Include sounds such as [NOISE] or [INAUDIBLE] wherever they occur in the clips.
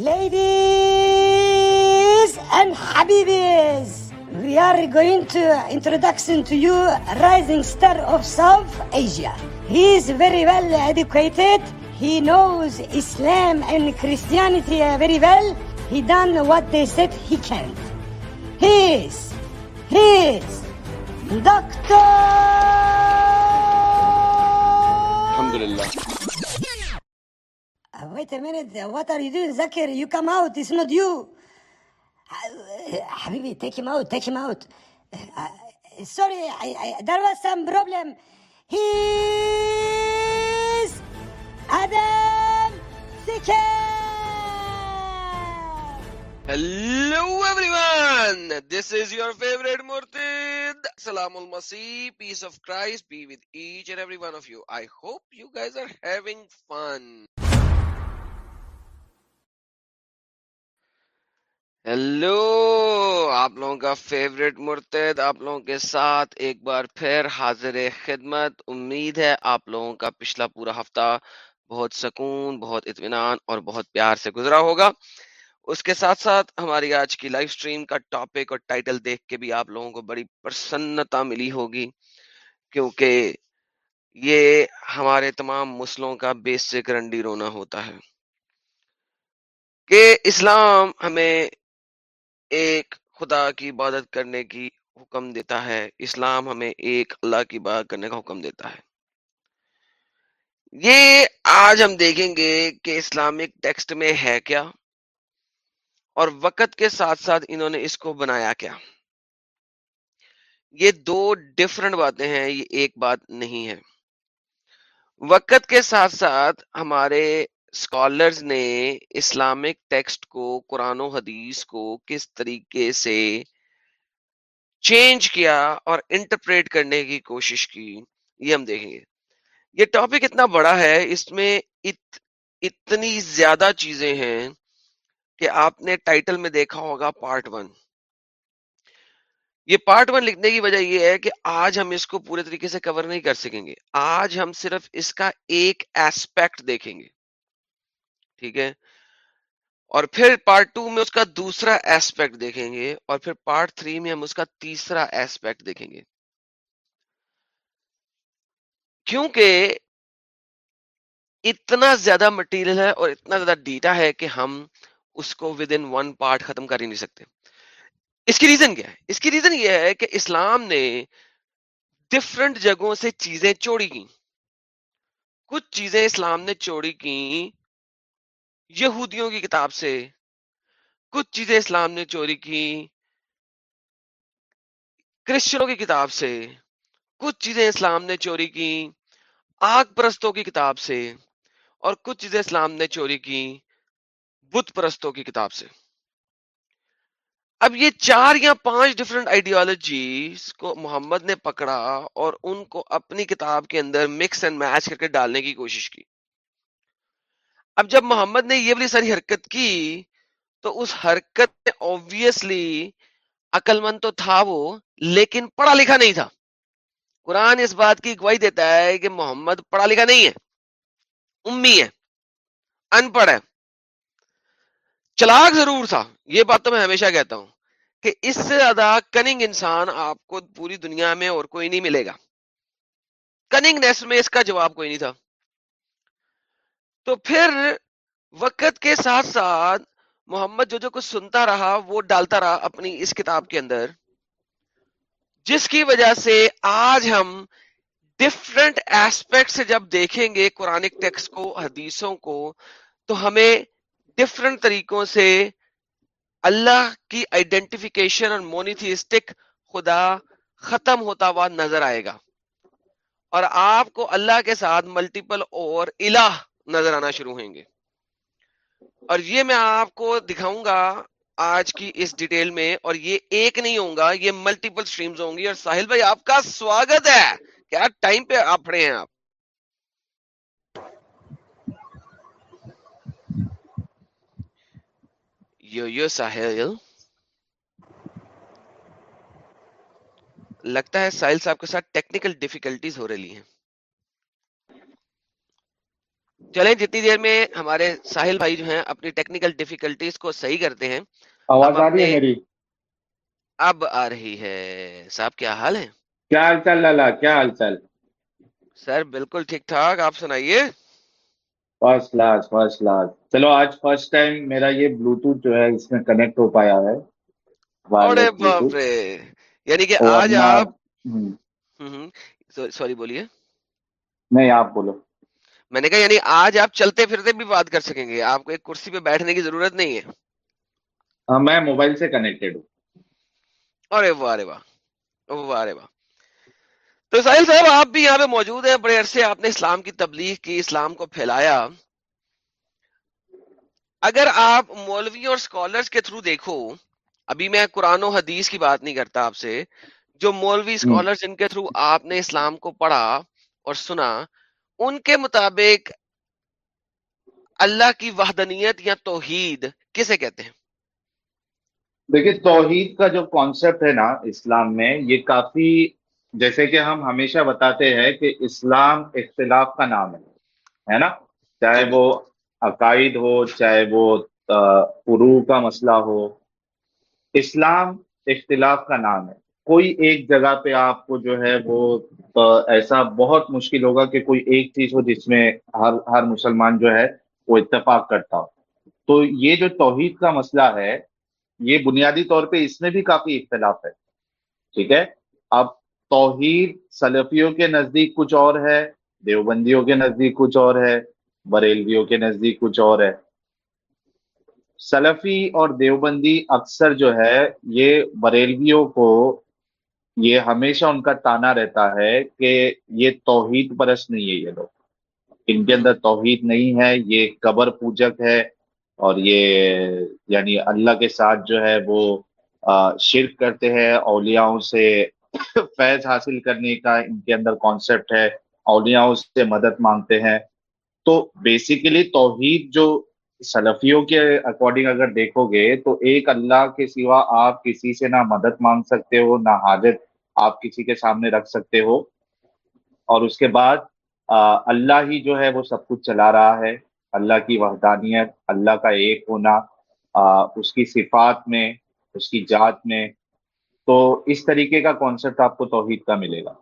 Ladies and Habibis, we are going to introduction to you rising star of South Asia. He is very well educated. He knows Islam and Christianity very well. He done what they said he can't. He is, he is Doctor. Alhamdulillah. Uh, wait a minute. What are you doing, Zakir? You come out. It's not you. Habibi, take him out. Take him out. Uh, sorry, I, I, there was some problem. He's Adam Sikher. Hello everyone! This is your favorite Murtid. Salamul Masih, peace of Christ be with each and every one of you. I hope you guys are having fun. Hello, آپ لوگوں کا favourite مرتد، آپ لوگوں کے ساتھ ایک بار پھر حاضر خدمت۔ امید ہے آپ لوگوں کا پچھلا پورا ہفتہ بہت سکون، بہت اطمینان اور بہت پیار سے گزرا ہوگا۔ اس کے ساتھ ساتھ ہماری آج کی لائف سٹریم کا ٹاپک اور ٹائٹل دیکھ کے بھی آپ لوگوں کو بڑی پرسنتا ملی ہوگی، کیونکہ یہ ہمارے تمام مسلوں کا بیسک رنڈی رونا ہوتا ہے۔ کہ اسلام ہمیں ایک خدا کی عبادت کرنے کی حکم دیتا ہے۔ اسلام ہمیں ایک اللہ کی عبادت کرنے کا حکم دیتا ہے۔ یہ آج ہم دیکھیں گے کہ اسلامک ٹیکسٹ میں ہے کیا اور وقت کے ساتھ ساتھ انہوں نے اس کو بنایا کیا۔ یہ دو ڈفرنٹ باتیں ہیں، یہ ایک بات نہیں ہے۔ وقت کے ساتھ ساتھ ہمارے اسکالرز نے اسلامک ٹیکسٹ کو قرآن و حدیث کو کس طریقے سے چینج کیا اور انٹرپریٹ کرنے کی کوشش کی یہ ہم دیکھیں گے۔ یہ ٹاپک اتنا بڑا ہے اس میں ات, اتنی زیادہ چیزیں ہیں کہ آپ نے ٹائٹل میں دیکھا ہوگا پارٹ ون۔ یہ پارٹ ون لکھنے کی وجہ یہ ہے کہ آج ہم اس کو پورے طریقے سے کور نہیں کر سکیں گے۔ آج ہم صرف اس کا ایک ایسپیکٹ دیکھیں گے۔ ٹھیک ہے؟ اور پھر پارٹ ٹو میں اس کا دوسرا ایسپیکٹ دیکھیں گے، اور پھر پارٹ تھری میں ہم اس کا تیسرا ایسپیکٹ دیکھیں گے۔ کیونکہ اتنا زیادہ مٹیریل ہے اور اتنا زیادہ ڈیٹا ہے کہ ہم اس کو ود ان ون پارٹ ختم کر ہی نہیں سکتے۔ اس کی ریزن کیا ہے؟ اس کی ریزن یہ ہے کہ اسلام نے ڈفرنٹ جگہوں سے چیزیں چوری کی کچھ چیزیں اسلام نے چوری کی یہودیوں کی کتاب سے کچھ چیزیں اسلام نے چوری کی، کرسچنوں کی کتاب سے کچھ چیزیں اسلام نے چوری کی، آگ پرستوں کی کتاب سے اور کچھ چیزیں اسلام نے چوری کی بت پرستوں کی کتاب سے۔ اب یہ چار یا پانچ ڈفرینٹ آئیڈیالوجیز کو محمد نے پکڑا اور ان کو اپنی کتاب کے اندر مکس اینڈ میچ کر کے ڈالنے کی کوشش کی۔ اب جب محمد نے یہ بڑی ساری حرکت کی تو اس حرکت میں اوبیسلی عقل مند تو تھا وہ، لیکن پڑھا لکھا نہیں تھا۔ قرآن اس بات کی گواہی دیتا ہے کہ محمد پڑھا لکھا نہیں ہے۔ امی ہے، ان پڑھ ہے۔ چلاک ضرور تھا۔ یہ بات تو میں ہمیشہ کہتا ہوں کہ اس سے زیادہ کننگ انسان آپ کو پوری دنیا میں اور کوئی نہیں ملے گا۔ کننگ نیس میں اس کا جواب کوئی نہیں تھا۔ تو پھر وقت کے ساتھ ساتھ محمد جو جو کچھ سنتا رہا وہ ڈالتا رہا اپنی اس کتاب کے اندر، جس کی وجہ سے آج ہم ڈفرنٹ ایسپیکٹ سے جب دیکھیں گے قرآن ٹیکسٹ کو، حدیثوں کو، تو ہمیں ڈفرنٹ طریقوں سے اللہ کی آئیڈینٹیفیکیشن اور مونیتھیسٹک خدا ختم ہوتا ہوا نظر آئے گا۔ اور آپ کو اللہ کے ساتھ ملٹیپل اور الہ نظر آنا شروع ہوں گے۔ اور یہ میں آپ کو دکھاؤں گا آج کی اس ڈیٹیل میں، اور یہ ایک نہیں ہوں گا، یہ ملٹیپل سٹریمز ہوں گی۔ اور ساحل بھائی، آپ کا سواگت ہے۔ کیا ٹائم پہ آپ پڑے ہیں آپ؟ Yo yo Sahil. لگتا ہے ساحل صاحب کے ساتھ ٹیکنیکل ڈیفیکلٹیز ہو رہی ہیں۔ چلیں جتنی دیر میں ہمارے ساحل بھائی جو ہیں اپنی ٹیکنیکل ڈیفیکلٹیز کو صحیح کرتے ہیں آواز آ رہی ہے میری؟ اب آ رہی ہے۔ صاحب کیا حال ہے؟ کیا حال چال لالا؟ کیا حال چال؟ سر بالکل ٹھیک ٹھاک۔ آپ سنائیے۔ فرسٹ کلاس فرسٹ کلاس چلو آج فرسٹ ٹائم میرا یہ بلوٹوتھ جو ہے اس میں کنیکٹ ہو پایا ہے۔ ارے باپ رے یعنی کہ آج آپ سوری بولیے۔ نہیں آپ بولو۔ میں نے کہا یعنی آج آپ چلتے پھرتے بھی بات کر سکیں گے آپ کو ایک کرسی پہ بیٹھنے کی ضرورت نہیں ہے۔ ہاں میں موبائل سے کنیکٹڈ ہوں۔ ارے واہ ارے واہ واہ ارے واہ۔ تو ساحل صاحب آپ بھی یہاں پہ موجود ہیں۔ بڑے عرصے آپ نے اسلام کی تبلیغ کی اسلام کو پھیلایا۔ اگر آپ مولوی اور اسکالرس کے تھرو دیکھو ابھی میں قرآن و حدیث کی بات نہیں کرتا آپ سے۔ جو مولوی اسکالر جن کے تھرو آپ نے اسلام کو پڑھا اور سنا ان کے مطابق اللہ کی وحدنیت یا توحید کسے کہتے ہیں؟ دیکھیے، توحید کا جو کانسیپٹ ہے نا اسلام میں، یہ کافی جیسے کہ ہم ہمیشہ بتاتے ہیں کہ اسلام اختلاف کا نام ہے نا؟ چاہے وہ عقائد ہو، چاہے وہ عرو کا مسئلہ ہو، اسلام اختلاف کا نام ہے۔ کوئی ایک جگہ پہ آپ کو جو ہے وہ ایسا بہت مشکل ہوگا کہ کوئی ایک چیز ہو جس میں ہر ہر مسلمان جو ہے وہ اتفاق کرتا ہو۔ تو یہ جو توحید کا مسئلہ ہے، یہ بنیادی طور پہ اس میں بھی کافی اختلاف ہے۔ ٹھیک ہے؟ اب توحید سلفیوں کے نزدیک کچھ اور ہے، دیوبندیوں کے نزدیک کچھ اور ہے، بریلویوں کے نزدیک کچھ اور ہے۔ سلفی اور دیوبندی اکثر جو ہے، یہ بریلویوں کو یہ ہمیشہ ان کا تانا رہتا ہے کہ یہ توحید پرست نہیں ہے یہ لوگ۔ ان کے اندر توحید نہیں ہے، یہ قبر پوجک ہے اور یہ یعنی اللہ کے ساتھ جو ہے وہ شرک کرتے ہیں۔ اولیاؤں سے فیض حاصل کرنے کا ان کے اندر کانسیپٹ ہے۔ اولیاؤں سے مدد مانگتے ہیں۔ تو بیسیکلی توحید جو سلفیوں کے اکارڈنگ اگر دیکھو گے تو ایک اللہ کے سوا آپ کسی سے نہ مدد مانگ سکتے ہو، نہ حاجت آپ کسی کے سامنے رکھ سکتے ہو۔ اور اس کے بعد اللہ ہی جو ہے وہ سب کچھ چلا رہا ہے۔ اللہ کی وحدانیت، اللہ کا ایک ہونا اس کی صفات میں، اس کی جات میں۔ تو اس طریقے کا کانسیپٹ آپ کو توحید کا ملے گا۔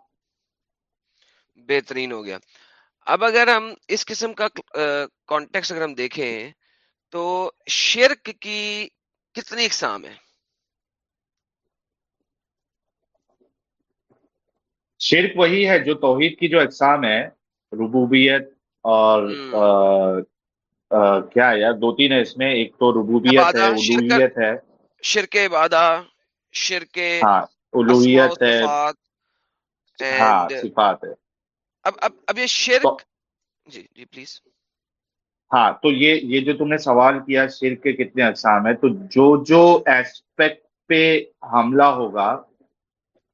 بہترین ہو گیا۔ اب اگر ہم اس قسم کا کانٹیکس اگر ہم دیکھیں تو شرک کی کتنی اقسام ہے شرک وہی ہے جو توحید کی جو اقسام ہے ربوبیت اور کیا ہے یار دو تین ہے اس میں ایک تو ربوبیت ہے الوحیت ہے۔ شرک عبادہ شرک ہاں الوحیت ہے۔ ہاں صفات ہے۔ اب اب اب یہ شرک جی جی پلیز ہاں تو یہ یہ جو تم نے سوال کیا شرک کے کتنے اقسام ہے تو جو جو ایسپیکٹ پہ حملہ ہوگا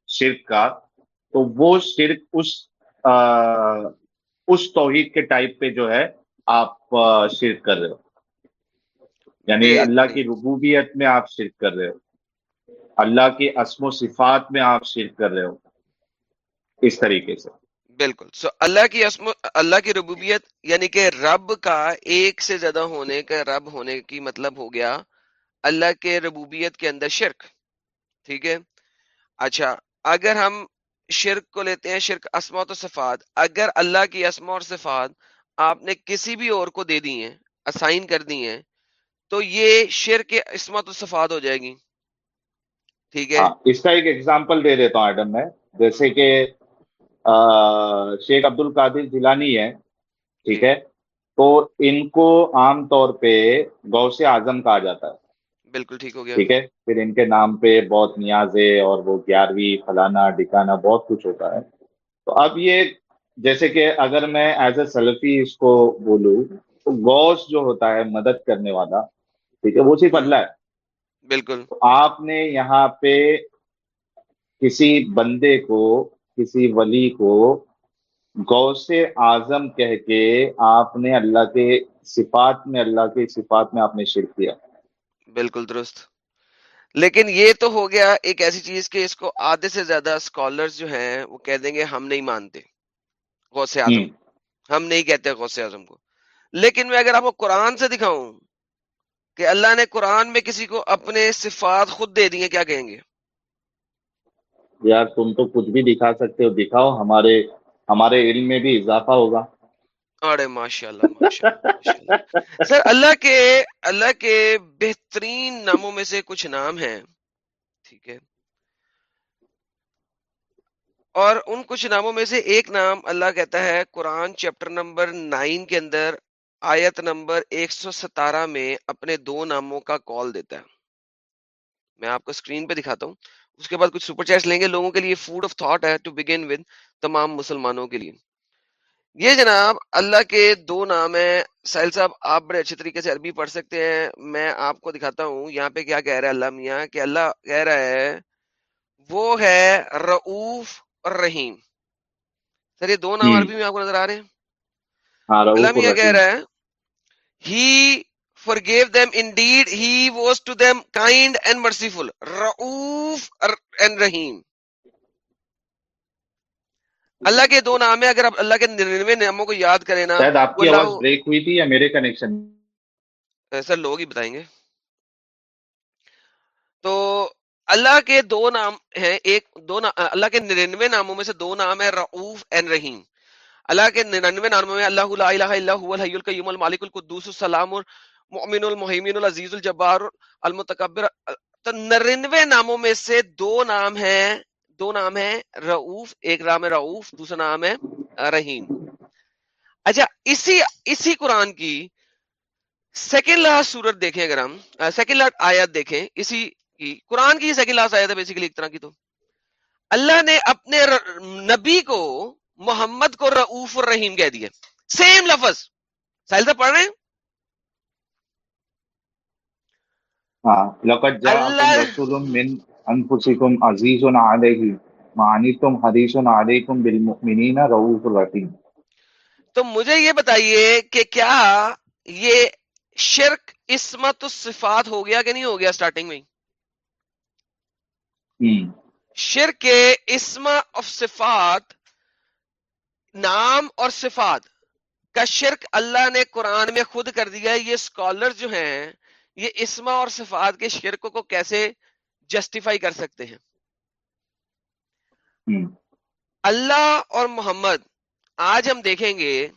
شرک کا تو وہ شرک اس اس توحید کے ٹائپ پہ جو ہے آپ شرک کر رہے ہو۔ یعنی اللہ کی ربوبیت میں آپ شرک کر رہے ہو۔ اللہ کی اسم و صفات میں آپ شرک کر رہے ہو۔ اس طریقے سے۔ بالکل۔ سو اللہ کی اسم، اللہ کی ربوبیت یعنی کہ رب کا ایک سے زیادہ ہونے کا، رب ہونے کی مطلب ہو گیا اللہ کے ربوبیت کے اندر شرک۔ ٹھیک ہے؟ اچھا اگر ہم شرک کو لیتے ہیں، شرک اسماعت و صفات، اگر اللہ کی اسما اور صفات آپ نے کسی بھی اور کو دے دی ہیں اسائن کر دی ہیں، تو یہ شرک اسمت و صفات ہو جائے گی۔ ٹھیک ہے؟ ہاں، اس کا ایک ایگزامپل دے دیتا ہوں ایڈم میں۔ جیسے کہ شیخ عبد القادر جیلانی ہے ٹھیک ہے؟ تو ان کو عام طور پہ گو سے اعظم کہا جاتا ہے۔ بالکل ٹھیک ہو گیا۔ ٹھیک ہے؟ پھر ان کے نام پہ بہت نیازے اور وہ گیارہویں فلانا ڈکانا بہت کچھ ہوتا ہے۔ تو اب یہ جیسے کہ اگر میں ایز اے سلفی اس کو بولوں تو گوس جو ہوتا ہے مدد کرنے والا ٹھیک ہے وہ صرف اللہ ہے۔ بالکل۔ آپ نے یہاں پہ کسی بندے کو کسی ولی کو غوث اعظم کہہ کے آپ نے اللہ کے صفات میں اللہ کے صفات میں آپ نے شرک کیا۔ بالکل درست۔ لیکن یہ تو ہو گیا ایک ایسی چیز کہ اس کو آدھے سے زیادہ اسکالرز جو ہیں وہ کہہ دیں گے ہم نہیں مانتے غوث اعظم۔ ہم نہیں کہتے غوث اعظم کو۔ لیکن میں اگر آپ کو قرآن سے دکھاؤں کہ اللہ نے قرآن میں کسی کو اپنے صفات خود دے دیے کیا کہیں گے؟ یار تم تو کچھ بھی دکھا سکتے ہو، دکھاؤ، ہمارے ہمارے علم میں بھی اضافہ ہوگا۔ ارے ماشاء اللہ سر، اللہ کے اللہ کے بہترین ناموں میں سے کچھ نام ہیں، ٹھیک ہے۔ اور ان کچھ ناموں میں سے ایک نام اللہ کہتا ہے، قرآن چیپٹر نمبر نائن کے اندر آیت نمبر ایک سو ستارہ میں اپنے دو ناموں کا کال دیتا ہے۔ میں آپ کو اسکرین پہ دکھاتا ہوں۔ اس کے بعد کچھ سپر چیٹس لیں گے لوگوں کے لیے فوڈ آف تھاٹ ہے ٹو بگن ود تمام مسلمانوں کے لیے۔ یہ جناب اللہ کے دو نام ہیں۔ ساحل صاحب آپ بڑے اچھے طریقے سے عربی پڑھ سکتے ہیں۔ میں آپ کو دکھاتا ہوں یہاں پہ کیا کہہ رہا ہے اللہ میاں کہ اللہ کہہ رہا ہے وہ ہے رعوف اور رحیم سر یہ دو نام عربی میں آپ کو نظر آ رہے ہیں؟ ہاں، اللہ میاں کہہ رہا ہے he them indeed he was to them kind and merciful Rauf and رحیم اللہ کے دو نام ہے اگر آپ اللہ کے ننوے ناموں کو یاد کریں نا شاید آپ کی آواز بریک ہوئی تھی یا میرے کنیکشن سر لوگ ہی بتائیں گے۔ تو اللہ کے دو نام ہیں ایک دو اللہ کے ننانوے ناموں میں سے دو نام ہے رعوف این رحیم۔ اللہ کے ننانوے ناموں میں اللہ لا الہ الا هو الحی القیوم المالک القدوس السلام المؤمن المحیمن العزیز الجبار المتکبر، تو نرنوے ناموں میں سے دو نام ہیں، دو نام ہیں، رعوف، ایک نام ہے رعوف، دوسرا نام ہے رحیم۔ اچھا اسی اسی قرآن کی سیکنڈ لاسٹ سورت دیکھیں اگر ہم سیکنڈ لاسٹ آیت دیکھیں۔ اسی کی، قرآن کی سیکنڈ لاسٹ آیت ہے بیسیکلی ایک طرح کی تو۔ اللہ نے اپنے نبی کو محمد کو رعوف الرحیم کہہ دیا۔ سیم لفظ۔ ساحل صاحب پڑھ رہے ہیں؟ ہاں لقد جاءکم رسول من انفسکم عزیز علیہ معنیتم حدیث علیکم بالمؤمنین رعوف الرحیم تو مجھے یہ بتائیے کہ کیا یہ شرک اسمت الصفات ہو گیا کہ نہیں ہو گیا سٹارٹنگ میں؟ شرک اسم آف صفات نام اور صفات کا شرک اللہ نے قرآن میں خود کر دیا یہ اسکالر جو ہیں یہ اسما اور صفات کے شرک کو کیسے جسٹیفائی کر سکتے ہیں؟ اللہ اور محمد آج ہم دیکھیں گے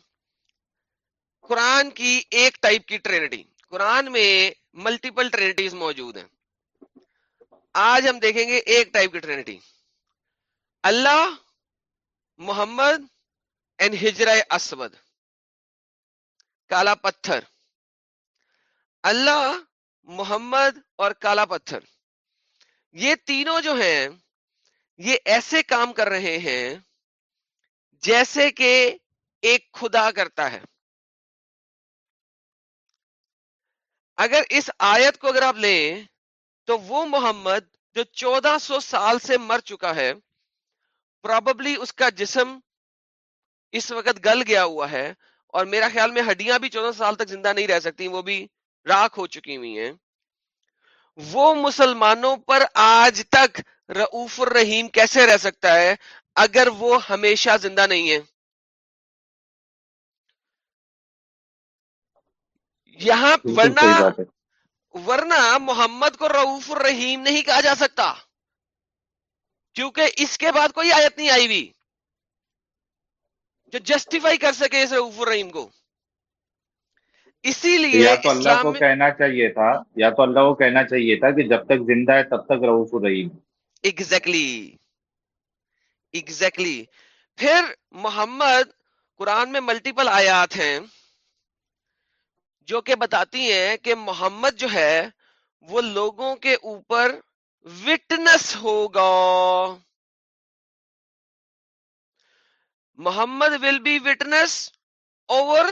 قرآن کی ایک ٹائپ کی ٹرینٹی قرآن میں ملٹیپل ٹرینٹیز موجود ہیں۔ آج ہم دیکھیں گے ایک ٹائپ کی ٹرینٹی اللہ محمد اینڈ ہجر اسود کالا پتھر۔ اللہ، محمد اور کالا پتھر۔ یہ تینوں جو ہیں، یہ ایسے کام کر رہے ہیں جیسے کہ ایک خدا کرتا ہے۔ اگر اس آیت کو اگر آپ لیں، تو وہ محمد جو چودہ سو سال سے مر چکا ہے پرابلی اس کا جسم اس وقت گل گیا ہوا ہے اور میرا خیال میں ہڈیاں بھی چودہ سال تک زندہ نہیں رہ سکتی وہ بھی راک ہو چکی ہوئی ہیں۔ وہ مسلمانوں پر آج تک رعوف الرحیم کیسے رہ سکتا ہے اگر وہ ہمیشہ زندہ نہیں ہے یہاں ورنہ ورنہ محمد کو رعوف الرحیم نہیں کہا جا سکتا۔ کیونکہ اس کے بعد کوئی آیت نہیں آئی ہوئی جو جسٹیفائی کر سکے اس رعوف الرحیم کو۔ اسی لیے یا تو اللہ کو کہنا چاہیے تھا یا تو اللہ کو کہنا چاہیے تھا کہ جب تک زندہ ہے تب تک رعوف الرحیم ایگزیکٹلی ایگزیکٹلی پھر محمد قرآن میں ملٹیپل آیات ہیں جو کہ بتاتی ہیں کہ محمد جو ہے وہ لوگوں کے اوپر وٹنس ہوگا۔ Muhammad will be witness over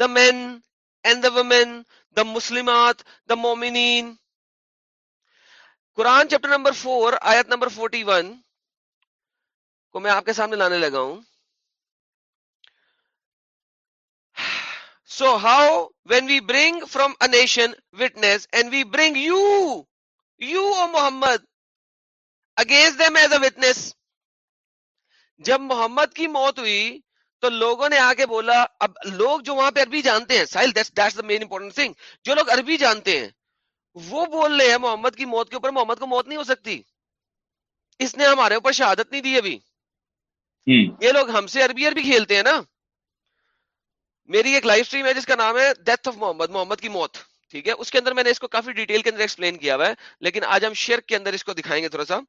the men and the women the مسلمات the مومنین قرآن چیپٹر نمبر فور آیت نمبر فورٹی ون کو میں آپ کے سامنے لانے لگا ہوں so how when we bring from a nation witness and we bring you you O Muhammad against them as a witness جب محمد کی موت ہوئی تو لوگوں نے آ کے بولا اب لوگ جو وہاں پہ عربی جانتے ہیں ساحل دا مین امپورٹنٹ تھنگ جو لوگ عربی جانتے ہیں وہ بول رہے ہیں محمد کی موت کے اوپر محمد کو موت نہیں ہو سکتی۔ اس نے ہمارے اوپر شہادت نہیں دی ابھی۔ یہ لوگ ہم سے عربی عربی کھیلتے ہیں نا۔ میری ایک لائف اسٹریم ہے جس کا نام ہے ڈیتھ آف محمد محمد کی موت ٹھیک ہے؟ اس کے اندر میں نے اس کو کافی ڈیٹیل کے اندر ایکسپلین کیا ہوا ہے لیکن آج ہم شرک کے اندر اس کو دکھائیں گے تھوڑا سا۔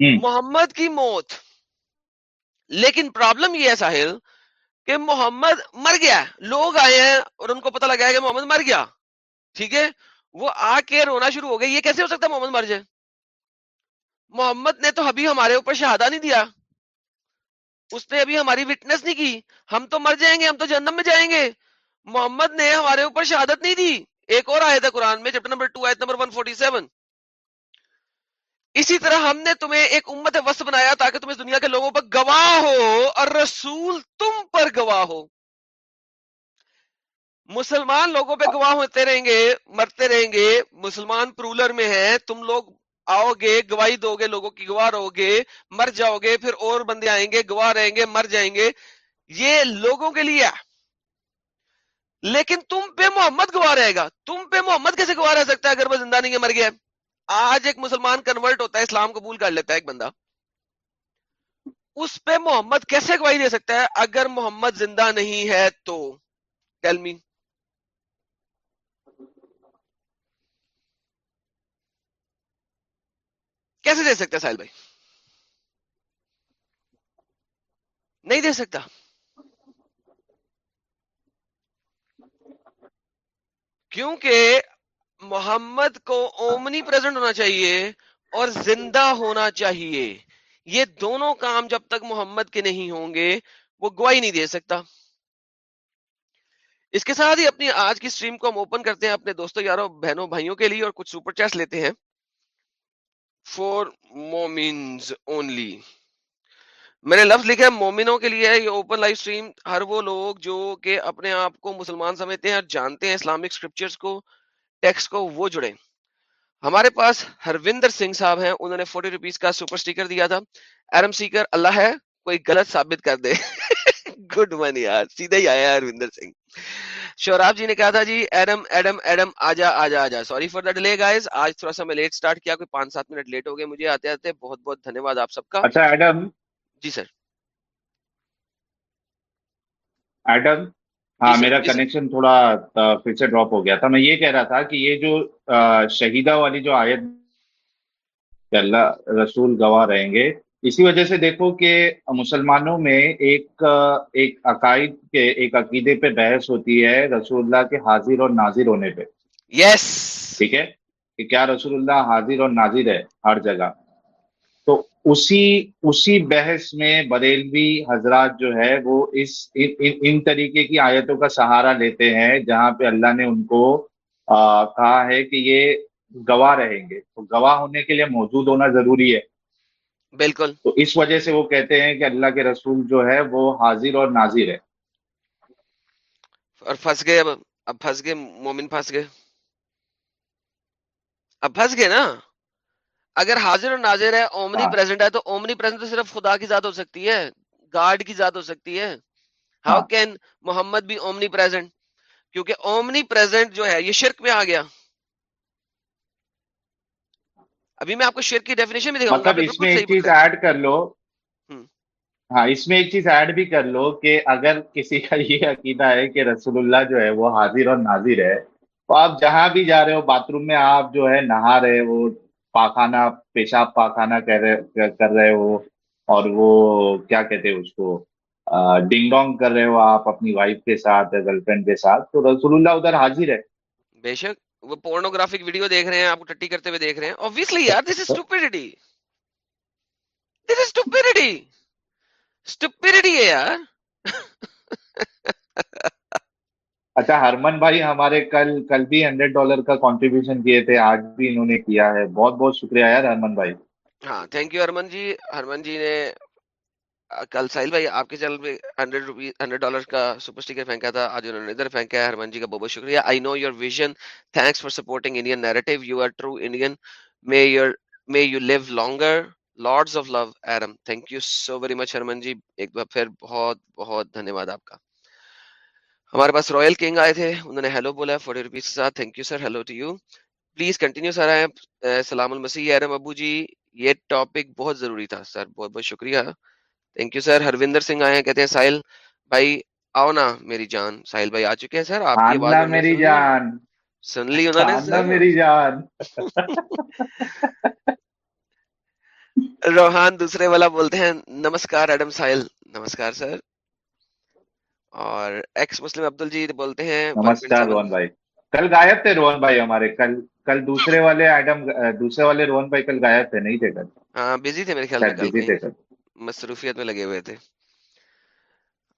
محمد کی موت لیکن پرابلم یہ ہے ساحل کہ محمد مر گیا لوگ آئے ہیں اور ان کو پتہ لگا ہے کہ محمد مر گیا۔ ٹھیک ہے؟ وہ آ کے رونا شروع ہو گئے۔ یہ کیسے ہو سکتا ہے محمد مر جائے؟ محمد نے تو ابھی ہمارے اوپر شہادہ نہیں دیا۔ اس نے ابھی ہماری وٹنس نہیں کی۔ ہم تو مر جائیں گے، ہم تو جنم میں جائیں گے۔ محمد نے ہمارے اوپر شہادت نہیں دی۔ ایک اور آئے تھا قرآن میں چیپٹر نمبر ٹو آیت نمبر 147 اسی طرح ہم نے تمہیں ایک امت وسط بنایا تاکہ تم اس دنیا کے لوگوں پر گواہ ہو اور رسول تم پر گواہ ہو۔ مسلمان لوگوں پہ گواہ ہوتے رہیں گے، مرتے رہیں گے، مسلمان پرولر میں ہیں، تم لوگ آؤ گے، گواہی دو گے، لوگوں کی گواہ رہو گے، مر جاؤ گے، پھر اور بندے آئیں گے، گواہ رہیں گے، مر جائیں گے۔ یہ لوگوں کے لیے لیکن تم پہ محمد گواہ رہے گا۔ تم پہ محمد کیسے گواہ رہ سکتا ہے اگر وہ زندہ نہیں ہے، مر گیا آج ایک مسلمان کنورٹ ہوتا ہے، اسلام قبول کر لیتا ہے ایک بندہ۔ اس پہ محمد کیسے گواہی دے سکتا ہے؟ اگر محمد زندہ نہیں ہے تو۔ ٹیل می کیسے دے سکتا ساحل بھائی؟ نہیں دے سکتا۔ کیونکہ محمد کو اومنی پریزنٹ ہونا چاہیے اور زندہ ہونا چاہیے۔ یہ دونوں کام جب تک محمد کے نہیں ہوں گے، وہ گواہی نہیں دے سکتا۔ اس کے ساتھ ہی اپنی آج کی سٹریم کو ہم اوپن کرتے ہیں اپنے دوستوں یاروں بہنوں، بھائیوں کے لیے اور کچھ سپر چیس لیتے ہیں۔ فور مومنز اونلی میں نے لفظ لکھا ہے، مومنوں کے لیے یہ اوپن لائف سٹریم ہر وہ لوگ جو کہ اپنے آپ کو مسلمان سمجھتے ہیں اور جانتے ہیں اسلامک اسکرپچرز کو۔ ٹیکس کو وہ جڑے۔ ہمارے پاس ہروندر سنگھ صاحب ہیں انہوں نے فورٹی روپیز کا سپر سٹیکر دیا تھا۔ ایرم سیکر اللہ ہے کوئی غلط ثابت کر دے۔ [LAUGHS] گڈ من یار سیدھا ہی آیا ہروندر سنگھ۔ شوراب جی نے کہا تھا جی ایڈم ایڈم ایڈم آجا آجا آجا۔ Sorry for the delay guys آج تھوڑا سا میں لیٹ سٹارٹ کیا کوئی پانچ سات منٹ لیٹ ہو گئے مجھے آتے آتے بہت بہت دھنیہ واد آپ سب کا۔ اچھا ایڈم جی سر۔ ایڈم ہاں میرا کنیکشن تھوڑا پھر سے ڈراپ ہو گیا تھا۔ میں یہ کہہ رہا تھا کہ یہ جو شہیدہ والی جو آیت اللہ رسول گواہ رہیں گے اسی وجہ سے دیکھو کہ مسلمانوں میں ایک ایک عقائد کے ایک عقیدے پہ بحث ہوتی ہے رسول اللہ کے حاضر اور ناظر ہونے پہ۔ یس ٹھیک ہے؟ کہ کیا رسول اللہ حاضر اور ناظر ہے ہر جگہ؟ اسی اسی بحث میں بریلوی حضرات جو ہے وہ اس ان طریقے کی آیتوں کا سہارا لیتے ہیں جہاں پہ اللہ نے ان کو کہا ہے کہ یہ گواہ رہیں گے۔ تو گواہ ہونے کے لیے موجود ہونا ضروری ہے۔ بالکل۔ تو اس وجہ سے وہ کہتے ہیں کہ اللہ کے رسول جو ہے وہ حاضر اور ناظر ہے اور پھنس گئے اب اب پھنس گئے مومن پھنس گئے۔ اب پھنس گئے نا؟ اگر حاضر اور ناظر ہے اومنی پریزنٹ ہاں۔ ہے تو اومنی پریزنٹ تو صرف خدا کی ذات ہو سکتی ہے گارڈ کی ذات ہو سکتی ہے۔ How can. محمد بھی اومنی پریزنٹ کیونکہ اومنی پریزنٹ جو ہے یہ شرک میں آ گیا۔ ابھی میں آپ کو شیر کی ڈیفینیشن بھی دکھاؤں مطلب اس میں ایک چیز ایڈ کر لو۔ ہاں اس میں ایک چیز ایڈ بھی کر لو کہ اگر کسی کا یہ عقیدہ ہے کہ رسول اللہ جو ہے وہ حاضر اور ناظر ہے تو آپ جہاں بھی جا رہے ہو باتھ روم میں آپ جو ہے نہا رہے ہو پاخانہ پیشاب پاخانہ کر رہے ہو اور وہ کیا کہتے ہیں اس کو؟ ڈنگ ڈونگ کر رہے ہو آپ اپنی وائف کے ساتھ گرل فرینڈ کے ساتھ تو رسول اللہ ادھر حاضر ہے۔ بے شک وہ پورنوگرافک ویڈیو دیکھ رہے ہیں آپ کو ٹٹی کرتے ہوئے دیکھ رہے ہیں۔ Obviously یار this is stupidity. This is stupidity. Stupidity ہے یار۔ [LAUGHS] اچھا ہرمن بھائی ہمارے کل کل بھی ہنڈریڈ ڈالر کا کنٹریبیوشن کیے تھے، آج بھی انہوں نے کیا ہے۔ بہت بہت شکریہ یار ہرمن بھائی۔ ہاں تھینک یو ہرمن جی۔ ہرمن جی نے، کل ساحل بھائی آپ کے چینل پہ ہنڈریڈ روپیز ہنڈریڈ ڈالر کا سپر اسٹیکر پھینکا تھا۔ آج انہوں نے ادھر پھینکا ہے۔ ہرمن جی کا بہت بہت شکریہ۔ I know your vision thanks for supporting Indian narrative you are true Indian may your may you live longer lords of love Eram thank you so very much Harman ji ایک بار پھر بہت بہت دھنیہ واد آپ کا۔ ہمارے پاس رائل کنگ آئے تھے انہوں نے ہیلو بولا فورٹی روپیز کے ساتھ thank you sir hello to you please continue sir آئے سلام المسیح ایرم ابو جی یہ ٹاپک بہت ضروری تھا سر بہت بہت شکریہ۔ Thank you sir Harvinder Singh آئے ہیں کہتے ہیں ساحل بھائی آؤ نا میری جان۔ ساحل بھائی آ چکے ہیں سر آپ کی آنا میری جان۔ سن لی انہوں نے میری جان۔ [LAUGHS] روحان دوسرے والا بولتے ہیں نمسکار ایڈم ساحل۔ نمسکار سر۔ اور ایکس مسلم عبدل جی بولتے ہیں نمسکار روہن بھائی۔ کل غائب تھے روہن بھائی ہمارے۔ کل کل دوسرے والے ایڈم دوسرے والے روہن بھائی کل غائب تھے نہیں تھے کل؟ ہاں بزی تھے میرے خیال میں بزی تھے کل۔ مصروفیت میں لگے ہوئے تھے۔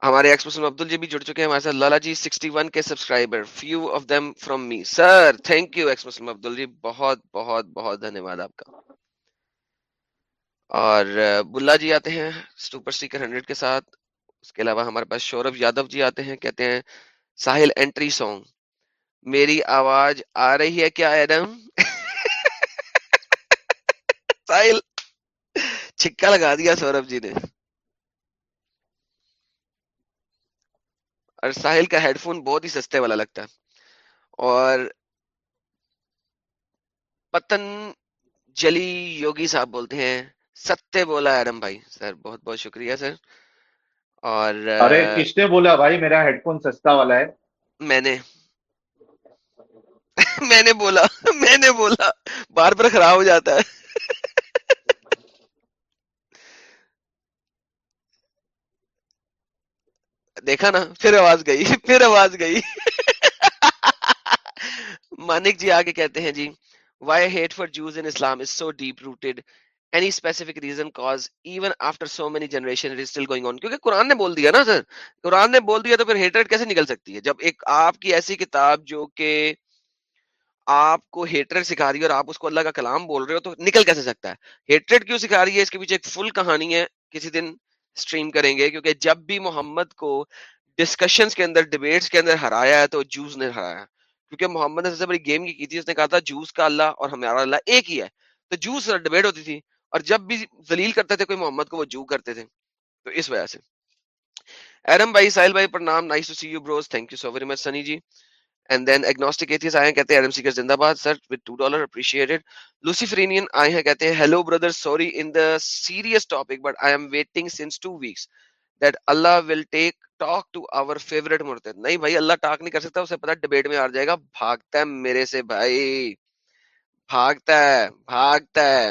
ہمارے ایکس مسلم عبدل جی بھی جڑ چکے ہیں ہمارے ساتھ لالا جی سکسٹی ون کے subscriber few of them from me sir thank you ex Muslim Abdul ji بہت بہت بہت دھنیہ واد آپ کا۔ اور بلا جی آتے ہیں سپر سیکر ہنڈریڈ کے ساتھ۔ اس کے علاوہ ہمارے پاس شورب یادو جی آتے ہیں، کہتے ہیں، ساحل انٹری سانگ میری آواز آ رہی ہے کیا، ایڈم؟ [LAUGHS] ساحل۔ چھکا لگا دیا سورب جی نے۔ اور ساحل کا ہیڈ فون بہت ہی سستے والا لگتا ہے۔ اور پتن جلی یوگی صاحب بولتے ہیں ستے بولا ایڈم بھائی۔ سر، بہت بہت شکریہ سر۔ اور ارے کس نے بولا بھائی میرا ہیڈ فون سستا والا ہے؟ میں نے۔ [LAUGHS] میں نے بولا میں نے بولا۔ بار بار خراب ہو جاتا ہے۔ دیکھا نا پھر آواز گئی پھر آواز گئی۔ [LAUGHS] مانک جی آگے کہتے ہیں جی why hate for Jews in Islam is so deep rooted any specific reason cause even after so many generation still going on کیونکہ قرآن نے بول دیا نا سر۔ قرآن نے بول دیا تو پھر ہیٹریٹ کیسے نکل سکتی ہے؟ جب ایک آپ کی ایسی کتاب جو کہ آپ کو ہیٹریٹ سکھا رہی ہے اور آپ اس کو اللہ کا کلام بول رہے ہو تو نکل کیسے سکتا ہے؟ ہیٹریٹ کیوں سکھا رہی ہے؟ اس کے پیچھے ایک فل کہانی ہے، کسی دن اسٹریم کریں گے، کیونکہ جب بھی محمد کو ڈسکشنز کے اندر ڈبیٹس کے اندر ہرایا ہے تو جوز نے ہرایا کیونکہ محمد نے سب سے بڑی گیم کی کی تھی، اس نے کہا تھا جوز کا اللہ اور ہمارا اللہ ایک ہی ہے۔ تو جوز ڈبیٹ ہوتی تھی۔ اور جب بھی ذلیل کرتے تھے، کوئی محمد کو وہ جو کرتے تھے، تو اس وجہ سے۔ ایرم بھائی، ساحل بھائی پرنام nice to see you bros thank you so very much Sunny ji. And then agnostic atheist آئے ہیں، کہتے ہیں، ایرم سیکر زندہ باد سر وتھ 2 ڈالر اپریشیٹڈ لوسی فرینین آئے ہیں، کہتے ہیں hello brother sorry in the serious topic but I am waiting since 2 weeks that Allah will take talk to our favourite مرتد نہیں بھائی، اللہ ٹاک نہیں کر سکتا، اسے پتا ڈیبیٹ میں آ جائے گا۔ بھاگتا ہے میرے سے بھائی۔ بھاگتا ہے بھاگتا ہے۔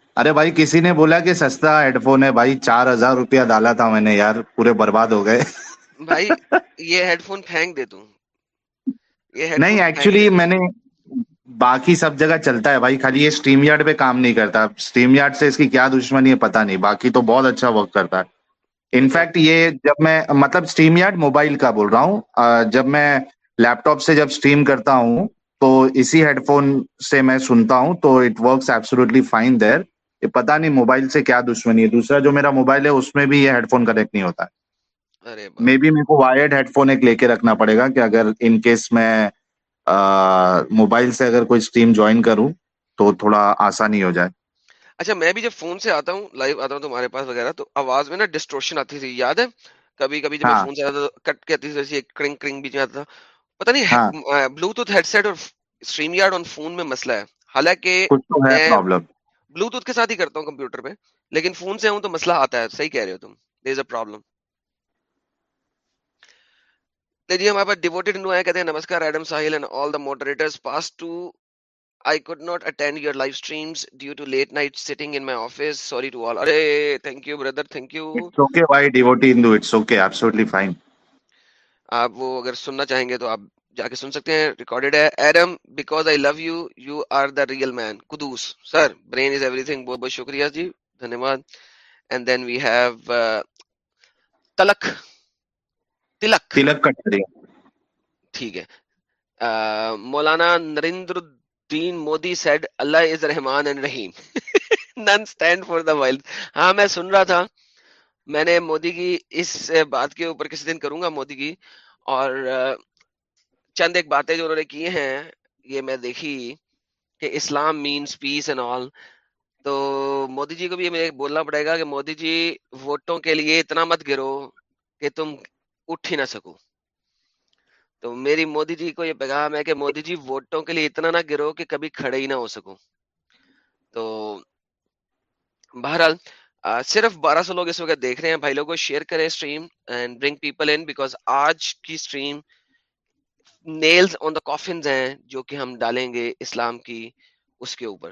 ارے بھائی کسی نے بولا کہ سستا ہیڈ فون ہے؟ بھائی چار ہزار روپیہ ڈالا تھا میں نے یار پورے برباد ہو گئے۔ بھائی یہ ہیڈ فون پھینک دے تم۔ نہیں ایکچولی میں نے باقی سب جگہ چلتا ہے۔ بھائی خالی یہ اسٹریم یارڈ پہ کام نہیں کرتا۔ اسٹریم یارڈ سے اس کی کیا دشمنی ہے پتا نہیں۔ باقی تو بہت اچھا ورک کرتا ہے۔ انفیکٹ یہ جب میں مطلب اسٹریم یارڈ موبائل کا بول رہا ہوں۔ جب میں لیپ ٹاپ سے جب اسٹریم کرتا ہوں تو اسی ہیڈ فون سے میں سنتا ہوں۔ تو it works absolutely fine there یہ پتا نہیں موبائل سے کیا دشمنی ہے۔ دوسرا جو میرا موبائل ہے اس میں بھی یہ ہیڈ فون کنیکٹ نہیں ہوتا۔ ہے مے بی میرے کو وائرڈ ہیڈ فون ایک لے کے رکھنا پڑے گا کہ اگر ان کیس میں موبائل سے اگر کوئی اسٹریم جوائن کروں تو تھوڑا آسانی ہو جائے۔ اچھا میں بھی جب فون سے آتا ہوں لائیو آتا ہوں تمہارے پاس وغیرہ تو آواز میں نا ڈسٹورشن آتی تھی یاد ہے؟ کبھی کبھی جب فون سے آتا کٹ کے آتی تھی کرنگ کرنگ بیچ میں آتا تھا۔ پتا نہیں بلوٹوتھ ہیڈ سیٹ اور اسٹریم یارڈ آن فون میں مسئلہ ہے۔ حالانکہ بلوٹوتھ کے ساتھ ہی کرتا ہوں کمپیوٹر پہ لیکن فون سے ہوں تو مسئلہ آتا ہے صحیح کہہ رہے ہو تم دیر از اے پرابلم جی ہمارے پاس ڈیوٹیڈ نو ہے کہتے ہیں نمسکار Adam Sahil and all the moderators pass to could not attend your live streams due to late night sitting in my office. Sorry to all. Arey, thank you, brother. Thank you. It's okay, why devotee Hindu? It's okay, absolutely fine. آپ وہ اگر سننا چاہیں گے تو آپ جا کے سن سکتے ہیں ریکارڈیڈ ہے۔ Adam because I love you you are the real man Quddus sir brain is everything بہت بہت شکریہ جی دھنیہ واد اینڈ دین وی ہیو تلک تلک تلک ٹھیک ہے مولانا Narendra Uddin Modi said Allah is Rahman and رحیم none stand for the wild ہاں میں سن رہا تھا میں نے مودی کی اس بات کے اوپر کسی دن کروں گا مودی کی اور چند ایک باتیں جو انہوں نے کی ہیں، یہ میں دیکھی کہ Islam means piece and all تو مودی جی کو بھی یہ بولنا پڑے گا کہ مودی جی ووٹوں کے لیے اتنا مت گرو کہ تم اٹھ ہی نہ سکو۔ تو میری مودی جی کو یہ پیغام ہے کہ مودی جی ووٹوں کے لیے اتنا نہ گرو کہ کبھی کھڑے ہی نہ ہو سکو۔ تو بہرحال صرف بارہ سو لوگ اس وقت دیکھ رہے ہیں۔ بھائی لوگوں شیئر کریں stream and bring people in because آج کی اسٹریم نیلز آن دا کافنز ہیں جو کہ ہم ڈالیں گے اسلام کی اس کے اوپر۔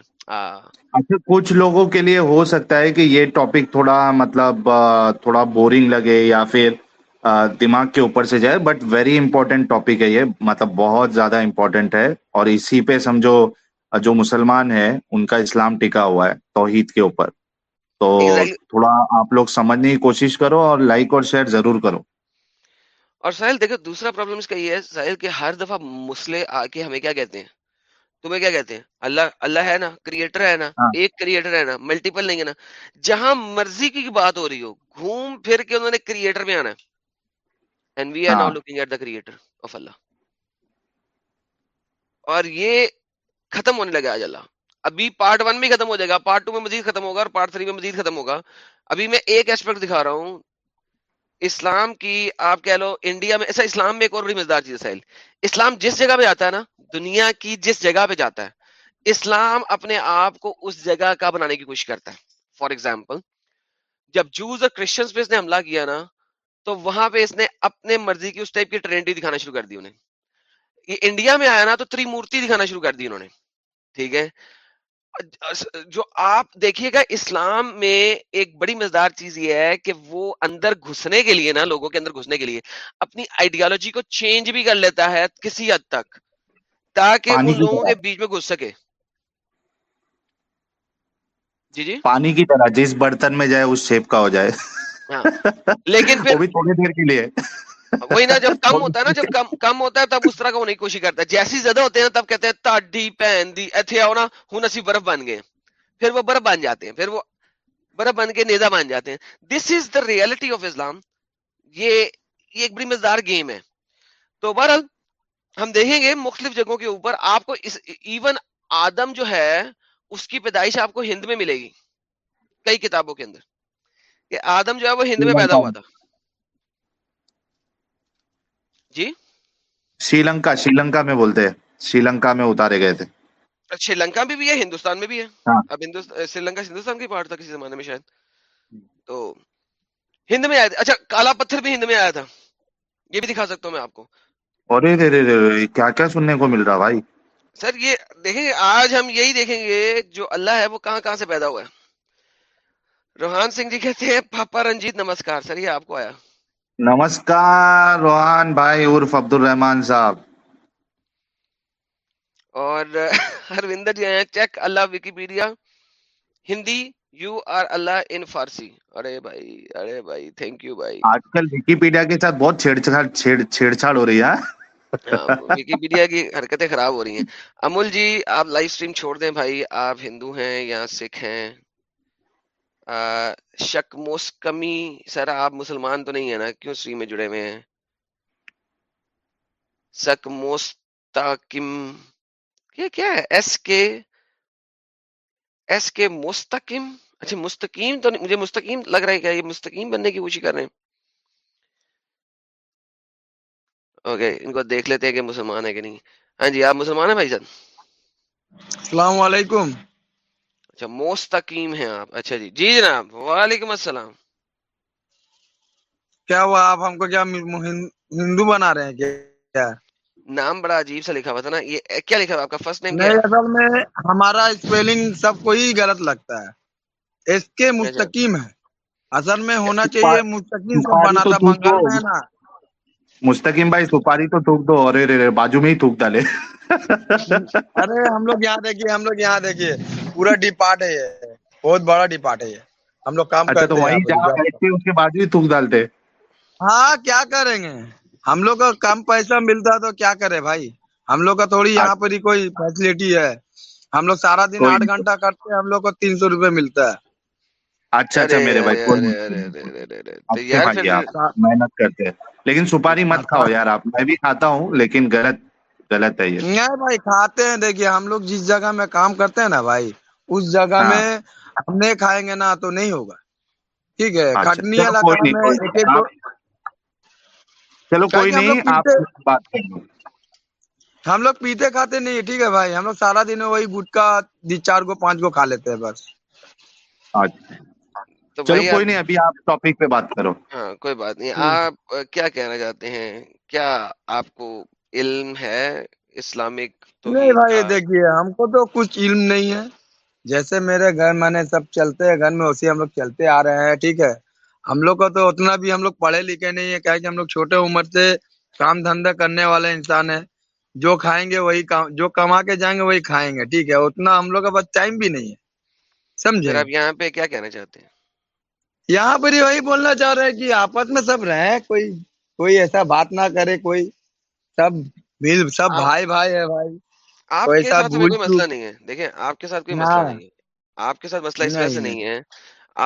اچھا کچھ لوگوں کے لیے ہو سکتا ہے کہ یہ ٹاپک تھوڑا مطلب تھوڑا بورنگ لگے یا پھر دماغ کے اوپر سے جائے بٹ ویری امپورٹینٹ ٹاپک ہے یہ۔ مطلب بہت زیادہ امپورٹینٹ ہے۔ اور اسی پہ سمجھو جو مسلمان ہے ان کا اسلام ٹکا ہوا ہے توحید کے اوپر۔ تو تھوڑا آپ لوگ سمجھنے کی کوشش کرو اور لائک اور شیئر ضرور کرو۔ اور ساحل دیکھو دوسرا پرابلم اس کا یہ ہے ساحل کہ ہر دفعہ مسلے آ کے ہمیں کیا کہتے ہیں؟ تمہیں کیا کہتے ہیں؟ اللہ اللہ ہے نا کریٹر ہے نا ہاں۔ ایک کریٹر ہے نا ملٹیپل نہیں ہے نا۔ جہاں مرضی کی بات ہو رہی ہو گھوم پھر کے انہوں نے کریٹر میں آنا ہے۔ And we are now looking at the creator of Allah اور یہ ختم ہونے لگا آج اللہ۔ ابھی پارٹ ون میں ختم ہو جائے گا۔ پارٹ ٹو میں مزید ختم ہوگا اور پارٹ تھری میں مزید ختم ہوگا۔ ابھی میں ایک ایسپیکٹ دکھا رہا ہوں۔ اسلام کی آپ کہہ لو انڈیا میں ایسا اسلام میں ایک اور بڑی مزدار چیز ہے اسلام جس جگہ پہ جاتا ہے نا، دنیا کی جس جگہ پہ جاتا ہے، اسلام اپنے آپ کو اس جگہ کا بنانے کی کوشش کرتا ہے۔ فار ایگزامپل جب جوز اور کرسچنس پہ اس نے حملہ کیا نا، تو وہاں پہ اس نے اپنے مرضی کی اس ٹائپ کی ٹرینڈی دکھانا شروع کر دی انہیں۔ یہ انڈیا میں آیا نا، تو تری مورتی دکھانا شروع کر دی انہوں نے۔ ٹھیک ہے؟ جو آپ دیکھیے گا اسلام میں ایک بڑی مزدار چیز یہ ہے کہ وہ اندر گھسنے کے لیے نا لوگوں کے اندر گھسنے کے لیے اپنی آئیڈیالوجی کو چینج بھی کر لیتا ہے کسی حد تک تاکہ ان لوگوں کے بیچ میں گھس سکے۔ جی جی؟ پانی کی طرح جس برتن میں جائے اس شیپ کا ہو جائے۔ ہاں۔ لیکن [LAUGHS] پھر تھوڑی دیر کے لیے۔ وہی نا جب کم ہوتا ہے نا جب کم کم ہوتا ہے تب اس طرح کا ہونے کی کوشش کرتا ہے جیسی زیادہ ہوتے ہیں تب کہتے ہیں تاڈی پہن دی ایتھے آؤ نا ہوں اسی برف بن گئے پھر وہ برف بن جاتے ہیں پھر وہ برف بن کے نیزا بن جاتے ہیں دس از دا ریئلٹی آف اسلام یہ یہ ایک بڑی مزدار گیم ہے تو بہرحال ہم دیکھیں گے مختلف جگہوں کے اوپر آپ کو ایون آدم جو ہے اس کی پیدائش آپ کو ہند میں ملے گی کئی کتابوں کے اندر کہ آدم جو ہے وہ ہند میں پیدا ہوا تھا جی؟ شری لنکا شری لنکا میں بولتے ہیں۔ شری لنکا میں اتارے گئے تھے۔ شری لنکا میں بھی ہے ہندوستان میں بھی ہے؟ ہاں۔ اب شری لنکا ہندوستان کی پارٹ تھا کسی زمانے میں شاید۔ تو ہند میں آیا تھا۔ اچھا کالا پتھر بھی ہند میں آیا تھا۔ یہ بھی دکھا سکتا ہوں میں آپ کو۔ ارے کیا کیا سننے کو مل رہا بھائی؟ سر یہ دیکھیں گے آج ہم یہی دیکھیں گے جو اللہ ہے وہ کہاں کہاں سے پیدا ہوا ہے؟ روحان سنگھ جی کہتے ہیں پاپا رنجیت نمسکار۔ سر یہ آپ کو آیا۔ نمسکار روحان بھائی عرف عبد الرحمان صاحب۔ اور [LAUGHS] ہروندر جی آئے check Allah Wikipedia. Hindi you are Allah in Farsi. ارے بھائی ارے بھائی تھینک یو بھائی۔ آج کل وکیپیڈیا کے ساتھ بہت چھیڑ چھاڑ چھیڑ چھاڑ ہو رہی ہے۔ ہاں، وکیپیڈیا کی حرکتیں خراب ہو رہی ہیں۔ امول جی آپ لائف سٹریم چھوڑ دیں بھائی۔ آپ ہندو ہیں یا سکھ ہیں۔ شک موسکمی، سر آپ مسلمان تو نہیں ہے نا؟ کیوں سری میں جڑے ہوئے ہیں؟ سک موستاکم، یہ کیا ہے؟ ایس کے ایس کے مستقیم اچھا مستقیم تو مجھے مستقیم لگ رہا ہے کیا؟ یہ مستقیم بننے کی کوشش کر رہے ہیں۔ اوکے، ان کو دیکھ لیتے ہیں کہ مسلمان ہے کہ نہیں۔ ہاں جی آپ مسلمان ہیں بھائی جان؟ السلام علیکم۔ اچھا مستقیم ہیں آپ۔ اچھا جی جی جناب وعلیکم السلام۔ کیا ہوا؟ آپ ہم کو کیا ہندو بنا رہے ہیں کیا؟ نام بڑا عجیب سا لکھا ہوا تھا نا۔ یہ کیا لکھا ہوا آپ کا فرسٹ نیم نہیں اصل میں ہمارا اسپیلنگ سب کو ہی غلط لگتا ہے۔ اس کے اچھا۔ مستقیم ہے اصل میں ہونا چاہیے مستقیم سے بنا تھا؟ بنگال میں نا۔ مستقیم بھائی سپاری تو تھوک دو اور بازو میں ہی تھوک ڈالے۔ ارے ہم لوگ یہاں دیکھیے ہم لوگ یہاں دیکھیے پورا ڈپارٹ ہے یہ۔ بہت بڑا ڈپارٹ ہے یہ۔ ہم لوگ کام اچھا، کرتے ہیں اس کے بازو ہی تھوک ڈالتے۔ ہاں کیا کریں گے؟ ہم لوگ کا کم پیسہ ملتا تو کیا کرے بھائی؟ ہم لوگ کا تھوڑی یہاں اچھا۔ پر ہی کوئی فیسلٹی ہے۔ ہم لوگ سارا دن آٹھ گھنٹہ کرتے ہیں ہم لوگ کو تین سو روپے ملتا ہے۔ اچھا اچھا میرے بھائی محنت کرتے ہیں۔ لیکن سپاری مت کھاؤ یار آپ میں بھی کھاتا ہوں لیکن غلط بھائی کھاتے ہیں۔ دیکھیے ہم لوگ جس جگہ میں کام کرتے ہیں نا بھائی اس جگہ ہاں۔ میں ہم نہیں کھائیں گے نا تو نہیں ہوگا۔ ٹھیک ہے اچھا، کٹنی چلو کوئی نہیں آپ بات کر ہم لوگ پیتے کھاتے نہیں ٹھیک ہے بھائی۔ ہم لوگ سارا دن وہی گٹکا چار گو پانچ گو کھا لیتے ہیں بس۔ اچھا۔ چلو کوئی نہیں ابھی آپ ٹاپک پہ بات کرو۔ ہاں کوئی بات نہیں۔ آپ کیا کہنا چاہتے ہیں؟ کیا آپ کو علم ہے اسلامک؟ نہیں بھائی دیکھیے ہم کو تو کچھ علم نہیں ہے۔ جیسے میرے گھر میں نے سب چلتے ہیں گھر میں اسی ہم لوگ چلتے آ رہے ہیں ٹھیک ہے۔ ہم لوگ کو تو اتنا بھی ہم لوگ پڑھے لکھے نہیں ہے کہ ہم لوگ چھوٹے عمر سے کام دھندا کرنے والے انسان ہیں۔ جو کھائیں گے وہی جو کما کے جائیں گے وہی کھائیں گے ٹھیک ہے۔ اتنا ہم لوگ کا پاس ٹائم بھی نہیں ہے سمجھے؟ آپ یہاں پہ کیا کہنا چاہتے ہیں؟ یہاں پر ہی وہی بولنا چاہ رہے کہ آپس میں سب رہے کوئی کوئی ایسا بات نہ کرے کوئی سب مل سب بھائی بھائی ہے بھائی۔ آپ کے ساتھ کوئی مسئلہ نہیں ہے۔ دیکھیں آپ کے ساتھ کوئی مسئلہ نہیں ہے۔ آپ کے ساتھ مسئلہ اس وجہ سے جی۔ نہیں ہے۔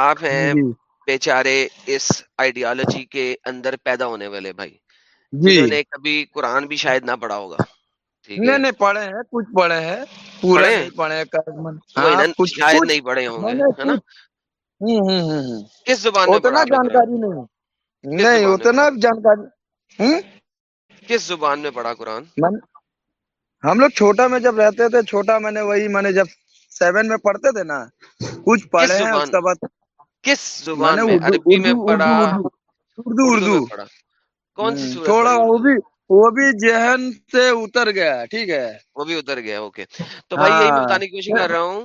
آپ ہیں جی۔ بیچارے اس آئیڈیالوجی کے اندر پیدا ہونے والے بھائی۔ جی۔ جنہوں نے کبھی قرآن بھی شاید نہ پڑھا ہوگا۔ نہیں پڑھے ہیں کچھ پڑھے ہیں۔ پورے پڑھے ہاں، کچھ شاید نہیں پڑھے ہوں گے کس زبان اتنا جانکاری نہیں۔ نہیں اتنا جانکاری کس زبان میں پڑھا قرآن؟ ہم لوگ چھوٹا میں جب رہتے تھے چھوٹا میں نے وہی میں نے جب سیون میں پڑھتے تھے نا کچھ پڑھے ہیں اس کے بعد کس زبان میں پڑھا؟ اردو اردو کون سی تھوڑا وہ بھی وہ بھی جہن سے اتر گیا ٹھیک ہے۔ وہ بھی اتر گیا اوکے۔ تو بھائی یہی بتانے کی کوشش کر رہا ہوں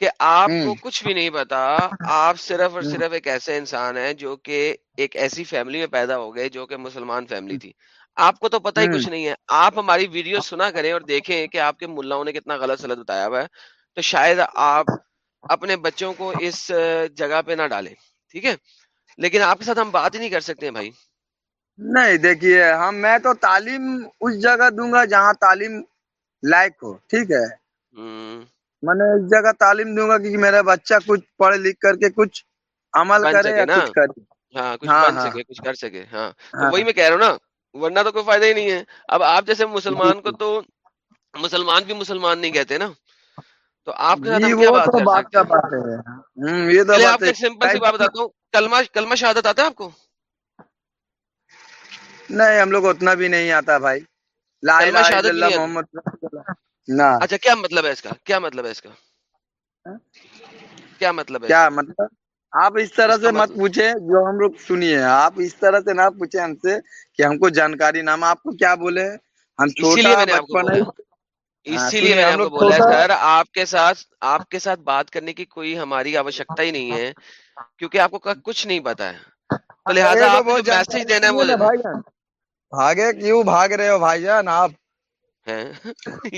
کہ آپ کو کچھ بھی نہیں پتا آپ صرف اور صرف ایک ایسے انسان ہیں جو کہ ایک ایسی فیملی میں پیدا ہو گئے جو کہ مسلمان فیملی تھی۔ آپ کو تو پتا ہی کچھ نہیں ہے۔ آپ ہماری ویڈیو سنا کریں اور دیکھیں کہ آپ کے ملاؤں نے کتنا غلط سلط بتایا ہوا ہے۔ تو شاید آپ اپنے بچوں کو اس جگہ پہ نہ ڈالیں ٹھیک ہے؟ لیکن آپ کے ساتھ ہم بات ہی نہیں کر سکتے ہیں بھائی۔ نہیں دیکھیے ہم میں تو تعلیم اس جگہ دوں گا جہاں تعلیم لائق ہو ٹھیک ہے؟ میں نے ایک جگہ تعلیم دوں گا کہ میرا بچہ کچھ پڑھ لکھ کر کے کچھ عمل کرے یا ہاں، کچھ ہاں, ہاں۔ کچھ کر سکے ہاں۔, ہاں۔ وہی میں کہہ رہا ہوں نا ورنہ تو کوئی فائدہ ہی نہیں ہے۔ اب آپ جیسے مسلمان جی، کو جی۔ تو مسلمان بھی مسلمان نہیں کہتے نا۔ تو آپ کے جی، کلمہ شہادت آتا ہے آپ کو؟ نہیں ہم لوگ اتنا بھی نہیں آتا بھائی۔ محمد اچھا کیا مطلب ہے اس کا؟ کیا مطلب ہے اس کا؟ ہاں؟ کیا مطلب کیا مطلب؟ آپ اس طرح سے مت مطلب پوچھیں جو ہم لوگ سنیے۔ آپ اس طرح سے نہ پوچھیں ہم سے کہ ہم کو جانکاری نام آپ کو کیا بولے۔ ہم اسی لیے میں نے آپ کو بولا۔ ہاں، سر آپ کے ساتھ آپ کے ساتھ بات کرنے کی کوئی ہماری آوشکتا ہی نہیں ہے کیونکہ آپ کو کچھ نہیں پتا ہے۔ لہٰذا آپ کو میسج دینا ہے بھاگے کیوں بھاگ رہے ہو بھائی جان؟ آپ [LAUGHS]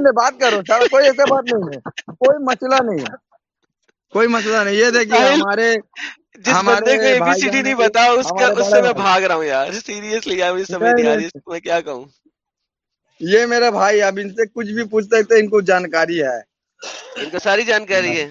نہیں بات کرو سر کوئی ایسا بات نہیں ہے۔ کوئی مسئلہ نہیں ہے۔ کوئی مسئلہ نہیں یہ دیکھیے ہمارے جس بندے کو سی ڈی نہیں بتا اس کا اس سے میں بھاگ رہا ہوں یار۔ سیریسلی میں کیا کہوں؟ یہ میرا بھائی اب ان سے کچھ بھی پوچھ سکتے ان کو جانکاری ہے۔ ان کو ساری جانکاری ہے۔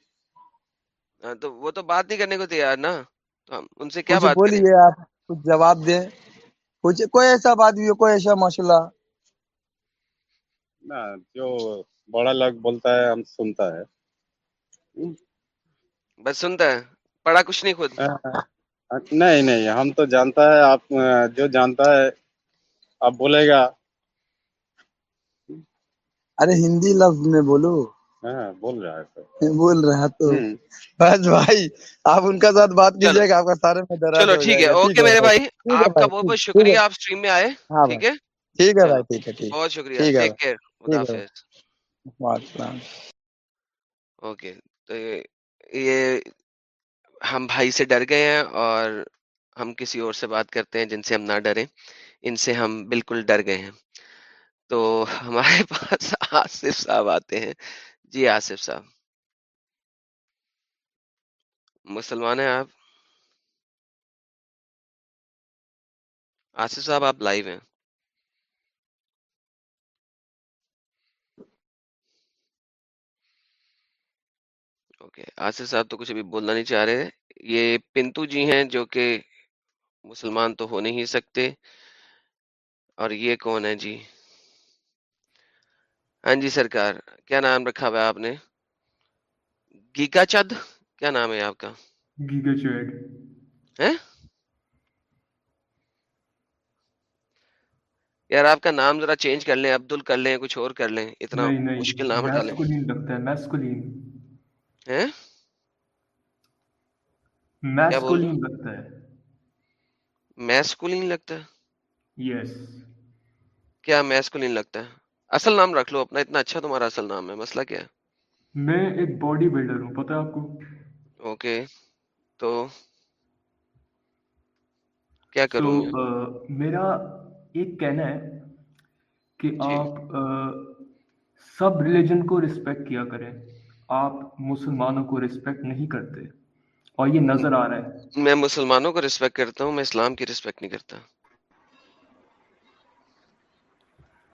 ہاں، تو وہ تو بات نہیں کرنے کو تیار نا۔ تو ان سے کیا بات بولیے آپ کچھ جواب دیں۔ کچھ کوئی ایسا بات بھی ہو کوئی ایسا ماشاء نہ جو بڑا لگ بولتا ہے ہم سنتا ہے۔ بس سنتا ہے پڑا کچھ نہیں خود۔ ہاں، نہیں نہیں ہم تو جانتا ہے آپ جو جانتا ہے آپ بولے گا۔ ارے ہندی لفظ میں بولو۔ ہاں، بول رہا ہے تو۔ بس بھائی آپ ان کا ساتھ بات کیجیے گا آپ کا سارے میں چلو ٹھیک ہے۔ اوکے میرے بھائی۔ آپ کا بہت بہت شکریہ آپ اسٹریم میں آئے۔ ہاں ٹھیک ہے؟ ٹھیک ہے بھائی ٹھیک ہے ٹھیک۔ بہت شکریہ اوکے تو یہ ہم بھائی سے ڈر گئے ہیں اور ہم کسی اور سے بات کرتے ہیں جن سے ہم نہ ڈریں۔ ان سے ہم بالکل ڈر گئے ہیں۔ تو ہمارے [LAUGHS] پاس آصف صاحب آتے ہیں۔ جی آصف صاحب۔ مسلمان ہیں آپ؟ آصف صاحب، آپ لائیو ہیں۔ اوکے آصف صاحب تو کچھ ابھی بولنا نہیں چاہ رہے۔ یہ پنتو جی ہیں جو کہ مسلمان تو ہو نہیں سکتے۔ اور یہ کون ہے جی؟ ہاں جی سرکار کیا نام رکھا ہوا آپ نے؟ Giga Chad? کیا نام ہے آپ کا؟ گیگا ہیں؟ یار آپ کا نام ذرا چینج کر لیں عبدل کر لیں کچھ اور کر لیں اتنا مشکل نام ہٹا لیں۔ میسکولین لگتا ہے؟ یس۔ کیا میسکولین لگتا ہے؟ اصل نام رکھ لو اپنا اتنا اچھا تمہارا اصل نام ہے مسئلہ کیا ہے؟ میں ایک باڈی بلڈر ہوں پتہ ہے آپ کو؟ اوکے تو کیا کروں؟ میرا ایک کہنا ہے کہ جی۔ آپ سب ریلیجن کو رسپیکٹ کیا کریں آپ مسلمانوں کو رسپیکٹ نہیں کرتے اور یہ نظر آ رہا ہے۔ میں مسلمانوں کو رسپیکٹ کرتا ہوں میں اسلام کی رسپیکٹ نہیں کرتا۔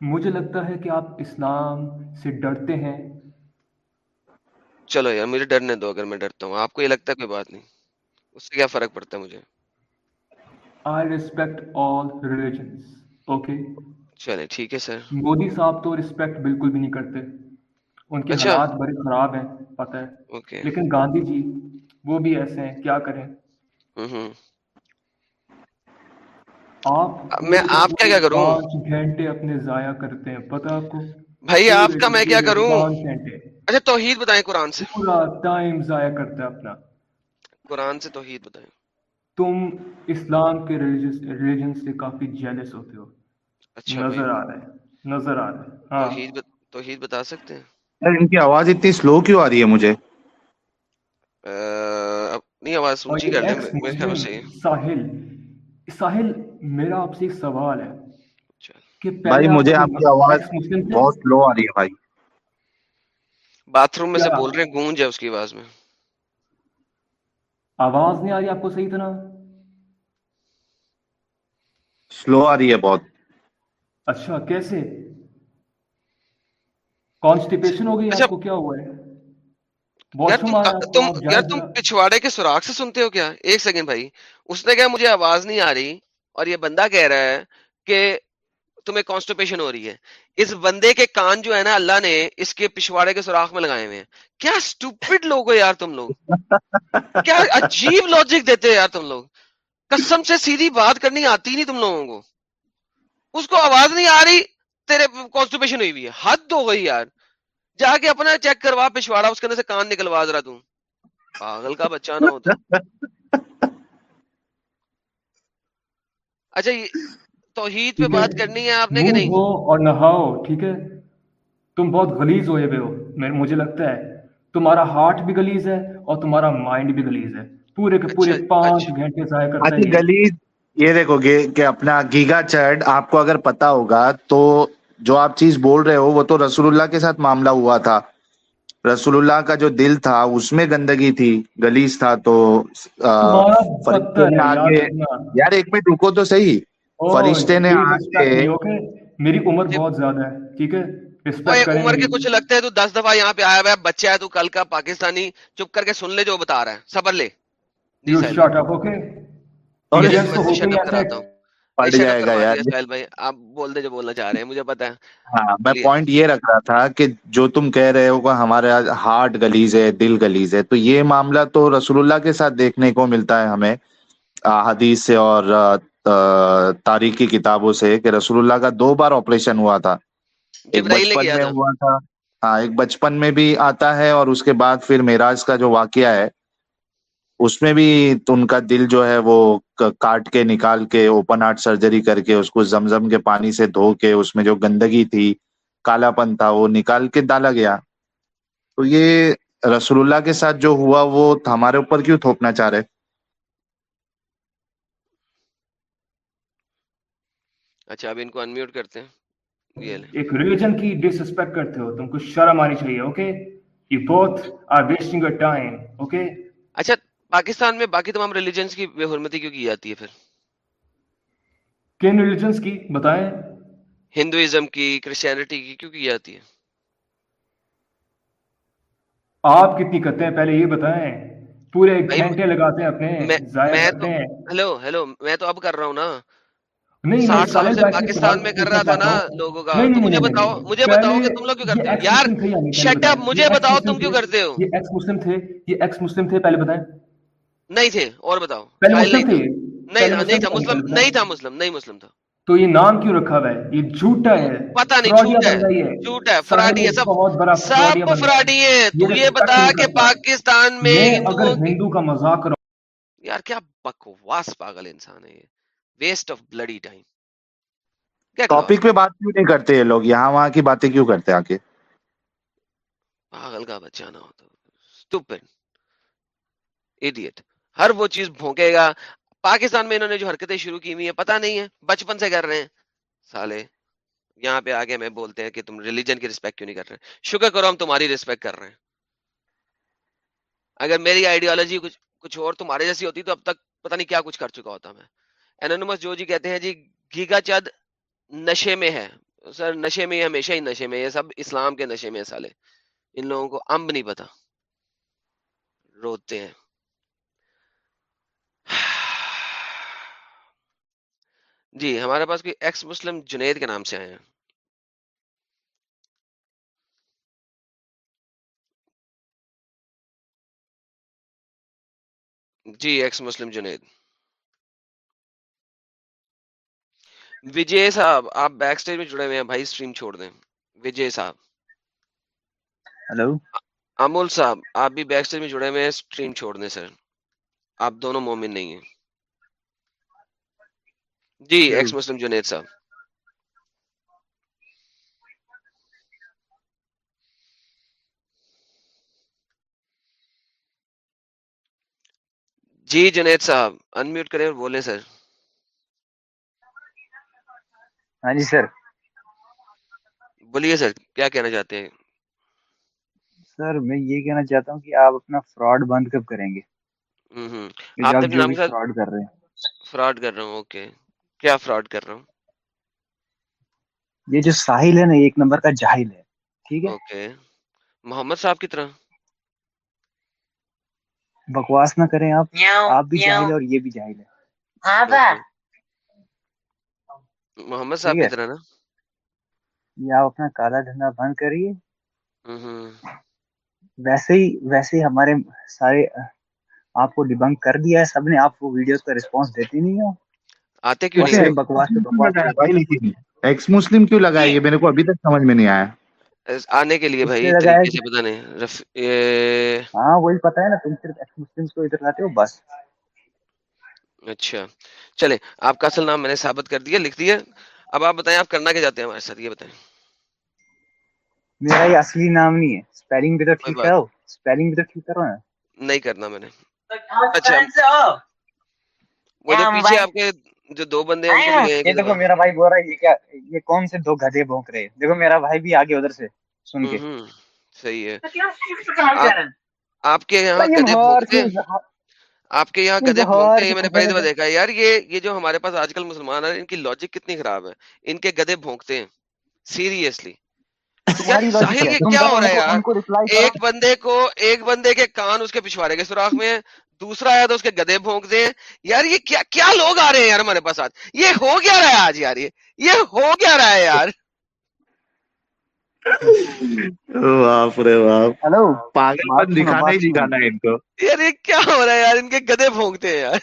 مجھے لگتا ہے کہ آپ اسلام سے ڈرتے ہیں۔ چلو یار مجھے ڈرنے دو اگر میں ڈرتا ہوں۔ آپ کو یہ لگتا ہے کوئی بات نہیں۔ اس سے کیا فرق پڑتا ہے مجھے؟ I respect all religions okay چلے ٹھیک ہے سر۔ مودی صاحب تو رسپیکٹ بالکل بھی نہیں کرتے۔ ان کے اچھا۔ حالات بڑے خراب ہیں پتہ ہے۔ اوکے لیکن گاندھی جی وہ بھی ایسے ہیں کیا کریں؟ ہوں آپ میں آپ کیا پورے کیا کروں؟ پانچ گھنٹے اپنے ضائع کرتے ہیں پتہ آپ کو؟ بھائی آپ کا میں کیا کروں؟ اچھا توحید بتائیں قرآن سے۔ پورا ٹائم ضائع کرتا ہے اپنا۔ قرآن سے توحید بتائیں۔ تم اسلام کے ریلیجن سے کافی جیلس ہوتے ہو۔ اچھا نظر آ رہا ہے نظر آ رہا ہے۔ ہاں۔ توحید بت- توحید بتا سکتے ہیں؟ ان کی آواز اتنی سلو کیوں آ رہی ہے مجھے؟ اپنی آواز یہ کر لیں ایکس میرے خیال مسلم سے ساحل۔ ساحل میرا آپ سے ایک سوال ہے کہ بھائی مجھے آپ کی آواز بہت سلو آ رہی ہے بھائی۔ باتھ روم میں سے بول رہے ہیں گونج ہے اس کی آواز میں۔ آواز نہیں آ رہی آپ کو صحیح طرح؟ سلو آ رہی ہے بہت۔ اچھا کیسے؟ کانسٹیپیشن ہو گئی اچھا۔ آپ کو کیا ہوا ہے؟ تم یار تم پچھواڑے کے سوراخ سے سنتے ہو کیا؟ ایک سیکنڈ بھائی اس نے کہا مجھے آواز نہیں آ رہی۔ اور یہ بندہ کہہ رہا ہے کہ تمہیں کانسٹیپیشن ہو رہی ہے۔ اس بندے کے کان جو ہے نا اللہ نے اس کے پچھواڑے کے سوراخ میں لگائے ہوئے ہیں۔ کیا اسٹوپڈ لوگ ہو یار تم لوگ۔ کیا عجیب لاجک دیتے ہو یار تم لوگ۔ قسم سے سیدھی بات کرنی آتی نہیں تم لوگوں کو۔ اس کو آواز نہیں آ رہی، تیرے کانسٹیپیشن ہوئی ہوئی ہے۔ حد ہو گئی یار۔ جا کے اپنا چیک کروا پچھواڑا اس کے اندر سے کان نکلوا ذرا تم پاگل کا بچہ نہ ہو تو اچھا یہ توحید پہ بات کرنی ہے آپ نے کہ نہیں؟ اور نہاؤ ٹھیک ہے؟ تم بہت غلیظ ہوئے ہوئے ہو مجھے لگتا ہے تمہارا ہارٹ بھی غلیظ ہے اور تمہارا مائنڈ بھی غلیظ ہے۔ پورے کے پورے اچھا پانچ اچھا گھنٹے ضائع کرتا ہے اچھا یہ۔ دیکھو گے کہ اپنا گیگا چرڈ آپ کو اگر پتا ہوگا تو جو آپ چیز بول رہے ہو وہ تو رسول اللہ کے ساتھ معاملہ ہوا تھا۔ رسول اللہ کا جو دل تھا اس میں گندگی تھی گلیز تھا تو فرشتے نے یار ایک منٹ رکو تو صحیح۔ فرشتے نے میری عمر بہت زیادہ ہے ٹھیک ہے؟ عمر کے کچھ لگتا ہے تو دس دفعہ یہاں پہ آیا ہوا ہے بچہ ہے تو کل کا پاکستانی چپ کر کے سن لے جو بتا رہا ہے صبر لے۔ بھائی اپ اوکے اور کراتا ہوں۔ پڑ جائے گا یار۔ آپ بول دے جو بولنا چاہ رہے ہیں مجھے پتا ہے۔ ہاں میں پوائنٹ یہ رکھ رہا تھا کہ جو تم کہہ رہے ہو ہمارے ہارٹ گلیز ہے دل گلیز ہے تو یہ معاملہ تو رسول اللہ کے ساتھ دیکھنے کو ملتا ہے ہمیں حدیث سے اور تاریخی کتابوں سے کہ رسول اللہ کا دو بار آپریشن ہوا تھا۔ ایک بچپن میں ہوا تھا۔ ہاں ایک بچپن میں بھی آتا ہے اور اس کے بعد پھر میراج کا جو واقعہ ہے اس میں بھی ان کا دل جو ہے وہ کاٹ کے نکال کے اوپن ہارٹ سرجری کر کے اس کو زمزم کے پانی سے دھو کے اس میں جو گندگی تھی کالا پن تھا وہ نکال کے ڈالا گیا۔ تو یہ رسول اللہ کے ساتھ جو ہوا وہ ہمارے اوپر کیوں تھوپنا چاہ رہے؟ اچھا اب ان کو انمیوٹ کرتے ہیں۔ ایک ریلیجن کی ڈس رسپیکٹ کرتے ہو تم کو شرم آنی چاہیے okay you both are wasting your time okay اچھا پاکستان میں باقی تمام ریلیجنس کی بے حرمتی کیوں کی جاتی ہے پھر؟ کن ریلیجنس کی؟ بتائیں۔ ہندوازم کی کرسچینٹی کی کیوں کی جاتی ہے؟ آپ کتنی کرتے ہیں؟ پہلے یہ بتائیں۔ پورے گھنٹے لگاتے ہیں اپنے ضائع میں کرتے تو ہیں۔ ہلو ہلو میں تو اب کر رہا ہوں نا۔ نہیں ساٹھ سالوں سے پاکستان میں کر رہا تھا نا لوگوں کا۔ مجھے بتاؤ مجھے بتاؤ کہ تم لوگ کیوں کرتے ہو یار ex-Muslim تھے یا نہیں؟ پہلے شٹ بتائیں۔ اپ مجھے یہ بتاؤ ex-Muslim تم کیوں تھے؟ کرتے ہو؟ یہ ایکس مسلم تھے یہ ایکس مسلم تھے پہلے بتائیں۔ نہیں تھے اور بتاؤ۔ نہیں تھا مسلم نہیں۔ تھا مسلم نہیں مسلم تھا۔ تو یہ نام کیوں رکھا ہوا ہے؟ یہ جھوٹا ہے۔ پتہ نہیں ہے ہے؟ فراڈی ہے سب سب تو یہ بتا کہ۔ پاکستان میں اگر ہندو کا مذاق یار کیا بکواس پاگل انسان ہے یہ۔ ویسٹ آف بلڈی ٹائم کیا ٹاپک پہ بات کیوں نہیں کرتے یہ لوگ؟ یہاں وہاں کی باتیں کیوں کرتے آ کے؟ پاگل کا بچہ نہ ہو تو ایڈیٹ ہر وہ چیز بھونکے گا۔ پاکستان میں انہوں نے جو حرکتیں شروع کی ہوئی ہیں، پتہ نہیں ہے۔ بچپن سے کر رہے ہیں۔ سالے، یہاں پہ آگے ہمیں بولتے ہیں کہ تم ریلیجن کی رسپیکٹ کیوں نہیں کر رہے؟ شکر کرو ہم تمہاری رسپیکٹ کر رہے ہیں۔ اگر میری آئیڈیالوجی کچھ کچھ اور تمہارے جیسی ہوتی تو اب تک پتہ نہیں کیا کچھ کر چکا ہوتا میں۔ اینونیمس جو جی کہتے ہیں جی گیگا چد نشے میں ہے۔ سر، نشے میں ہمیشہ ہی نشے میں۔ یہ سب اسلام کے نشے میں ہے سالے۔ ان لوگوں کو امب نہیں پتا۔ روتے ہیں۔ جی ہمارے پاس کوئی ایکس مسلم جنید کے نام سے آئے ہیں۔ جی ایکس مسلم جنید۔ وجے صاحب آپ بیک سٹیج میں جڑے ہوئے ہیں بھائی سٹریم چھوڑ دیں۔ وجے صاحب۔ ہلو امول صاحب آپ بھی بیک سٹیج میں جڑے ہوئے ہیں سٹریم چھوڑ دیں سر آپ دونوں مومن نہیں ہیں۔ جی ایکس مسلم جنید صاحب۔ جی جنید صاحب انمیوٹ کریں اور بولیں سر۔ ہاں جی سر۔ بولیے سر کیا کہنا چاہتے ہیں؟ سر میں یہ کہنا چاہتا ہوں کہ آپ اپنا فراڈ بند کب کریں گے؟ فراڈ کر رہے ہیں۔ فراڈ کر رہا ہوں اوکے کیا فراڈ کر رہا ہوں؟ یہ جو ساحل ہے نا ایک نمبر کا جاہل ہے ٹھیک ہے؟ اوکے۔ محمد صاحب کی طرح۔ بکواس نہ کریں آپ آپ بھی جاہل ہے اور یہ بھی جاہل ہے اوکے۔ محمد صاحب کی طرح نا۔ یہ آپ اپنا کالا دھندا بند کریے۔ ویسے ہی ویسے ہی ہمارے سارے آپ کو ڈیبنک کر دیا ہے سب نے آپ کو ویڈیوز کا رسپانس دیتے نہیں ہو۔ آتے کیوں نہیں؟ لیکن ایکس مسلم کیوں لگایا یہ میرے کو ابھی تک سمجھ میں نہیں آیا۔ آنے کے لیے بھائی طریقے کہ سے پتا نہیں. ہاں وہی پتا ہے نا تم صرف ایکس مسلمس کو ادھر لاتے ہو بس۔ اچھا۔ چلے آپ کا اصل نام میں نے ثابت کر دیا لکھ دیا اب آپ بتائیں آپ کرنا کیا چاہتے ہیں ہمارے ساتھ؟ یہ بتائیں۔ میرا یہ اصلی نام نہیں ہے۔ اسپیلنگ بھی تو ٹھیک کرو اسپیلنگ بھی تو ٹھیک کرو نا۔ نہیں کرنا میں نے۔ اچھا۔ وہ جو پیچھے آپ کے جو دو بندے ہیں ان کو بھی لے یہ دیکھو میرا بھائی بول رہا ہے یہ کیا یہ کون سے دو گدھے بھونک رہے ہیں؟ دیکھو میرا بھائی بھی آگے ادھر سے سن کے۔ صحیح ہے۔ آپ کے یہاں گدے بھونکتے آپ کے یہاں یہ گدے بہار بھونکتے ہیں میں نے پہلی دفعہ گدھے- دیکھا ہے۔ یار یہ یہ جو ہمارے پاس آج کل مسلمان ہیں ان کی لاجک کتنی خراب ہے؟ ان کے گدے بھونکتے ہیں سیریسلی [LAUGHS] ساحل کیا ہو رہا ہے یار؟ ایک بندے کو ایک بندے کے کان اس کے پچھوارے کے سوراخ میں ہیں، دوسرا آیا تو اس کے گدے پھونک دیں۔ یار یہ کیا کیا لوگ آ رہے ہیں یار ہمارے پاس آج؟ یہ ہو گیا رہا ہے آج یار؟ یہ یہ ہو گیا رہا ہے یار؟ کو۔ گدے ہیں یار۔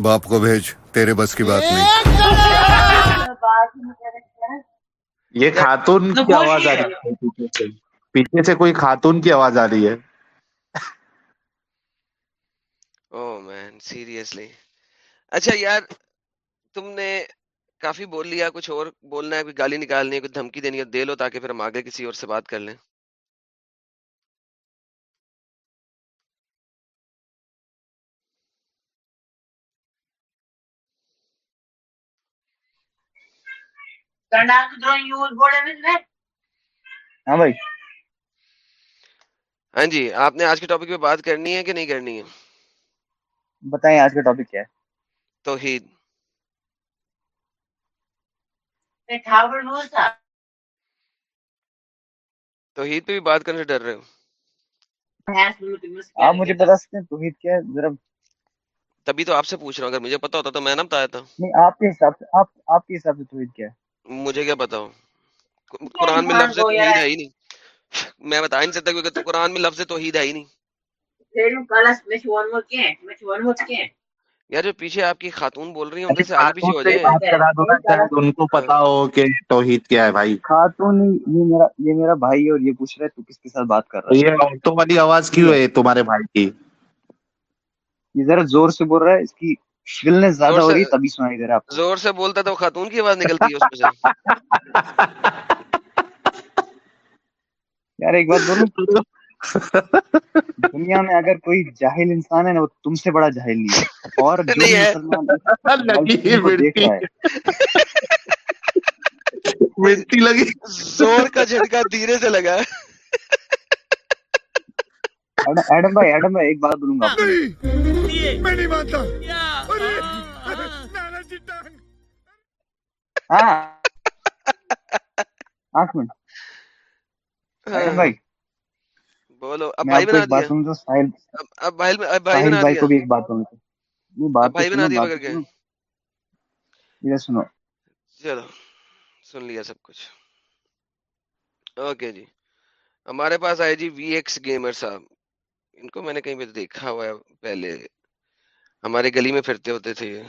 باپ کو بھیج تیرے بس کی بات نہیں۔ یہ خاتون کی آواز آ رہی ہے۔ پیچھے سے کوئی خاتون کی آواز آ رہی ہے۔ سیریسلی اچھا یار تم نے کافی بول لیا کچھ اور بولنا ہے کوئی گالی نکالنی ہے کوئی دھمکی دینی ہے دے لو تاکہ پھر ہم آگے کسی اور سے بات کر لیں۔ ہاں ہاں جی آپ نے آج کے ٹاپک پہ بات کرنی ہے کہ نہیں کرنی ہے؟ بتائیں آج کا ٹاپک کیا ہے؟ توحید۔ توحید پہ بھی بات کرنے سے ڈر رہے ہو۔ آپ مجھے بتا سکتے ہیں توحید کیا ہے؟ ذرا تبھی تو آپ سے پوچھ رہا ہوں۔ اگر مجھے پتا ہوتا تو میں نہ بتایا تھا۔ نہیں آپ کے حساب سے آپ آپ کے حساب سے توحید کیا ہے؟ مجھے کیا پتا قرآن میں لفظ توحید ہے ہی نہیں۔ میں بتا نہیں سکتا کیونکہ قرآن میں لفظ توحید ہے ہی نہیں۔ یار جو پیچھے آپ کی خاتون بول رہی ہوں سے آپ پیچھے ہو جائے ان کو پتا ہو کہ توحید کیا ہے بھائی۔ خاتون یہ میرا یہ میرا بھائی اور یہ پوچھ رہا ہے تو کس کے ساتھ بات کر رہا ہے؟ یہ عورتوں والی آواز کی ہے تمہارے بھائی کی؟ یہ ذرا زور سے بول رہا ہے اس کی شکلنے زیادہ ہو رہی تبھی سنائی دے رہا آپ زور سے بولتا تو خاتون کی آواز نکلتی ہے اس میں سے۔ یار ایک بات بولوں دنیا میں اگر کوئی جاہل انسان ہے نا وہ تم سے بڑا جاہل نہیں ہے۔ اور [LAUGHS] [LAUGHS] مٹی۔ لگی۔ زور کا جھٹکا دھیرے سے لگا۔ ایڈم بھائی ایڈم بھائی ایک بات بولوں گا۔ ہاں۔ آٹھ منٹ ایڈم بھائی بولو اب بھائی بنا دیا۔ اب بھائی بنا دیا۔ ایک بات بھائی بنا دیا مگر یہ سنو۔ چلو سن لیا سب کچھ۔ اوکے جی۔ ہمارے پاس آئے جی وی ایکس گیمر صاحب۔ ان کو میں نے کہیں پہ دیکھا ہوا ہے پہلے۔ ہمارے گلی میں پھرتے ہوتے تھے۔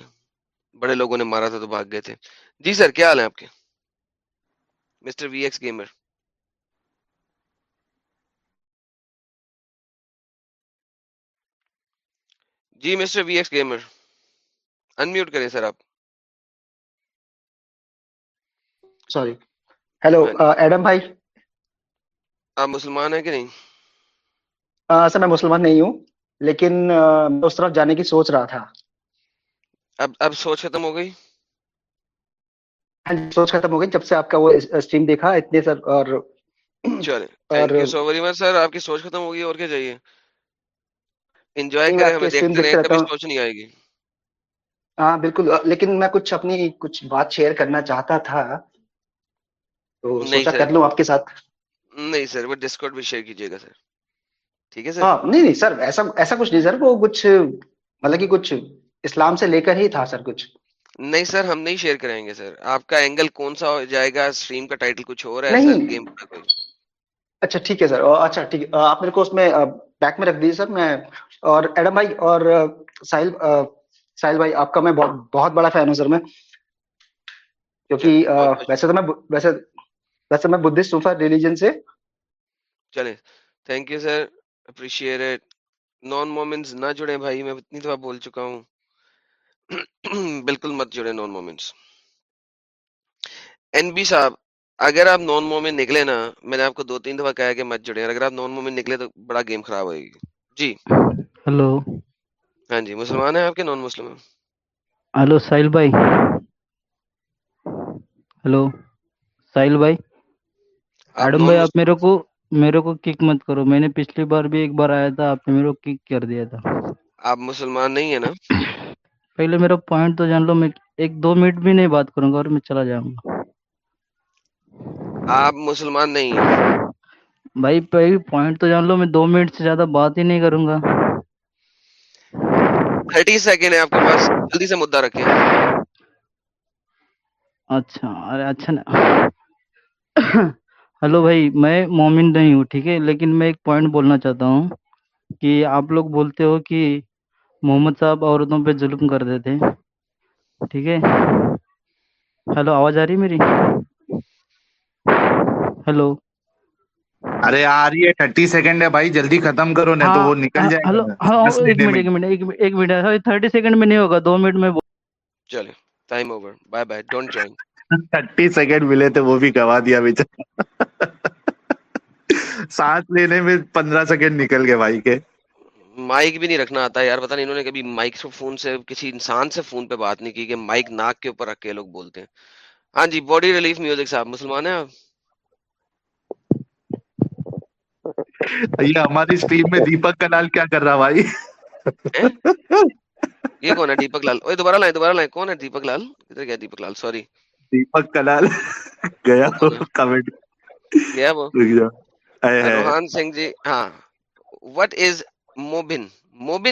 بڑے لوگوں نے مارا تھا تو بھاگ گئے تھے۔ جی سر کیا حال ہے آپ کے؟ Mister V X gamer ji mister V X gamer. Unmute کریں سر آپ۔ سوری ہیلو ایڈم بھائی۔ آپ مسلمان ہیں کہ نہیں؟ سر میں مسلمان نہیں ہوں لیکن میں اس طرف جانے کی سوچ رہا تھا۔ اب اب سوچ ختم ہو گئی؟ ہاں جی، سوچ ختم ہو گئی جب سے آپ کا وہ اسٹریم دیکھا اتنے سر اور چلے سر آپ کی سوچ ختم ہو گئی اور کیا چاہیے؟ ہاں بالکل۔ لیکن میں کچھ اپنی کچھ بات شیئر کرنا چاہتا تھا۔ کر لوں آپ کے ساتھ۔ نہیں سر وہ ڈسکاؤنٹ بھی شیئر کیجیے گا سر۔ ٹھیک ہے سر؟ ہاں، نہیں نہیں سر ایسا ایسا کچھ نہیں سر۔ وہ کچھ مطلب کہ کچھ اسلام سے لے کر ہی تھا سر کچھ۔ نہیں سر ہم نہیں شیئر کریں گے سر۔ آپ کا اینگل کون سا ہو جائے گا؟ اسٹریم کا ٹائٹل کچھ ہو رہا ہے سر گیم کا کوئی۔ اچھا ٹھیک ہے سر۔ اچھا ٹھیک۔ آپ میرے کو اس میں بیک میں رکھ دیجیے سر، میں اور ایڈم بھائی اور ساحل ساحل بھائی، آپ کا میں بہت بڑا فین ہوں سر میں۔ کیونکہ ویسے تو میں، ویسے ویسے میں بدھسٹ ہوں سر ریلیجن سے۔ چلے thank you sir appreciate naan moments نہ جڑے بھائی، میں اتنی دفعہ بول چکا ہوں۔ [CLEARS THROAT] بالکل مت جڑے نان مومنٹس این بی صاحب اگر آپ نان مومن نکلے نا میں نے آپ کو دو تین دفعہ کہا کہ مت جڑے اگر آپ نان مومن نکلے تو بڑا گیم خراب ہوئے گی۔ جی۔ ہلو۔ ہاں جی مسلمان ہیں آپ کے؟ نان مسلم ہلو ساحل بھائی۔ ہلو ساحل بھائی۔ آڈم بھائی آپ میرے کو میرے کو کک مت کرو۔ میں نے پچھلی بار بھی ایک بار آیا تھا آپ نے میرے کو کک کر دیا تھا۔ آپ مسلمان نہیں ہیں نا؟ پہلے میرا پوائنٹ تو جان لو میں ایک دو منٹ بھی نہیں بات کروں گا اور میں چلا جاؤں گا۔ آپ مسلمان نہیں بھائی بھائی پوائنٹ تو جان لو میں دو منٹ سے زیادہ بات ہی نہیں کروں گا۔ تھرٹی سیکنڈ ہے آپ کے پاس۔ جلدی سے مدعا رکھے اچھا ارے اچھا نا۔ ہلو بھائی میں مومن نہیں ہوں ٹھیک ہے؟ لیکن میں ایک پوائنٹ بولنا چاہتا ہوں کہ آپ لوگ بولتے ہو کہ محمد صاحب عورتوں پہ ظلم کر دیتے ٹھیک ہے؟ ہلو آواز آ رہی میری؟ ہیلو ارے یار یہ تھرٹی سیکنڈ ہے بھائی جلدی ختم کرو نہیں تو ہاں، وہ نکل جائے ہلو ہاں، ایک منٹ ایک منٹ ایک منٹ تھرٹی سیکنڈ میں نہیں ہوگا دو منٹ میں چلے time over bye bye don't join thirty second ملے تھے وہ بھی گوا دیا بیچارہ۔ سانس لینے میں پندرہ سیکنڈ نکل گئے بھائی کے۔ مائک بھی نہیں رکھنا آتا یار پتا نہیں انہوں نے کبھی مائک سے فون سے کسی انسان سے فون پہ بات نہیں کی کہ مائک ناک کے اوپر رکھ کے لوگ بولتے ہیں۔ ہاں جی باڈی ریلیف میوزک صاحب مسلمان ہیں آپ؟ ہماری اسٹریم میں دیپک کا لال کیا کر رہا بھائی؟ یہ کون ہے دیپک لال؟ دوبارہ لائیں دوبارہ لائیں۔ کون ہے دیپک لال؟ کدھر گیا دیپک لال؟ سوری دیپک کلال گیا گیا موبن جی، ہاں۔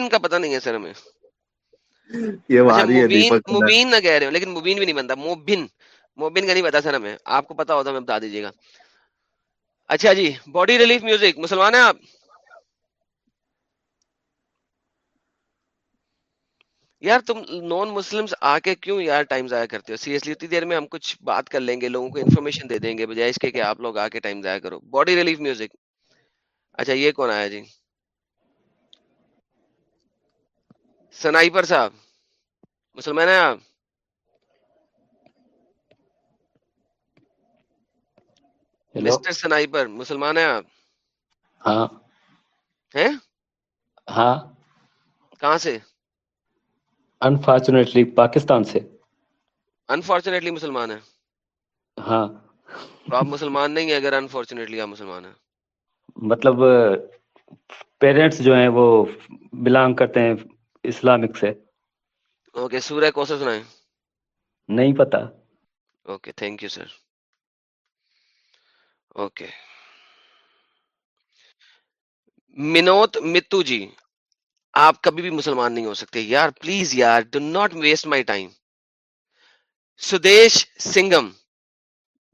کا پتہ نہیں ہے سر ہمیں۔ یہ اچھا، بھی نہیں بنتا۔ موبن موبن کا نہیں پتا سر ہمیں۔ آپ کو پتا ہوتا ہمیں بتا دیجیے گا۔ اچھا جی باڈی ریلیف میوزک مسلمان ہیں آپ؟ یار تم نان مسلم آ کے کیوں یار ٹائم ضائع کرتے ہو؟ سیریسلی اتنی دیر میں ہم کچھ بات کر لیں گے، لوگوں کو انفارمیشن دے دیں گے، بجائے اس کے کہ آپ لوگ آ کے ٹائم ضائع کرو۔ باڈی ریلیف میوزک اچھا یہ کون آیا جی؟ سنائپر صاحب۔ مسلمان ہیں آپ؟ مسٹر سنائپر مسلمان ہیں آپ؟ ہاں۔ ہیں؟ ہاں۔ کہاں سے؟ انفارچونیٹلی پاکستان سے۔ انفارچونیٹلی مسلمان ہیں۔ ہاں۔ تو آپ مسلمان نہیں ہیں اگر انفارچونیٹلی آپ مسلمان ہیں؟ مطلب پیرنٹس جو ہیں وہ بلانگ کرتے ہیں اسلامک سے۔ اوکے سورہ کوسا سنائیں۔ نہیں پتا۔ Okay thank you sir okay. منوت متو جی آپ کبھی بھی مسلمان نہیں ہو سکتے۔ یار، پلیز یار do not waste my time Sudesh Sangam,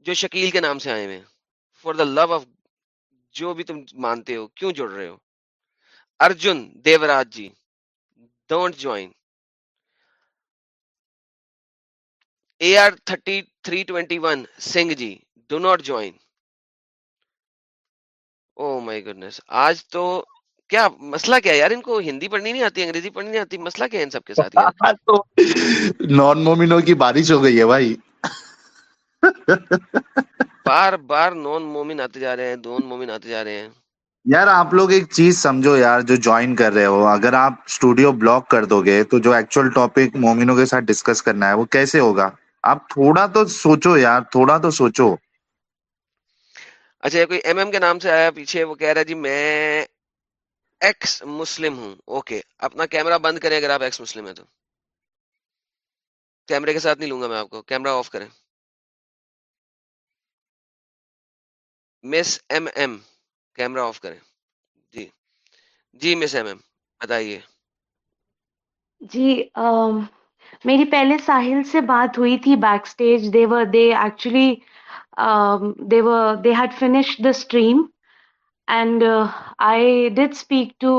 جو شکیل کے نام سے آئے ہوئے فور دا لو آف جو بھی تم مانتے ہو، کیوں جڑ رہے ہو؟ Arjun Devraj ji don't join A R thirty three twenty one Singh ji do not join oh my goodness آج تو کیا مسئلہ کیا یار؟ ان کو ہندی پڑھنی نہیں آتی انگریزی پڑھنی نہیں آتی؟ مسئلہ کیا ان سب کے ساتھ [LAUGHS] نان مومنوں کی بارش ہو گئی ہے بھائی۔ بار بار نان مومن آتے جا رہے ہیں دون مومن آتے جا رہے ہیں۔ یار آپ لوگ ایک چیز سمجھو یار جو جوائن کر رہے ہو اگر آپ اسٹوڈیو بلاک کر دو گے تو جو ایکچوئل ٹاپک مومنوں کے ساتھ ڈسکس کرنا ہے وہ کیسے ہوگا؟ آپ تھوڑا تو سوچو یار تھوڑا تو سوچو۔ اچھا کوئی ایم ایم کے نام سے آیا پیچھے، وہ کہہ رہا ہے جی میں ایکس مسلم ہوں اوکے اپنا کیمرہ بند کریں اگر آپ ایکس مسلم ہیں تو۔ کیمرے کے ساتھ نہیں لوں گا میں آپ کو، کیمرہ آف کریں۔ Miss M M camera off کریں۔ جی۔ جی مس ایم ایم بتائیے۔ جی میری پہلے ساحل سے بات ہوئی تھی بیک اسٹیج دے و دے ایکچولی دے و they had finish the stream and I did speak to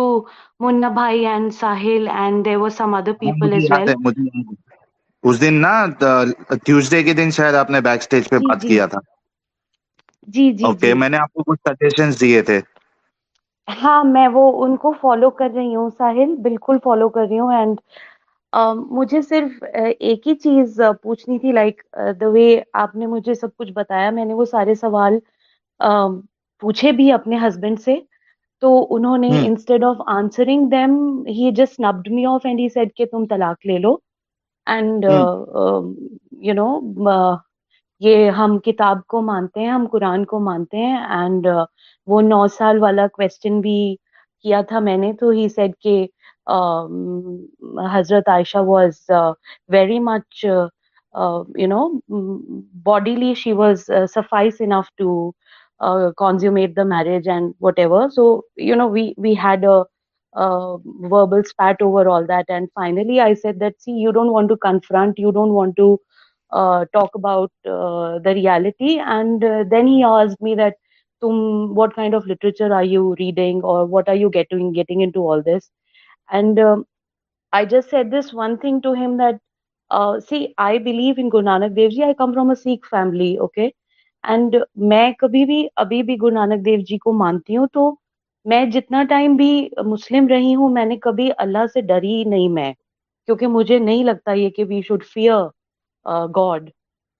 Munna bhai and Sahil and they were some other people as well اس دن نا ٹیوزڈے کے دن شاید آپ نے بیک اسٹیج پہ جی، بات جی۔ کیا تھا۔ جی جی اوکے جی۔ میں نے آپ کو کچھ سجیشن دیے تھے۔ ہاں میں وہ ان کو فالو کر رہی ہوں ساحل بالکل فالو کر رہی ہوں اینڈ مجھے صرف ایک ہی چیز پوچھنی تھی لائک دا وے آپ نے مجھے سب کچھ بتایا میں نے وہ سارے سوال پوچھے بھی اپنے ہسبینڈ سے تو انہوں نے instead of answering them he just snubbed me off and he said کہ تم طلاق لے لو اینڈ یو نو یہ ہم کتاب کو مانتے ہیں ہم قرآن کو مانتے ہیں اینڈ وہ نو سال والا کوشچن بھی کیا تھا میں نے تو ہی سیڈ کہ Hazrat Aisha was very much you know bodily she was suffice enough to consummate the marriage and whatever so you know we we had verbal spat over all that and finally I said that see you don't want to confront you don't want to talk about the reality and then he آز me that تم what kind of literature are you reading or what are you getting getting into all this about um, uh, the reality and uh, then he asked me that tum what kind of literature are you reading or what are you getting getting and میں کبھی بھی ابھی بھی گرو نانک دیو جی کو مانتی ہوں تو میں جتنا ٹائم بھی مسلم رہی ہوں میں نے کبھی اللہ سے ڈری نہیں میں کیونکہ مجھے نہیں لگتا یہ کہ we should fear God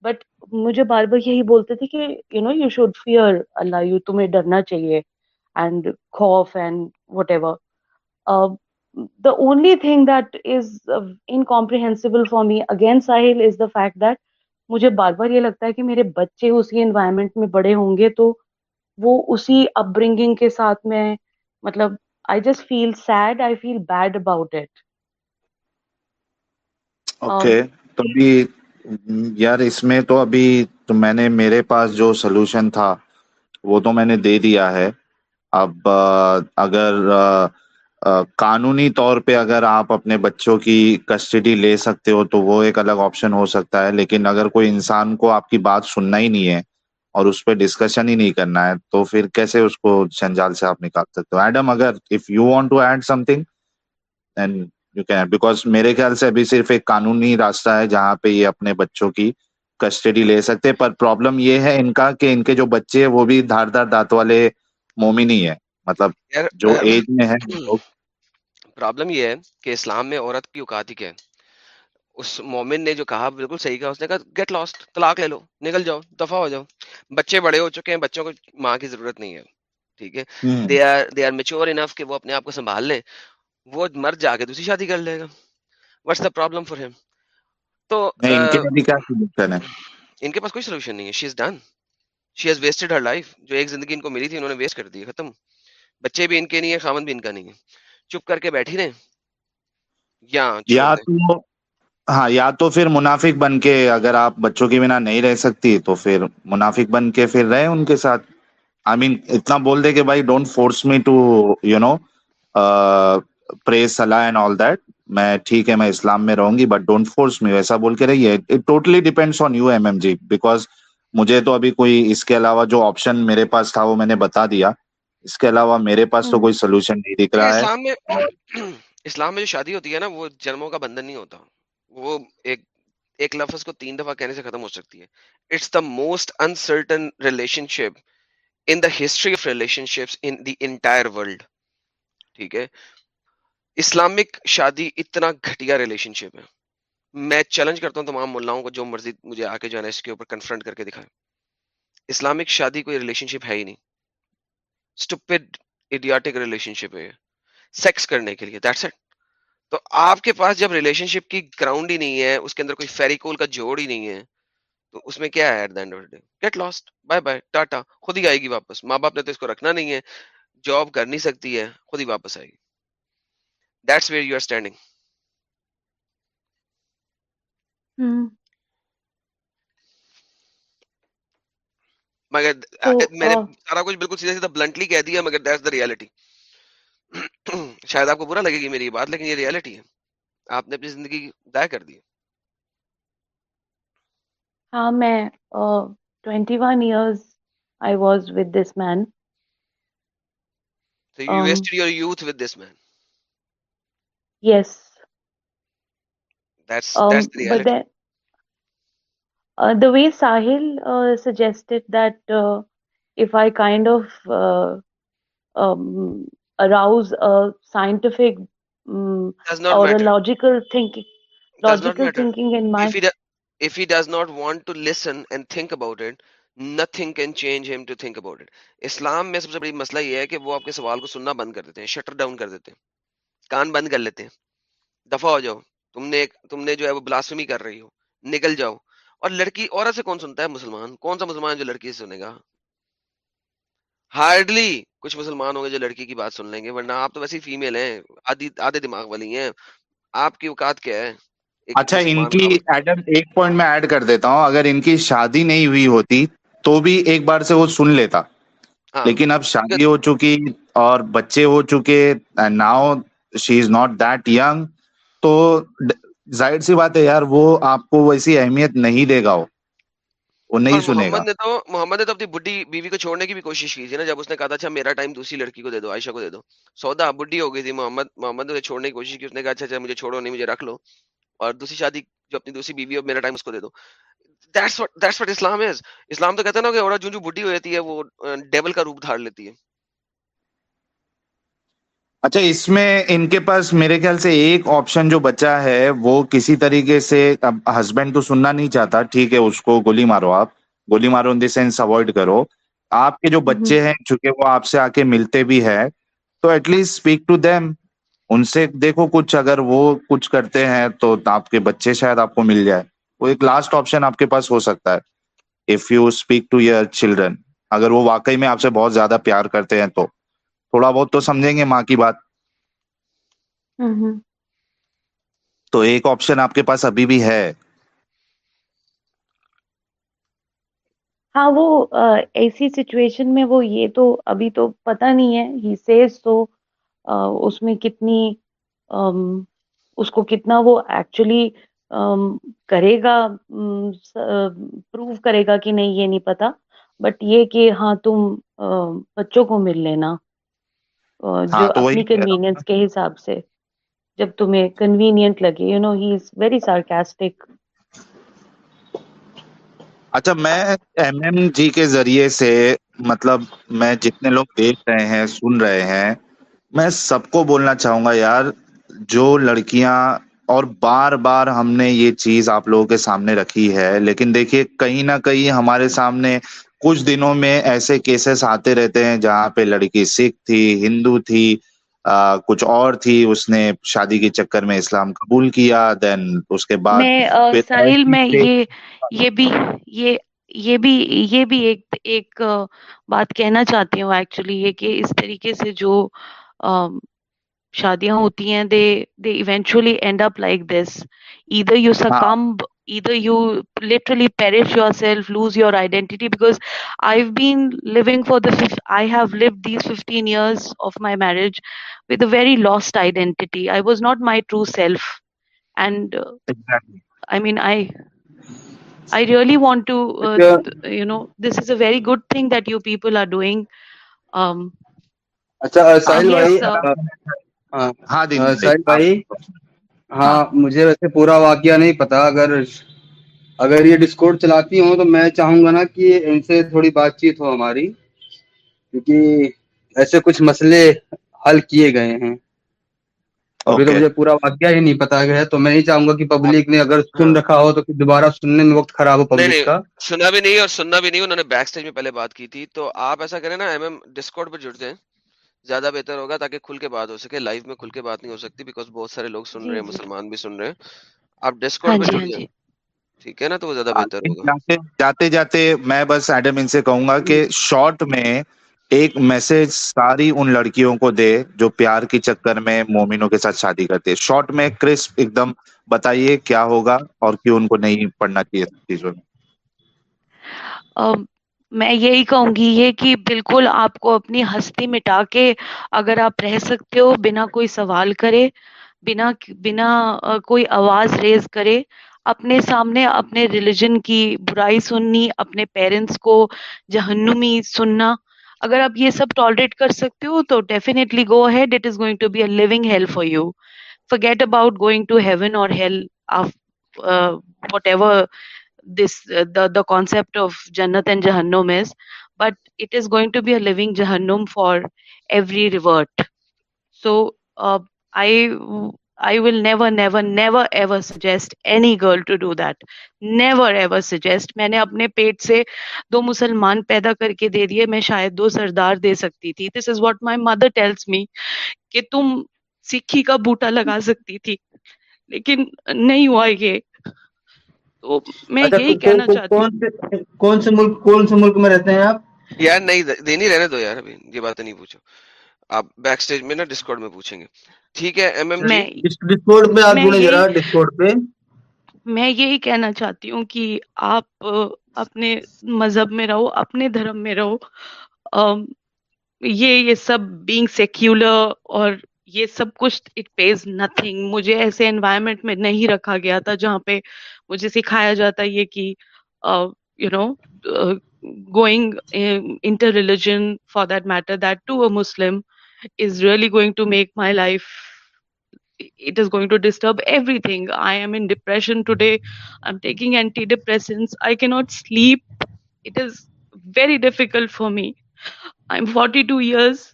but مجھے بار بار یہی بولتے تھے کہ you know you should fear Allah you تمہیں ڈرنا چاہیے اینڈ خوف and whatever the only thing that is incomprehensible for me again Sahil is the fact that مجھے بار بار یہ لگتا ہے کہ میرے بچے اسی انوائرمنٹ میں بڑے ہوں گے تو وہ اسی اپ برنگنگ کے ساتھ میں مطلب I just feel sad I feel bad about it okay تو ابھی یار اس میں تو ابھی تو میں نے میرے پاس جو سلوشن تھا وہ تو میں نے دے دیا ہے. اب اگر قانونی طور پہ اگر آپ اپنے بچوں کی کسٹڈی لے سکتے ہو تو وہ ایک الگ آپشن ہو سکتا ہے، لیکن اگر کوئی انسان کو آپ کی بات سننا ہی نہیں ہے اور اس پہ ڈسکشن ہی نہیں کرنا ہے، تو پھر کیسے اس کو شنجال سے آپ نکال سکتے ہو؟ ایڈم، اگر if you want to add something then you can because میرے خیال سے ابھی صرف ایک قانونی راستہ ہے جہاں پہ یہ اپنے بچوں کی کسٹڈی لے سکتے پر پرابلم یہ ہے ان کا کہ ان کے جو بچے ہیں وہ بھی دھار دھار دانت والے مومن ہی ہے مطلب جو ایج میں ہے پرابلم یہ ہے کہ اسلام میں عورت کی اوقات ہی کیا ہے؟ اس مومن نے جو کہا بالکل صحیح کہا اس نے کہا گیٹ لاسٹ طلاق لے لو نکل جاؤ دفاع ہو جاؤ۔ بچے بڑے ہو چکے ہیں بچوں کو ماں کی ضرورت نہیں ہے۔ ٹھیک ہے؟ They are they are mature enough کہ وہ اپنے آپ کو سنبھال لیں۔ وہ مر جا کے دوسری شادی کر لے گا۔ واٹس دا پرابلم فار ہم تو ان کے پاس کوئی سولوشن نہیں ہے۔ She is done she has wasted her life جو ایک زندگی ان کو ملی تھی انہوں نے ویسٹ کر دی ختم۔ بچے بھی ان کے نہیں ہے خامن بھی ان کا نہیں ہے چپ کر کے بیٹھی رہے یا یا تو ہاں یا تو پھر منافق بن کے اگر آپ بچوں کے بنا نہیں رہ سکتی تو پھر منافق بن کے پھر رہے ان کے ساتھ۔ آئی مین اتنا بول دے کہ بھائی don't force me to you know praise صلاح اینڈ آل دیٹ میں ٹھیک ہے میں اسلام میں رہوں گی بٹ ڈونٹ فورس می ویسا بول کے رہیے۔ It totally depends on you M M ji because مجھے تو ابھی کوئی اس کے علاوہ جو آپشن میرے پاس تھا وہ میں نے بتا دیا۔ اس کے علاوہ میرے پاس تو کوئی سولوشن نہیں دکھ رہا ہے۔ اسلام میں جو شادی ہوتی ہے نا وہ جنموں کا بندھن نہیں ہوتا۔ وہ ایک ایک لفظ کو تین دفعہ کہنے سے ختم ہو سکتی ہے۔ It's the most uncertain relationship in the history of relationships in the entire world ٹھیک ہے؟ اسلامک شادی اتنا گھٹیا ریلیشن شپ ہے۔ میں چیلنج کرتا ہوں تمام ملاؤں کو جو مرضی مجھے آ کے جو ہے نا اس کے اوپر کنفرنٹ کر کے دکھائے۔ اسلامک شادی کوئی ریلیشن شپ ہے ہی نہیں۔ اسٹوپڈ ایڈیاٹک ریلیشن شپ ہے سیکس کرنے کے لیے دیٹس اٹ تو آپ کے پاس جب ریلیشن شپ کی گراؤنڈ ہی نہیں ہے، اس کے اندر کوئی فیریکول کا جوڑ ہی نہیں ہے، تو اس میں کیا ہے at the end of day get lost bye bye tata خود ہی آئے گی واپس. ماں باپ نے تو اس کو رکھنا نہیں ہے. جاب کر نہیں سکتی ہے، خود ہی واپس آئے گی. That's where you are standing مگر میں نے سارا کچھ بالکل سیدھا سیدھا بلنٹلی کہہ دیا مگر دیٹس دا ریالٹی شاید آپ کو برا لگے گی میری بات لیکن یہ ریالٹی ہے آپ نے اپنی زندگی ضائع کر دی ہاں میں twenty one years I was with this man So you um, wasted your youth with this man. Yes. That's um, that's the reality. But then, the way Sahil uh, suggested that uh, if I kind of uh, um, arouse a scientific um, or matter. a logical thinking logical thinking in my if if he does not want to listen and think about it nothing can change him to think about it Islam میں سب سے بڑی مسئلہ یہ ہے کہ وہ آپ کے سوال کو سننا بند کر دیتے ہیں شٹر ڈاؤن کر دیتے ہیں کان بند کر لیتے ہیں دفع ہو جاؤ تم نے تم نے جو ہے وہ بلاسفمی کر رہی ہو نکل جاؤ اور لڑکی عورت سے کون سنتا ہے مسلمان؟ کون سا مسلمان جو لڑکی سے سنے گا؟ ہارڈلی کچھ مسلمان ہوں گے جو لڑکی کی بات سن لیں گے ورنہ آپ تو ویسے فیمل ہیں آدھی آدھے دماغ والی ہیں۔ آپ کی اوقات کیا ہے؟ اچھا ان کی ایڈم ایک پوائنٹ میں ایڈ کر دیتا ہوں اگر ان کی شادی نہیں ہوئی ہوتی تو بھی ایک بار سے وہ سن لیتا۔ لیکن اب شادی ہو چکی اور بچے ہو چکے now she is not that young تو ظاہر سی بات ہے یار وہ آپ کو ویسی اہمیت نہیں دے گا وہ۔ وہ نہیں سنے گا۔ محمد نے تو محمد نے تو اپنی بڈی بیوی کو چھوڑنے کی بھی کوشش کی تھی نا جب اس نے کہا تھا اچھا میرا ٹائم دوسری لڑکی کو دے دو عائشہ کو دے دو۔ سودا بڈی ہو گئی تھی محمد محمد نے چھوڑنے کی کوشش کی اس نے کہا اچھا اچھا مجھے چھوڑو نہیں مجھے رکھ لو۔ اور دوسری شادی جو اپنی دوسری بیوی ہو میرا ٹائم اس کو دے دو۔ That's what that's what islam is اسلام تو کہتے ہیں نا کہ عورت جو جو بڈھی ہو جاتی ہے وہ ڈیول کا روپ دھار لیتی ہے۔ اچھا اس میں ان کے پاس میرے خیال سے ایک آپشن جو بچا ہے وہ کسی طریقے سے اب ہسبینڈ تو سننا نہیں چاہتا ٹھیک ہے اس کو گولی مارو آپ گولی مارو ان دی سینس اوائڈ کرو۔ آپ کے جو بچے ہیں چونکہ وہ آپ سے آ کے ملتے بھی ہے تو at least speak to them ان سے دیکھو کچھ اگر وہ کچھ کرتے ہیں تو آپ کے بچے شاید آپ کو مل جائے۔ وہ ایک لاسٹ آپشن آپ کے پاس ہو سکتا ہے۔ If you speak to your children اگر وہ واقعی میں آپ سے بہت زیادہ پیار کرتے ہیں تو۔ تھوڑا بہت تو سمجھیں گے ماں کی بات۔ تو ایک آپشن آپ کے پاس ابھی بھی ہے۔ ہاں وہ ایسی سچویشن میں وہ یہ تو ابھی تو پتہ نہیں ہے۔ ہی سیز تو اس میں کتنی اس کو کتنا وہ ایکچولی کرے گا پروو کرے گا کہ نہیں یہ نہیں پتا بٹ یہ کہ ہاں تم بچوں کو مل لینا۔ جو وہی اپنی کنوینئنس کے حساب سے جب تمہیں کنوینئنٹ لگے you know he is very sarcastic اچھا میں ایم ایم جی کے ذریعے سے مطلب میں جتنے لوگ دیکھ رہے ہیں سن رہے ہیں میں سب کو بولنا چاہوں گا یار جو لڑکیاں اور بار بار ہم نے یہ چیز آپ لوگوں کے سامنے رکھی ہے لیکن دیکھیے کہیں نہ کہیں ہمارے سامنے کچھ دنوں میں ایسے کیسز آتے رہتے ہیں جہاں پہ لڑکی سکھ تھی ہندو تھی آ, کچھ اور تھی اس نے شادی کے چکر میں اسلام قبول کیا دین اس کے بعد ساحل میں یہ یہ بھی یہ یہ بھی یہ بھی ایک ایک بات کہنا چاہتی ہوں ایکچولی یہ کہ اس طریقے سے جو شادیاں ہوتی ہیں they they eventually and up like this either you ہاں succumb either you literally perish yourself lose your identity because i've been living for the fif- i have lived these 15 years of my marriage with a very lost identity i was not my true self and uh, exactly. i mean i i really want to uh, اچھا th- you know this is a very good thing that you people are doing um اچھا and Sahil yes بھائی uh, ہاں ہاں دین آ، بھائی ساحل آپ بھائی ہاں مجھے ویسے پورا واقعہ نہیں پتا اگر اگر یہ ڈسکورڈ چلاتی ہوں تو میں چاہوں گا نا کہ ان سے تھوڑی بات چیت ہو ہماری کیونکہ ایسے کچھ مسئلے حل کیے گئے ہیں۔ ابھی تو مجھے پورا واقعہ ہی نہیں پتا ہے تو میں نہیں چاہوں گا کہ پبلک نے اگر سن رکھا ہو تو دوبارہ سننے میں وقت خراب ہو پبلک کا۔ سنا بھی نہیں اور سننا بھی نہیں انہوں نے بیک سٹیج میں پہلے بات کی تھی۔ تو آپ ایسا کریں نا ایم ایم ڈسکورڈ پہ جڑ جائیں۔ زیادہ بہتر ہوگا تاکہ کھل کے بات ہو سکے لائیو میں کھل کے بات نہیں ہو سکتی بیکاز بہت سارے لوگ سن جی رہے ہیں جی مسلمان بھی سن رہے ہیں۔ آپ ہاں ڈسکورڈ پہ جی جڑ ہاں جائیں جی۔ ٹھیک ہے نا تو وہ زیادہ بہتر ہوگا۔ جاتے جاتے میں بس ایڈم ان سے کہوں گا کہ شارٹ میں ایک میسج ساری ان لڑکیوں کو دے جو پیار کے چکر میں مومنوں کے ساتھ شادی کرتے شارٹ میں کرسپ ایک دم بتائیے کیا ہوگا اور کیوں ان کو نہیں پڑھنا چاہیے چیزوں میں؟ ام، میں یہی کہوں گی یہ کہ بالکل آپ کو اپنی ہستی مٹا کے اگر آپ رہ سکتے ہو بنا کوئی سوال کرے بنا بنا کوئی آواز ریز کرے اپنے سامنے اپنے ریلیجن کی برائی سننی اپنے پیرنٹس کو جہنمی سننا۔ اگر آپ یہ سب ٹالریٹ کر سکتے ہو تو definitely go ahead it is going to be a living hell for you. forget about going to heaven or hell of uh, whatever this uh, the the concept of jannat and jahannam is but it is going to be a living jahannam for every revert so uh, i i will never never never ever suggest any girl to do that never ever suggest میں نے اپنے پیٹ سے دو مسلمان پیدا کر کے دے دیے میں شاید دو سردار دے سکتی تھی this is what my mother tells me کہ تم سکھی کا بوٹا لگا سکتی تھی لیکن نہیں ہوا یہ تو میں اچھا یہی کہنا کون- چاہتی سے کون سے ملک کون سے ملک میں رہتے ہیں آپ؟ یار نہیں دینی رہنے دو یار ابھی یہ باتیں نہیں پوچھو۔ آپ بیک سٹیج میں نا ڈسکورڈ میں پوچھیں گے۔ ٹھیک ہے ایم ایم جی ڈسکورڈ پہ آپ جڑیں ذرا یہی ڈسکورڈ پہ۔ میں یہی کہنا چاہتی ہوں کہ آپ اپنے مذہب میں رہو اپنے دھرم میں رہو۔ یہ یہ سب بینگ سیکولر اور یہ سب کچھ اٹ پیز نتھنگ مجھے ایسے انوائرمنٹ میں نہیں رکھا گیا تھا جہاں پہ مجھے سکھایا جاتا یہ کہ you know going inter religion for that matter that to a Muslim is really going to make my life it is going to disturb everything I am in depression today I am taking antidepressants I can not sleep it is very difficult for me I am forty two years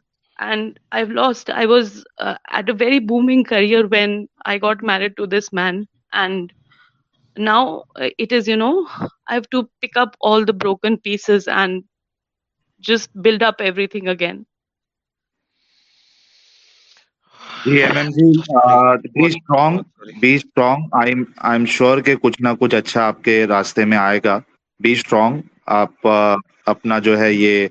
کچھ نہ کچھ اچھا آپ کے راستے میں آئے گا be strong آپ ہے یہ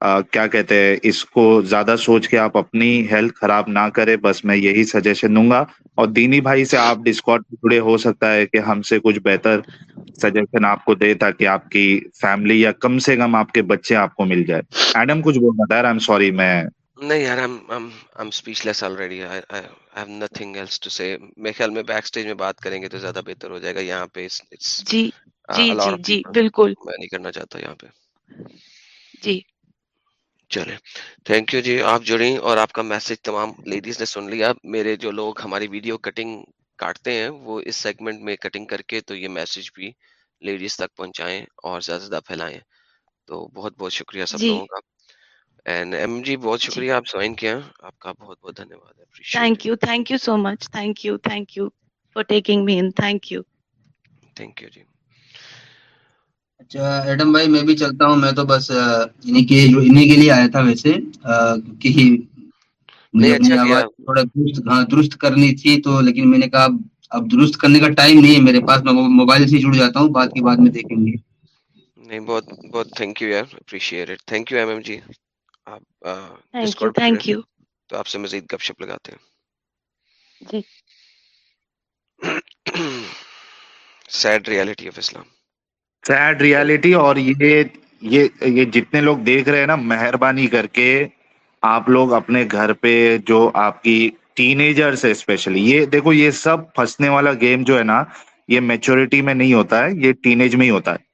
کیا کہتے ہیں اس کو زیادہ سوچ کے آپ اپنی ہیلتھ خراب نہ کرے بس میں یہی سجیشن دوں گا۔ اور دینی بھائی سے آپ ڈسکارڈ جڑے ہو سکتا ہے کہ ہم سے کچھ بہتر سجیشن آپ کو دے تاکہ آپ کی فیملی یا کم سے کم آپ کے بچے آپ کو مل جائے۔ ایڈم کچھ بولنا تھا؟ یار آئی ایم سوری میں نہیں یار میں خیال میں بیک سٹیج میں بات کریں گے تو زیادہ بہتر ہو جائے گا۔ یہاں پہ جی جی جی, جی، بالکل۔ میں نہیں کرنا چاہتا یہاں پہ۔ جی۔ چلے تھینک یو جی آپ جڑیں اور آپ کا میسج تمام لیڈیز نے سن لیا۔ میرے جو لوگ ہماری ویڈیو کٹنگ کاٹتے ہیں وہ اس سیگمنٹ میں کٹنگ کر کے تو یہ میسج بھی لیڈیز تک پہنچائیں اور زیادہ زیادہ پھیلائیں۔ تو بہت بہت شکریہ سب لوگوں کا۔ Thank you thank you so much thank you thank you for taking me thank you thank you جی۔ اچھا ایڈم بھائی میں بھی چلتا ہوں میں تو بس انہیں کے جو انہیں کے لیے آیا تھا ویسے کہ اچھا تھوڑا ہاں، درست کرنی تھی تو لیکن میں نے کہا اب درست کرنے کا ٹائم نہیں ہے میرے پاس میں موبائل سے جڑ جاتا ہوں بات کی بات میں دیکھیں گے۔ نہیں بہت بہت تھینک یو یار appreciate it thank you M M ji آپ تھینک یو تو آپ سے مزید گپ شپ لگاتے ہیں۔ جی۔ Sad reality of Islam sad reality اور یہ یہ جتنے لوگ دیکھ رہے ہیں نا، مہربانی کر کے آپ لوگ اپنے گھر پہ جو آپ کی ٹین ایجرس ہے اسپیشلی یہ دیکھو، یہ سب پھنسنے والا گیم جو ہے نا، یہ میچورٹی میں نہیں ہوتا ہے، یہ ٹین ایج میں ہی ہوتا ہے۔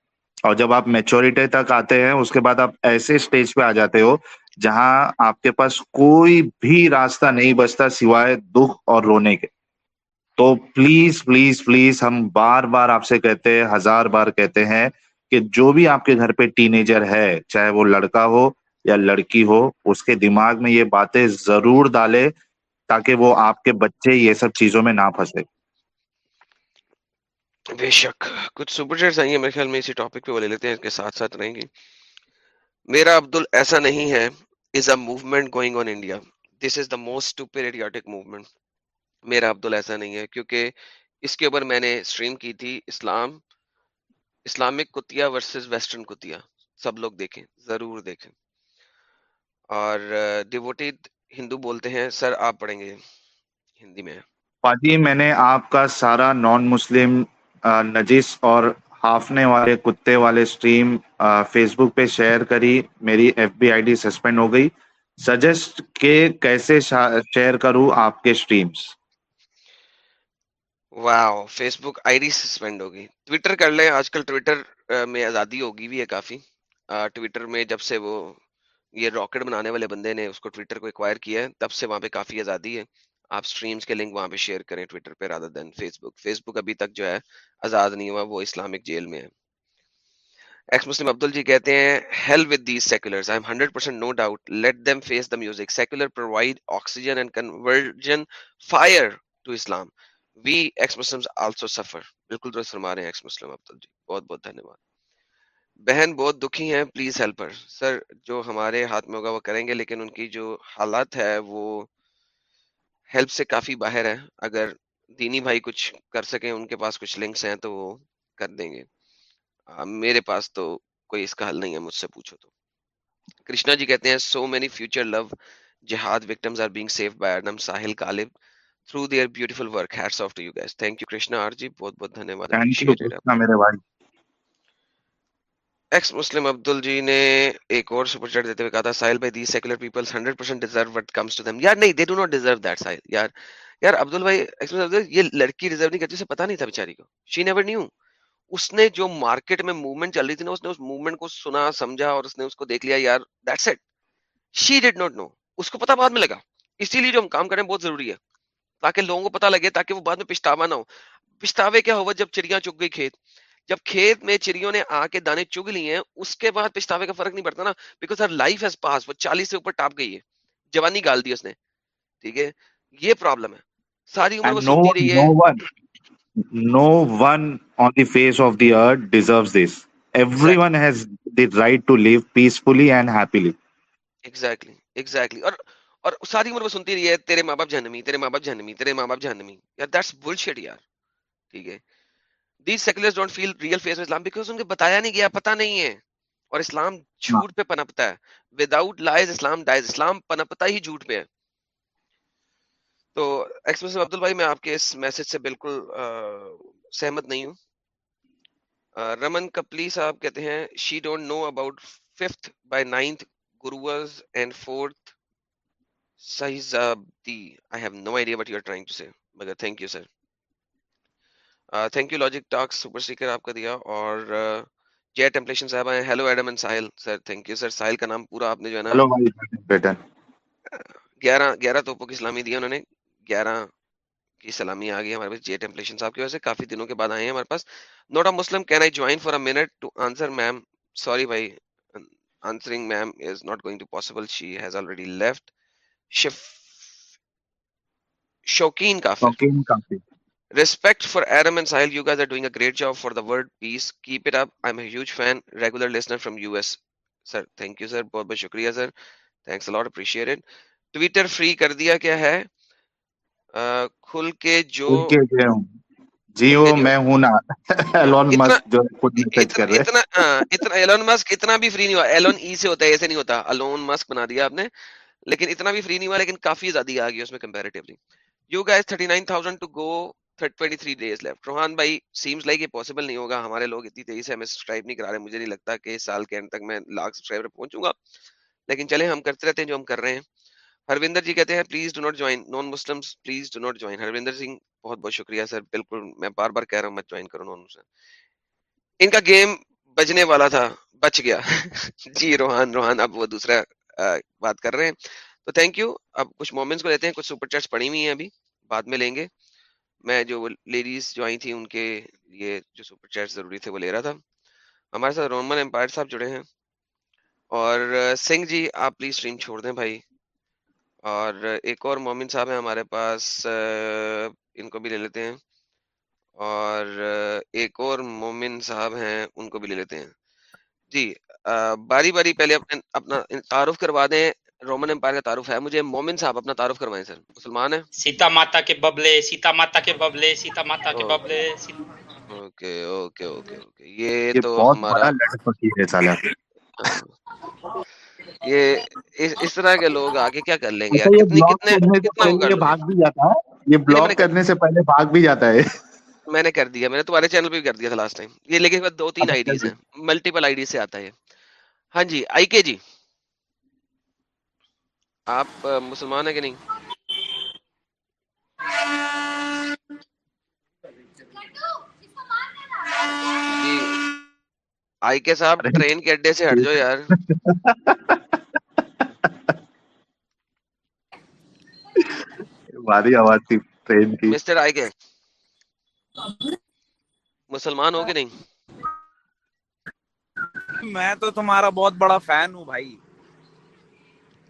اور جب آپ میچورٹی تک آتے ہیں، اس کے بعد آپ ایسے اسٹیج پہ آ جاتے ہو جہاں آپ کے پاس کوئی بھی راستہ نہیں بچتا سوائے دکھ اور رونے کے۔ تو پلیز پلیز پلیز ہم بار بار آپ سے کہتے ہیں، ہزار بار کہتے ہیں کہ جو بھی آپ کے گھر پہ ٹینیجر ہے، چاہے وہ لڑکا ہو یا لڑکی ہو، اس کے دماغ میں یہ باتیں ضرور ڈالے تاکہ وہ آپ کے بچے یہ سب چیزوں میں نہ پھنسے۔ بے شک۔ کچھ سپر چیٹس آئیں گے میرے خیال میں، اسی ٹاپک پہ وہ لے لیتے ہیں، اس کے ساتھ ساتھ رہیں گے میرا عبدل، ایسا نہیں ہے is a movement going on India this is the most movement میرا عبدال ایسا نہیں ہے، کیونکہ اس کے اوپر میں نے اسٹریم کی تھی اسلام، اسلامک کتیا ورسز ویسٹرن کتیا، سب لوگ دیکھیں، ضرور دیکھیں۔ اور ڈیوٹی ہندو بولتے ہیں، سر آپ پڑھیں گے ہندی میں۔ پاجی، میں نے آپ کا سارا نان مسلم نجس اور ہافنے والے کتے والے اسٹریم فیس بک پہ شیئر کری، میری F B I D suspend ہو گئی۔ سجیسٹ کہ کیسے شیئر کروں آپ کے streams wow Facebook I D suspend ہوگی۔ ٹویٹر کر لیں، آج کل ٹویٹر میں آزادی ہوگی بھی ہے کافی۔ ٹویٹر میں جب سے وہ یہ راکٹ بنانے والے بندے نے اس کو ٹویٹر کو ایکوائر کیا ہے، تب سے وہاں پہ کافی آزادی ہے۔ آپ سٹریمز کے لنک وہاں پہ شیئر کریں ٹویٹر پہ rather than Facebook Facebook ابھی تک جو ہے آزاد نہیں ہوا، وہ اسلامک جیل میں ہے۔ ایکس مسلم عبدل جی کہتے ہیں hell with these seculars I am 100% no doubt let them face the music secular provide oxygen and conversion fire to Islam we ex Muslim also suffer بالکل درست فرما رہے ہیں ایکس مسلم ابدل جی بہت بہت دھنیہ بہن بہت دکھی ہیں پلیز ہیلپر سر جو ہمارے ہاتھ میں ہوگا وہ کریں گے، لیکن ان کی جو حالات ہے وہ ہیلپ سے کافی باہر ہے اگر دینی بھائی کچھ کر سکیں، ان کے پاس کچھ لنکس ہیں تو وہ کر دیں گے۔ میرے پاس تو کوئی اس کا حل نہیں ہے، مجھ سے پوچھو تو۔ کرشنا جی کہتے ہیں سو مینی فیوچر لو جہاد victims are being safe by Arnam Sahil Ghalib through their beautiful work. Hats off to you guys. Thank you krishna arji ji بہت بہت دھنیہ واد میرے بھائی ایکس مسلم عبدل جی نے ایک اور سپر چیٹ دیتے ہوئے کہا تھا سائل بھائی the secular peoples 100% deserve what comes to them یار نہیں they do not deserve that Sahil یار یار عبدل بھائی ایکس مسلم عبدل یہ لڑکی ڈیزرو نہیں کرتی اسے پتہ نہیں تھا بیچاری کو شی نیور نیو اس نے جو مارکیٹ میں موومنٹ چل رہی تھی نا اس نے اس موومنٹ کو سنا سمجھا اور اس نے اس کو دیکھ لیا یار that's it she did not know اس کو پتہ بعد میں لگا اسی لیے جو ہم کام کریں بہت ضروری ہے تاکہ لوگوں کو پتہ لگے تاکہ وہ بعد میں پچھتاوا نہ ہو۔ پچھتاوے کیا ہوا جب چڑیاں چگ گئی کھیت؟ جب کھیت میں چڑیوں نے آ کے دانے چگ لیے ہیں اس کے بعد پچھتاوے کا فرق نہیں پڑتا نا because her life has pass وہ چالیس سے اوپر ٹاپ گئی ہے۔ جوانی گال دی اس نے۔ ٹھیک ہے؟ یہ پرابلم ہے۔ ساری عمر وہ سنتی رہی ہے۔ no one, on the face of the earth deserves this. Everyone has the right to live peacefully and happily. Exactly exactly اور اور ساری عمر وہ سنتی رہی ہے، تیرے ماں باپ جہنمی، تیرے ماں باپ جہنمی، تیرے ماں باپ جہنمی۔ یار دیٹس بلشٹ یار۔ ٹھیک ہے۔ These seculars don't feel real face Islam because ان کو بتایا نہیں گیا، پتہ نہیں ہے۔ اور اسلام جھوٹ پہ پنپتا ہے۔ وداؤٹ لائز اسلام ڈائز اسلام پنپتا ہی جھوٹ پہ ہے۔ تو ایکسپریس عبدال بھائی میں آپ کے اس میسج سے بالکل سہمت نہیں ہوں۔ رمن کپلی صاحب کہتے ہیں she don't know about fifth by ninth grows and fourth سہیزابدی I have no idea what you are trying to say مگر thank you sir thank you logic talk super sticker آپ کا دیا اور جے ٹیمپلیشن صاحب آئے hello Adam and Sahil sir thank you sir Sahil کا نام پورا آپ نے جو ہے نا. گیارہ گیارہ توپوں کی سلامی دی انہوں نے گیارہ کی سلامی آ گئی ہمارے پاس جے ٹیمپلیشن صاحب کی وجہ سے کافی دنوں کے بعد آئے ہیں ہمارے پاس not a Muslim can I join for a minute to answer ma'am sorry بھائی answering ma'am is not going to possible she has already left شف شوقین کافر Shauqeen Kafi. Respect for Adam and Sahil. You guys are doing a great job for the word peace. Keep it up. I'm a huge fan, regular listener from US. Sir, thank you, sir. بہت بہت شکریہ sir thanks a lot appreciate Twitter free کر دیا کیا ہے کھل کے جو جی وہ میں ہوں نا ایلون مسک جو خود میسج کر رہے اتنا اتنا ایلون مسک اتنا بھی فری نہیں ہوا ایلون ای سے ہوتا ہے ایسے نہیں ہوتا الون مسک بنا دیا آپ نے لیکن اتنا بھی فری نہیں ہوا، لیکن کافی زیادہ آ گئی اس میں comparatively you guys thirty nine thousand to go twenty three days left Rohan بھائی سیمس لائک یہ پاسبل نہیں ہوگا، ہمارے لوگ اتنی تیزی سے ہمیں سبسکرائب نہیں کرا رہے، مجھے نہیں لگتا کہ سال کے اینڈ تک میں لاکھ سبسکرائبر پہنچوں گا۔ لیکن چلے ہم کرتے رہتے ہیں جو ہم کر رہے ہیں۔ ہروندر جی کہتے ہیں please do not join non Muslim please do not join Harvinder Singh, بہت بہت شکریہ سر، بالکل میں بار بار کہہ رہا ہوں، مت جوائن کرو نان مسلم ان کا گیم بجنے والا تھا، بچ گیا۔ [LAUGHS] جی روحان روحان، اب وہ دوسرا بات کر رہے ہیں۔ تو تھینک یو اب کچھ مومنٹس کو لیتے ہیں، کچھ سپر چیٹس پڑی ہوئی ہیں ابھی، بعد میں لیں گے۔ میں جو لیڈیز جو آئی تھیں، ان کے یہ جو سپر چیٹ ضروری تھے، وہ لے رہا تھا۔ ہمارے ساتھ رومن امپائر صاحب جڑے ہیں۔ اور سنگھ جی آپ پلیز اسٹریم چھوڑ دیں بھائی۔ اور ایک اور مومن صاحب ہیں ہمارے پاس ان کو بھی لے لیتے ہیں۔ اور ایک اور مومن صاحب ہیں، ان کو بھی لے لیتے ہیں۔ جی باری باری پہلے اپنے اپنا تعارف کروا دیں رومن امپائر کا تعارف ہے۔ مجھے مومن صاحب اپنا تعارف کروائیں سر۔ مسلمان ہے سیتا ماتا کے ببلے سیتا ماتا کے ببلے سیتا ماتا کے ببلے اوکے اوکے اوکے اوکے یہ تو ہمارا [LAUGHS] یہ اس طرح کے لوگ آگے کیا کر لیں گے؟ اچھا، یہ بلاک کرنے سے پہلے بھاگ بھی جاتا ہے۔ میں نے کر دیا میں نے تمہارے چینل پہ بھی کر دیا تھا لاسٹ ٹائم یہ لیکن بعد دو تین اچھا آئی ڈیز چل ہیں ملٹیپل آئی ڈیز سے آتا ہے ہاں جی آئی کے جی۔ آپ مسلمان ہیں کہ نہیں؟ جی آئی کے صاحب ٹرین کے اڈے سے ہٹ جاؤ یار۔ [LAUGHS] ہماری آواز تھی ٹرین کی۔ مسٹر آئی کے۔ مسلمان ہو کہ نہیں؟ میں تو تمہارا بہت بڑا فین ہوں بھائی۔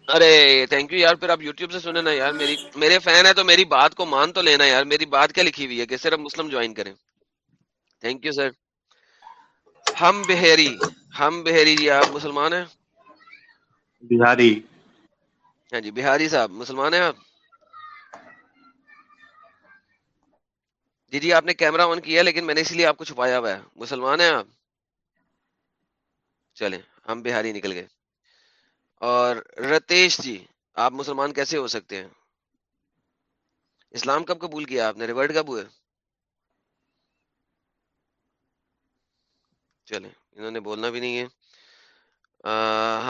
ارے تھینک یو یار پھر آپ یوٹیوب سے سنیں نا یار میری میرے فین ہے تو میری بات کو مان تو لینا یار میری بات کیا لکھی ہوئی ہے کہ صرف مسلم جوائن کریں۔ تھینک یو سر ہم بہیری ہم بہیری جی آپ مسلمان ہیں؟ بہاری۔ ہاں جی بہاری صاحب مسلمان ہیں آپ؟ جی جی آپ نے کیمرہ آن کیا لیکن میں نے اسی لیے آپ کو چھپایا ہوا ہے۔ مسلمان ہیں آپ؟ چلیں ہم بہاری نکل گئے۔ اور رتیش جی آپ مسلمان کیسے ہو سکتے ہیں؟ اسلام کب قبول کیا آپ نے؟ ریورٹ کب ہوئے؟ چلیں انہوں نے بولنا بھی نہیں ہے۔ آ,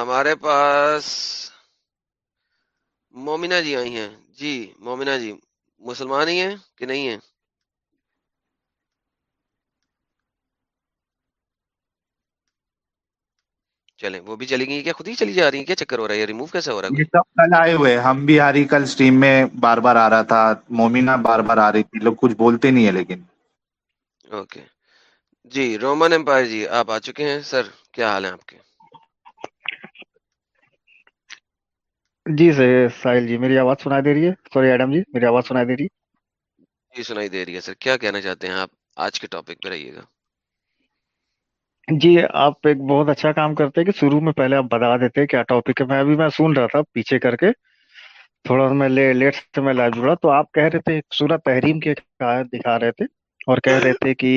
ہمارے پاس مومنہ جی آئی ہیں۔ جی مومنہ جی مسلمان ہی ہیں کہ نہیں ہیں؟ چلیں وہ بھی چلی گئی کیا؟ خود ہی چلی جا رہی ہیں؟ کیا چکر ہو رہا ہے؟ یہ ریموو کیسے ہو رہا ہے؟ یہ سب کل آئے ہوئے ہم بھی آ رہی کل سٹریم میں بار بار آ رہا تھا۔ مومنہ بار بار آ رہی تھی۔ لوگ کچھ بولتے نہیں ہے لیکن۔ اوکے جی رومن امپائر جی آپ آ چکے ہیں۔ سر کیا حال ہے آپ کے؟ جی سر ساحل جی میری آواز سنائی دے رہی ہے؟ سوری ایڈم جی میری آواز سنائی دے رہی جی سنائی دے رہی ہے سر۔ کیا کہنا چاہتے ہیں آپ؟ آج کے ٹاپک پہ رہیے گا۔ ہے جی آپ ایک بہت اچھا کام کرتے کہ شروع میں پہلے آپ بتا دیتے کیا ٹاپک ہے۔ میں ابھی میں سن رہا تھا پیچھے کر کے تھوڑا میں لیٹ سے میں لائیو جڑا۔ تو آپ کہہ رہے تھے سورہ تحریم آیت دکھا رہے تھے اور کہہ رہے تھے کہ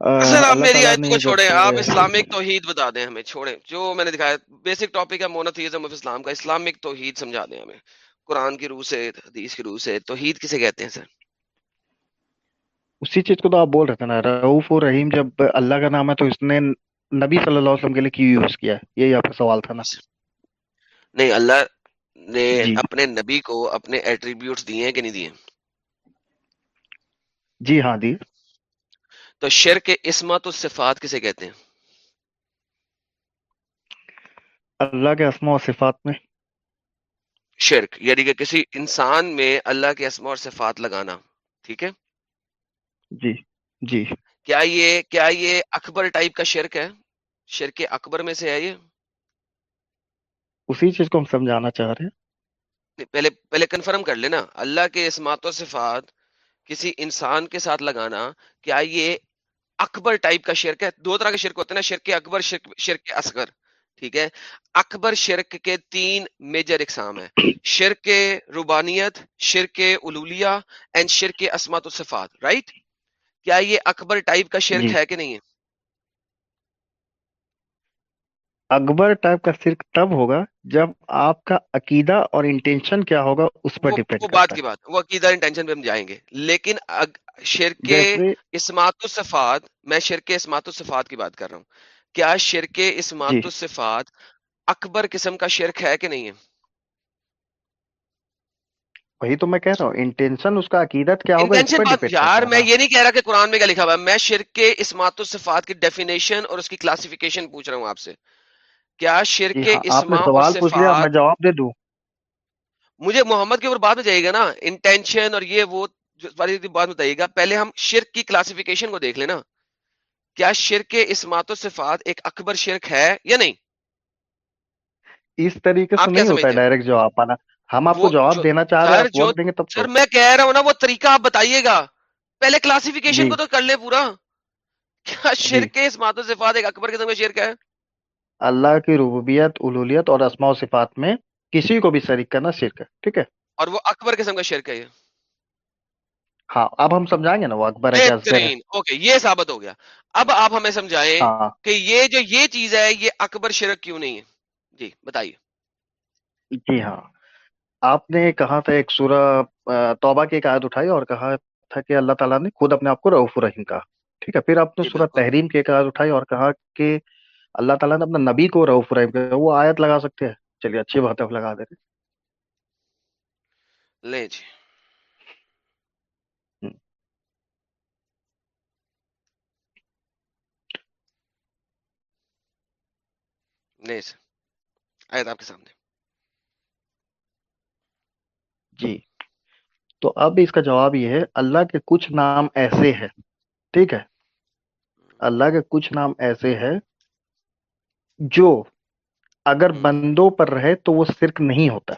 سر آپ میری آیت کو چھوڑیں۔ آپ اسلامک توحید بتا دیں ہمیں چھوڑیں۔ جو میں نے دکھایا بیسک ٹاپک ہے مونوتھیزم آف اسلام کا۔ اسلامک توحید سمجھا دیں ہمیں۔ قرآن کی روح سے حدیث کی روح سے توحید کسے کہتے ہیں سر؟ اسی چیز کو تو آپ بول رہے تھے نا رعوف و رحیم جب اللہ کا نام ہے تو اس نے نبی صلی اللہ علیہ وسلم کے لیے کیوں یوز کیا؟ ہے یہی آپ کا سوال تھا نا۔ نہیں اللہ نے جی۔ اپنے نبی کو اپنے ایٹریبیوٹس دیے ہیں کہ نہیں دیے؟ جی ہاں دی۔ تو شرک اسمت و صفات کسے کہتے ہیں؟ اللہ کے اسماء و صفات میں۔ شرک یعنی کہ کسی انسان میں اللہ کے اسماء اور صفات لگانا ٹھیک ہے؟ جی جی۔ کیا یہ کیا یہ اکبر ٹائپ کا شرک ہے؟ شرک اکبر میں سے ہے یہ؟ اسی چیز کو ہم سمجھانا چاہ رہے ہیں۔ پہلے پہلے کنفرم کر لینا۔ اللہ کے اسمات و صفات کسی انسان کے ساتھ لگانا کیا یہ اکبر ٹائپ کا شرک ہے؟ دو طرح کے شرک ہوتے ہیں نا شرک اکبر شرک شرک اصغر ٹھیک ہے؟ اکبر شرک کے تین میجر اقسام ہیں۔ شرک ربانیت شرک علولیہ اینڈ شرک اسمات و صفات رائٹ کیا یہ اکبر ٹائپ کا شرک جی۔ ہے کہ نہیں ہے؟ اکبر ٹائپ کا صرف تب ہوگا جب آپ کا عقیدہ اور انٹینشن کیا ہوگا اس پر ڈیپینڈ وہ بات کی بات وہ عقیدہ انٹینشن پہ ہم جائیں گے۔ لیکن شرک اسمات الصفات میں شرک اسمات الصفات کی بات کر رہا ہوں۔ کیا شرک جی۔ اسمات الصفات اکبر قسم کا شرک ہے کہ نہیں ہے؟ وہی تو میں کہہ رہا ہوں۔ انٹینشن اس کا عقیدت کیا ہوگا؟ اس پر یار میں یہ نہیں کہہ رہا کہ قرآن میں کیا لکھا ہوا ہے۔ میں شرک کے اسمات الصفات کی ڈیفینیشن اور اس کی کلاسیفیکیشن پوچھ رہا ہوں آپ سے۔ کیا شرک جی کے ہاں اور سوال پوچھ لیا میں صفات جواب دے دوں۔ مجھے محمد کے اوپر بات میں جائے گا نا۔ انٹینشن اور یہ وہ جو ساری بات بتائیے گا۔ پہلے ہم شرک کی کلاسیفیکیشن کو دیکھ لینا کیا شرک کے اسمات و صفات ایک اکبر شرک ہے یا نہیں؟ اس طریقے سے نہیں ہوتا ہے ڈائریکٹ جواب پانا۔ ہم آپ کو جواب جو دینا چاہ رہے ہیں سر دیں گے تب میں کہہ رہا ہوں نا وہ طریقہ آپ بتائیے گا۔ پہلے کلاسیفیکیشن جی۔ کو تو کر لیں پورا۔ کیا جی۔ شرک کے اسمات و صفات ایک اکبر قسم کا شرک ہے؟ اللہ کی ربوبیت الولیت اور اسماء و صفات میں کسی کو بھی شریک کرنا شرک ہے ٹھیک ہے؟ اور وہ اکبر قسم کا شرک ہے۔ یہ ہاں اب ہم سمجھائیں گے نا وہ اکبر ہے ہے اوکے یہ ثابت ہو گیا۔ اب آپ ہمیں سمجھائیں ہاں۔ کہ یہ جو یہ چیز ہے یہ اکبر شرک کیوں نہیں ہے؟ جی بتائیے۔ جی ہاں۔ آپ نے کہا تھا ایک سورہ توبہ کی ایک آیت اٹھائی اور کہا تھا کہ اللہ تعالیٰ نے خود اپنے آپ کو رعوف الرحیم کہا۔ ٹھیک ہے پھر آپ نے جی سورہ تحریم کی ایک آیت اٹھائی اور کہا کہ اللہ تعالیٰ نے اپنے نبی کو رعوف الرحیم کہا۔ وہ آیت لگا سکتے ہیں۔ چلیے اچھی بات ہے لگا دے رہے لیں جی۔ نہیں سر آیت آپ کے سامنے۔ جی۔ تو اب اس کا جواب یہ ہے اللہ کے کچھ نام ایسے ہیں۔ ٹھیک ہے۔ اللہ کے کچھ نام ایسے ہیں جو اگر۔ بندوں پر رہے تو وہ شرک نہیں ہوتا۔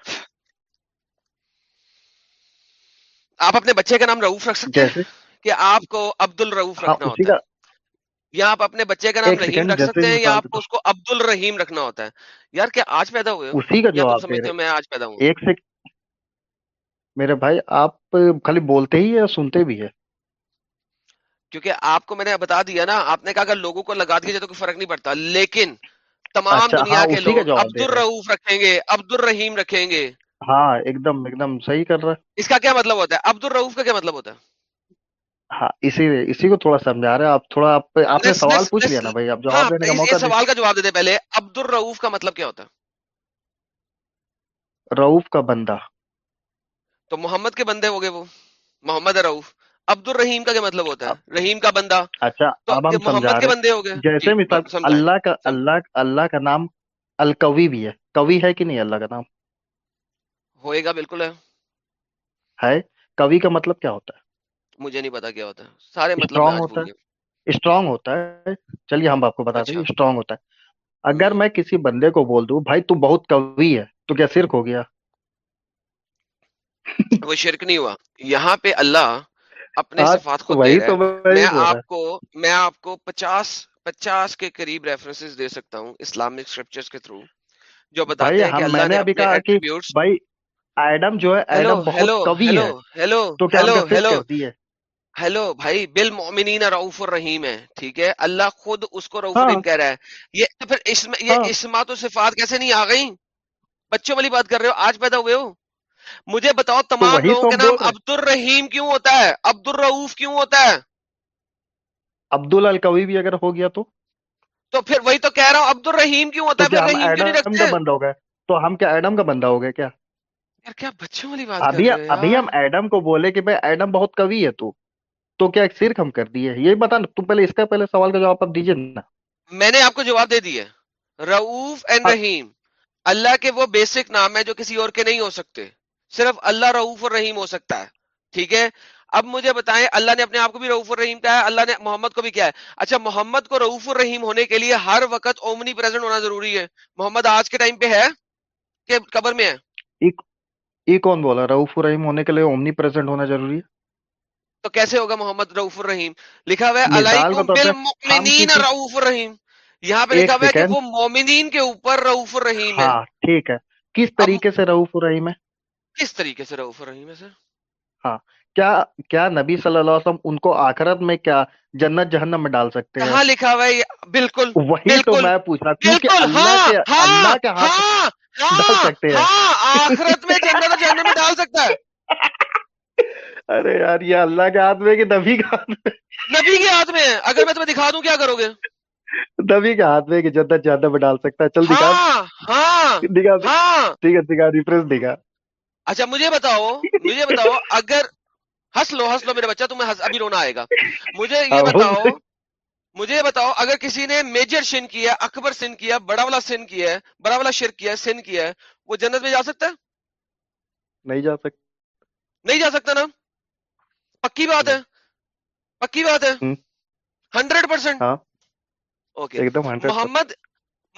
آپ اپنے بچے کا نام رعوف رکھ سکتے ہیں؟ کہ آپ کو عبد الرعوف ہاں رکھنا ہوتا ہے۔ یا آپ اپنے بچے کا نام رحیم سیکنڈ رکھ سکتے ہیں یا آپ کو اس کو عبد الرحیم رکھنا ہوتا ہے۔ یار کیا آج پیدا ہوئے ہو؟ اسی کا جواب سمجھتے ہو میں آج پیدا ہوں۔ ایک سے میرے بھائی آپ خالی بولتے ہی یا سنتے بھی ہے کیونکہ آپ کو میں نے بتا دیا نا آپ نے کہا اگر لوگوں کو لگا دیا جائے تو کوئی فرق نہیں پڑتا۔ لیکن تمام اچھا دنیا ہاں کے اسی کا لوگ عبد الرعوف رکھیں گے عبد الرحیم رکھیں گے۔ ہاں ایک دم ایک دم صحیح کر رہا۔ ہے اس کا کیا مطلب ہوتا ہے؟ عبد الرعوف کا کیا مطلب ہوتا ہے؟ ہاں اسی اسی کو تھوڑا سمجھا رہے آپ تھوڑا آپ آپ نے سوال پوچھ لیا نا بھائی آپ ہاں جواب دینے کا موقع سوال کا جواب دیتے پہلے عبد الرعوف کا مطلب کیا ہوتا ہے؟ رعوف کا بندہ۔ تو محمد کے بندے ہو گئے وہ محمد ہے رعوف عبد الرحیم کا کیا مطلب ہوتا ہے؟ رحیم کا بندہ۔ اچھا اب ہم محمد کے بندے ہو گئے۔ جیسے جی مثال اللہ کا اللہ اللہ کا نام الکوی بھی ہے۔ کوی ہے کہ نہیں؟ اللہ کا نام۔ ہوئے گا بالکل ہے۔ ہے۔ کوی کا مطلب کیا ہوتا ہے؟ مجھے نہیں پتا کیا ہوتا ہے۔ سارے مطلب ہوتا ہے۔ اسٹرانگ ہوتا ہے۔ چلیے ہم آپ کو اچھا۔ ہیں اسٹرانگ ہوتا ہے۔ اگر میں کسی بندے کو بول دوں بھائی تو بہت کوی ہے تو کیا شرک ہو گیا؟ [LAUGHS] وہ شرک نہیں ہوا۔ یہاں پہ اللہ اپنے ہاں صفات خود دے رہا ہے۔ میں آپ کو میں آپ کو پچاس پچاس کے قریب ریفرنسز دے سکتا ہوں اسلامک اسکرپچرز کے تھرو جو بتاتے ہیں کہ اللہ نے اپنے ایٹریبیوٹس بھائی ایڈم جو ہے ایڈم بہت ہیلو ہے۔ ہیلو ہیلو ہیلو ہیلو بھائی بالمؤمنین رعوف الرحیم ہے ٹھیک ہے؟ اللہ خود اس کو رعوف ہاں۔ الرحیم کہہ رہا ہے۔ یہ پھر یہ ہاں۔ اسمات و صفات کیسے نہیں آ گئی بچوں والی بات کر رہے ہو آج پیدا ہوئے ہو؟ مجھے بتاؤ تمام لوگوں کے نام عبد الرحیم کیوں ہوتا ہے؟ عبد الرؤوف کیوں ہوتا ہے؟ عبد الکوی بھی اگر ہو گیا تو۔ تو پھر وہی تو کہہ رہا ہوں عبد الرحیم کیوں ہوتا ہے؟ رحیم کیوں نہیں رکھتے؟ بندہ ہو گئے تو ہم کیا ایڈم کا بندہ ہو گئے کیا؟ یار کیا بچوں والی بات کر ابھی ہم ایڈم کو بولے کہ بھائی ایڈم بہت کوی ہے تو۔ تو کیا ایک شرک ہم کر دیے؟ یہ بتا تم پہلے اس کا پہلے سوال کا جواب آپ دیجیے نا۔ میں نے آپ کو جواب دے دیا رعوف اینڈ ہاں۔ رحیم۔ اللہ کے وہ بیسک نام ہے جو کسی اور کے نہیں ہو سکتے۔ صرف اللہ رعوف اور رحیم ہو سکتا ہے۔ ٹھیک ہے؟ اب مجھے بتائیں اللہ نے اپنے آپ کو بھی رعوف الرحیم کہا ہے اللہ نے محمد کو بھی کیا ہے۔ اچھا محمد کو رعوف الرحیم ہونے کے لیے ہر وقت اومنی پریزنٹ ہونا ضروری ہے۔ محمد آج کے ٹائم پہ ہے کہ قبر میں ہے؟ یہ یہ کون بولا؟ رعوف الرحیم ہونے کے لیے اومنی پریزنٹ ہونا ضروری ہے؟ تو کیسے ہوگا محمد رعوف الرحیم؟ لکھا ہوا ہے علیکم بالمؤمنین رعوف الرحیم۔ یہاں پہ لکھا ایک ہوا ہے کہ وہ مومنین کے اوپر رعوف الرحیم ہے۔ ہاں ٹھیک ہے۔ کس طریقے سے رعوف الرحیم ہے؟ کس طریقے سے رعوف الرحیم ہے سر؟ ہاں کیا کیا نبی صلی اللہ علیہ وسلم ان کو آخرت میں کیا جنت جہنم میں ڈال سکتے ہیں؟ کہاں لکھا ہوا ہے بالکل وہی تو میں پوچھ رہا اللہ ہاں کے ہاں اللہ کے ہاتھ ہاں ڈال سکتے ہیں۔ آخرت میں جنت اور جہنم میں ڈال سکتا ہے۔ [LAUGHS] ارے یار یہ اللہ کے ہاتھ میں کہ نبی کے ہاتھ میں؟ نبی کے ہاتھ میں اگر میں تمہیں دکھا دوں کیا کرو گے؟ نبی کے ہاتھ میں کہ جنت جہنم میں ڈال سکتا ہے۔ چل دکھا۔ ہاں ہاں دکھا۔ ہاں۔ ٹھیک ہے دکھا ریفرنس دکھا۔ اچھا مجھے بتاؤ مجھے بتاؤ [LAUGHS] اگر ہنس لو ہنس لو میرے بچہ تمہیں ابھی رونا آئے گا۔ مجھے یہ بتاؤ مجھے بتاؤ اگر کسی نے میجر سن کیا اکبر سن کیا بڑا والا سن کیا ہے بڑا والا شرک کیا ہے سن کیا ہے وہ جنت میں جا سکتا ہے؟ نہیں جا سکتا۔ نہیں جا سکتا نا؟ پکی بات ہے۔ پکی بات ہے۔ ہنڈریڈ پرسینٹ ہاں۔ اوکے۔ محمد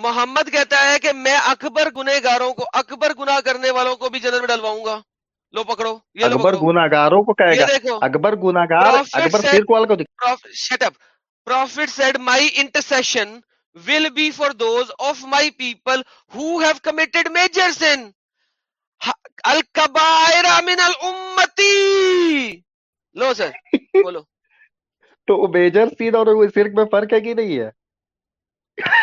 محمد کہتا ہے کہ میں اکبر گنہ گاروں کو اکبر گناہ کرنے والوں کو بھی جنت میں ڈلواؤں گا۔ لو پکڑو۔ یہ اکبر پکڑو گناگاروں کو کہے گا۔ دیکھو۔ اکبر گناگار Prophet اکبر والے کو Prophet, shut up. Prophet said, My intercession will be for those of my people who have committed major sin. الکبائر من الامتی لو سر بولو تو میجر سین اور شرک میں فرق ہے کہ نہیں ہے؟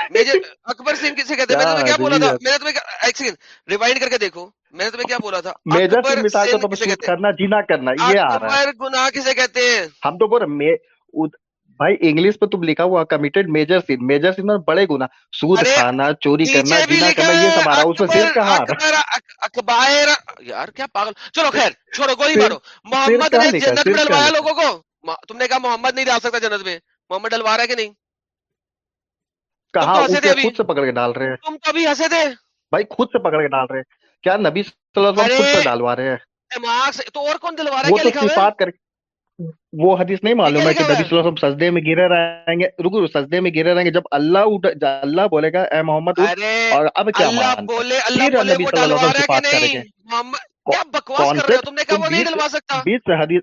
میجر اکبر سنگھ کسے کہتے ہیں میں نے کیا بولا تھا؟ میں نے تمہیں ایک سیکنڈ ریوائنڈ کر کے دیکھو۔ میں نے تمہیں کیا بولا تھا؟ میجر اکبر سین مثال کا سن تو کسے سود کہتے کرنا جینا کرنا یہ آ رہا ہے۔ گناہ کسے کہتے ہیں؟ ہم تو بول رہے بھائی انگلش پہ تم لکھا ہوا committed major sin major sin میں بڑے گنا سود کھانا چوری کرنا جینا کرنا یہ ہے اس میں شرک کہاں اکبائر یار کیا پاگل۔ چلو خیر چھوڑو گولی مارو۔ محمد نے جنت میں ڈلوایا لوگوں کو؟ تم نے کہا محمد نہیں ڈال سکتا جنت میں۔ محمد ڈلوا رہا ہے کہ نہیں؟ کہاں خود سے پکڑ کے ڈال رہے ہیں۔ تم تو ابھی ہنسے تھے۔ بھائی خود سے پکڑ کے ڈال رہے ہیں۔ کیا نبی صلی اللہ علیہ وسلم خود سے ڈالوا رہے ہیں؟ دماغ سے تو اور کون دلوا رہا ہے؟ کیا لکھا ہوا ہے؟ وہ حدیث نہیں معلوم ہے کہ نبی صلی اللہ علیہ وسلم سجدے میں گرے رہیں گے۔ رکو سجدے میں گرے رہیں گے۔ جب اللہ اللہ بولے گا اے محمد اور اب کیا اللہ بولے اللہ بولے وہ ڈلوا رہا ہے کہ نہیں؟ محمد کیا بکواس کر رہے ہو؟ تم نے کہا وہ نہیں ڈلوا سکتا۔ بیس سے حدیث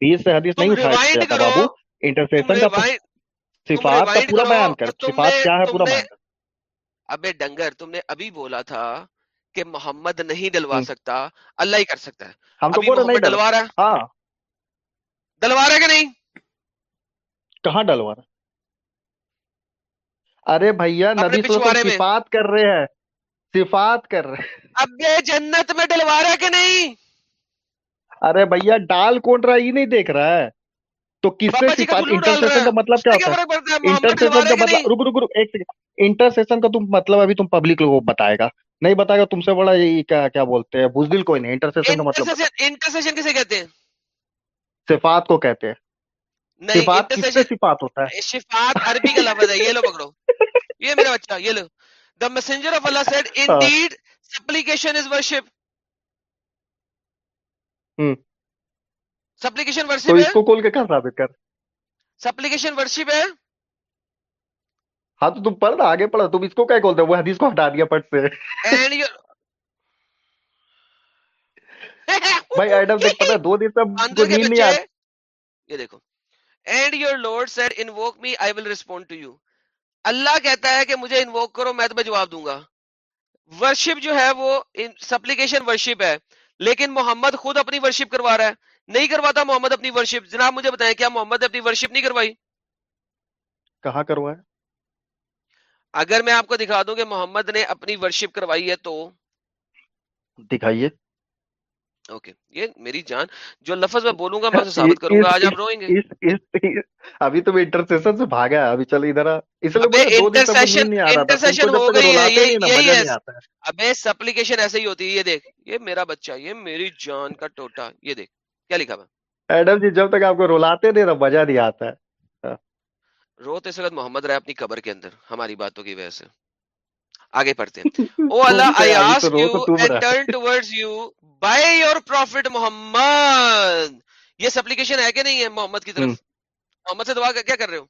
بیس سے حدیث نہیں اٹھایا بابو انٹرسیشن کا صفات کا پورا بیان کر صفات کیا ہے پورا بیان ابے ڈنگر تم نے ابھی بولا تھا کہ محمد نہیں ڈلوا سکتا اللہ ہی کر سکتا ہے۔ ہم تو محمد ڈلوا رہا ہے۔ ہاں۔ ڈلوا رہا ہے کہ نہیں؟ کہاں ڈلوا رہا ارے بھیا نبی صفات کر رہے ہیں۔ صفات کر رہے ہیں۔ ابے جنت میں ڈلوا رہا کہ نہیں؟ ارے بھیا ڈال کون رہا ہے یہ نہیں دیکھ رہا ہے۔ تو کس سے جی صفات انٹرسیشن کا مطلب کیا ہوتا ہے؟ انٹرسیشن ہے کا مطلب رک رک رک ایک سیکنڈ۔ انٹرسیشن کا تم مطلب ابھی تم پبلک لوگوں کو بتائے گا۔ نہیں بتائے گا تم سے بڑا یہ کیا کیا بولتے ہیں؟ بزدل کوئی نہیں۔ انٹرسیشن کا مطلب انٹرسیشن کسے کہتے ہیں؟ صفات کو کہتے ہیں۔ صفات کس سے صفات ہوتا ہے؟ شفات عربی کا لفظ ہے یہ لو پکڑو۔ یہ میرا بچہ یہ لو۔ Messenger of Allah said in ہاں۔ ڈیڈ سپلیکیشن ورشپ تو ورشپ اس ہے؟ کو کھول کے کہاں ثابت کر۔ سپلیکیشن ورشپ ہے؟ ہاں تو تم پڑھ آگے پڑھو تم اس کو کیا کھولتے وہ حدیث کو ہٹا دیا پٹ سے۔ [LAUGHS] بھائی ایڈم دیکھ پتا ہے دو دن کو نیند نہیں آتی یہ دیکھو۔ And your lord said invoke me I will respond to you Allah کہتا ہے کہ مجھے انووک کرو میں تمہیں جواب دوں گا۔ ورشپ جو ہے وہ سپلیکیشن ورشپ ہے۔ لیکن محمد خود اپنی ورشپ کروا رہا ہے۔ نہیں کرواتا محمد اپنی ورشپ جناب مجھے بتائیں کیا محمد نے اپنی ورشپ نہیں کروائی؟ کہاں کروائے؟ اگر میں آپ کو دکھا دوں کہ محمد نے اپنی ورشپ کروائی ہے تو؟ دکھائیے۔ اوکے یہ میری جان جو لفظ میں بولوں گا میں اسے ثابت کروں گا۔ آج آپ روئیں گے۔ ابھی تم انٹرسیشن سے بھاگا ہے۔ ابھی چل ادھر اس لیے انٹرسیشن انٹرسیشن ہو گئی ہے یہی ہے ابے سپلیکیشن ایسے ہی ہوتی ہے۔ یہ دیکھ یہ میرا بچہ یہ میری جان کا ٹوٹا۔ یہ دیکھ۔ کیا لکھا ہوا ایڈم جی جب تک آپ کو رلاتے نہیں نا مزہ نہیں آتا ہے۔ ہاں۔ رو تو اس وقت محمد رہا اپنی قبر کے اندر ہماری باتوں کی وجہ سے۔ آگے پڑھتے ہیں۔ [LAUGHS] او Allah I ask you and رہا turn towards you by your prophet Muhammad یہ سپلیکیشن ہے کہ نہیں ہے محمد کی طرف؟ محمد سے دعا کیا کر رہے ہو؟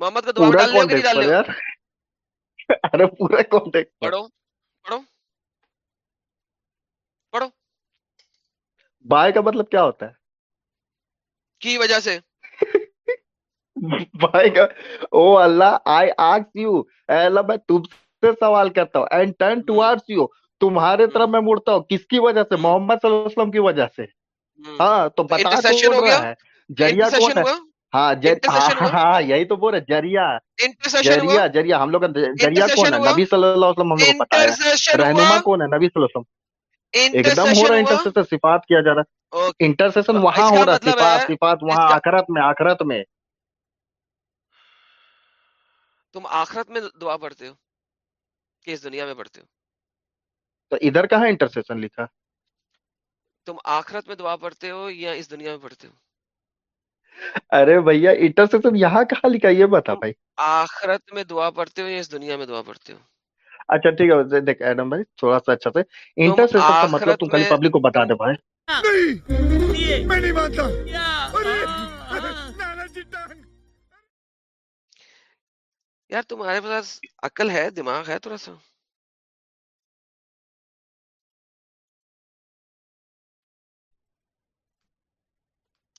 محمد کو دعا ڈال رہے ہو کہ نہیں ڈال رہے ہو؟ [LAUGHS] پڑھو پڑھو۔ بائے کا مطلب کیا ہوتا ہے؟ کی وجہ سے؟ [LAUGHS] بھائی کا او اللہ آئی آسک یو اے اللہ میں تم سے سوال کرتا ہوں. اینڈ ٹرن ٹوارڈز یو تمہارے طرف میں مڑتا ہوں. کس کی وجہ سے؟ محمد صلی اللہ علیہ وسلم کی وجہ سے۔ ہاں تو بتا کون گیا رہا ہے؟ جریہ کون ہے؟ ہاں. ہاں یہی تو بول رہے جریہ جریہ جریہ ہم لوگ جریہ کون ہے؟ نبی صلی اللہ علیہ وسلم ہم لوگ کو پتا ہے۔ انٹرسیشن ہوا؟ رہنما کون ہے؟ نبی صلی اللہ علیہ وسلم۔ ایک دم ہو رہا ہے انٹرسیشن صفات کیا جا رہا ہے۔ انٹرسیشن وہاں ہو رہا ہے مطلب صفات وہاں آخرت میں آخرت میں۔ تم آخرت میں دعا پڑھتے ہو کہ اس دنیا میں پڑھتے ہو؟ تو ادھر کہاں انٹرسیشن لکھا؟ تم آخرت میں دعا پڑھتے ہو یا اس دنیا میں پڑھتے ہو؟ ارے بھیا انٹرسیشن یہاں کہاں لکھا یہ بتا بھائی۔ آخرت میں دعا پڑھتے ہو یا اس دنیا میں دعا پڑھتے ہو؟ اچھا ٹھیک ہے دیکھ ایڈم بھائی تھوڑا سا اچھا سے۔ تم انٹرسیشن کا مطلب تم خالی پبلک کو بتا دے بھائی۔ نہیں میں نہیں مانتا۔ ارے نانا جی یار تمہارے پاس عقل ہے دماغ ہے تھوڑا سا؟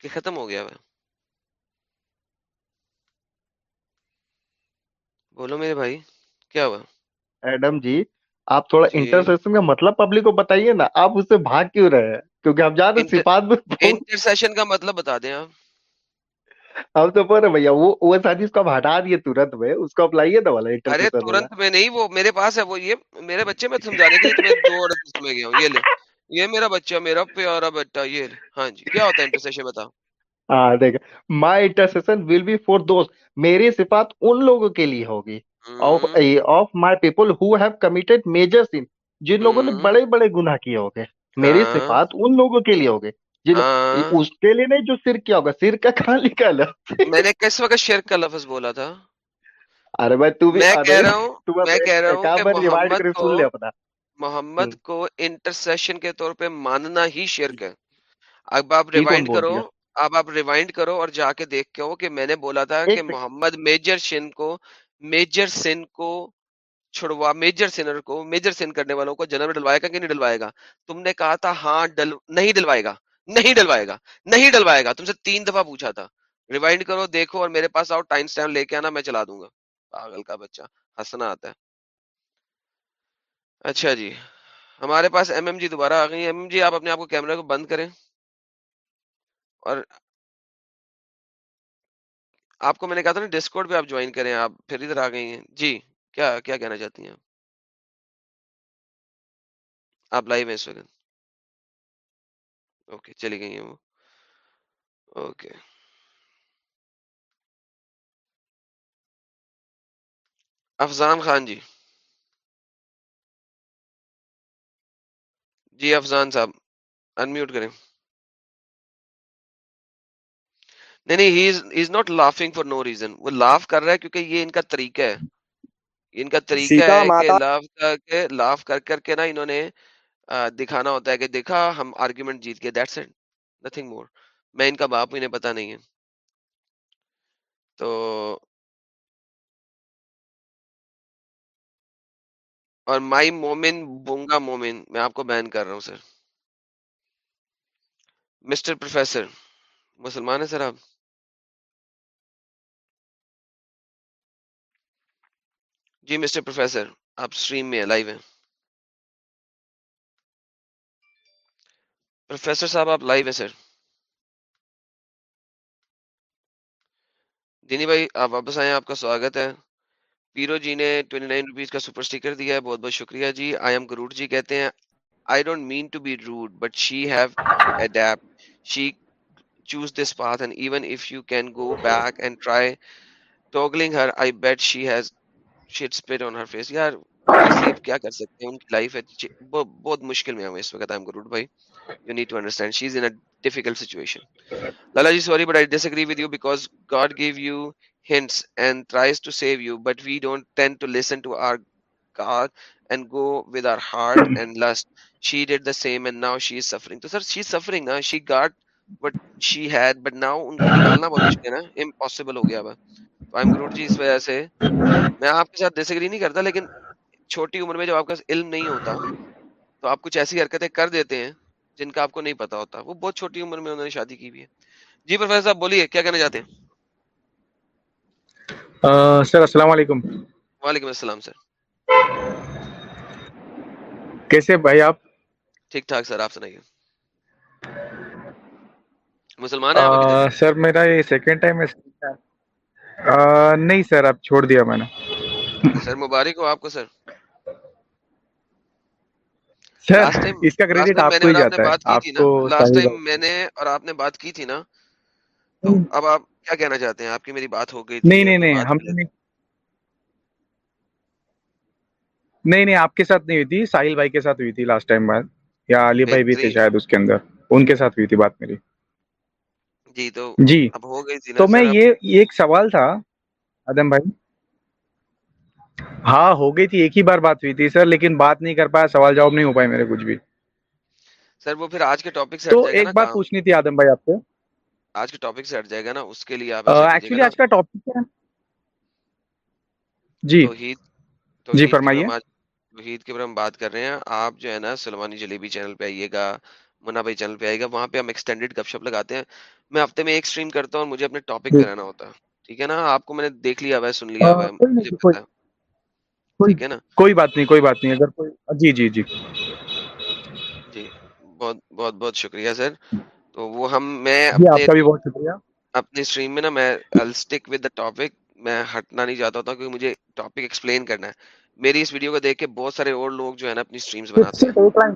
کہ ختم ہو گیا بولو میرے بھائی کیا ہوا؟ ایڈم جی آپ تھوڑا جی۔ انٹرسیشن کا مطلب پبلک کو بتائیے نا آپ اس سے بھاگ کیوں رہے ہیں؟ کیونکہ ہم صفات میں۔ بہت انٹرسیشن کا مطلب بتا دیں آپ۔ ہم تو بول رہے بھیا وہ وہ حدیث کو آپ ہٹا دیے ترنت میں اس کو اپلائیے نا والا ارے ترنت میں نہیں وہ میرے پاس ہے وہ یہ میرے بچے میں سمجھانے کے لیے تمہیں دو اور میں گیا ہوں۔ یہ لے۔ یہ میرا بچہ میرا پیارا بیٹا یہ لے۔ ہاں جی کیا ہوتا ہے انٹرسیشن بتاؤ ہاں دیکھ my intercession will be for دوست میری صفات ان لوگوں کے لیے ہوگی۔ Of my people who have committed major sin جن لوگوں نے بڑے بڑے گناہ کیے ہوگے میری ہاں صفات ان لوگوں کے لیے ہوگے جن اس کے لیے نہیں جو سر کیا ہوگا سر کا کہاں لکھا ہے میں نے کس وقت شرک کا لفظ بولا تھا ارے بھائی تو بھی میں کہہ رہا ہوں میں کہہ رہا ہوں کہ محمد محمد کو انٹرسیشن کے طور پہ ماننا ہی شرک ہے اب آپ ریوائنڈ کرو اب آپ ریوائنڈ کرو اور جا کے دیکھ کے ہو کہ میں نے بولا تھا کہ محمد میجر سن کو میجر سن کو چھڑوا میجر سنر کو میجر سن کرنے والوں کو جنم میں ڈلوائے گا کہ نہیں ڈلوائے گا تم نے کہا تھا ہاں ڈل نہیں ڈلوائے گا نہیں ڈلوائے گا نہیں ڈلوائے گا تم سے تین دفعہ پوچھا تھا ریوائنڈ کرو دیکھو اور میرے پاس آؤ ٹائم سٹائم لے کے آنا میں چلا دوں گا پاگل کا بچہ ہنسنا آتا ہے اچھا جی ہمارے پاس ایم ایم جی دوبارہ آ گئی ایم ایم جی آپ اپنے آپ کو کیمرے کو بند کریں اور آپ کو میں نے کہا تھا نا ڈسکورڈ پہ آپ جوائن کریں، آپ پھر ادھر آ گئی ہیں۔ جی کیا کیا کہنا چاہتی ہیں آپ؟ لائیو ہیں اس وقت۔ اوکے چلی گئی ہیں وہ۔ اوکے افضان خان جی۔ جی افضان صاحب انمیوٹ کریں۔ نہیں نہیں he is not laughing for no reason وہ لاف کر رہا ہے کیونکہ یہ ان کا طریقہ ہے۔ ان کا طریقہ ہے کہ لاف کر کے لاف کر کر کے نا انہوں نے دکھانا ہوتا ہے کہ دیکھا ہم آرگیومنٹ جیت گئے دیٹس اٹ نتھنگ مور میں ان کا باپ انہیں پتا نہیں ہے۔ تو اور مائی مومن بونگا مومن میں آپ کو بین کر رہا ہوں سر۔ مسٹر پروفیسر مسلمان ہے سر آپ؟ جی مسٹر پروفیسر، آپ اسٹریم میں لائیو ہیں۔ پروفیسر صاحب، آپ لائیو ہیں سر۔ دینی بھائی، آپ واپس آئے آپ کا سواگت ہے۔ پیرو جی نے 29 نائن روپیز کا سپر اسٹیکر دیا ہے، بہت بہت شکریہ جی۔ آئی ایم گروٹ جی کہتے ہیں I don't mean to be rude but she have adapt she chose this path and even if you can go back and try toggling her I bet she has shit spit on her face یار save کیا کر سکتے ہیں ان کی life ہے بہت مشکل میں ہوں اس وقت ایم گروڈ بھائی you need to understand she is in a difficult situation Lala ji sorry but I disagree with you because God gave you hints and tries to save you but we don't tend to listen to our God and go with our heart and last she did the same and now she is suffering تو sir she is suffering نا she God but she had but now ان کو نکالنا بہت مشکل ہے impossible ہو گیا بھائی I M G اس وجہ سے میں آپ کے ساتھ ڈسگری نہیں کرتا لیکن چھوٹی عمر میں جب آپ کا علم نہیں ہوتا تو آپ کچھ ایسی حرکتیں کر دیتے ہیں جن کا آپ کو نہیں پتا ہوتا وہ بہت چھوٹی عمر میں انہوں نے شادی کی بھی ہے جی پروفیسر صاحب بولیے کیا کہنا چاہتے ہیں سر السلام علیکم وعلیکم السلام سر کیسے بھائی آپ ٹھیک ٹھاک سر آپ سنائیے مسلمان سر میرا یہ سیکنڈ ٹائم ہے نہیں سر اب چھوڑ دیا میں نے۔ سر مبارک ہو آپ کو سر۔ سر اس کا کریڈٹ آپ کو ہی جاتا ہے۔ لاسٹ ٹائم میں نے اور آپ نے بات کی تھی نا اب آپ کیا کہنا چاہتے ہیں؟ آپ کی میری بات ہو گئی نہیں نہیں ہم نے نہیں نہیں آپ کے ساتھ نہیں ہوئی تھی ساحل بھائی کے ساتھ ہوئی تھی لاسٹ ٹائم بات یا علی بھائی بھی تھے شاید اس کے اندر۔ ان کے ساتھ ہوئی تھی بات میری۔ جی تو جی۔ اب ہو گئی تو میں یہ ایک سوال تھا ادم بھائی۔ ہاں ہو گئی تھی ایک ہی بار بات ہوئی تھی سر لیکن بات نہیں کر پایا سوال جواب نہیں ہو پائے میرے کچھ بھی۔ سر وہ پھر آج کے ٹاپک سے تو ایک بات پوچھنی تھی آدم بھائی آپ کو آج کے ٹاپک سے ہٹ جائے گا نا اس کے لیے ایکچولی آج کا ٹاپک ہے۔ جی۔ جی فرمائیے۔ وحید کے اوپر ہم بات کر رہے ہیں۔ آپ جو ہے نا سلمانی جلیبی چینل پہ آئیے گا۔ منا بھائی چینل پہ آئے گا وہاں پہ ہم ایکسٹینڈیڈ گپ شپ لگاتے ہیں۔ میں ہفتے میں ایک اسٹریم کرتا ہوں اور مجھے اپنے ٹاپک پہ رہنا ہوتا ہے۔ ٹھیک ہے نا؟ آپ کو میں نے دیکھ لیا ہوا ہے سن لیا ہوا ہے ٹھیک ہے نا؟ کوئی بات نہیں کوئی بات نہیں اگر کوئی جی جی جی۔ جی بہت بہت بہت شکریہ سر۔ تو وہ ہم میں جی، اپنی میں نا میں ود دا ٹاپک میں ہٹنا نہیں چاہتا کیونکہ مجھے ٹاپک ایکسپلین کرنا ہے۔ میری اس ویڈیو کو دیکھ کے بہت سارے اور لوگ جو ہے نا اپنی بناتے ہیں۔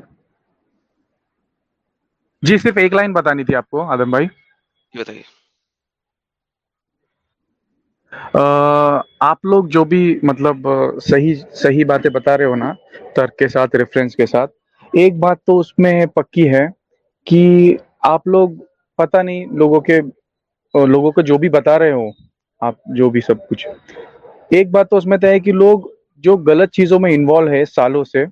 جی صرف ایک لائن بتانی تھی آپ کو آدم بھائی۔ جی، بتائیے۔ آپ لوگ جو بھی مطلب صحیح صحیح باتیں بتا رہے ہو نا ترک کے ساتھ ریفرنس کے ساتھ ایک بات تو اس میں پکی ہے کہ آپ لوگ پتہ نہیں لوگوں کے لوگوں کو جو بھی بتا رہے ہو آپ جو بھی سب کچھ۔ ایک بات تو اس میں طے ہے کہ لوگ جو غلط چیزوں میں انوالو ہے سالوں سے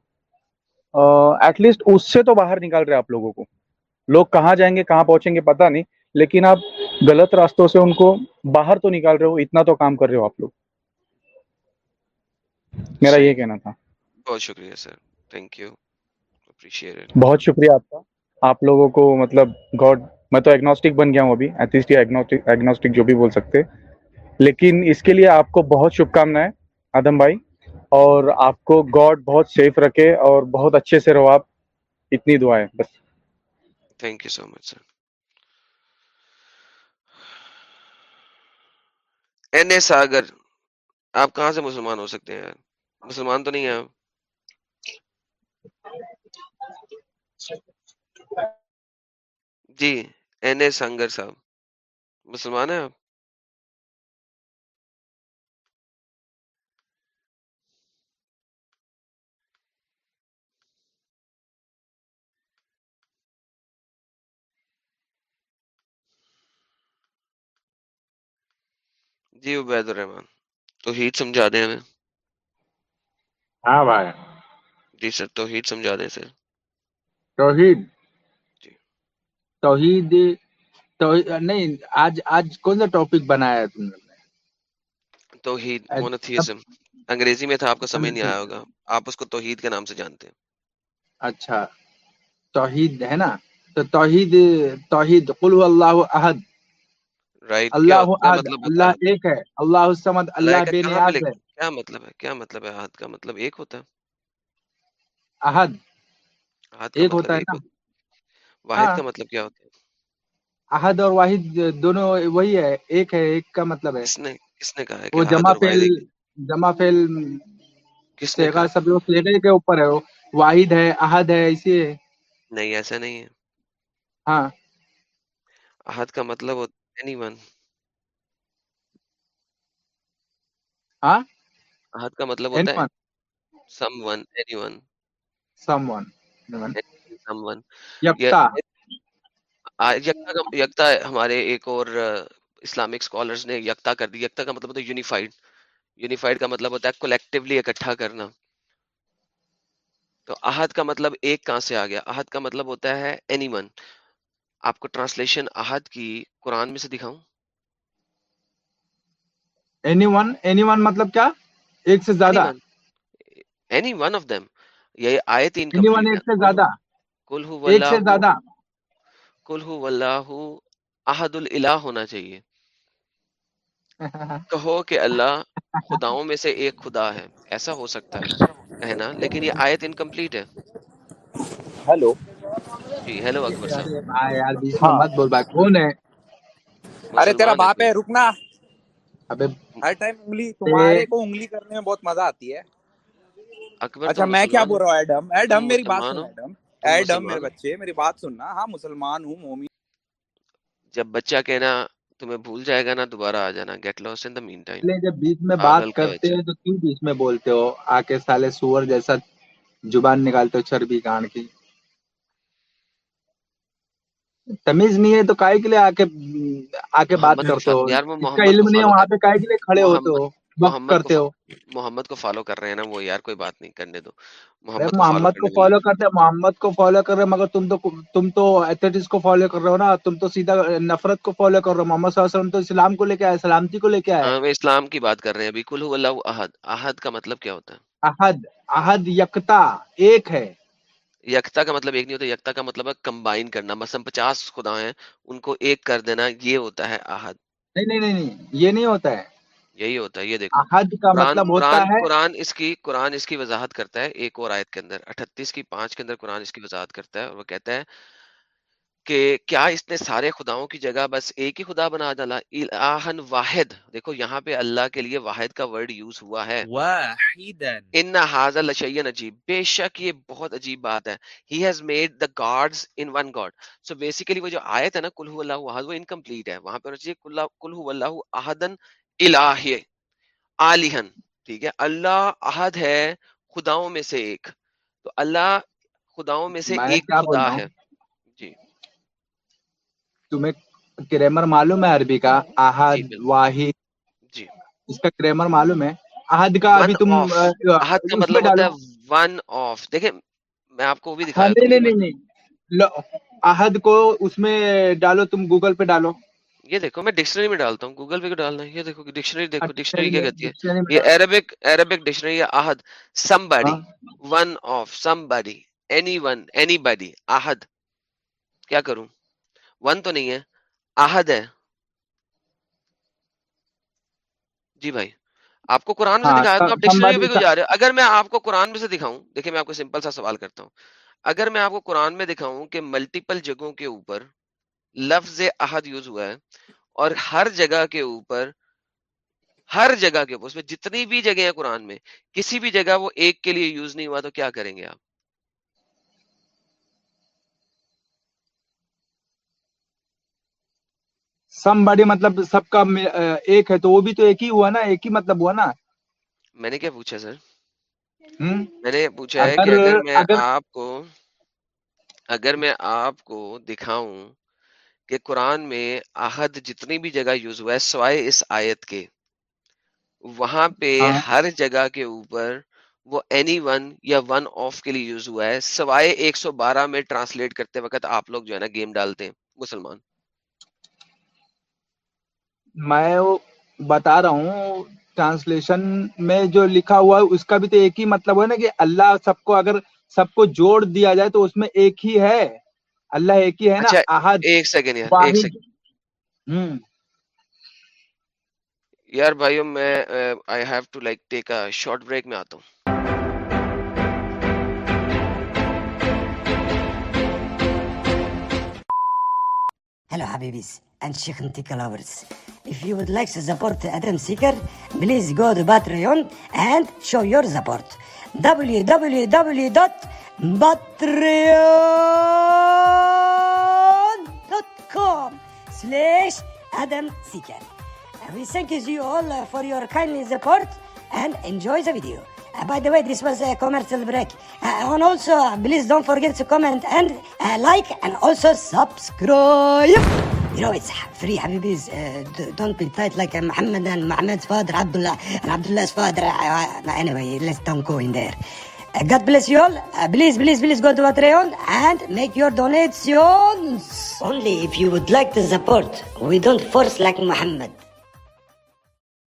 ایٹ لیسٹ اس سے تو باہر نکال رہے آپ لوگوں کو۔ لوگ کہاں جائیں گے کہاں پہنچیں گے پتہ نہیں لیکن آپ غلط راستوں سے ان کو باہر تو نکال رہے ہو اتنا تو کام کر رہے ہو آپ لوگ۔ میرا یہ کہنا تھا۔ بہت شکریہ سر تھینک یو بہت شکریہ آپ کا۔ آپ لوگوں کو مطلب گاڈ میں تو ایگنوسٹک بن گیا ہوں ابھی ایتھیسٹ یا ایگنوسٹک جو بھی بول سکتے۔ لیکن اس کے لیے آپ کو بہت شبھکامنائیں آدم بھائی۔ اور آپ کو گاڈ بہت سیف رکھے اور بہت اچھے سے رہو آپ۔ اتنی دعائیں بس۔ Thank you so much sir N A Sagar آپ کہاں سے مسلمان ہو سکتے ہیں یار مسلمان تو نہیں ہیں آپ جی این اے سانگر صاحب مسلمان ہیں آپ جی عبید الرحمان توحید سمجھا دیں ہمیں؟ ہاں بھائی۔ جی سر توحید سمجھا دیں سر۔ توحید؟ جی۔ توحید توحید نہیں آج آج کون سا ٹاپک بنایا ہے تم نے؟ توحید مونوتھیزم انگریزی میں تھا آپ کو سمجھ نہیں آیا ہوگا۔ آپ اس کو توحید کے نام سے جانتے ہیں۔ اچھا توحید ہے نا؟ تو توحید توحید قل هو اللہ احد۔ اللہ مطلب اللہ ایک ہے اللہ الصمد اللہ بے نیاز ہے۔ کیا مطلب ہے؟ کیا مطلب ہے احد کا مطلب ایک ہوتا ہے؟ احد ایک مطلب ہوتا ہے نا۔ واحد ہاں۔ کا مطلب کیا ہوتا ہے؟ احد اور واحد دونوں وہی ہے ایک ہے ایک کا مطلب ہے۔ کس نے کس نے کہا ہے وہ جمع فعل؟ جمع فعل کس نے کہا؟ سب وہ سیگے کے اوپر ہے۔ وہ واحد ہے احد ہے اسی ہے۔ نہیں ایسا نہیں ہے۔ ہاں۔ احد کا مطلب ہوتا ون ہاں احد کا مطلب ہوتا ہے one someone anyone someone someone یکتا یکتا کا یکتا ہمارے ایک اور اسلامک اسکالرز نے یکتا کر دی. یکتا کا مطلب ہوتا ہے یونیفائڈ یونیفائڈ کا مطلب ہوتا ہے کولیکٹیولی اکٹھا کرنا. تو احد کا مطلب ایک کہاں سے آ گیا؟ احد کا مطلب ہوتا ہے اینی ون آپ کو ٹرانسلیشن احد کی قرآن میں سے دکھاؤں؟ اینی ون اینی ون مطلب کیا؟ ایک سے زیادہ؟ اینی ون آف دیم یہ آیت انکمپلیٹ ہے ایک سے کل زیادہ؟ کل ہو ایک سے زیادہ؟ کل ہو واللہ احد الالہ ہونا چاہیے. [LAUGHS] کہو کہ اللہ خداؤں میں سے ایک خدا ہے. ایسا ہو سکتا ہے. کہنا لیکن یہ آیت انکمپلیٹ ہے. ہیلو جی ہیلو اکبر صاحب۔ ارے بھائی یار بیچ میں ہاں۔ مت بول بھائی کون ہے؟ ارے تیرا باپ ہے رکنا۔ ابے ہر ٹائم انگلی تمہارے کو انگلی کرنے میں بہت مزہ آتی ہے۔ اکبر اچھا میں کیا بول رہا ہوں؟ ایڈم ایڈم میری بات سن ایڈم۔ ایڈم میرے بچے میری بات سننا۔ ہاں مسلمان ہوں مومن۔ جب بچہ کہنا تمہیں بھول جائے گا نا دوبارہ آ جانا گیٹ لاس ان دا مین ٹائم جب بیچ میں بات کرتے ہیں تو کیوں بیچ میں بولتے ہو؟ آ کے سالے سور جیسا زبان نکالتے ہو چربی کان کی۔ تمیز نہیں ہے تو کائے کے لیے آ کے آ کے بات کرتے ہو۔ فا... یار وہ اس کا علم نہیں ہے وہاں پہ کائے کے لیے کھڑے ہوتے ہو محمد کرتے. ہو۔ محمد کو فالو کر رہے ہیں نا وہ یار کوئی بات نہیں کرنے دو۔ محمد کو فالو محمد کو کرتے محمد کو فالو کر رہے مگر تم تو تم تو ایتھلیٹس کو فالو کر رہے ہو نا تم تو سیدھا نفرت کو فالو کر رہے ہو۔ محمد صلی اللہ علیہ وسلم تو اسلام کو لے کے آئے سلامتی کو لے کے آئے۔ ہاں میں اسلام کی بات کر رہے ہیں ابھی کل هو اللہ احد۔ احد کا مطلب کیا ہوتا ہے؟ احد احد یکتا ایک ہے۔ یکتا کا مطلب ایک نہیں ہوتا یکتا کا مطلب ہے کمبائن کرنا۔ مثلا پچاس خدا ہیں ان کو ایک کر دینا یہ ہوتا ہے احد۔ نہیں نہیں نہیں یہ نہیں ہوتا ہے۔ یہی ہوتا ہے یہ دیکھو۔ احد کا قرآن مطلب ہوتا قرآن ہے قرآن اس کی قرآن اس کی وضاحت کرتا ہے ایک اور آیت کے اندر۔ اٹھتیس کی پانچ کے اندر قرآن اس کی وضاحت کرتا ہے اور وہ کہتا ہے کہ کیا اس نے سارے خداؤں کی جگہ بس ایک ہی خدا بنا ڈالا؟ الہن واحد۔ دیکھو یہاں پہ اللہ کے لیے واحد کا ورڈ یوز ہوا ہے۔ ان حاضر لشین عجیب بے شک یہ بہت عجیب بات ہے۔ He has made the gods in one God so basically وہ جو آیت ہے نا کل هو اللہ احد وہ انکمپلیٹ ہے۔ وہاں پہ ہونا چاہیے کل کل هو اللہ احدن الہ آلیہن ٹھیک ہے؟ اللہ احد ہے خداؤں میں سے ایک۔ تو اللہ خداؤں میں سے ایک خدا ہے۔ تمہیں گرامر معلوم ہے عربی کا؟ جی احد بالکل۔ واحد۔ جی۔ اس کا گرامر معلوم ہے؟ احد کا ابھی تم احد کا مطلب ہوتا ہے ون آف دیکھیں میں آپ کو وہ بھی ہاں دکھایا نہیں تھا نہیں نہیں۔ احد کو اس میں ڈالو تم گوگل پہ ڈالو۔ یہ دیکھو میں ڈکشنری میں ڈالتا ہوں۔ گوگل پہ ڈالنا ہے؟ یہ دیکھو ڈکشنری دیکھو ڈکشنری ڈکشنری کیا کہتی ہے؟ یہ عربک عربک ڈکشنری ہے احد۔ سم ہاں۔ Body one of somebody anyone anybody احد۔ کیا کروں؟ ون تو نہیں ہے احد ہے۔ جی بھائی آپ کو قرآن میں ہاں دکھایا تو آپ ڈکشنری پہ کیوں جا رہے ہو۔ اگر میں آپ کو قرآن میں سے دکھاؤں دیکھیں میں آپ کو سمپل سا سوال کرتا ہوں۔ اگر میں آپ کو قرآن میں دکھاؤں کہ ملٹیپل جگہوں کے اوپر لفظ احد یوز ہوا ہے اور ہر جگہ کے اوپر ہر جگہ کے اوپر اس میں جتنی بھی جگہ ہیں قرآن میں کسی بھی جگہ وہ ایک کے لیے یوز نہیں ہوا تو کیا کریں گے آپ؟ سم بڑی مطلب سب کا ایک ہے تو وہ بھی تو ایک ہی ہوا نا ایک ہی مطلب ہوا نا۔ میں نے کیا پوچھا سر؟ میں نے پوچھا ہے کہ اگر میں آپ کو اگر میں آپ کو دکھاؤں کہ قرآن میں عہد جتنی بھی جگہ یوز ہوا ہے سوائے اس آیت کے وہاں پہ ہاں۔ ہر جگہ کے اوپر وہ اینی ون یا ون آف کے لیے یوز ہوا ہے۔ سوائے ایک سو بارہ میں ٹرانسلیٹ کرتے وقت آپ لوگ جو ہے نا گیم ڈالتے ہیں مسلمان۔ میں وہ بتا رہا ہوں ٹرانسلیشن میں جو لکھا ہوا ہے اس کا بھی تو ایک ہی مطلب ہے نا کہ اللہ سب کو اگر سب کو جوڑ دیا جائے تو اس میں ایک ہی ہے۔ اللہ ایک ہی ہے نا۔ اچھا احد ایک سیکنڈ یار ایک سیکنڈ یار بھائیو میں I have to like take a short break میں آتا ہوں۔ Hello, Habibis and Shikhantika lovers. If you would like to support Adam Seeker, please go to Patreon and show your support. www.patreon.com slash Adam Seeker. We thank you all for your kindly support and enjoy the video. Uh, by the way, this was a commercial break. Uh, and also, please don't forget to comment and uh, like and also subscribe. You know, it's free, Habibis. Uh, don't be tight like uh, Muhammad and Muhammad's father, Abdullah, and Abdullah's father. Uh, uh, anyway, let's don't go in there. Uh, God bless you all. Uh, please, please, please go to Patreon and make your donations. Only if you would like to support. We don't force like Muhammad.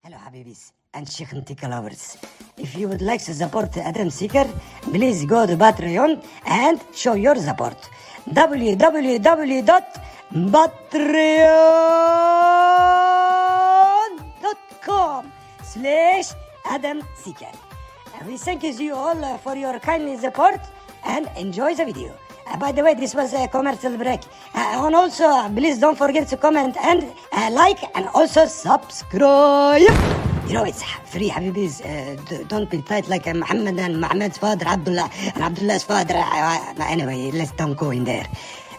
Hello, Habibis and Shikhantika lovers. If you would like to support Adam Seeker, please go to Patreon and show your support. www www.patreon.com slash Adam Seeker. And We thank you all for your kindly support and enjoy the video. Uh, by the way, this was a commercial break. Uh, and also, uh, please don't forget to comment and uh, like and also subscribe. You know, it's free, Habibis. Uh, don't be tight like uh, Muhammad and Muhammad's father, Abdullah, and Abdullah's father. Uh, uh, anyway, let's don't go in there.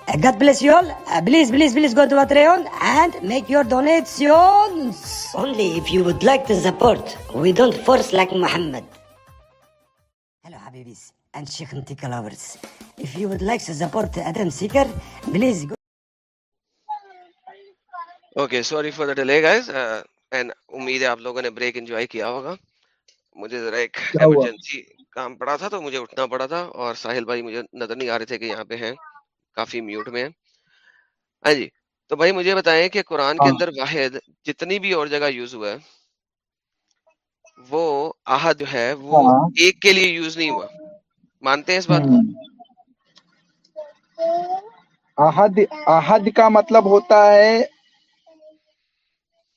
Uh, God bless you all. Uh, please, please, please go to Patreon and make your donations. Only if you would like to support. We don't force like Muhammad. Hello, Habibis and Shikhantika lovers. If you would like to support Adam Seeker, please go. Okay sorry for the delay guys and امید ہے آپ لوگوں نے break enjoy کیا ہوگا مجھے ذرا ایک ایمرجنسی کام پڑا تھا تو مجھے اٹھنا پڑا تھا اور ساحل بھائی مجھے نظر نہیں آ رہے تھے کہ یہاں پہ ہیں کافی میوٹ میں ہیں۔ ہاں جی تو بھائی مجھے بتائیں کہ قرآن کے ہاں۔ اندر واحد جتنی بھی اور جگہ یوز ہوا ہے وہ آہد جو ہے وہ ہاں۔ ایک کے لیے یوز نہیں ہوا۔ مانتے ہیں اس بات کو؟ احد احد کا مطلب ہوتا ہے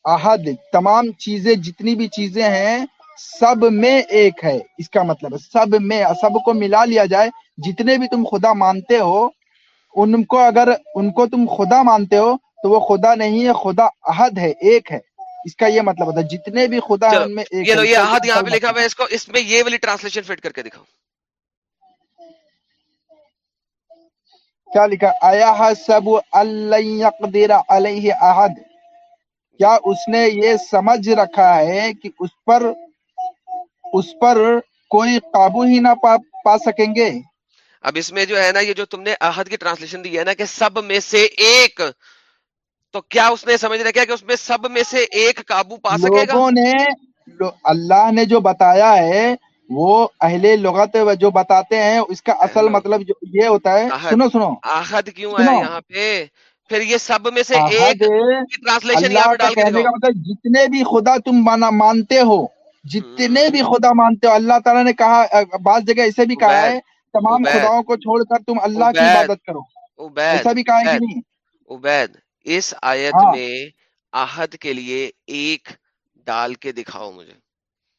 احد۔ تمام چیزیں جتنی بھی چیزیں ہیں سب میں ایک ہے۔ اس کا مطلب سب میں سب کو ملا لیا جائے۔ جتنے بھی تم خدا مانتے ہو ان کو اگر ان کو تم خدا مانتے ہو تو وہ خدا نہیں ہے خدا احد ہے ایک ہے۔ اس کا یہ مطلب ہوتا ہے جتنے بھی خدا ان میں ایک یہ لو یہ آہد یہاں پہ لکھا ہوا ہے اس کو اس میں یہ والی ٹرانسلیشن فٹ کر کے دکھاؤ۔ کیا لکھا آیا سب یقدر علیہ احد۔ کیا اس نے یہ سمجھ رکھا ہے کہ اس پر اس پر کوئی قابو ہی نہ پا, پا سکیں گے؟ اب اس میں جو ہے نا یہ جو تم نے آہد کی ٹرانسلیشن دی ہے نا کہ سب میں سے ایک تو کیا اس نے سمجھ رکھا کہ اس میں سب میں سے ایک قابو پا سکے گا؟ نے اللہ نے جو بتایا ہے وہ اہل لغت جو بتاتے ہیں اس کا اصل مطلب جو یہ ہوتا ہے سنو سنو۔ آہد کیوں آیا سنو یہاں پہ؟ پھر یہ سب میں سے احد ایک کی ٹرانسلیشن یہاں پہ ڈال کے مطلب جتنے بھی خدا تم مانا مانتے ہو جتنے بھی خدا مانتے ہو اللہ تعالیٰ نے کہا بعض جگہ اسے بھی کہا ہے تمام خداؤں کو چھوڑ کر تم اللہ کی عبادت کرو۔ ایسا بھی کہا ہے کہ نہیں؟ عبید اس آیت ہاں۔ میں آہد کے لیے ایک ڈال کے دکھاؤ مجھے۔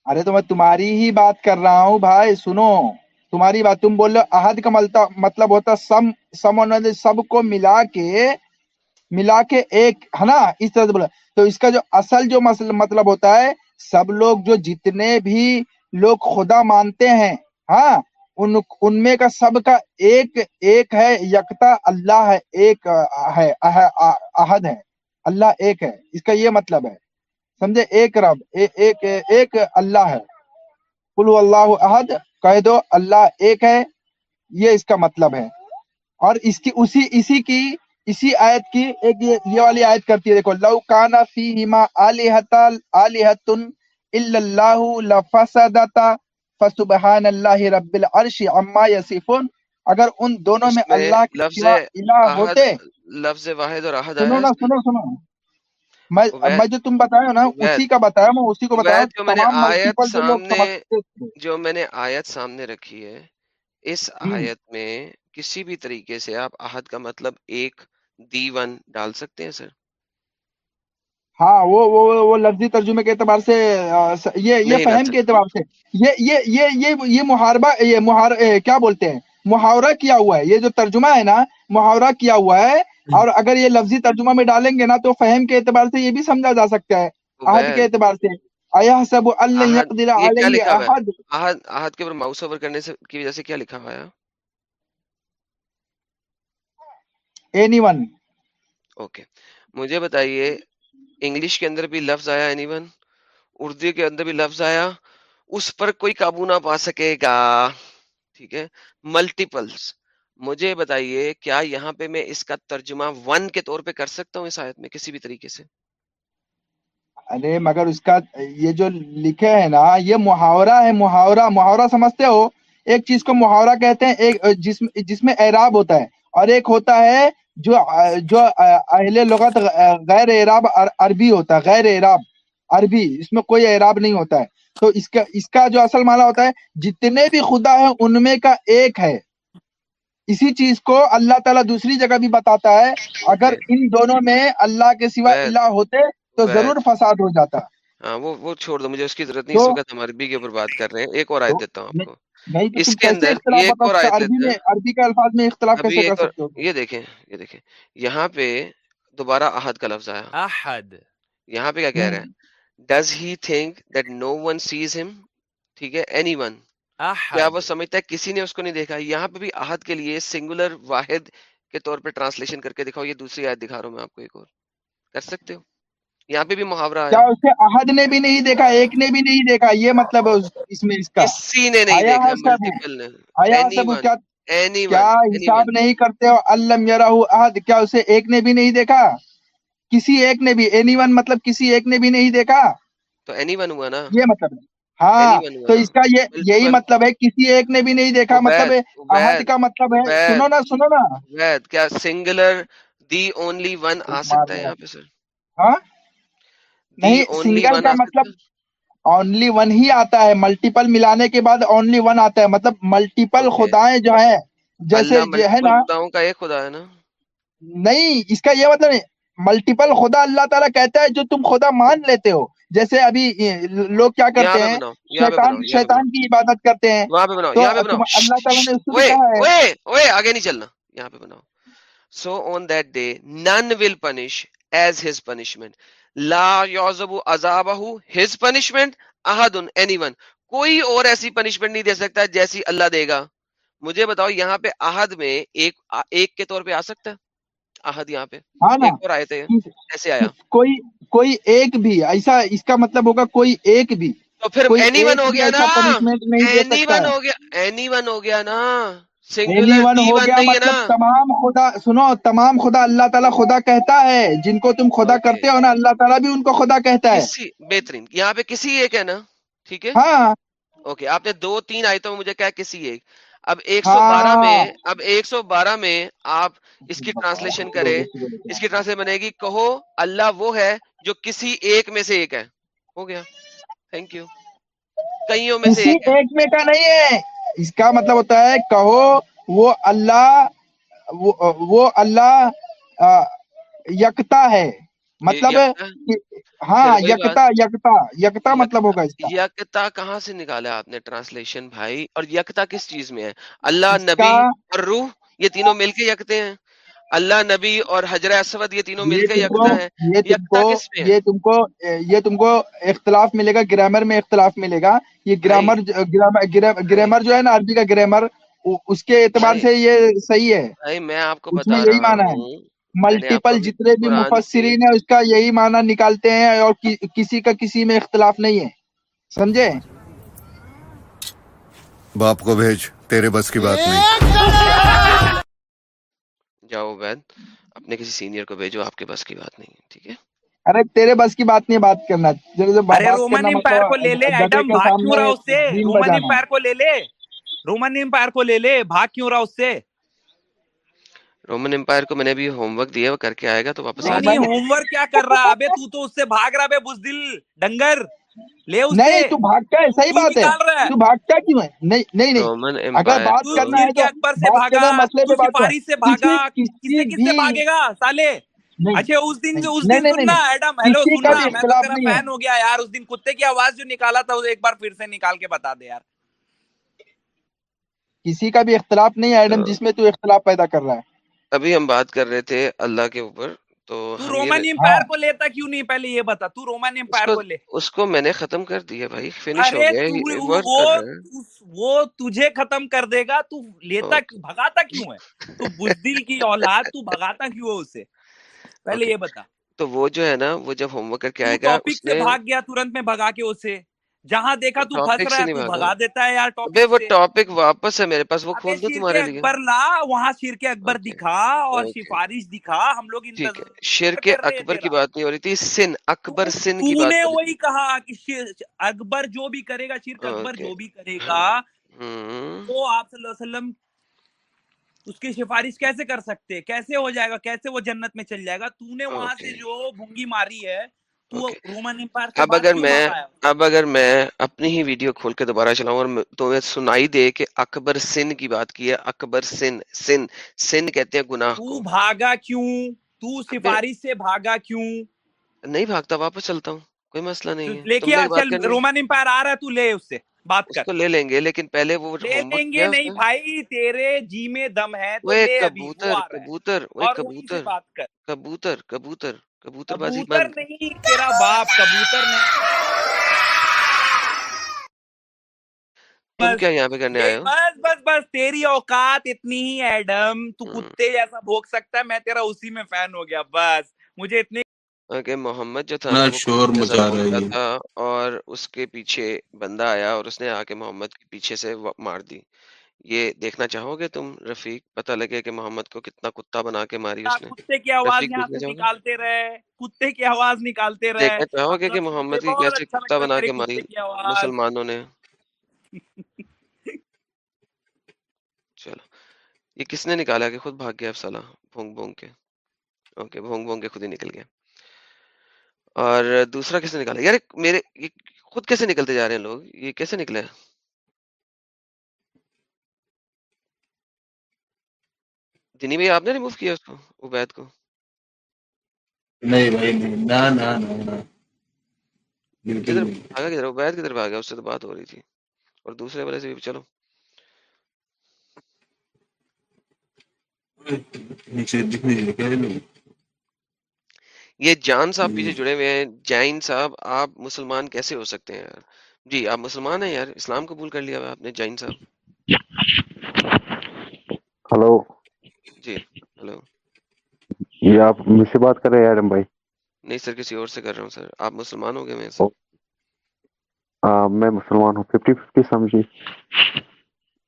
ارے تو میں تمہاری ہی بات کر رہا ہوں بھائی سنو۔ تمہاری بات تم بول رہے احد کا مطلب ہوتا سم سم سب کو ملا کے ملا کے ایک ہے نا؟ اس طرح سے بولا تو اس کا جو اصل جو مطلب ہوتا ہے سب لوگ جو جتنے بھی لوگ خدا مانتے ہیں ہاں ان ان میں کا سب کا ایک ایک ہے، یکتا اللہ ہے، ایک ہے احد ہے۔ اللہ ایک ہے۔ اس کا یہ مطلب ہے۔ سمجھے؟ ایک رب ایک ایک اللہ ہے۔ کلو اللہ احد، کہہ دو اللہ ایک ہے۔ یہ اس کا مطلب ہے۔ اور اس کی، اسی اسی کی، اسی آیت کی ایک یہ والی آیت کرتی ہے۔ دیکھو، لو کانا فیہما آلہتا آلہتن اللہ لفسدتا۔ فسبحان اللہ رب العرش عما یصفون۔ اگر ان دونوں میں اللہ کے لفظ الہ ہوتے۔ لفظ واحد اور احد سنو نا سنو سنو۔ میں میں جو تم بتایا نا اسی کا بتایا میں اسی کو بتایا جو میں نے آیت سامنے جو میں نے آیت سامنے رکھی ہے اس آیت میں کسی بھی طریقے سے آپ احد کا مطلب ایک دیون ڈال سکتے ہیں سر؟ ہاں وہ وہ وہ لفظی ترجمے کے اعتبار سے یہ یہ فہم اچھا۔ کے اعتبار سے یہ یہ یہ یہ یہ محاربہ یہ محار کیا بولتے ہیں؟ محاورہ کیا ہوا ہے؟ یہ جو ترجمہ ہے نا محاورہ کیا ہوا ہے؟ اور اگر یہ لفظی ترجمہ میں ڈالیں گے نا تو فہم کے اعتبار سے یہ بھی سمجھا جا سکتا ہے۔ احد کے اعتبار سے۔ ایا سب اللہ یقدر علی احد۔ احد کے اوپر ماؤس اوور کرنے سے کی وجہ سے کیا لکھا ہوا ہے؟ اینی ون اوکے مجھے بتائیے انگلش کے اندر بھی لفظ آیا اینی ون اردو کے اندر بھی لفظ آیا۔ اس پر کوئی قابو نہ پا سکے گا۔ ٹھیک ہے۔ ملٹیپلس مجھے بتائیے، کیا یہاں پہ میں اس کا ترجمہ ون کے طور پہ کر سکتا ہوں اس آیت میں کسی بھی طریقے سے؟ ارے، مگر اس کا یہ جو لکھے ہے نا، یہ محاورہ ہے، محاورہ۔ محاورہ سمجھتے ہو؟ ایک چیز کو محاورہ کہتے ہیں، ایک جس جس میں اعراب ہوتا ہے۔ اور ایک ہوتا ہے جو جو اہل لغت غیر اعراب عربی ہوتا ہے غیر اعراب عربی اس میں کوئی اعراب نہیں ہوتا ہے۔ تو اس کا اس کا جو اصل معنی ہوتا ہے جتنے بھی خدا ہیں ان میں کا ایک ہے۔ اسی چیز کو اللہ تعالیٰ دوسری جگہ بھی بتاتا ہے۔ اگر ان دونوں میں اللہ کے سوا اللہ ہوتے تو ضرور فساد ہو جاتا۔ ہاں، وہ وہ چھوڑ دو مجھے اس کی ضرورت نہیں اس وقت ہم عربی کے اوپر بات کر رہے ہیں۔ ایک اور آیت دیتا ہوں آپ کو۔ اس کے اندر ایک اور آیت عربی کا الفاظ میں اختلاف کیسے کر سکتے ہو؟ یہ دیکھیں یہ دیکھیں۔ یہاں پہ دوبارہ احد کا لفظ آیا۔ احد۔ یہاں پہ کیا کہہ رہا ہے does he think that no one sees him? ٹھیک ہے anyone کیا وہ سمجھتا ہے؟ کسی نے اس کو نہیں دیکھا۔ یہاں پہ بھی احد کے لیے سنگولر واحد کے طور پہ ٹرانسلیشن کر کے دکھاؤ یہ دوسری آیت دکھا رہا ہوں میں آپ کو ایک اور۔ کر سکتے ہو؟ یہاں پہ بھی محاورہ کیا اسے احد نے بھی نہیں دیکھا ایک نے بھی نہیں دیکھا یہ مطلب اس میں اس کا۔ کسی نے نہیں دیکھا ملٹیپل نے۔ آیا سب کیا کیا حساب نہیں کرتے ہو؟ علم یرہ احد کیا اسے ایک نے بھی نہیں دیکھا؟ کسی ایک نے بھی اینی ون مطلب کسی ایک نے بھی نہیں دیکھا؟ تو اینی ون ہوا نا۔ یہ مطلب ہاں تو اس کا یہ یہی مطلب ہے کسی ایک نے بھی نہیں دیکھا مطلب ہے احد کا مطلب ہے۔ سنو نا سنو نا۔ کیا سنگلر دی اونلی ون آ سکتا ہے یہاں پہ سر ہاں؟ نہیں سنگل کا مطلب اونلی ون ہی آتا ہے۔ ملٹیپل ملانے کے بعد اونلی ون آتا ہے۔ مطلب ملٹیپل خدائیں جو ہیں جیسے جو ہے نا۔ کا ایک خدا ہے نا۔ نہیں اس کا یہ مطلب ملٹیپل خدا اللہ تعالیٰ کہتا ہے جو تم خدا مان لیتے ہو۔ جیسے ابھی لوگ کیا کرتے ہیں شیطان شیطان کی عبادت کرتے ہیں۔ اللہ تعالیٰ آگے نہیں چلنا۔ یہاں پہ بناؤ۔ سو on that day none will punish as his punishment لا یوزب عذاب ہز پنشمنٹ احد اینی ون کوئی اور ایسی پنشمنٹ نہیں دے سکتا جیسی اللہ دے گا۔ مجھے بتاؤ یہاں پہ احد میں ایک ایک کے طور پہ آ سکتا ہے؟ احد یہاں پہ۔ ہاں ایک اور آئے تھے۔ ایسے آیا۔ کوئی کوئی ایک بھی ایسا اس کا مطلب ہوگا کوئی ایک بھی۔ تو پھر اینی ون ہو گیا نا۔ اینی ون ہو گیا اینی ون ہو گیا نا۔ تمام خدا سنو تمام خدا اللہ تعالیٰ خدا کہتا ہے جن کو تم خدا کرتے ہو نا اللہ تعالیٰ بھی ان کو خدا کہتا ہے بہترین یہاں پہ کسی ایک ہے نا ٹھیک ہے ہاں اوکے آپ نے دو تین آئے تو مجھے کہا کسی ایک اب ایک سو بارہ میں اب ایک سو بارہ میں آپ اس کی ٹرانسلیشن کریں اس کی ٹرانسلیشن بنے گی کہو اللہ وہ ہے جو کسی ایک میں سے ایک ہے ہو گیا تھینک یو کئیوں میں سے ایک میں کا نہیں ہے اس کا مطلب ہوتا ہے کہو وہ اللہ وہ اللہ یکتا ہے۔ مطلب ہاں یکتا یکتا یکتا مطلب ہوگا اس کا۔ یکتا کہاں سے نکالا آپ نے ٹرانسلیشن بھائی؟ اور یکتا کس چیز میں ہے؟ اللہ نبی اور روح یہ تینوں مل کے یکتے ہیں؟ اللہ نبی اور حجر اسود یہ تینوں مل کے یکتا ہے۔ یہ تم کو یہ تم کو اختلاف ملے گا گرامر میں اختلاف ملے گا۔ یہ گرامر گرامر جو ہے نا عربی کا گرامر اس کے اعتبار سے یہ صحیح ہے۔ میں آپ کو بتا یہی مانا ہے۔ ملٹیپل جتنے بھی مفسرین ہیں اس کا یہی معنی نکالتے ہیں اور کسی کا کسی میں اختلاف نہیں ہے۔ سمجھے؟ باپ کو بھیج تیرے بس کی بات نہیں۔ جاؤ عبید اپنے کسی سینئر کو بھیجو آپ کے بس کی بات نہیں ٹھیک ہے؟ ارے تیرے بس کی بات نہیں بات کرنا۔ ارے رومن امپائر کو لے لے ایڈم بھاگ کیوں رہا اس سے؟ رومن امپائر کو لے لے۔ رومن امپائر کو لے لے بھاگ کیوں رہا اس سے؟ رومن امپائر کو میں نے بھی ہوم ورک دیا کر کے آئے گا تو واپس آ جائے ہوم ورک کیا کر رہا؟ ابے تو تو اس سے بھاگ رہا بے بزدل ڈنگر۔ نہیں تو بھاگتا ہے صحیح بات ہے۔ تو بھاگتا کیوں ہے؟ نہیں نہیں اگر بات کرنا ہے تو مسئلے پہ بات بھاگے گا؟ سالے اچھا اس دن جو اس دن سننا ایڈم ہیلو سننا میں تو تیرا فین ہو گیا یار اس دن کتے کی آواز جو نکالا تھا ایک بار پھر سے نکال کے بتا دے یار۔ کسی کا بھی اختلاف نہیں ایڈم جس میں تو اختلاف پیدا کر رہا ہے۔ ابھی ہم بات کر رہے تھے اللہ کے اوپر۔ تو رومن امپائر ہاں۔ کو لیتا کیوں نہیں؟ پہلے یہ بتا تو رومن امپائر کو لے۔ اس کو میں نے ختم کر دیا بھائی فنش ہو گیا وہ تجھے ختم کر دے گا تو لیتا بھگاتا کیوں ہے؟ تو بزدل کی اولاد تو بھگاتا کیوں ہے اسے؟ پہلے یہ بتا۔ تو وہ جو ہے نا وہ جب ہوم ورک کر کے آئے گا ٹاپک سے بھاگ گیا ترنت میں بھگا کے اسے۔ جہاں دیکھا تو پھنس رہا ہے تو بھگا دیتا ہے یار ٹاپک وہ ٹاپک واپس ہے میرے پاس وہ کھول دو تمہارے لیے۔ اکبر لا وہاں شیر کے اکبر دکھا اور سفارش دکھا ہم لوگ انتظار شیر کے اکبر کی بات نہیں ہو رہی تھی سن اکبر سن کی بات تو نے وہی کہا کہ اکبر جو بھی کرے گا شیر کے اکبر جو بھی کرے گا hmm۔ وہ آپ صلی اللہ علیہ وسلم اس کی سفارش کیسے کر سکتے؟ کیسے ہو جائے گا؟ کیسے وہ جنت میں چل جائے گا؟ تو نے وہاں سے جو بھنگی ماری ہے اب اگر میں اب اگر میں اپنی ہی ویڈیو کھول کے دوبارہ چلاؤں اور تمہیں سنائی دے کہ اکبر سن کی بات کی ہے۔ اکبر سن سن سن کہتے ہیں گناہ تو بھاگا کیوں؟ تو سفارش سے بھاگا کیوں؟ نہیں بھاگتا واپس چلتا ہوں۔ کوئی مسئلہ نہیں ہے۔ لے کے چل رومن امپائر آ رہا ہے تو لے اس سے بات کر۔ لے لیں گے لیکن پہلے وہ لے لیں گے نہیں بھائی تیرے جی میں دم ہے کبوتر کبوتر کبوتر۔ کبوتر کبوتر۔ کبوتر بازی کبوتر نہیں تیرا باپ کبوتر نہیں۔ تم کیا یہاں پہ کرنے آئے ہو؟ بس بس بس تیری اوقات اتنی ہی ایڈم۔ تو کتے جیسا بھوک سکتا ہے میں تیرا اسی میں فین ہو گیا بس۔ مجھے اتنی کہ محمد جو تھا شور مچا رہا تھا اور اس کے پیچھے بندہ آیا اور اس نے آ کے محمد کے پیچھے سے مار دی۔ یہ دیکھنا چاہو گے تم رفیق؟ پتا لگے کہ محمد کو کتنا کتا بنا کے ماری اس نے۔ کتے کی آواز نکالتے رہے کتے کی آواز نکالتے رہے۔ چاہو گے کہ محمد کی کیسے اچھا کتا بنا کے ماری مسلمانوں نے۔ چلو۔ یہ کس نے نکالا کہ خود بھاگ گیا افسلا بھونگ بھونگ کے۔ اوکے بھونگ بھونگ کے خود ہی نکل گیا۔ اور دوسرا کس نے نکالا؟ یار میرے خود کیسے نکلتے جا رہے ہیں لوگ؟ یہ کیسے نکلے؟ ہیں دینی بھائی آپ نے ریموو کیا اس کو عبید کو؟ دوسرے والے سے بھی چلو۔ یہ جان صاحب پیچھے جڑے ہوئے ہیں۔ جین صاحب آپ مسلمان کیسے ہو سکتے ہیں یار؟ جی آپ مسلمان ہیں یار اسلام قبول کر لیا آپ نے جین صاحب۔ ہلو۔ جی آپ مجھ سے بات کر رہے ہیں بھائی؟ نہیں سر کسی اور سے کر رہا ہوں سر۔ آپ مسلمان ہو گئے میں میں مسلمان ہوں۔ ففٹی ففٹی سمجھی۔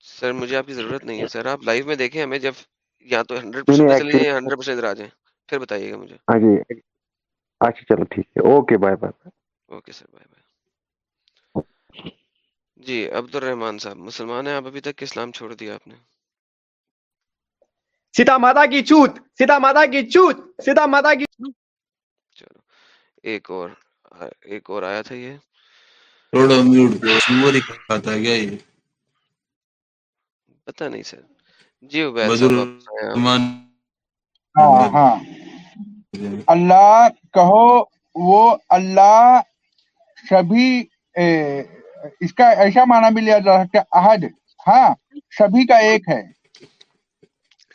سر مجھے آپ کی ضرورت نہیں ہے۔ سر آپ لائیو میں دیکھیں ہمیں جب یا تو ہنڈریڈ پرسینٹ چلے جائیں ہنڈریڈ پرسینٹ آ جائیں پھر بتائیے گا مجھے۔ ہاں جی۔ اچھا چلو ٹھیک ہے۔ Okay bye bye. Okay sir bye bye. جی عبد الرحمان صاحب مسلمان ہیں آپ ابھی تک اسلام چھوڑ دیا آپ نے؟ سیتا مادا کی چوت سیتا مادا کی چوت سیتا مادا کی چلو ایک اور ایک اور آیا تھا یہ تھوڑا میوٹ کیا یہ نہیں سر جی اللہ کہو وہ اللہ سبھی اس کا ایسا معنی بھی لیا جا سکتا ہے احد ہاں سبھی کا ایک ہے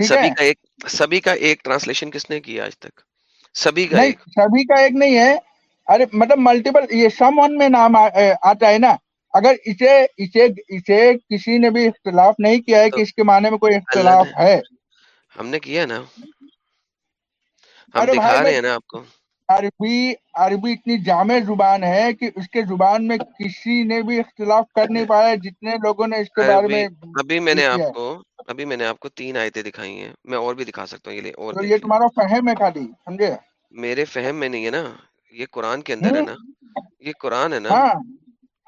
سبھی کا ایک سبھی کا ایک ٹرانسلیشن کس نے کیا آج تک؟ سبھی کا ایک۔ سبھی کا ایک نہیں ہے۔ ارے مطلب ملٹیپل یہ سم ون میں نام آتا ہے نا۔ اگر اسے اسے اسے کسی نے بھی اختلاف نہیں کیا ہے کہ اس کے معنی میں کوئی اختلاف ہے۔ ہم نے کیا نا؟ ہم دکھا رہے ہیں نا آپ کو۔ عربی عربی اتنی جامع زبان ہے کہ اس کے زبان میں کسی نے بھی اختلاف کر نہیں پایا جتنے لوگوں نے اس کے بارے میں ابھی میں نے آپ کو ابھی میں نے آپ کو تین آیتیں دکھائی ہیں میں اور بھی دکھا سکتا ہوں یہ اور یہ تمہارا فہم ہے خالی سمجھے میرے فہم میں نہیں ہے نا یہ قرآن کے اندر ہے نا یہ قرآن ہے نا ہاں،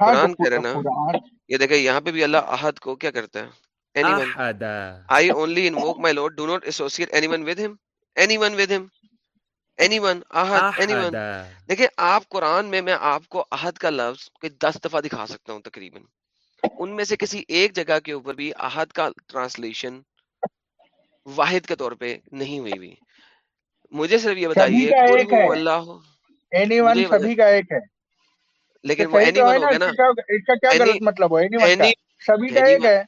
ہاں، قرآن کہہ رہے نا یہ دیکھیں یہاں پہ بھی اللہ احد کو کیا کرتا ہے Anyone. I only invoke my Lord. Do not associate anyone with him. Anyone with him. Anyone Uhud anyone دیکھیں آپ قرآن میں میں آپ کو احد کا لفظ کوئی دس دفعہ دکھا سکتا ہوں تقریباً۔ ان میں سے کسی ایک جگہ کے اوپر بھی احد کا ٹرانسلیشن واحد کے طور پہ نہیں ہوئی ہوئی۔ مجھے صرف یہ بتائیے اللہ۔ اینی ون مجھے یہ بتا- سبھی کا ایک ہے۔ تو لیکن وہ اینی ون ہو نا اس کا کیا اینی غلط مطلب ہو اینی ون اینی سبھی کا اینی ایک ون ہے۔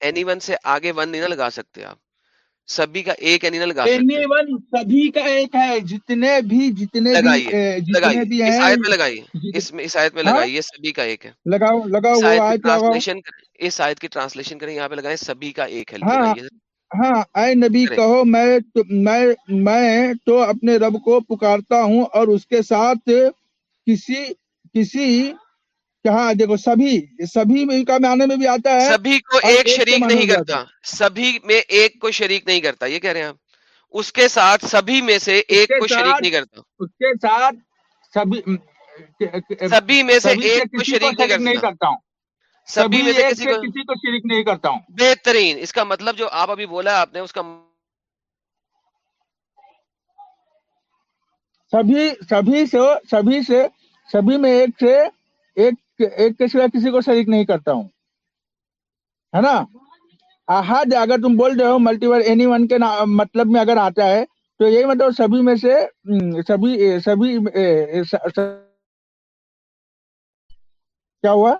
اینی ون سے آگے ون نہیں نا لگا سکتے آپ۔ سبھی کا ایک اینی نہ لگا اینی سکتے ون سبھی کا ایک ہے جتنے بھی جتنے لگائیے لگائیے اس آیت میں لگائیے اس میں اس آیت میں لگائیے سبھی کا ایک ہے لگاؤ لگاؤ ٹرانسلیشن اس آیت کی ٹرانسلیشن کریں یہاں پہ لگائیں سبھی کا ایک ہے ہاں اے نبی کہو میں میں میں تو اپنے رب کو پکارتا ہوں اور اس کے ساتھ کسی کسی کہاں دیکھو سبھی سبھی کا معنی میں بھی آتا ہے سبھی کو ایک شریک نہیں کرتا۔ سبھی میں ایک کو شریک نہیں کرتا یہ کہہ رہے ہیں آپ۔ اس کے ساتھ سبھی میں سے ایک کو شریک نہیں کرتا۔ اس کے ساتھ سبھی سبھی میں سے ایک کو شریک نہیں کرتا۔ ہوں۔ سبھی میں سے کسی کو شریک نہیں کرتا ہوں۔ بہترین اس کا مطلب جو آپ ابھی بولا آپ نے اس کا سبھی سبھی سے سبھی سے سبھی میں ایک سے ایک ایک کے سوا کسی کو شریک نہیں کرتا ہوں۔ ہے نا؟ احد، اگر تم بول رہے ہو ملٹیور اینی ون کے مطلب میں اگر آتا ہے، تو یہی مطلب سبھی میں سے سبھی سبھی کیا ہوا؟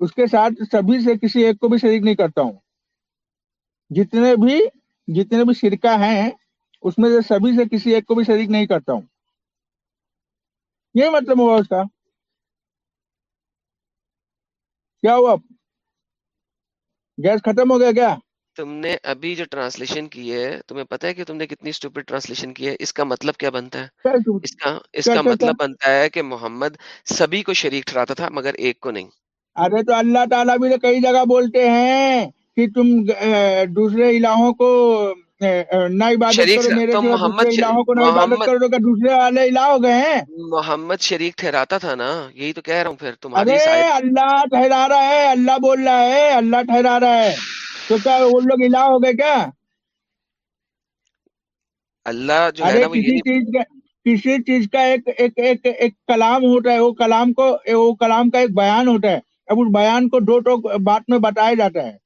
اس کے ساتھ سبھی سے کسی ایک کو بھی شریک نہیں کرتا ہوں۔ جتنے بھی جتنے بھی شرکا ہیں، اس میں سے سبھی سے کسی ایک کو بھی شریک نہیں کرتا ہوں۔ یہی مطلب ہوا اس کا۔ کیا ہوا؟ گیس ختم ہو گیا کیا؟ تم نے ابھی جو ٹرانسلیشن کی ہے تمہیں پتہ ہے کہ تم نے کتنی اسٹوپڈ ٹرانسلیشن کی ہے؟ اس کا مطلب کیا بنتا ہے؟ اس کا اس کا مطلب بنتا ہے کہ محمد سبھی کو شریک ٹھہراتا تھا مگر ایک کو نہیں۔ ارے تو اللہ تعالیٰ بھی تو کئی جگہ بولتے ہیں کہ تم دوسرے الہوں کو نہ عبادت شریک کرو میرے تو محمد الہوں کو نہ عبادت کرو دوسرے والے الہ ہو گئے ہیں؟ محمد شریک ٹھہراتا تھا نا یہی تو کہہ رہا ہوں پھر تمہاری ارے اللہ ٹھہرا رہا ہے اللہ بول رہا ہے اللہ ٹھہرا رہا ہے۔ تو کیا وہ لوگ الہ ہو گئے کیا؟ اللہ جو ہے نا کسی چیز کا کسی چیز کا ایک ایک ایک ایک کلام ہوتا ہے وہ کلام کو وہ کلام کا ایک بیان ہوتا ہے۔ اب اس بیان کو دو ٹوک بات میں بتایا جاتا ہے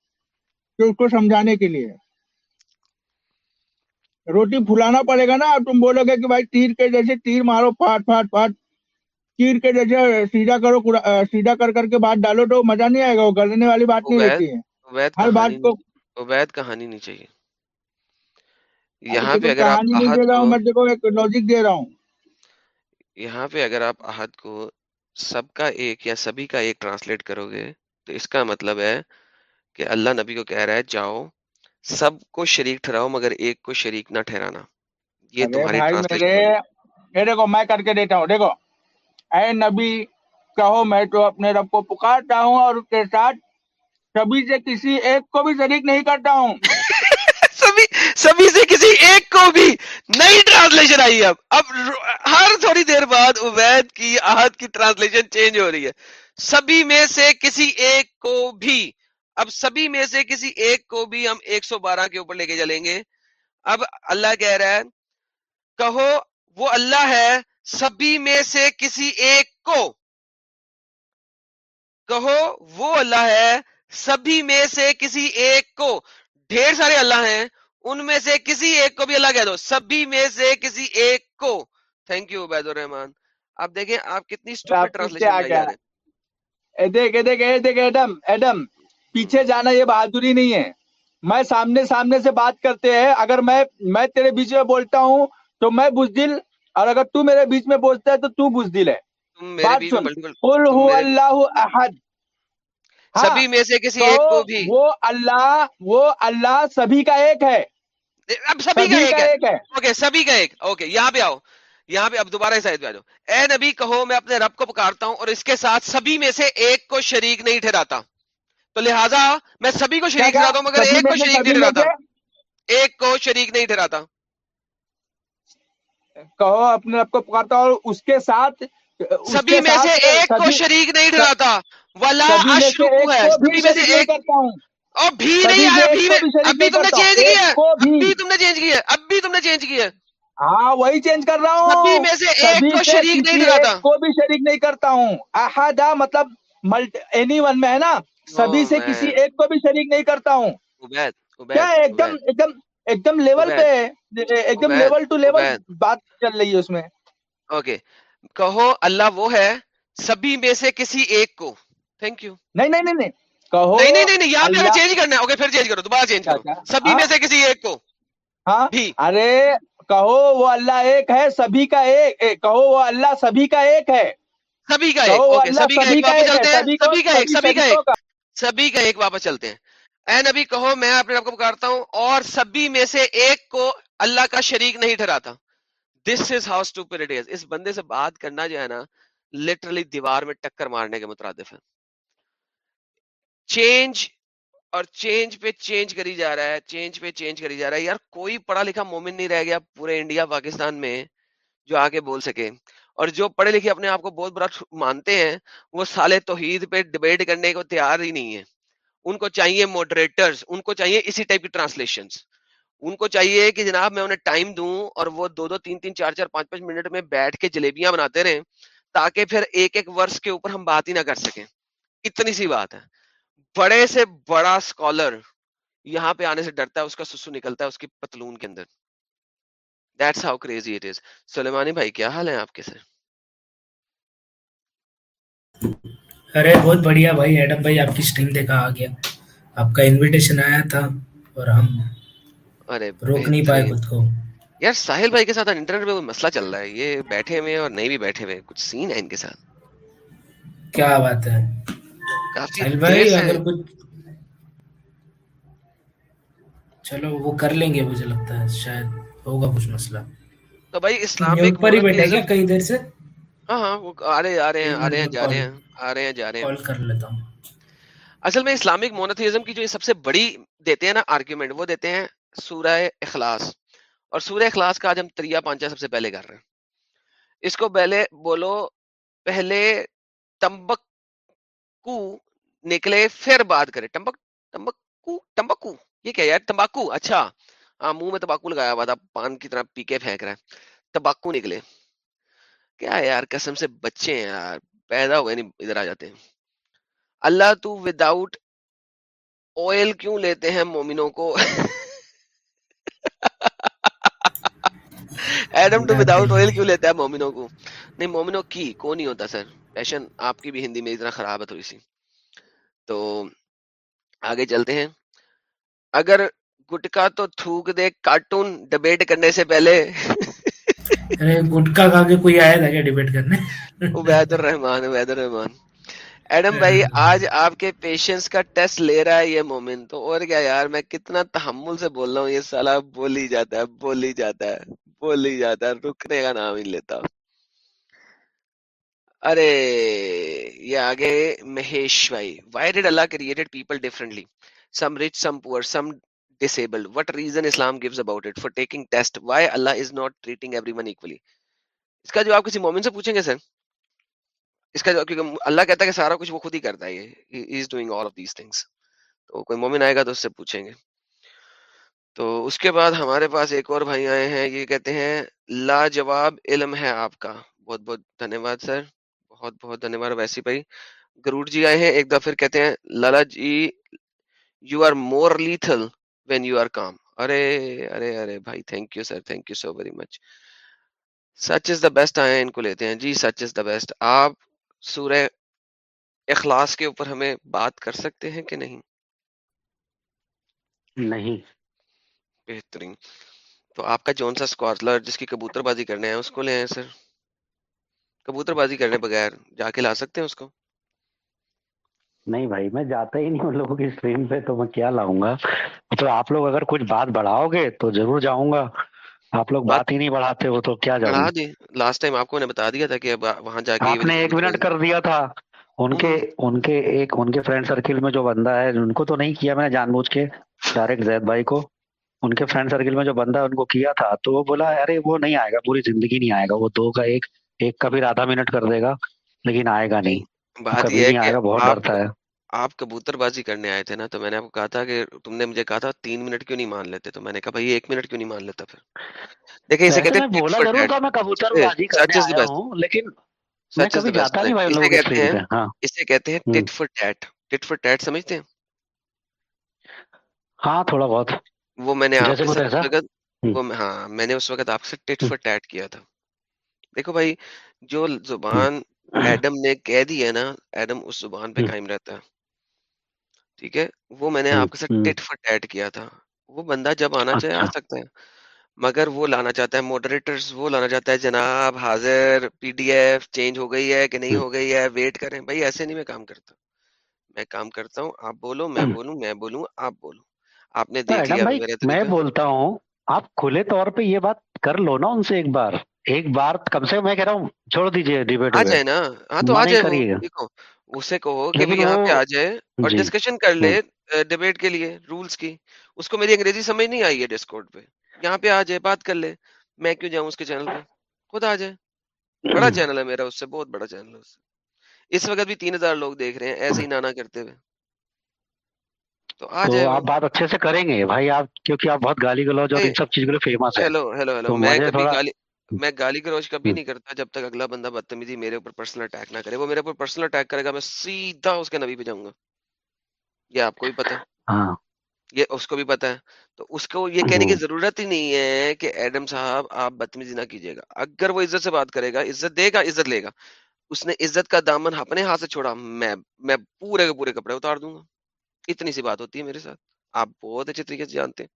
کہ اس کو سمجھانے کے لیے۔ روٹی پھلانا پڑے گا نا اب تم بولو گے کہ بھائی تیر کے جیسے تیر مارو پھاٹ پھاٹ پھاٹ۔ تیر کے جیسے سیدھا کرو سیدھا کر کر کے بات ڈالو تو مزہ نہیں آئے گا وہ گلنے والی بات نہیں رہتی ہے۔ ہر بات کو عبید کہانی نہیں چاہیے۔ یہاں پہ اگر آپ دے رہا ہوں کو میں دیکھو ایک لاجک دے رہا ہوں۔ یہاں پہ اگر آپ احد کو سب کا ایک یا سبھی کا ایک ٹرانسلیٹ کرو گے تو اس کا مطلب ہے کہ اللہ نبی کو کہہ رہا ہے جاؤ سب کو شریک ٹھہراؤ مگر ایک کو شریک نہ ٹھہرانا۔ یہ تمہاری دیکھو میں کر کے دیتا ہوں۔ دیکھو اے نبی کہو میں تو اپنے رب کو پکارتا ہوں اور اس کے ساتھ سبھی سے کسی ایک کو بھی شریک نہیں کرتا ہوں۔ [LAUGHS] سبھی سبھی سے کسی ایک کو بھی نئی ٹرانسلیشن آئی ہے۔ اب اب ہر تھوڑی دیر بعد عبید کی آہد کی ٹرانسلیشن چینج ہو رہی ہے۔ سبھی میں سے کسی ایک کو بھی اب سبھی میں سے کسی ایک کو بھی ہم ایک سو بارہ کے اوپر لے کے چلیں گے۔ اب اللہ کہہ رہا ہے کہو وہ اللہ ہے سبھی میں سے کسی ایک کو۔ کہو وہ اللہ ہے سبھی میں سے کسی ایک کو۔ ڈھیر سارے اللہ ہیں ان میں سے کسی ایک کو بھی اللہ کہہ دو۔ سبھی میں سے کسی ایک کو۔ تھینک یو عبید الرحمان اب دیکھیں آپ کتنی آپ ٹرانسلیشن ایڈم ایڈم پیچھے جانا یہ بہادری نہیں ہے۔ میں سامنے سامنے سے بات کرتے ہیں۔ اگر میں میں تیرے بیچ میں بولتا ہوں تو میں بزدل اور اگر تو میرے بیچ میں بولتا ہے تو تو بزدل ہے۔ بات سن۔ قل میرے اللہ احد۔ ہاں سبھی میں سے کسی ایک کو بھی۔ وہ اللہ وہ اللہ سبھی کا ایک ہے۔ اب سبھی کا ایک ہے۔ اوکے سبھی کا ایک۔ اوکے یہاں پہ آؤ۔ یہاں پہ اب دوبارہ پہ آ جاؤ۔ اے نبی کہو میں اپنے رب کو پکارتا ہوں اور اس کے ساتھ سبھی میں سے ایک کو شریک نہیں ٹھہراتا۔ تو لہٰذا میں سبھی کو شریک ٹھہراتا ہوں مگر ایک کو شریک نہیں ٹھہراتا ایک کو شریک نہیں ٹھہراتا کہو اپنے آپ کو پکارتا اور اس کے ساتھ سبھی میں سے ایک کو شریک نہیں ٹھہراتا والا اشرو ہے۔ سبھی میں سے ایک اور بھی نہیں اب بھی تم نے چینج کیا ہے۔ اب بھی۔ تم نے چینج کیا ہے۔ اب بھی تم نے چینج کیا ہے۔ ہاں وہی چینج کر رہا ہوں۔ سبھی میں سے ایک کو شریک نہیں ٹھہراتا کو بھی شریک نہیں کرتا ہوں۔ احدا مطلب ملٹ اینی ون میں ہے نا؟ سبھی سے کسی ایک کو بھی شریک نہیں کرتا ہوں۔ کیا ایک دم ایک دم ایک دم لیول پہ ایک دم لیول ٹو لیول بات چل رہی ہے اس میں۔ اوکے۔ کہو اللہ وہ ہے سبھی میں سے کسی ایک کو۔ تھینک یو نہیں نہیں نہیں نہیں۔ نہیں نہیں یہاں پہ چینج کرنا ہے۔ اوکے پھر چینج کرو دوبارہ چینج کرو۔ اچھا، اچھا۔ سبھی میں ہاں۔ سے کسی ایک کو۔ ہاں۔ ارے کہو وہ اللہ ایک ہے سبھی کا ایک۔ کہو وہ اللہ سبھی کا ایک ہے۔ سبھی کا ایک۔ سبھی کا ایک۔ سبھی کا ایک سبھی کا ایک سبھی کا ایک واپس چلتے ہیں۔ اے نبی کہو، میں اپنے آپ کو پکارتا ہوں اور سبھی میں سے ایک کو اللہ کا شریک نہیں ٹھہراتا۔ دس از ہاؤس ٹو از اس بندے سے بات کرنا جو ہے نا لٹرلی دیوار میں ٹکر مارنے کے مترادف ہے۔ چینج اور چینج پہ چینج کری جا رہا ہے۔ چینج پہ چینج کری جا رہا ہے۔ یار، کوئی پڑھا لکھا مومن نہیں رہ گیا پورے انڈیا، پاکستان میں جو آ کے بول سکے۔ اور جو پڑھے لکھے اپنے آپ کو بہت برا مانتے ہیں، وہ سالے توحید پہ ڈبیٹ کرنے کو تیار ہی نہیں ہے ان کو چاہیے موڈریٹرز ان کو چاہیے اسی ٹائپ کی ٹرانسلیشنز ان کو چاہیے کہ جناب میں انہیں ٹائم دوں اور وہ دو دو تین تین چار چار پانچ پانچ منٹ میں بیٹھ کے جلیبیاں بناتے رہیں تاکہ پھر ایک ایک ورس کے اوپر ہم بات ہی نہ کر سکیں۔ اتنی سی بات ہے۔ بڑے سے بڑا اسکالر یہاں پہ آنے سے ڈرتا ہے، اس کا سسو نکلتا ہے، اس کی پتلون کے اندر۔ That's how crazy it is. سلیمانی بھائی کیا حال ہے آپ کے سر ارے بہت بڑھیا بھائی ایڈم بھائی آپ کی سٹریم دیکھا آ گیا آپ کا انویٹیشن آیا تھا اور ہم ارے روک نہیں پائے خود کو یار ساحل بھائی کے ساتھ انٹرنیٹ پہ کوئی مسئلہ چل رہا ہے یہ بیٹھے ہوئے اور نہیں بھی بیٹھے ہوئے کچھ سین ہے ان کے ساتھ کیا بات ہے ساحل بھائی اگر کچھ چلو وہ کر لیں گے مجھے لگتا ہے شاید ہوگا کچھ مسئلہ۔ تو بھائی اسلامک پر ہی بیٹھے گا کئی دیر سے؟ ہاں ہاں وہ آ رہے آ رہے ہیں آ رہے ہیں جا رہے ہیں آ رہے ہیں جا رہے ہیں۔ کال کر لیتا ہوں۔ اصل میں اسلامک مونتھیزم کی جو سب سے بڑی دیتے ہیں نا آرگیومنٹ وہ دیتے ہیں سورہ اخلاص۔ اور سورہ اخلاص کا آج ہم تریا پانچا سب سے پہلے کر رہے ہیں۔ اس کو پہلے بولو پہلے تمبکو نکلے پھر بات کرے۔ تمبک تمبکو تمبکو یہ کیا یار؟ تمباکو اچھا۔ منہ میں تمباکو لگایا ہوا تھا، پان کی طرح پی کے پھینک رہا ہے۔ تمباکو نکلے۔ کیا یار، قسم سے بچے ہیں یار، پیدا ہوئے نہیں، ادھر آ جاتے۔ ہیں اللہ تو وداؤٹ آئل کیوں لیتے ہیں مومنوں کو؟ ایڈم تو وداؤٹ آئل کیوں لیتا ہے مومنوں کو؟ نہیں، مومنوں کی کو نہیں ہوتا سر؟ پیشن آپ کی بھی ہندی میں اتنا خراب ہے تھوڑی سی۔ تو آگے چلتے ہیں۔ اگر گٹکا تو تھوک دے کارٹون ڈبیٹ کرنے سے پہلے۔ گٹکا کھا کے کوئی آیا تھا کیا ڈبیٹ کرنے؟ عبید الرحمان عبید الرحمان ایڈم بھائی آج آپ کے پیشنس کا ٹیسٹ لے رہا ہے یہ مومن۔ تو اور کیا یار میں کتنا تحمل سے بول رہا ہوں یہ جاتا ہے بولی جاتا ہے بولی جاتا ہے رکنے کا نام ہی لیتا۔ ارے یہ آگے مہیش بھائی۔ Why did Allah created people differently some rich some poor some disabled. What reason islam gives about it for taking test? Why allah is not treating everyone equally? اس کا جو آپ کسی مومن سے پوچھیں گے سر، اس کا جو کیونکہ اللہ کہتا ہے کہ سارا کچھ وہ خود ہی کرتا ہے یہ is doing all of these things تو کوئی مومن آئے گا تو اس سے پوچھیں گے۔ تو اس کے بعد ہمارے پاس ایک اور بھائی آئے ہیں، یہ کہتے ہیں، لاجواب علم ہے آپ کا۔ بہت بہت دھنیہ واد سر، بہت بہت دھنیہ واد ویسی بھائی۔ گروڑ جی آئے ہیں، ایک دفعہ پھر کہتے ہیں، Lala ji you are more lethal when you are calm ارے ارے ارے بھائی thank you sir thank you so very much such is the best آئے ان کو لیتے ہیں جی سچ از دا بیسٹ آپ سورہ اخلاص کے اوپر ہمیں بات کر سکتے ہیں کہ نہیں نہیں بہترین تو آپ کا جون سا اسکارلر جس کی کبوتر بازی کرنے ہیں اس کو لے آئے سر کبوتر بازی کرنے بغیر جا کے لا سکتے ہیں اس کو نہیں بھائی میں جاتا ہی نہیں ان لوگوں کی اسٹریم پہ تو میں کیا لاؤں گا؟ مطلب آپ لوگ اگر کچھ بات بڑھاؤ گے تو ضرور جاؤں گا۔ آپ لوگ بات ہی نہیں بڑھاتے وہ تو کیا جاؤں؟ گا لاسٹ ٹائم آپ کو نے بتا دیا تھا کہ وہاں جا کے آپ نے ایک منٹ کر دیا تھا۔ ان کے ان کے ایک ان کے فرینڈ سرکل میں جو بندہ ہے ان کو تو نہیں کیا میں نے جان بوجھ کے ڈائریکٹ زید بھائی کو۔ ان کے فرینڈ سرکل میں جو بندہ ہے ان کو کیا تھا تو وہ بولا ارے وہ نہیں آئے گا پوری زندگی نہیں آئے گا۔ وہ دو کا ایک ایک کا پھر آدھا منٹ کر دے گا لیکن آئے گا نہیں۔ بات یہ ہے کہ بہت ہے۔ آپ کبوتر بازی کرنے آئے تھے نا تو میں نے آپ کو کہا تھا کہ تم نے مجھے کہا تھا تین منٹ کیوں نہیں مان لیتے؟ تو میں نے کہا بھائی ایک منٹ کیوں نہیں مان لیتا پھر؟ دیکھیں اسے کہتے ہیں بولا ضرور تھا میں کبوتر بازی کرنے آیا ہوں لیکن میں کبھی جاتا نہیں بھائی لوگ کہتے ہیں ہاں۔ اسے کہتے ہیں tit for tat tit for tat سمجھتے ہیں؟ ہاں تھوڑا بہت۔ وہ میں نے آپ کے ساتھ ہاں میں نے اس وقت آپ سے ٹٹ فور ٹیٹ کیا تھا۔ دیکھو بھائی جو زبان ایڈم نے کہہ دی ہے نا ایڈم اس زبان پہ قائم رہتا۔ ہے ٹھیک ہے؟ وہ میں نے آپ کے ساتھ ٹٹ فٹ ایڈ کیا تھا۔ وہ بندہ جب آنا چاہے آ اچھا۔ سکتا ہے۔ مگر وہ لانا چاہتا ہے موڈریٹرز وہ لانا چاہتا ہے جناب حاضر پی ڈی ایف چینج ہو گئی ہے کہ نہیں ہو گئی ہے؟ ویٹ کریں۔ بھائی ایسے نہیں میں کام کرتا۔ میں کام کرتا ہوں۔ آپ بولو میں بولوں میں بولوں آپ بولو۔ آپ نے دیکھ لیا میں بولتا ہوں آپ کھلے طور پہ یہ بات کر لو نا ان سے ایک بار۔ ایک بار کم سے میں کہہ رہا ہوں چھوڑ دیجیے ڈیبیٹ آ جائے نا۔ ہاں تو آ جائے۔ دیکھو اسے کہو کہ بھی یہاں پہ آ جائے اور جی۔ ڈسکشن کر لے ڈیبیٹ کے لیے رولز کی۔ اس کو میری انگریزی سمجھ نہیں آئی ہے ڈسکورڈ پہ۔ یہاں پہ آ جائے بات کر لے۔ میں کیوں جاؤں اس کے چینل پہ؟ خود آ جائے۔ بڑا چینل ہے میرا اس سے بہت بڑا چینل ہے اس وقت بھی تین ہزار لوگ دیکھ رہے ہیں ایسے ہی نانا کرتے ہوئے۔ تو آ آپ بات اچھے سے کریں گے۔ بھائی آپ کیونکہ آپ بہت گالی گلوج اور ان سب چیز کے لیے فیمس ہیلو ہیلو ہیلو میں کبھی گالی میں گالی گروش کبھی نہیں کرتا جب تک اگلا بندہ بدتمیزی میرے اوپر پرسنل اٹیک نہ کرے وہ میرے اوپر پرسنل اٹیک کرے گا میں سیدھا اس کے نبی پہ جاؤں گا۔ یہ آپ کو بھی پتا ہے۔ ہاں۔ یہ اس کو بھی پتا ہے۔ تو اس کو یہ کہنے کی ضرورت ہی نہیں ہے کہ ایڈم صاحب آپ بدتمیزی نہ کیجیے گا۔ اگر وہ عزت سے بات کرے گا عزت دے گا عزت لے گا۔ اس نے عزت کا دامن اپنے ہاتھ سے چھوڑا میں میں پورے کے پورے کپڑے اتار دوں گا۔ اتنی سی بات ہوتی ہے میرے ساتھ۔ آپ بہت اچھے طریقے سے جانتے ہیں۔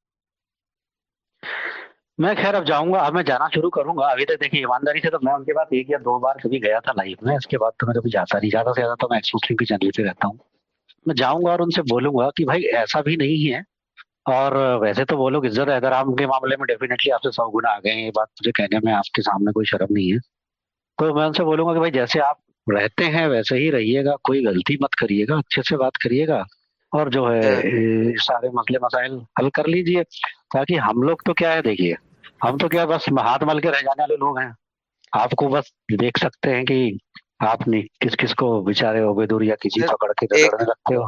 میں خیر اب جاؤں گا اب میں جانا شروع کروں گا۔ ابھی تک دیکھیں ایمانداری سے تو میں ان کے بعد ایک یا دو بار کبھی گیا تھا لائف میں۔ اس کے بعد تو میں کبھی جاتا نہیں زیادہ سے زیادہ تو میں ایکسکلوسنگ کی چینل پہ رہتا ہوں۔ میں جاؤں گا اور ان سے بولوں گا کہ بھائی ایسا بھی نہیں ہے۔ اور ویسے تو وہ لوگ عزت احترام کے معاملے میں ڈیفینیٹلی آپ سے سو گنا آ گئے ہیں یہ بات مجھے کہنے میں آپ کے سامنے کوئی شرم نہیں ہے۔ تو میں ان سے بولوں گا کہ بھائی جیسے آپ رہتے ہیں ویسے ہی رہیے گا کوئی غلطی مت کریے گا اچھے سے بات کریے گا۔ اور جو ہے ہاں۔ سارے مسئلے مسائل حل کر لیجیے تاکہ ہم لوگ تو کیا ہے دیکھیے۔ ہم تو کیا بس ہاتھ مل کے رہ جانے والے لوگ ہیں۔ آپ کو بس دیکھ سکتے ہیں کہ آپ نے کس کس کو بےچارے عبید یا کسی پکڑ کے رگڑنے لگتے ہو۔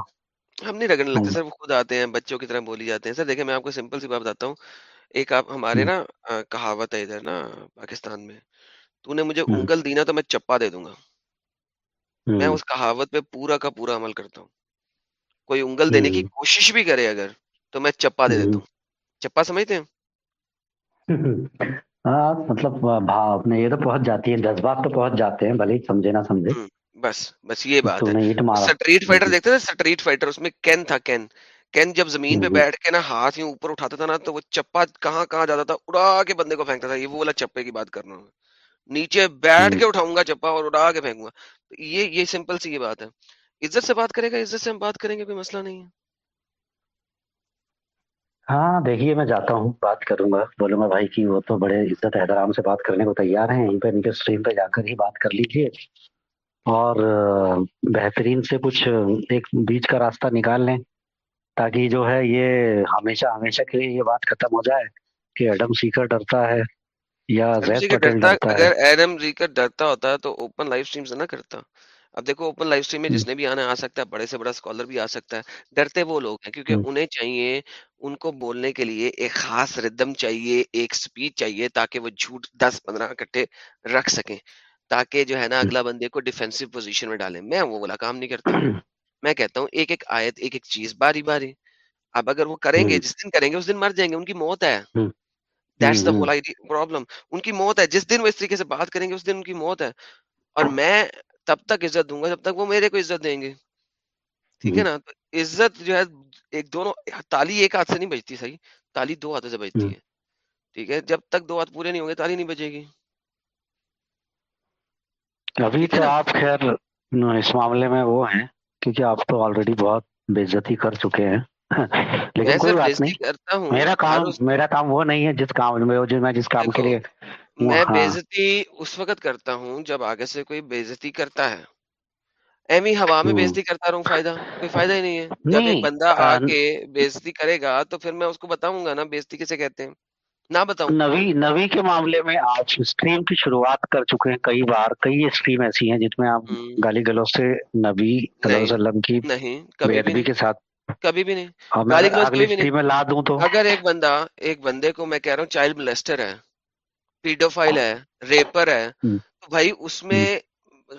ہم نہیں رگڑنے لگتے سر وہ خود آتے ہیں بچوں کی طرح بولی جاتے ہیں۔ سر دیکھیں میں آپ کو سمپل سی بات بتاتا ہوں۔ ایک آپ ہمارے نا کہاوت ہے ادھر نا پاکستان میں۔ تو نے مجھے انگل دینا تو میں چپا دے دوں گا۔ میں اس کہاوت پہ پورا کا پورا عمل کرتا ہوں۔ کوئی انگل دینے کی کوشش بھی کرے اگر تو میں چپا دے دیتا ہوں۔ چپا سمجھتے ہیں؟ ہاں مطلب بھاپ نے یہ تو پہنچ جاتی ہے جذبات تو پہنچ جاتے ہیں بھلے سمجھے نہ سمجھے۔ بس بس یہ بات ہے۔ سٹریٹ فائٹر جی۔ دیکھتے تھے سٹریٹ فائٹر اس میں کین تھا کین۔ کین جب زمین پہ جی۔ بیٹھ کے نا ہاتھ یوں اوپر اٹھاتا تھا نا تو وہ چپا کہاں کہاں جاتا تھا اڑا کے بندے کو پھینکتا تھا۔ یہ وہ والا چپے کی بات کرنا۔ نیچے بیٹھ جی۔ کے اٹھاؤں گا چپا اور اڑا کے پھینکوں گا۔ یہ یہ سمپل سی یہ بات ہے۔ عزت سے بات کرے گا عزت سے ہم بات کریں گے کوئی مسئلہ نہیں ہے۔ ہاں دیکھیے میں جاتا ہوں بات کروں گا۔ بولوں گا بھائی کی وہ تو بڑے عزت احترام سے بات کرنے کو تیار ہیں۔ یہیں پہ ان کے اسٹریم پہ جا کر ہی بات کر لیجیے اور بہترین سے کچھ ایک بیچ کا راستہ نکال لیں۔ تاکہ جو ہے یہ ہمیشہ ہمیشہ کے لیے یہ بات ختم ہو جائے کہ ایڈم سیکر ڈرتا ہے یا زید پٹیل ڈرتا ہے۔ اگر ایڈم سیکر ڈرتا ہوتا تو اوپن لائف سٹریم سے نہ کرتا۔ اب دیکھو اوپن لائف اسٹریم میں جس نے بھی آنا آ سکتا ہے بڑے سے بڑا اسکالر بھی آ سکتا ہے۔ ڈرتے وہ لوگ ہیں کیونکہ انہیں چاہیے ان کو بولنے کے لیے ایک خاص ردم چاہیے ایک اسپیڈ چاہیے تاکہ وہ جھوٹ دس پندرہ کٹھے رکھ سکیں۔ تاکہ جو ہے نا اگلا بندے کو ڈیفینسو پوزیشن میں ڈالیں۔ میں وہ بولا کام نہیں کرتا۔ میں کہتا ہوں ایک ایک آیت ایک ایک چیز باری باری۔ اب اگر وہ کریں گے جس دن کریں گے اس دن مر جائیں گے ان کی موت ہے۔ دیٹس دا ہول پرابلم ان کی موت ہے۔ جس دن وہ اس طریقے سے بات کریں گے اس دن ان کی موت ہے۔ اور میں تب تک عزت دوں گا جب تک وہ میرے کو عزت دیں گے۔ ٹھیک ہے نا؟ عزت جو ہے ایک دونوں تالی ایک ہاتھ سے نہیں بجتی صحیح؟ تالی دو ہاتھوں سے بجتی ہے۔ ٹھیک ہے؟ جب تک دو ہاتھ پورے نہیں ہوں گے تالی نہیں بجے گی۔ ابھی تو آپ خیر اس معاملے میں وہ ہیں کیونکہ آپ تو آلریڈی بہت بےزتی کر چکے ہیں۔ [LAUGHS] لیکن کوئی بات نہیں۔ میرا کام میرا کام وہ نہیں ہے جس کام میں جس کام کے لیے میں بےزتی اس وقت کرتا ہوں جب آگے سے کوئی بےزتی کرتا ہے۔ ایمی ہوا میں بےزتی کرتا رہوں فائدہ؟ کوئی فائدہ ہی نہیں ہے۔ جب ایک بندہ آ کے بےزتی کرے گا تو پھر میں اس کو بتاؤں گا نا بےزتی کیسے کہتے ہیں؟ نہ بتاؤں۔ نوی نوی کے معاملے میں آج اسٹریم کی شروعات کر چکے ہیں کئی بار کئی اسٹریم ایسی ہیں جس میں آپ گالی گلوز سے نبی صلی اللہ علیہ وسلم کی نہیں کبھی کے ساتھ۔ کبھی بھی نہیں۔ گالی گلوز میں لا دوں تو۔ اگر ایک بندہ ایک بندے کو میں کہہ رہا ہوں چائلڈ ملسٹر ہے۔ پیڈوفائل ہے ریپر ہے۔ تو بھائی اس۔ میں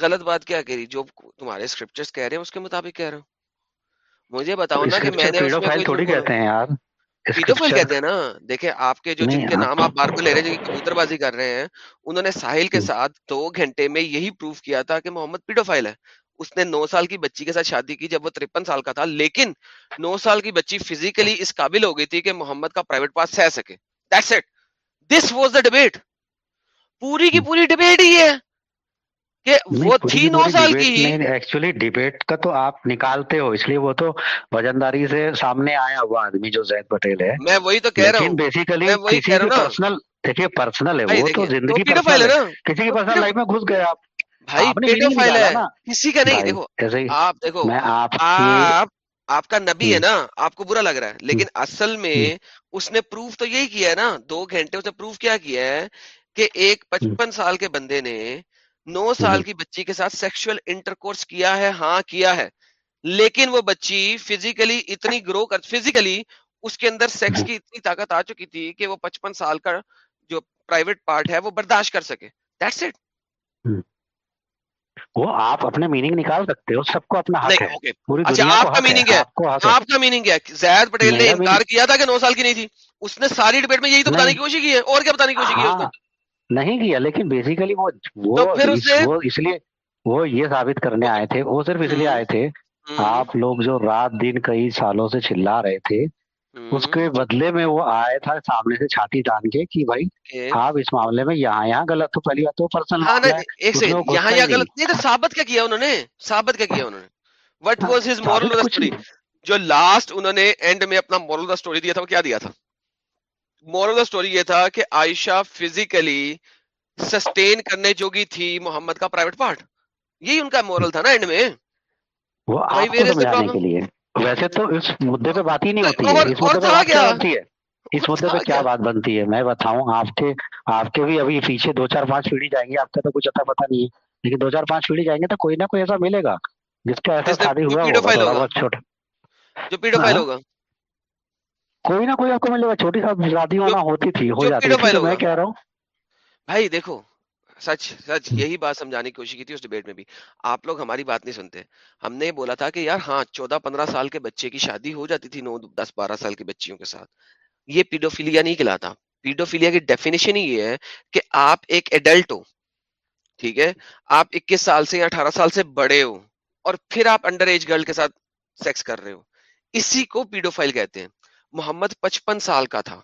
غلط بات کیا کہہ رہی؟ جو تمہارے اسکرپچرز کہہ رہے ہیں اس کے مطابق کہہ رہا ہوں۔ مجھے بتاؤ نا کہ میں نے پیڈو فائل کوئی تھوڑی کہتے ہیں یار۔ پیڈوفائل اسکرپچر کہتے ہیں نا؟ دیکھیں آپ کے جو جن کے نام آپ بار بار لے رہے ہیں کبوتر بازی کر رہے ہیں انہوں نے ساحل کے ساتھ دو گھنٹے میں یہی پروف کیا تھا کہ محمد پیڈوفائل ہے۔ اس نے نو سال کی بچی کے ساتھ شادی کی جب وہ ترپن سال کا تھا لیکن نو سال کی بچی فزیکلی اس قابل ہو گئی تھی کہ محمد کا پرائیویٹ پارٹ سہ سکے۔ That's it this was the debate پوری کی۔ پوری ڈبیٹ ہی ہے کہ وہ تھی نو سال کی۔ ایکچولی ڈیبیٹ کا تو آپ نکالتے ہو اس لیے وہ تو وجنداری سے سامنے آیا ہوا آدمی جو زید پٹیل ہے۔ میں وہی تو کہہ رہا ہوں۔ بیسیکلی کسی کی پرسنل دیکھیے پرسنل ہے وہ تو زندگی پرسنل ہے کسی کی پرسنل لائف میں گھس گئے آپ۔ بھائی ہے۔ کسی کا نہیں دیکھو آپ دیکھو میں آپ آپ کا نبی ہے نا آپ کو برا لگ رہا ہے۔ لیکن اصل میں اس نے پروف تو یہی کیا ہے نا دو گھنٹے اس نے پروف کیا کیا ہے کہ ایک پچپن سال کے بندے نے نو سال کی بچی کے ساتھ سیکشل انٹرکورس کیا ہے ہاں کیا ہے۔ لیکن وہ بچی فزیکلی اتنی گرو کر فزیکلی اس کے اندر سیکس کی اتنی طاقت آ چکی تھی کہ وہ پچپن سال کا جو پرائیویٹ پارٹ ہے وہ برداشت کر سکے۔ That's it. وہ آپ اپنے میننگ نکال سکتے ہو سب کو اپنا حق نہیں ہے۔ اوکے پوری اچھا آپ کا میننگ ہے آپ کا میننگ ہے۔ زید پٹیل نے انکار کیا تھا کہ نو سال کی نہیں تھی۔ اس نے ساری ڈبیٹ میں یہی تو بتانے کی کوشش کی ہے۔ اور کیا بتانے کی کوشش کی ہے نہیں کیا لیکن بیسیکلی وہ اس لیے وہ یہ ثابت کرنے آئے تھے وہ صرف اس لیے آئے تھے آپ لوگ جو رات دن کئی سالوں سے چلا رہے تھے اس کے بدلے میں وہ آئے تھا سامنے سے چھاتی تان کے کہ بھائی آپ اس معاملے میں یہاں یہاں غلط تو پہلی بات تو پرسنل ہاں ایک سیکنڈ یہاں نہیں۔ غلط نہیں تو ثابت کیا کیا انہوں نے؟ ثابت کیا کیا انہوں نے؟ وٹ واز ہز مورل جو لاسٹ انہوں نے اینڈ میں اپنا مورل دا اسٹوری دیا تھا وہ کیا دیا تھا؟ مورل آف دا اسٹوری یہ تھا کہ عائشہ فزیکلی سسٹین کرنے جوگی تھی محمد کا پرائیویٹ پارٹ یہی ان کا مورل تھا نا اینڈ میں. وہ آپ کو سمجھانے کے لیے. ویسے تو اس مدے پہ بات ہی نہیں ہوتی ہے. اس مدے پہ کیا بنتی ہے؟ اس مدے پہ کیا بات بنتی ہے؟ میں بتاؤں آپ کے آپ کے بھی ابھی پیچھے دو چار پانچ پیڑھی جائیں گے آپ کا تو کچھ اتا پتا نہیں ہے۔ لیکن دو چار پانچ پیڑھی جائیں گے تو کوئی نہ کوئی ایسا ملے گا۔ جس کا ایسا شادی ہوا ہوگا چھوٹا جو پیڈو فائل ہاں؟ ہوگا۔ کوئی نہ کوئی آپ کو ملے گا چھوٹی سی شادی ہونا ہوتی تھی ہو جاتی تھی میں کہہ رہا ہوں۔ بھائی دیکھو سچ سچ یہی بات سمجھانے کی کوشش کی تھی اس ڈیبیٹ میں بھی۔ آپ لوگ ہماری بات نہیں سنتے۔ ہم نے بولا تھا کہ یار ہاں چودہ پندرہ سال کے بچے کی شادی ہو جاتی تھی نو دس بارہ سال کی بچیوں کے ساتھ۔ یہ پیڈوفیلیا نہیں کہلاتا پیڈوفیلیا کی ڈیفینیشن ہی یہ ہے کہ آپ ایک ایڈلٹ ہو ٹھیک ہے؟ آپ اکیس سال سے یا اٹھارہ سال سے بڑے ہو اور پھر آپ انڈر ایج گرل کے ساتھ سیکس کر رہے ہو۔ اسی کو پیڈوفائل کہتے ہیں۔ محمد پچپن سال کا تھا۔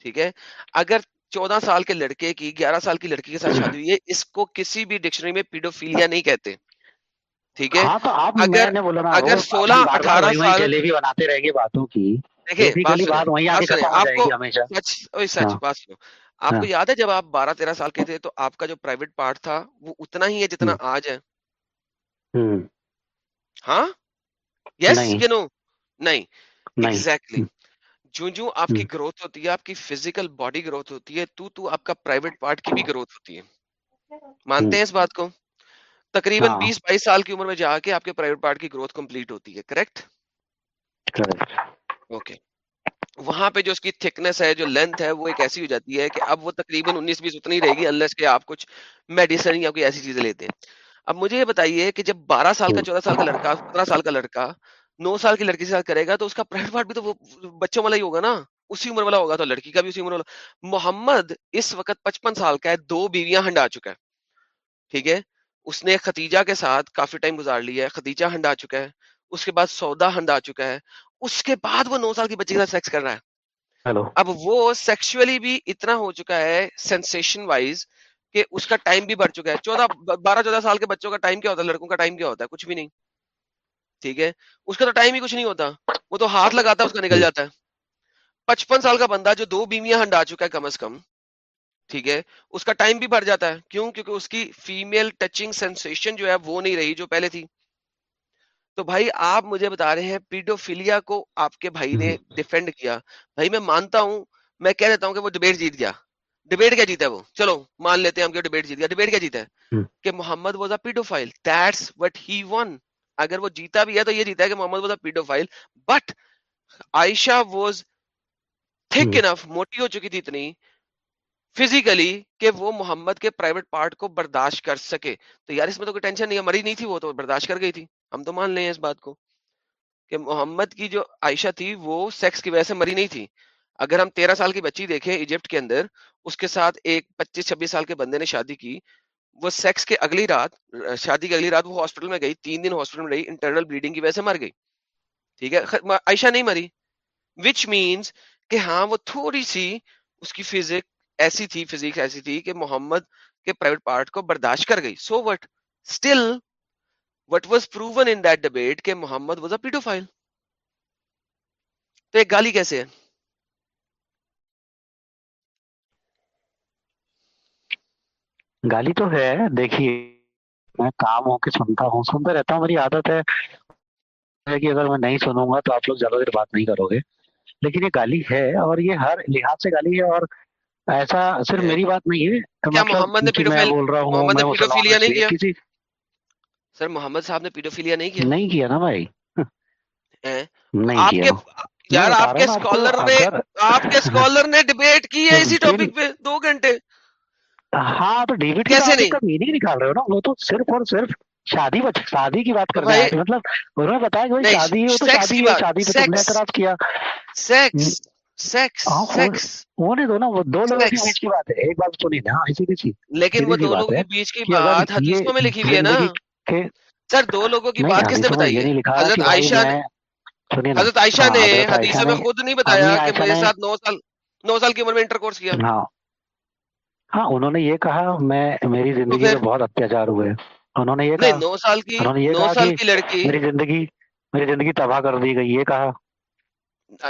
ٹھیک ہے؟ اگر چودہ سال کے لڑکے کی گیارہ سال کی لڑکی کے ساتھ شادی ہوئی ہے اس کو کسی بھی ڈکشنری میں پیڈوفیلیا نہیں کہتے۔ ٹھیک ہے؟ ہاں اگر اگر سولہ اٹھارہ سال جلیبی بناتے رہیں گے باتوں کی۔ آپ کو ہاں۔ ہاں۔ یاد ہے جب آپ بارہ تیرہ سال کے تھے تو آپ کا جو پرائیویٹ پارٹ تھا وہ اتنا ہی ہے جتنا آج ہے۔ ہاں؟ یس کہ نو نہیں۔ ایگزیکٹلی ہوں، جو جو آپ کی گروتھ ہوتی ہے آپ کی فزیکل باڈی گروتھ ہوتی ہے تو تو آپ کا پرائیویٹ پارٹ کی بھی گروتھ ہوتی ہے۔ مانتے ہیں اس بات کو؟ تقریباً ہاں۔ بیس بائیس سال کی عمر میں جا کے آپ کے پرائیویٹ پارٹ کی گروتھ کمپلیٹ ہوتی ہے کریکٹ اوکے وہاں پہ جو اس کی تھکنس ہے جو لینتھ ہے وہ ایک ایسی ہو جاتی ہے کہ اب وہ تقریباً انیس بیس اتنی رہے گی انلیس کہ آپ کچھ میڈیسن یا کوئی ایسی چیزیں لیتے ہیں۔ اب مجھے یہ بتائیے کہ جب بارہ سال کا چودہ سال کا لڑکا پندرہ سال کا لڑکا نو سال کی لڑکی کے ساتھ کرے گا تو اس کا پرائیویٹ پارٹ بھی تو وہ بچوں والا ہی ہوگا نا اسی عمر والا ہوگا تو لڑکی کا بھی اسی عمر والا۔ محمد اس وقت پچپن سال کا ہے دو بیویاں ہنڈا چکا ہے۔ ٹھیک ہے؟ اس نے ختیجہ کے ساتھ کافی ٹائم گزار لیا ہے ختیجہ ہنڈا چکا ہے۔ اس کے بعد سودا ہنڈا چکا ہے۔ اس کے بعد وہ نو سال کی بچی کے ساتھ سیکس کر رہا ہے۔ ہیلو اب وہ سیکشولی بھی اتنا ہو چکا ہے سینسیشن وائز کہ اس کا ٹائم بھی بڑھ چکا ہے۔ چودہ بارہ چودہ سال کے بچوں کا ٹائم کیا ہوتا ہے؟ لڑکوں کا ٹائم کیا ہوتا ہے؟ کچھ بھی نہیں۔ ٹھیک ہے؟ اس کا تو ٹائم ہی کچھ نہیں ہوتا۔ وہ تو ہاتھ لگاتا ہے اس کا نکل جاتا ہے۔ پچپن سال کا بندہ جو دو بیویاں ہنڈا چکا ہے کم از کم ٹھیک ہے؟ اس کا ٹائم بھی بڑھ جاتا ہے۔ کیوں؟ کیونکہ اس کی فیمیل ٹچنگ سینسیشن جو ہے وہ نہیں رہی جو پہلے تھی۔ تو بھائی آپ مجھے بتا رہے ہیں پیڈوفیلیا کو آپ کے بھائی نے ڈیفینڈ کیا۔ بھائی میں مانتا ہوں میں کہہ دیتا ہوں کہ وہ ڈبیٹ جیت گیا۔ ڈبیٹ کیا جیتا ہے وہ؟ چلو مان لیتے ہیں ہم کہ ڈبیٹ جیت گیا۔ ڈبیٹ کیا جیتا ہے؟ کہ Muhammad was a pedophile that's what he won اگر وہ جیتا بھی ہے تو یہ جیتا ہے کہ Muhammad was a pedophile but Aisha was thick enough موٹی ہو چکی تھی اتنی فزیکلی کہ وہ محمد کے پرائیویٹ پارٹ کو برداشت کر سکے. تو یار اس میں تو کوئی ٹینشن نہیں ہے مری نہیں تھی وہ تو برداشت کر گئی تھی. ہم تو مان لیں اس بات کو کہ محمد کی جو عائشہ تھی وہ سیکس کی وجہ سے مری نہیں تھی. اگر ہم تیرہ سال کی بچی دیکھیں ایجپٹ کے اندر اس کے ساتھ ایک پچیس چھبیس سال کے بندے نے شادی کی وہ سیکس کے اگلی رات، شادی کی اگلی رات وہ ہاسپٹل میں گئی، تین دن ہاسپٹل میں رہی انٹرنل بلیڈنگ کی وجہ سے مر گئی۔ ٹھیک ہے؟ عائشہ نہیں مری۔ وچ مینس کہ ہاں وہ تھوڑی سی اس کی فزک ایسی تھی فزکس ایسی تھی کہ محمد کے پرائیویٹ پارٹ کو برداشت کر گئی۔ So what still what was proven in that debate کہ محمد واز اے پیڈوفائل تو ایک گالی کیسے ہے؟ گالی تو ہے دیکھیے میں کام ہو کے سنتا ہوں سنتا رہتا ہوں میری عادت ہے کہ اگر میں نہیں سنوں گا تو آپ لوگ زیادہ دیر بات نہیں کرو گے۔ لیکن یہ گالی ہے اور یہ ہر لحاظ سے گالی ہے اور ایسا صرف میری بات نہیں ہے کیا مطلب محمد نے پیڈوفائل بول رہا ہوں محمد نے میں پیڈوفیلیا نہیں کیا؟ کسی سر محمد صاحب نے پیڈوفیلیا نہیں کیا؟ نہیں کیا نا بھائی۔ ہیں؟ نہیں کیا۔ یار آپ کے اسکالر نے آپ کے اسکالر نے ڈبیٹ کی ہے [LAUGHS] اسی ٹاپک پہ دو گھنٹے۔ ہاں تو ڈیوڈ کی کیسے کا میننگ نکال رہے ہو نا؟ وہ تو صرف اور صرف شادی بچ شادی کی بات آئے بھائی تھے مطلب انہوں نے بتایا کہ شادی تو شادی ہے شادی پہ تم نے اعتراض کیا۔ سیکس سیکس ہاں وہ سیکس ہونے دو نا وہ دو لوگوں کے سیکس بیچ کی بات ہے۔ ایک بات سنی نا اسی کی سی لیکن وہ دو لوگوں کے بیچ کی بات یہ حدیثوں میں لکھی ہوئی ہے نا۔ سر دو لوگوں کی بات کس نے بتائی ہے؟ حضرت عائشہ نے حضرت ہاں نے حضرت عائشہ حدیثوں میں نے خود نہیں بتایا کہ میرے نے ساتھ نو سال نو سال کی عمر میں انٹر کورس کیا۔ ہاں انہوں نے یہ کہا میں میری زندگی میں بہت اتیاچار ہوئے۔ انہوں نے یہ کہا نو سال کی انہوں نے یہ کہا کہ میری زندگی میری زندگی تباہ کر دی گئی یہ کہا۔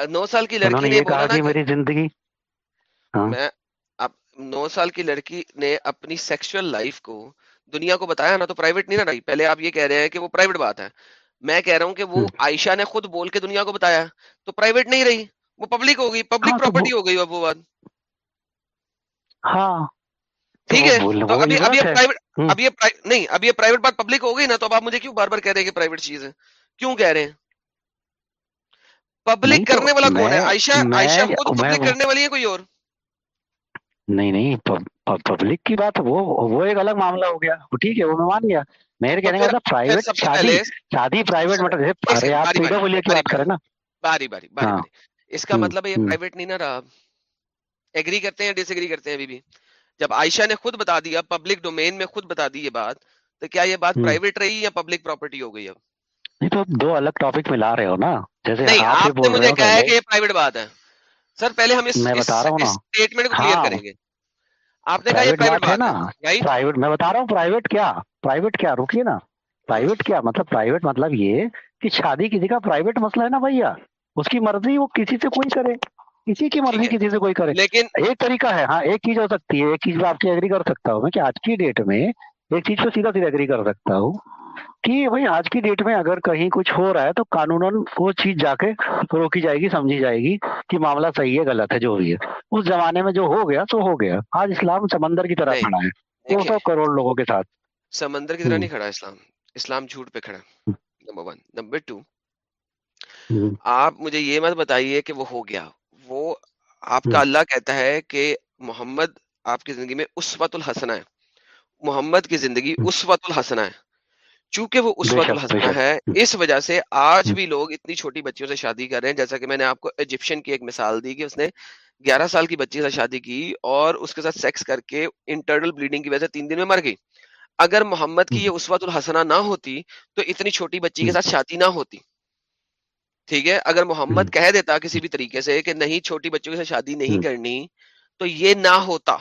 نو سال کی لڑکی نے کہا نا کہ میری زندگی ہاں۔ میں نو سال کی لڑکی نے اپنی سیکشل لائف کو دنیا کو بتایا نا تو پرائیویٹ نہیں نہ رہی پہلے آپ یہ کہہ رہے ہیں کہ وہ پرائیویٹ بات ہے۔ میں کہہ رہا ہوں کہ وہ عائشہ نے خود بول کے دنیا کو بتایا تو پرائیویٹ نہیں رہی۔ وہ پبلک ہو گئی پبلک ہاں پراپرٹی ہو گئی اب وہ بات۔ ہاں۔ ٹھیک ہے۔ ابھی یہ اب یہ غلط ہے۔ پرائیویٹ ہوں، اب یہ پرائی- نہیں اب یہ پرائیویٹ بات پبلک ہو گئی نا تو اب آپ مجھے کیوں بار بار کہہ رہے ہیں کہ پرائیویٹ چیز ہے؟ کیوں کہہ رہے ہیں؟ نہیں پبلک کرنے والا کون ہے؟ عائشہ عائشہ خود پبلک کرنے والی ہے کوئی اور؟ نہیں نہیں پبلک کی بات وہ وہ ایک الگ معاملہ ہو گیا۔ وہ ٹھیک ہے وہ میں مان گیا میرے کہنے کا پرائیویٹ شادی شادی پرائیویٹ مطلب ارے آپ باری باری پیڈوفیلیا کی باری بات کریں نا۔ باری باری باری ہاں۔ باری اس کا مطلب ہے یہ پرائیویٹ نہیں نہ رہا۔ ایگری کرتے ہیں ڈس ایگری کرتے ہیں ابھی بھی؟ جب عائشہ نے خود بتا دیا پبلک ڈومین میں خود بتا دی یہ بات تو کیا یہ بات پرائیویٹ رہی یا پبلک پراپرٹی ہو گئی اب؟ نہیں تو دو الگ ٹاپک میں لا رہے ہو نا۔ جیسے نہیں آپ نے مجھے کہا ہے کہ یہ پرائیویٹ بات ہے۔ سر پہلے ہم اس اسٹیٹمنٹ کو کلیئر ہاں۔ کریں گے۔ آپ نے کہا یہ پرائیویٹ بات ہے نا۔ پرائیویٹ میں بتا رہا ہوں پرائیویٹ کیا۔ پرائیویٹ کیا؟ رکیے نا۔ پرائیویٹ کیا؟ مطلب پرائیویٹ مطلب یہ کہ شادی کسی کا پرائیویٹ مسئلہ ہے نا بھیا۔ اس کی مرضی وہ کسی سے کوئی کرے۔ کسی کی مرضی کسی سے کوئی کرے۔ لیکن ایک طریقہ ہے ہاں ایک چیز ہو سکتی ہے ایک چیز میں آپ کی ایگری کر سکتا ہوں میں کہ آج کی ڈیٹ میں ایک چیز پہ سیدھا سیدھا ایگری کر سکتا ہوں کہ بھائی آج کی ڈیٹ میں اگر کہیں کچھ ہو رہا ہے تو قانون وہ چیز جا کے روکی جائے گی سمجھی جائے گی کہ معاملہ صحیح ہے غلط ہے جو بھی ہے۔ اس زمانے میں جو ہو گیا سو ہو گیا۔ آج اسلام سمندر کی طرح کھڑا ہے۔ دو سو کروڑ لوگوں کے ساتھ۔ سمندر کی طرح نہیں کھڑا اسلام۔ اسلام جھوٹ پہ کھڑا۔ Number one. Number two. آپ مجھے یہ مت بتائیے کہ وہ ہو گیا۔ وہ آپ کا اللہ کہتا ہے کہ محمد آپ کی زندگی میں اسوت الحسنہ ہے۔ محمد کی زندگی اسوت الحسنہ ہے۔ چونکہ وہ اسوت الحسنہ ہے اس وجہ سے آج بھی لوگ اتنی چھوٹی بچیوں سے شادی کر رہے ہیں جیسا کہ میں نے آپ کو ایجپشن کی ایک مثال دی کہ اس نے گیارہ سال کی بچی سے شادی کی اور اس کے ساتھ سیکس کر کے انٹرنل بلیڈنگ کی وجہ سے تین دن میں مر گئی۔ اگر محمد کی یہ اسوت الحسنہ نہ ہوتی تو اتنی چھوٹی بچی کے ساتھ شادی نہ ہوتی۔ ٹھیک ہے؟ اگر محمد کہہ دیتا کسی بھی طریقے سے کہ نہیں چھوٹی بچوں کے ساتھ شادی نہیں کرنی تو یہ نہ ہوتا۔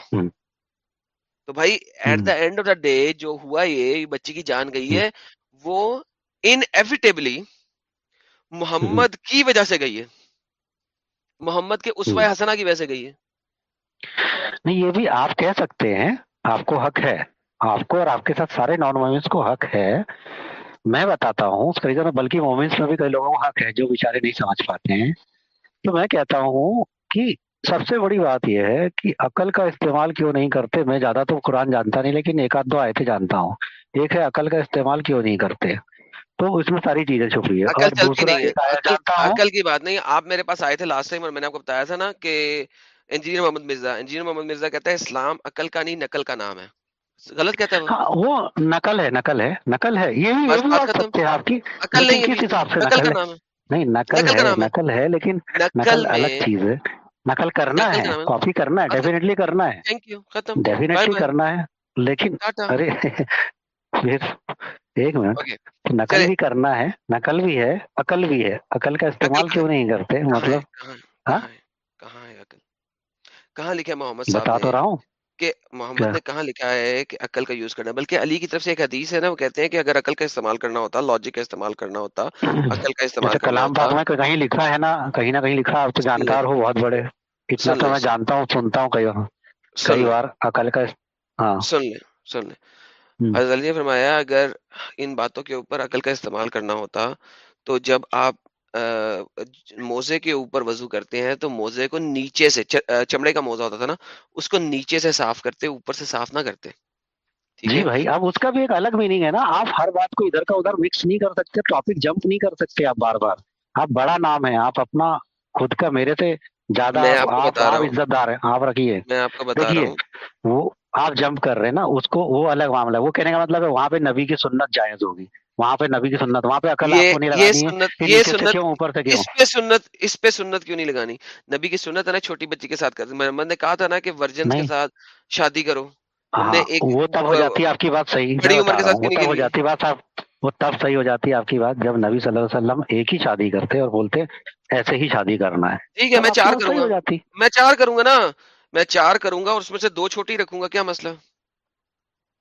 تو بھائی at the end of the day جو ہوا یہ بچی کی جان گئی ہے وہ انیویٹیبلی ہوں، محمد کی وجہ سے گئی ہے۔ محمد کے اسوہ۔ حسنہ کی وجہ سے گئی ہے۔ نہیں یہ بھی آپ کہہ سکتے ہیں۔ آپ کو حق ہے۔ آپ کو اور آپ کے ساتھ سارے نان مومنس کو حق ہے۔ میں بتاتا ہوں اس کا ریزن بلکہ مومنس میں بھی کئی لوگوں کا حق ہے جو بیچارے نہیں سمجھ پاتے ہیں۔ تو میں کہتا ہوں کہ سب سے بڑی بات یہ ہے کہ عقل کا استعمال کیوں نہیں کرتے؟ میں زیادہ تو قرآن جانتا نہیں لیکن ایک آدھ دو آیتیں جانتا ہوں۔ ایک ہے عقل کا استعمال کیوں نہیں کرتے؟ تو اس میں ساری چیزیں چھپی ہے۔ عقل کی بات نہیں آپ میرے پاس آئے تھے لاسٹ ٹائم اور میں نے آپ کو بتایا تھا نا کہ انجینئر محمد مرزا انجینئر محمد مرزا کہتا ہے اسلام عقل کا نہیں نقل کا نام ہے۔ غلط کہتا ہے ہاں، وہ؟ نقل ہے نقل ہے نقل ہے۔ یہ بات آپ کی عقل نہیں کس حساب سے نقل ہے؟ نہیں نقل ہے نقل ہے لیکن نقل الگ چیز ہے۔ نقل کرنا ہے کاپی کرنا ہے ڈیفینیٹلی کرنا ہے۔ ڈیفینیٹلی کرنا ہے لیکن ارے پھر ایک منٹ۔ نقل بھی کرنا ہے نقل بھی ہے عقل بھی ہے۔ عقل کا استعمال کیوں نہیں کرتے؟ مطلب ہاں؟ کہاں ہے؟ کہاں لکھا محمد بتا تو رہا ہوں۔ کہ محمد نے کہاں لکھا ہے کہ عقل کا یوز کرنا بلکہ علی کی طرف سے ایک حدیث ہے نا وہ کہتے ہیں کہ اگر عقل کا استعمال کرنا ہوتا لاجک کا استعمال کرنا ہوتا عقل کا [CLEARS THROAT] استعمال کلام پاک میں کہیں لکھا ہے نا کہیں نہ کہیں لکھا آپ تو جانکار ہو بہت بڑے۔ کتنا تو میں جانتا ہوں سنتا ہوں کئی بار۔ کئی بار عقل کا ہاں۔ سن لیں سن لیں۔ حضرت علی نے فرمایا اگر ان باتوں کے اوپر عقل کا استعمال کرنا ہوتا تو جب آپ موزے کے اوپر وضو کرتے ہیں تو موزے کو نیچے سے چمڑے کا موزہ ہوتا تھا نا اس کو نیچے سے صاف کرتے اوپر سے صاف نہ کرتے۔ جی بھائی اب اس کا بھی ایک الگ میننگ ہے نا۔ آپ ہر بات کو ادھر کا ادھر مکس نہیں کر سکتے ٹاپک جمپ نہیں کر سکتے آپ بار بار۔ آپ بڑا نام ہے آپ اپنا خود کا میرے سے زیادہ عزت دار ہیں آپ رکھیے۔ دیکھیے وہ آپ جمپ کر رہے ہیں نا اس کو وہ الگ معاملہ ہے۔ وہ کہنے کا مطلب ہے وہاں پہ نبی کی سنت جائز ہوگی۔ وہاں پہ نبی کی سنت وہاں پہ عقل آپ کو نہیں لگانی یہ سنت اوپر سے کیوں؟ اس پہ سنت اس پہ سنت کیوں نہیں لگانی؟ نبی کی سنت ہے نا چھوٹی بچی کے ساتھ کرتے محمد نے کہا تھا نا کہ ورجن کے ساتھ شادی کرو۔ ہاں، وہ تب ہو جاتی ہے آپ کی بات صحیح بڑی عمر کے ساتھ کیوں نہیں ہو جاتی بات صاحب وہ تب صحیح ہو جاتی ہے آپ کی بات جب نبی صلی اللہ علیہ وسلم ایک ہی شادی کرتے اور بولتے ایسے ہی شادی کرنا ہے۔ ٹھیک ہے میں چار کروں گا۔ میں چار کروں گا نا۔ میں چار کروں گا اور اس میں سے دو چھوٹی رکھوں گا کیا مسئلہ؟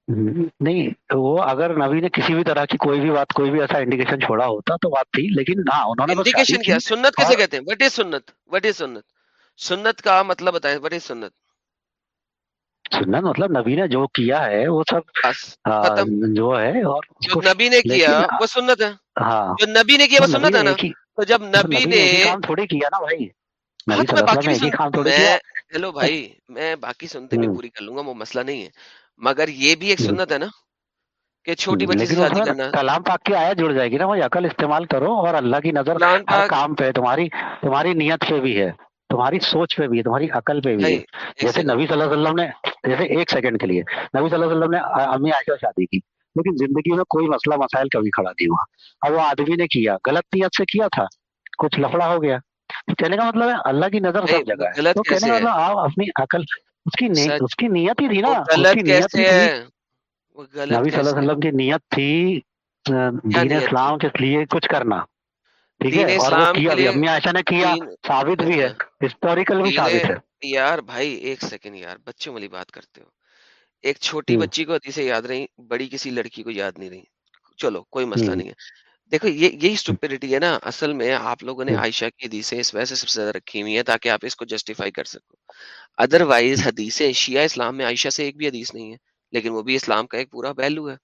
نہیں وہ اگر نبی نے کسی بھی طرح کی کوئی بھی بات کوئی بھی ایسا انڈیکیشن چھوڑا ہوتا تو بات تھی لیکن ہاں انہوں نے انڈیکیشن کیا؟ سنت کیسے کہتے ہیں؟ وٹ از سنت؟ وٹ از سنت؟ سنت کا مطلب بتائیں وٹ از سنت؟ سنت مطلب نبی نے جو کیا ہے وہ سب جو ہے اور جو نبی نے کیا وہ سنت ہے۔ ہاں۔ جو نبی نے کیا وہ سنت ہے نا؟ تو جب نبی نے تھوڑی کیا نا بھائی۔ میں ہاں، باقی بھی بھائی میں باقی سنتے بھی پوری کر لوں گا وہ مسئلہ نہیں ہے۔ مگر یہ بھی ایک جی۔ سنت ہے نا کہ چھوٹی جی، بچی سے شادی کرنا کلام پاک کی آیا جڑ جائے گی نا وہ عقل استعمال کرو اور اللہ کی نظر ہر کام پہ تمہاری تمہاری نیت پہ بھی ہے تمہاری سوچ پہ بھی ہے تمہاری عقل پہ بھی ہے۔ جیسے نبی صلی اللہ علیہ وسلم نے جیسے ایک سیکنڈ کے لیے نبی صلی اللہ علیہ وسلم نے امی عائشہ شادی کی لیکن زندگی میں کوئی مسئلہ مسائل کبھی کھڑا نہیں ہوا۔ اور وہ آدمی نے کیا غلط نیت سے کیا تھا؟ کچھ لفڑا ہو گیا۔ کہنے کا مطلب ہے اللہ کی نظر سب جگہ ہے۔ تو کہنے کا مطلب آپ اپنی عقل اس کی اس کی نیت ہی تھی نا نبی صلی اللہ علیہ وسلم کی نیت تھی ہاں دین جی، اسلام کے لیے کچھ کرنا ٹھیک ہے؟ اور وہ کیا بھی امی عائشہ نے کیا ثابت بھی ہے اچھا۔ ہسٹوریکل بھی ثابت ہے۔ یار بھائی ایک سیکنڈ یار بچوں والی بات کرتے ہو۔ ایک چھوٹی بچی کو حدیثیں یاد رہی بڑی کسی لڑکی کو یاد نہیں رہی۔ چلو کوئی مسئلہ نہیں ہے۔ دیکھو یہ یہی اسٹوپیرٹی ہے نا اصل میں آپ لوگوں نے عائشہ کی حدیثیں اس وجہ سے سب سے زیادہ رکھی ہوئی ہیں تاکہ آپ اس کو جسٹیفائی کر سکو۔ ادر وائز حدیثیں شیعہ اسلام میں عائشہ سے ایک بھی حدیث نہیں ہے لیکن وہ بھی اسلام کا ایک پورا پہلو ہے۔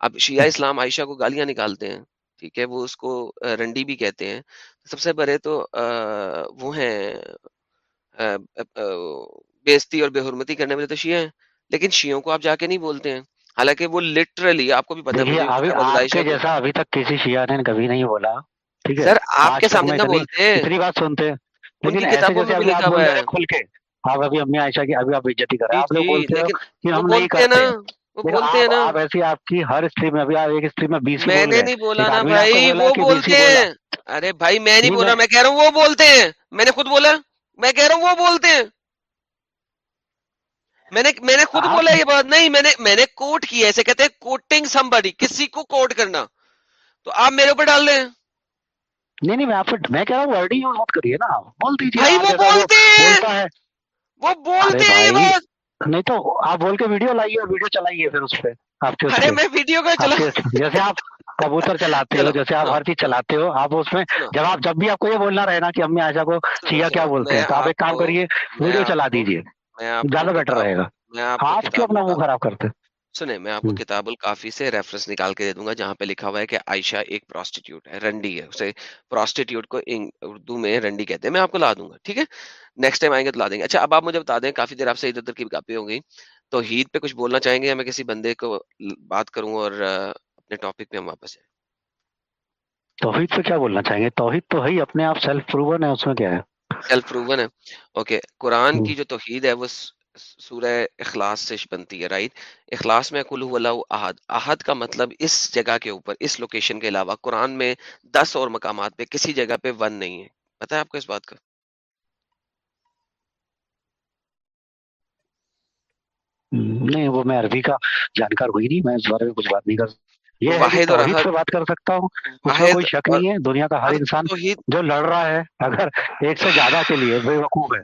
اب شیعہ اسلام عائشہ کو گالیاں نکالتے ہیں ٹھیک ہے وہ اس کو رنڈی بھی کہتے ہیں۔ سب سے بڑے تو وہ ہیں بےزتی اور بے حرمتی کرنے والے تو شیعہ ہیں لیکن شیعوں کو آپ جا کے نہیں بولتے ہیں۔ حالانکہ وہ لٹرلی آپ کو بھی پتا جیسا ابھی تک کسی شیعہ نے کبھی نہیں بولا سر آپ کے سامنے بولتے ہیں۔ کتابوں میں لکھا ہوا ہے۔ کھل کے۔ آپ ابھی امی عائشہ کی ابھی آپ عزت ہی کریں آپ جی، لوگ جی، بولتے ہو کہ ہم نہیں کرتے۔ آپ کی ہر اسٹریم میں ابھی آپ ایک اسٹریم میں بیس میں نے نہیں بولا نا بھائی وہ بولتے ہیں۔ ارے بھائی میں نہیں بولا میں کہہ رہا ہوں وہ بولتے ہیں۔ میں نے خود بولا میں کہہ رہا ہوں وہ بولتے ہیں۔ میں نے میں نے خود بولا یہ بات۔ نہیں میں نے میں نے کوٹ کیا ایسے کہتے ہیں کوٹنگ سمبڈی کسی کو کوٹ کرنا۔ تو آپ میرے اوپر ڈال دیں۔ نہیں نہیں میں آپ میں کہہ رہا ہوں مت کریے نا۔ بول دیجیے بھائی وہ بولتے ہیں۔ وہ بولتے ہیں نہیں تو آپ بول کے ویڈیو لائیے اور ویڈیو چلائیے پھر اس پہ۔ آپ کے ارے میں ویڈیو کا چلا جیسے آپ کبوتر چلاتے ہو جیسے آپ ہر چیز چلاتے ہو آپ اس میں جب آپ جب بھی آپ کو یہ بولنا رہے نا کہ امی آشا کو سیا کیا بولتے ہیں تو آپ ایک کام کریے ویڈیو چلا دیجیے زیادہ بیٹر رہے گا۔ آپ کیوں اپنا منہ خراب کرتے؟ سنیں میں آپ کو کتاب الکافی سے ریفرنس نکال کے دے دوں گا جہاں پہ لکھا ہوا ہے کہ عائشہ ایک پروسٹیٹیوٹ ہے رنڈی ہے اسے پروسٹیٹیوٹ کو اردو میں رنڈی کہتے ہیں میں آپ کو لا دوں گا ٹھیک ہے نیکسٹ ٹائم آئیں گے تو لا دیں گے اچھا اب آپ مجھے بتا دیں کافی دیر آپ سے ادھر ادھر کی کاپی ہو گئی تو عید پہ کچھ بولنا چاہیں گے یا میں کسی بندے کو بات کروں اور اپنے ٹاپک پہ ہم واپس ہیں توحید پہ کیا بولنا چاہیں گے توحید تو ہی اپنے آپ سیلف پروون ہے اس میں کیا ہے سیلف پروون ہے اوکے قرآن کی جو توحید ہے وہ سورہ اخلاص سے بنتی ہے رائٹ اخلاص میں کل اللہ احد. احد کا مطلب اس جگہ کے اوپر اس لوکیشن کے علاوہ قرآن میں دس اور مقامات پہ کسی جگہ پہ ون نہیں ہے. پتہ ہے آپ کو اس بات کا؟ نہیں وہ میں عربی کا جانکار ہوئی نہیں میں اس بارے میں کچھ بات نہیں کر یہ واحد اور احد. پہ بات کر سکتا ہوں اس میں واحد کوئی شک نہیں ہے دنیا کا ہر انسان جو لڑ رہا ہے اگر ایک سے زیادہ کے لیے بے وقوف ہے۔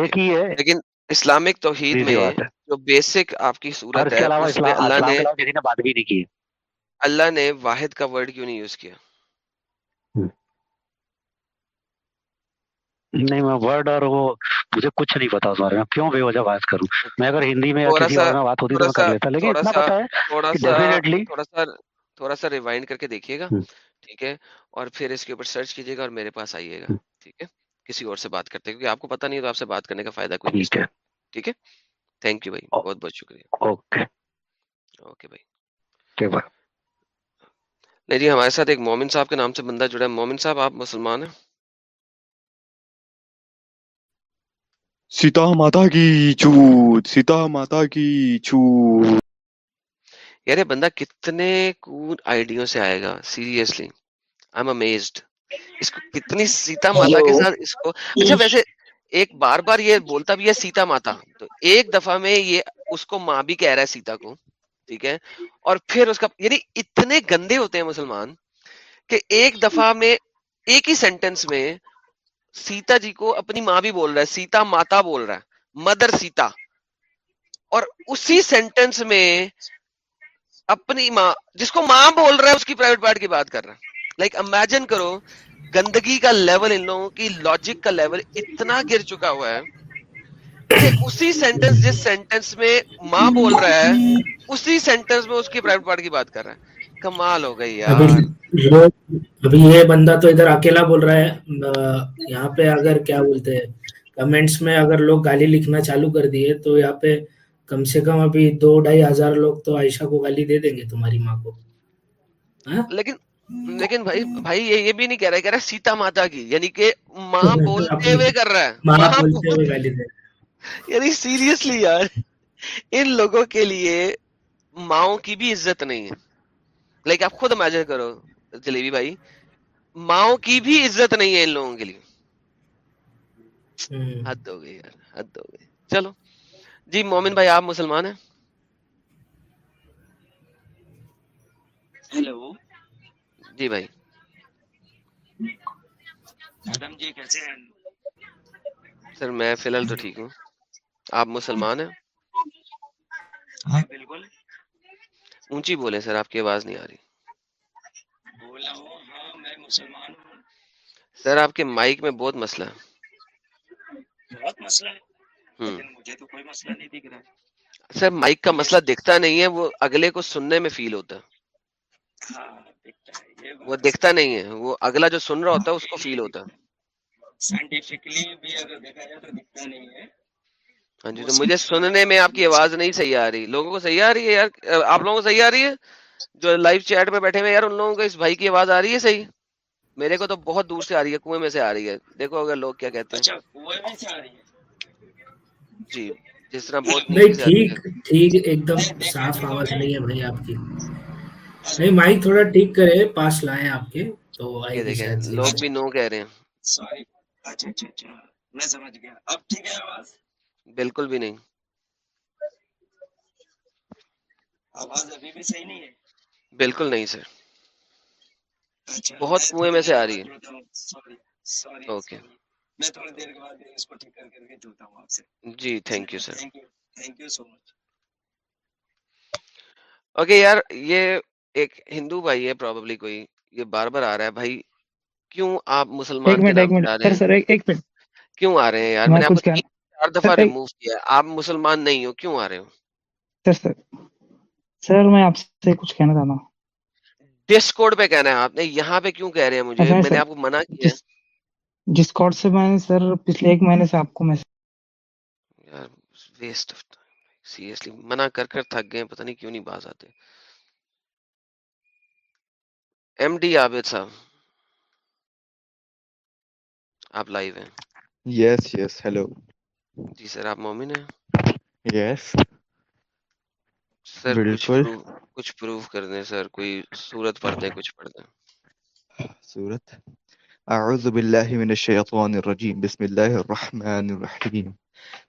ایک ہی ہے لیکن اسلامک توحید میں جو بیسک آپ کی صورت ہے اللہ نے بات بھی نہیں کی۔ اللہ نے واحد کا ورڈ کیوں نہیں یوز کیا؟ نہیں میں ورڈ اور وہ مجھے کچھ نہیں پتا اس بارے میں۔ کیوں بے وجہ بات کروں؟ میں اگر ہندی میں کسی میں بات ہوتی تو میں کر لیتا لیکن اتنا پتا ہے تھوڑا سا تھوڑا سا تھوڑا سا ریوائنڈ کر کے دیکھیے گا ٹھیک ہے؟ اور پھر اس کے اوپر سرچ کیجیے گا اور میرے پاس آئیے گا ٹھیک ہے؟ کسی اور سے بات کرتے کیونکہ آپ کو پتا نہیں تو آپ سے بات کرنے کا فائدہ کوئی نہیں۔ ہے۔ ٹھیک ہے؟ تھینک یو بھائی بہت بہت شکریہ۔ اوکے۔ بھائی۔ نہیں جی ہمارے ساتھ ایک مومن صاحب کے نام سے بندہ جڑا ہے۔ مومن صاحب آپ مسلمان ہیں؟ سیتا ماتا کی چوت سیتا ماتا کی چوت۔ یار یہ بندہ کتنے کون آئیڈیوں سے آئے گا؟ سیریسلی آئی ایم امیزڈ اس کو کتنی سیتا ماتا کے ساتھ اس کو اچھا ویسے ایک بار بار یہ بولتا بھی ہے سیتا ماتا۔ تو ایک دفعہ میں یہ اس کو ماں بھی کہہ رہا ہے سیتا کو، ٹھیک ہے؟ اور پھر اس کا یعنی اتنے گندے ہوتے ہیں مسلمان کہ ایک دفعہ میں، ایک ہی سینٹینس میں سیتا جی کو اپنی ماں بھی بول رہا ہے، سیتا ماتا بول رہا ہے، مدر سیتا۔ اور اسی سینٹینس میں اپنی ماں، جس کو ماں بول رہا ہے، اس کی پرائیویٹ پارٹ کی بات کر رہا ہے۔ لائک امیجن کرو گندگی کا لیول ان لوگوں کی لاجک کا لیول اتنا گر چکا ہوا ہے کہ اسی سینٹینس جس سینٹینس میں ماں بول رہا ہے اسی سینٹینس میں اس کی پرائیویٹ پارٹ کی بات کر رہا ہے۔ کمال ہو گئی یار۔ ابھی یہ بندہ تو ادھر اکیلا بول رہا ہے۔ یہاں پہ اگر کیا بولتے ہیں کمنٹس میں اگر لوگ گالی لکھنا چالو کر دیے تو یہاں پہ کم سے کم ابھی دو ڈھائی ہزار لوگ تو عائشہ کو گالی دے دیں گے تمہاری ماں کو۔ ہاں؟ لیکن لیکن بھائی بھائی یہ بھی نہیں کہہ رہا ہے کہہ رہا ہے سیتا ماتا کی یعنی کہ ماں [LAUGHS] بولتے ہوئے کر رہا ہے۔ ماں یعنی سیریسلی یار ان لوگوں کے لیے ماؤں کی بھی عزت نہیں ہے۔ لائک آپ خود امیجن کرو جلیبی بھائی ماؤں کی بھی عزت نہیں ہے ان لوگوں کے لیے۔ حد ہو گئی یار حد ہو گئی۔ چلو۔ جی مومن بھائی آپ مسلمان ہیں؟ ہیلو جی بھائی۔ میڈم جی کیسے ہیں؟ سر میں فی الحال تو ٹھیک ہوں۔ آپ مسلمان ہیں؟ ہاں بالکل۔ اونچی بولے سر آپ کی آواز نہیں آ رہی۔ بولا ہوں ہاں میں مسلمان ہوں۔ سر آپ کے مائک میں بہت مسئلہ ہے۔ بہت مسئلہ ہے؟ ہوں۔ لیکن مجھے تو کوئی مسئلہ نہیں دکھ رہا سر مائک کا مسئلہ دکھتا نہیں ہے وہ اگلے کو سننے میں فیل ہوتا ہے ہاں دکھتا ہے یہ وہ بات دکھتا نہیں ہے وہ اگلا جو سن رہا ہوتا ہے اس کو فیل ہوتا ہے۔ سائنٹیفکلی بھی اگر دیکھا جائے تو دکھتا نہیں ہے۔ ہاں جی وہ تو مجھے سننے میں آپ کی آواز نہیں صحیح آ رہی۔ لوگوں کو صحیح آ رہی ہے یار؟ آپ لوگوں کو صحیح آ رہی ہے؟ جو لائیو چیٹ میں بیٹھے ہوئے یار ان لوگوں کو اس بھائی کی آواز آ رہی ہے صحیح؟ میرے کو تو بہت دور سے آ رہی ہے کنویں میں سے آ رہی ہے۔ دیکھو اگر لوگ کیا کہتے ہیں۔ اچھا کنویں میں سے آ رہی ہے۔ جی جس طرح بہت ٹھیک ٹھیک ایک دم صاف آواز نہیں ہے بھائی آپ کی۔ نہیں مائک تھوڑا ٹھیک کرے پاس لائیں آپ کے تو یہ دیکھیں لوگ بھی نو کہہ رہے ہیں۔ سوری اچھا اچھا اچھا۔ میں سمجھ گیا۔ اب ٹھیک ہے آواز؟ بالکل بھی نہیں۔ آواز ابھی بھی صحیح نہیں ہے؟ بالکل نہیں سر۔ بہت کنویں میں سے آ رہی ہے۔ ہوں سوری سوری اوکے۔ سوری۔ میں تھوڑی دیر کے بعد اس کو ٹھیک کر کر کے جڑتا ہوں آپ سے۔ جی thank you sir thank you thank you so much okay یار یہ ایک ہندو بھائی ہے پرابلی کوئی یہ بار بار آ رہا ہے بھائی کیوں آپ مسلمان کیوں آ رہے ہیں یار؟ میں نے چار دفعہ ریمو کیا آپ مسلمان نہیں ہو کیوں آ رہے ہو؟ سر میں آپ سے کچھ کہنا چاہتا ہوں۔ ڈسکوڈ پہ کہنا ہے آپ نے یہاں پہ کیوں کہہ رہے ہیں مجھے؟ اچھا، میں نے آپ کو منع کیا ڈسکوڈ سے میں نے سر پچھلے ایک مہینے سے آپ کو یار ویسٹ آف ٹائم سیریسلی منع کر کر تھک گئے پتہ نہیں کیوں نہیں باز آتے۔ ایم ڈی عابد صاحب۔ آپ لائیو ہیں۔ یس یس ہیلو۔ جی سر آپ مومن ہیں؟ یس۔ سر کچھ پروف کر دیں سر کوئی صورت پڑھ دیں کچھ پڑھ دیں۔ صورت۔ اعوذ باللہ من الشیطان الرجیم۔ بسم اللہ الرحمن الرحیم۔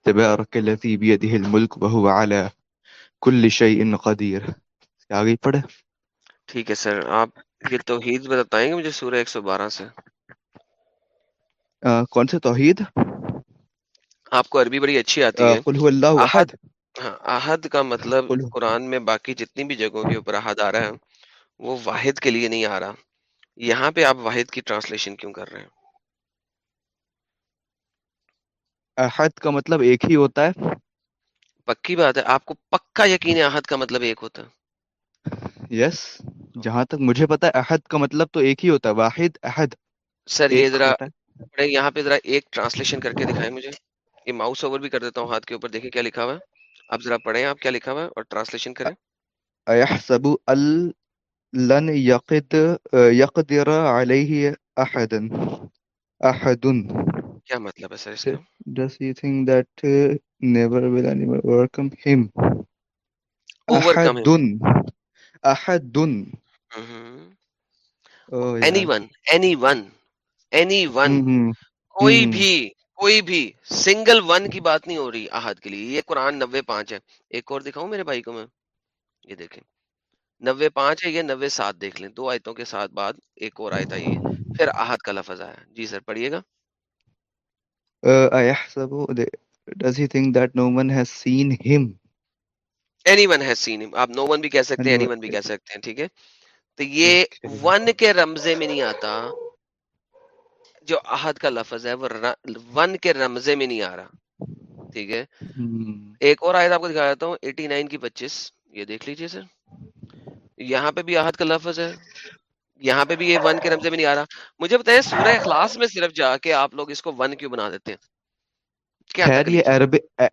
تبارک الذی بیدہ الملک وهو علی کل شیء قدیر۔ آگے پڑھے ٹھیک ہے سر آپ یہ توحید بتائیں گے مجھے سورہ 112 سے؟ کون سے توحید؟ آپ کو عربی بڑی اچھی آتی ہے۔ احد۔ ہاں، احد کا مطلب قرآن میں باقی جتنی بھی جگہوں کے اوپر احد آ رہا ہے وہ واحد کے لیے نہیں آ رہا۔ یہاں پہ آپ واحد کی ٹرانسلیشن کیوں کر رہے ہیں؟ احد کا مطلب ایک ہی ہوتا ہے۔ پکی بات ہے آپ کو پکا یقین احد کا مطلب ایک ہوتا ہے۔ یس جہاں تک مجھے پتا ہے احد کا مطلب تو ایک ہی ہوتا ہے واحد احد. سر یہ ذرا یہاں پہ ذرا ایک ٹرانسلیشن کر کے دکھائیں مجھے۔ یہ ماؤس اوور بھی کر دیتا ہوں ہاتھ کے اوپر دیکھیں کیا لکھا ہوا ہے۔ آپ ذرا پڑھیں آپ کیا لکھا ہوا ہے اور ٹرانسلیشن کریں۔ ایحسب ال لن یقد یقدر علیہ احد احد کیا مطلب ہے سر اس کا؟ does he think that uh, never will anyone overcome him? Overcome him. احد کوئی بھی کوئی بھی سنگل ون کی بات نہیں ہو رہی احد کے لیے یہ قرآن نوے پانچ ہے ایک اور دکھاؤں میرے بھائی کو میں یہ دیکھیں نوے پانچ ہے نوے سات دیکھ لیں دو آیتوں کے ساتھ بعد ایک اور آیت آئیے پھر احد کا لفظ آیا جی سر پڑھیے گا uh, I, Does he think that no one has seen him? Anyone has seen آپ نو ون بھی کہہ سکتے ہیں اینی ون بھی کہہ سکتے ہیں ٹھیک ہے؟ تو یہ ون کے رمزے میں نہیں آتا جو احد کا لفظ ہے وہ ون کے رمزے میں نہیں آ رہا ٹھیک ہے؟ hmm. ایک اور آیت آپ کو دکھا دیتا ہوں ایٹی نائن کی پچیس یہ دیکھ لیجیے سر۔ یہاں پہ بھی احد کا لفظ ہے یہاں پہ بھی یہ ون کے رمزے میں نہیں آ رہا۔ مجھے بتائیں سورہ اخلاص میں صرف جا کے آپ لوگ اس کو ون کیوں بنا دیتے ہیں؟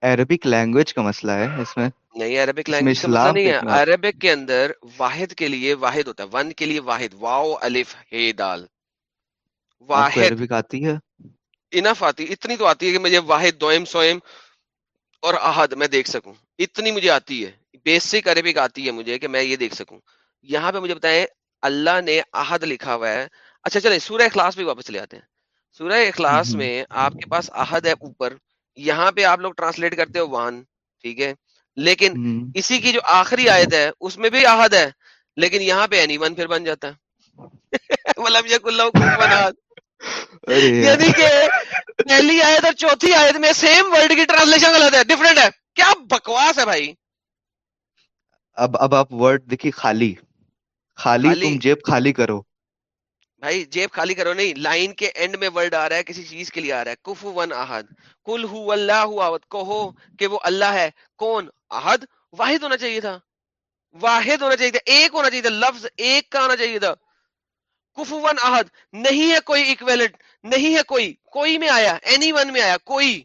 عربک لینگویج کا مسئلہ ہے اس میں نہیں عربک لینگویج نہیں ہے۔ عربک کے اندر واحد کے لیے واحد ہوتا ہے۔ ون کے لیے واحد۔ الف ہے دال۔ واحد آتی ہے؟ انف آتی اتنی تو آتی ہے کہ مجھے واحد دوئم سوئم اور احد میں دیکھ سکوں۔ اتنی مجھے آتی ہے۔ بیسک عربک آتی ہے مجھے کہ میں یہ دیکھ سکوں۔ یہاں پہ مجھے بتائیں اللہ نے احد لکھا ہوا ہے۔ اچھا چلے سورہ اخلاص بھی واپس لے آتے ہیں۔ سورہ اخلاص میں آپ کے پاس احد ہے اوپر۔ یہاں پہ آپ لوگ ٹرانسلیٹ کرتے ہو وان ٹھیک ہے؟ لیکن اسی کی جو آخری آیت ہے اس میں بھی آہد ہے لیکن یہاں پہ اینی ون پھر بن جاتا ہے۔ [LAUGHS] یعنی کہ پہلی آیت اور چوتھی آیت میں سیم ورڈ کی ٹرانسلیشن غلط ہے ڈفرینٹ ہے۔ کیا بکواس ہے بھائی؟ اب اب آپ ورڈ دیکھیے خالی خالی۔ تم جیب خالی کرو۔ بھائی جیب خالی کرو، نہیں، لائن کے اینڈ میں ورڈ آ رہا ہے، کسی چیز کے لیے آ رہا ہے۔ کف ون احد۔ کل ہو اللہ آہد کہو کہ وہ اللہ ہے۔ کون؟ احد۔ واحد ہونا چاہیے تھا۔ واحد ہونا چاہیے تھا۔ ایک ہونا چاہیے تھا۔ لفظ ایک کا ہونا چاہیے تھا۔ کف ون احد۔ نہیں ہے کوئی اکویلٹ نہیں ہے کوئی۔ کوئی میں آیا۔ اینی ون میں آیا۔ کوئی۔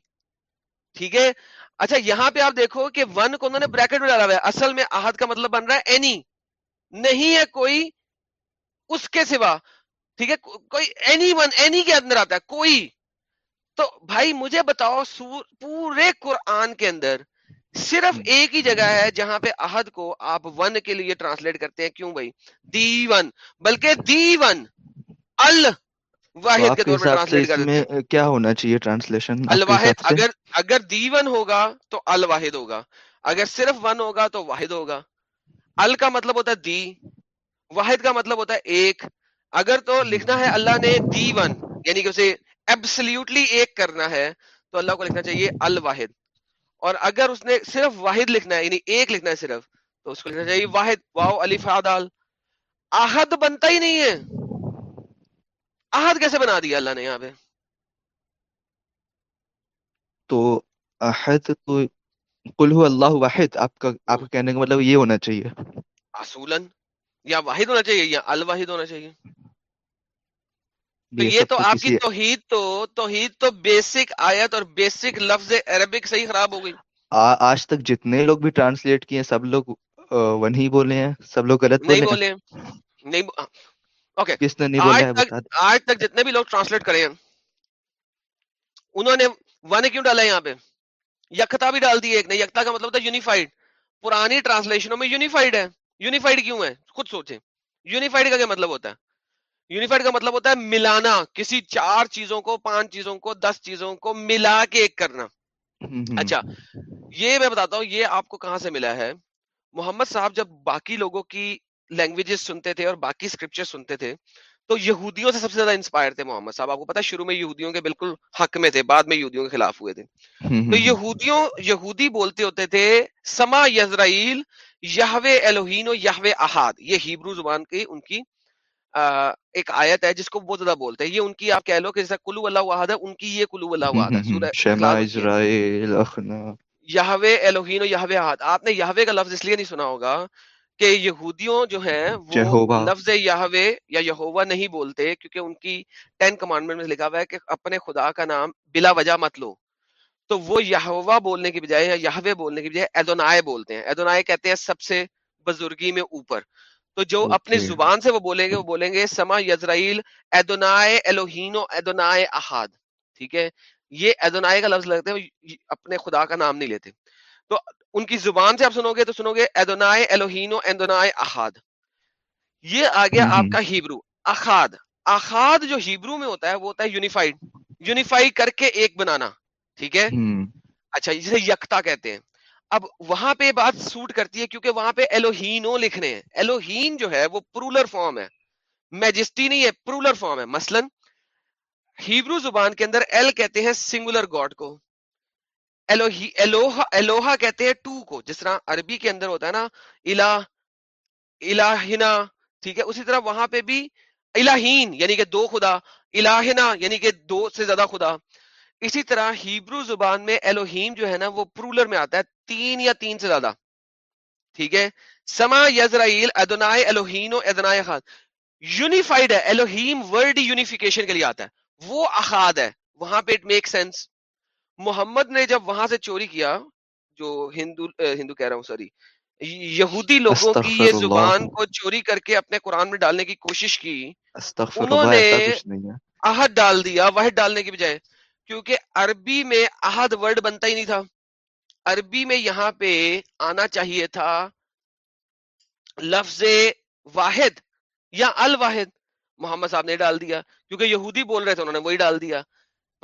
ٹھیک ہے؟ اچھا یہاں پہ آپ دیکھو کہ ون کو انہوں نے بریکٹ میں ڈالا ہوا ہے۔ اصل میں احد کا مطلب بن رہا ہے اینی نہیں ہے کوئی اس کے سوا۔ ٹھیک ہے؟ کوئی اینی ون اینی کے اندر آتا ہے کوئی۔ تو بھائی مجھے بتاؤ پورے قرآن کے اندر صرف ایک ہی جگہ ہے جہاں پہ احد کو آپ ون کے لیے ٹرانسلیٹ کرتے ہیں۔ کیوں بھائی؟ دی ون بلکہ دی ون ال واحد کے طور پر ٹرانسلیٹ کر کیا ہونا چاہیے ٹرانسلیشن الواحد اگر اگر دی ون ہوگا تو الواحد ہوگا۔ اگر صرف ون ہوگا تو واحد ہوگا۔ ال کا مطلب ہوتا ہے دی۔ واحد کا مطلب ہوتا ہے ایک۔ اگر تو لکھنا ہے اللہ نے دی ون یعنی کہ اسے ایبسلیوٹلی ایک کرنا ہے تو اللہ کو لکھنا چاہیے الواحد۔ اور اگر اس نے صرف واحد لکھنا ہے یعنی ایک لکھنا ہے صرف تو اس کو لکھنا چاہیے واحد۔ واؤ علی عدال احد بنتا ہی نہیں ہے۔ احد کیسے بنا دیا اللہ نے یہاں پہ؟ تو احد تو قل هو اللہ واحد آپ کا آپ کا کہنے کا مطلب یہ ہونا چاہیے۔ اصولاً یا واحد ہونا چاہیے یا الواحد ہونا چاہیے؟ تو یہ تو آپ کی توحید تو توحید تو بیسک آیت اور بیسک لفظ عربک سے ہی خراب ہو گئی۔ آج تک جتنے لوگ بھی ٹرانسلیٹ کیے ہیں سب لوگ ون ہی بولے ہیں سب لوگ غلط نہیں بولے ہیں۔ بولے نہیں اوکے کس نے نہیں بولا آج ہے تک آج جتنے بھی لوگ ٹرانسلیٹ کرے ہیں انہوں نے ون کیوں ڈالا ہے یہاں پہ؟ یکتا بھی ڈال دی ایک نے۔ یکتا کا مطلب ہے یونیفائڈ پرانی ٹرانسلیشنوں میں یونیفائڈ ہے۔ یونیفائڈ کیوں ہے؟ خود سوچیں۔ یونیفائڈ کا کیا مطلب ہوتا ہے؟ یونیفائڈ کا مطلب ہوتا ہے ملانا کسی چار چیزوں کو پانچ چیزوں کو دس چیزوں کو ملا کے ایک کرنا۔ اچھا یہ میں بتاتا ہوں یہ آپ کو کہاں سے ملا ہے؟ محمد صاحب جب باقی لوگوں کی لینگویجز سنتے تھے اور باقی اسکرپچر سنتے تھے تو یہودیوں سے سب سے زیادہ انسپائر تھے محمد صاحب۔ آپ کو پتا شروع میں یہودیوں کے بالکل حق میں تھے بعد میں یہودیوں کے خلاف ہوئے تھے۔ تو یہودیوں یہودی بولتے ہوتے تھے سما یزرائیل یہوے الوہین و یہوے احاد۔ یہ ہیبرو زبان کی ان کی ایک آیت ہے جس کو وہ زیادہ بولتے ہیں۔ یہ ان کی آپ کہہ لو کہ جیسا کلو اللہ واحد ہے ان کی یہ کلو اللہ واحد ہے۔ یہوے الوہین و یہوے آپ نے یہوے کا لفظ اس لیے نہیں سنا ہوگا کہ یہودیوں جو ہیں وہ لفظ یہوے یا یہووا نہیں بولتے کیونکہ ان کی ٹین کمانڈمنٹ میں لکھا ہوا ہے کہ اپنے خدا کا نام بلا وجہ مت لو۔ تو وہ یہوا بولنے کی بجائے یا یہوے بولنے کی بجائے ایدونائے بولتے ہیں۔ ایدونائے کہتے ہیں سب سے بزرگی میں اوپر۔ تو جو اپنے اوکے۔ زبان سے وہ بولیں گے وہ بولیں گے سما یزرائیل ایدونائے الوہینو ایدونائے احاد۔ ٹھیک ہے؟ یہ ایدونائے کا لفظ لگتے ہیں اپنے خدا کا نام نہیں لیتے۔ تو ان کی زبان سے آپ سنو گے تو سنو گے ایدونائے الوہینو ایدونائے احاد۔ یہ آ گیا آپ کا ہیبرو اخاد اخاد جو ہیبرو میں ہوتا ہے وہ ہوتا ہے یونیفائڈ۔ یونیفائی کر کے ایک بنانا۔ ٹھیک ہے؟ اچھا جسے یکتا کہتے ہیں۔ اب وہاں پہ بات سوٹ کرتی ہے کیونکہ وہاں پہ ایلوہینو لکھنے ہیں۔ ایلوہین جو ہے وہ پرولر فارم ہے۔ میجسٹی نہیں ہے، پرولر فارم ہے۔ مثلا ہیبرو زبان کے اندر ایل کہتے ہیں سنگولر گاڈ کو۔ ایلوہی ایلوہا ایلوہا کہتے ہیں ٹو کو۔ جس طرح عربی کے اندر ہوتا ہے نا، الہ الہنا ٹھیک ہے؟ اسی طرح وہاں پہ بھی الہین یعنی کہ دو خدا الہنا یعنی کہ دو سے زیادہ خدا۔ اسی طرح ہیبرو زبان میں ایلوہیم جو ہے نا وہ پرولر میں آتا ہے تین یا تین سے زیادہ۔ ٹھیک ہے؟ سما یزرائیل ادونائے الوہین و ادنائے خاد یونیفائڈ ہے الوہیم ورڈ یونیفیکیشن کے لیے آتا ہے۔ وہ اخاد ہے وہاں پہ اٹ میک سینس محمد نے جب وہاں سے چوری کیا جو ہندو ہندو کہہ رہا ہوں سوری یہودی لوگوں کی یہ زبان کو چوری کر کے اپنے قرآن میں ڈالنے کی کوشش کی انہوں نے عہد ڈال دیا واحد ڈالنے کی بجائے۔ کیونکہ عربی میں عہد ورڈ بنتا ہی نہیں تھا۔ عربی میں یہاں پہ آنا چاہیے تھا لفظ واحد یا الواحد۔ محمد صاحب نے ڈال دیا کیونکہ یہودی بول رہے تھے انہوں نے وہی ڈال دیا۔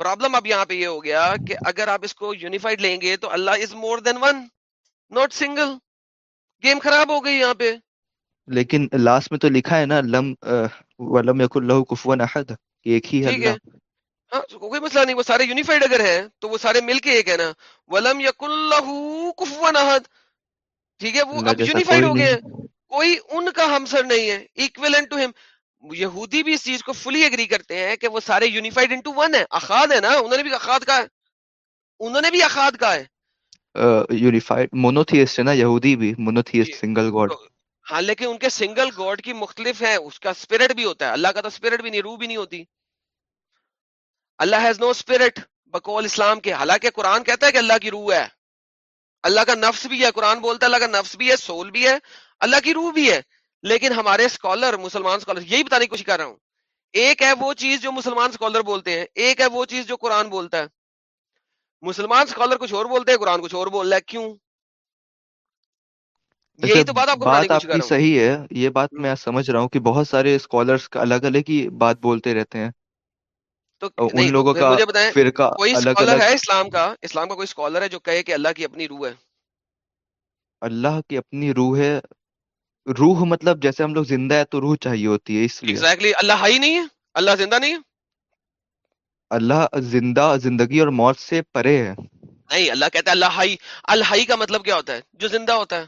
پرابلم اب یہاں پہ یہ ہو گیا کہ اگر آپ اس کو یونیفائڈ لیں گے تو Allah is more than one not single game خراب ہو گئی یہاں پہ۔ لیکن لاسٹ میں تو لکھا ہے نا لم ولم یکن لہو کفوا احد ایک ہی ہے ٹھیک ہے۔ اللہ۔ ہاں کوئی مسئلہ نہیں وہ سارے یونیفائڈ اگر ہیں تو وہ سارے مل کے ایک ہے نا۔ ولم لہو کفوا احد ٹھیک ہے وہ اللہ اب یونیفائڈ ہو گئے نہیں۔ کوئی ان کا ہمسر نہیں ہے ایکویلنٹ ٹو ہم یہودی بھی اس چیز کو فلی اگری کرتے ہیں کہ وہ سارے یونیفائڈ انٹو ون ہے اخاد ہے نا انہوں نے بھی اخاد کہا ہے۔ انہوں نے بھی اخاد کہا ہے۔ یونیفائڈ مونوتھیسٹ ہے نا یہودی بھی مونوتھیسٹ سنگل گاڈ ہاں لیکن ان کے سنگل گاڈ کی مختلف ہیں اس کا اسپرٹ بھی ہوتا ہے۔ اللہ کا تو اسپرٹ بھی نہیں روح بھی نہیں ہوتی۔ اللہ ہیز نو اسپرٹ بقول اسلام کے حالانکہ قرآن کہتا ہے کہ اللہ کی روح ہے. اللہ کا نفس بھی ہے قرآن بولتا ہے اللہ کا نفس بھی ہے سول بھی ہے اللہ کی روح بھی ہے. لیکن ہمارے اسکالر مسلمان اسکالر یہی بتانے کی کوشش کر رہا ہوں۔ ایک ہے وہ چیز جو مسلمان اسکالر بولتے ہیں ایک ہے وہ چیز جو قرآن بولتا ہے۔ مسلمان اسکالر کچھ اور بولتے ہیں قرآن کچھ اور بول رہا ہے کیوں؟ یہی ویسے تو بات آپ کو بات آپ کی صحیح ہے یہ بات میں سمجھ رہا ہوں کہ بہت سارے اسکالرس الگ الگ ہی بات بولتے رہتے ہیں۔ تو ان لوگوں کا فرقہ کوئی اسکالر ہے اسلام کا؟ اسلام کا کوئی اسکالر ہے جو کہے کہ اللہ کی اپنی روح ہے؟ اللہ کی اپنی روح ہے روح مطلب جیسے ہم لوگ زندہ ہے تو روح چاہیے ہوتی ہے اس لیے۔ ایگزیکٹلی اللہ ہائی نہیں ہے؟ اللہ زندہ نہیں ہے؟ اللہ زندہ زندگی اور موت سے پرے ہے نہیں اللہ کہتا ہے اللہ ہائی الحائی کا مطلب کیا ہوتا ہے؟ جو زندہ ہوتا ہے۔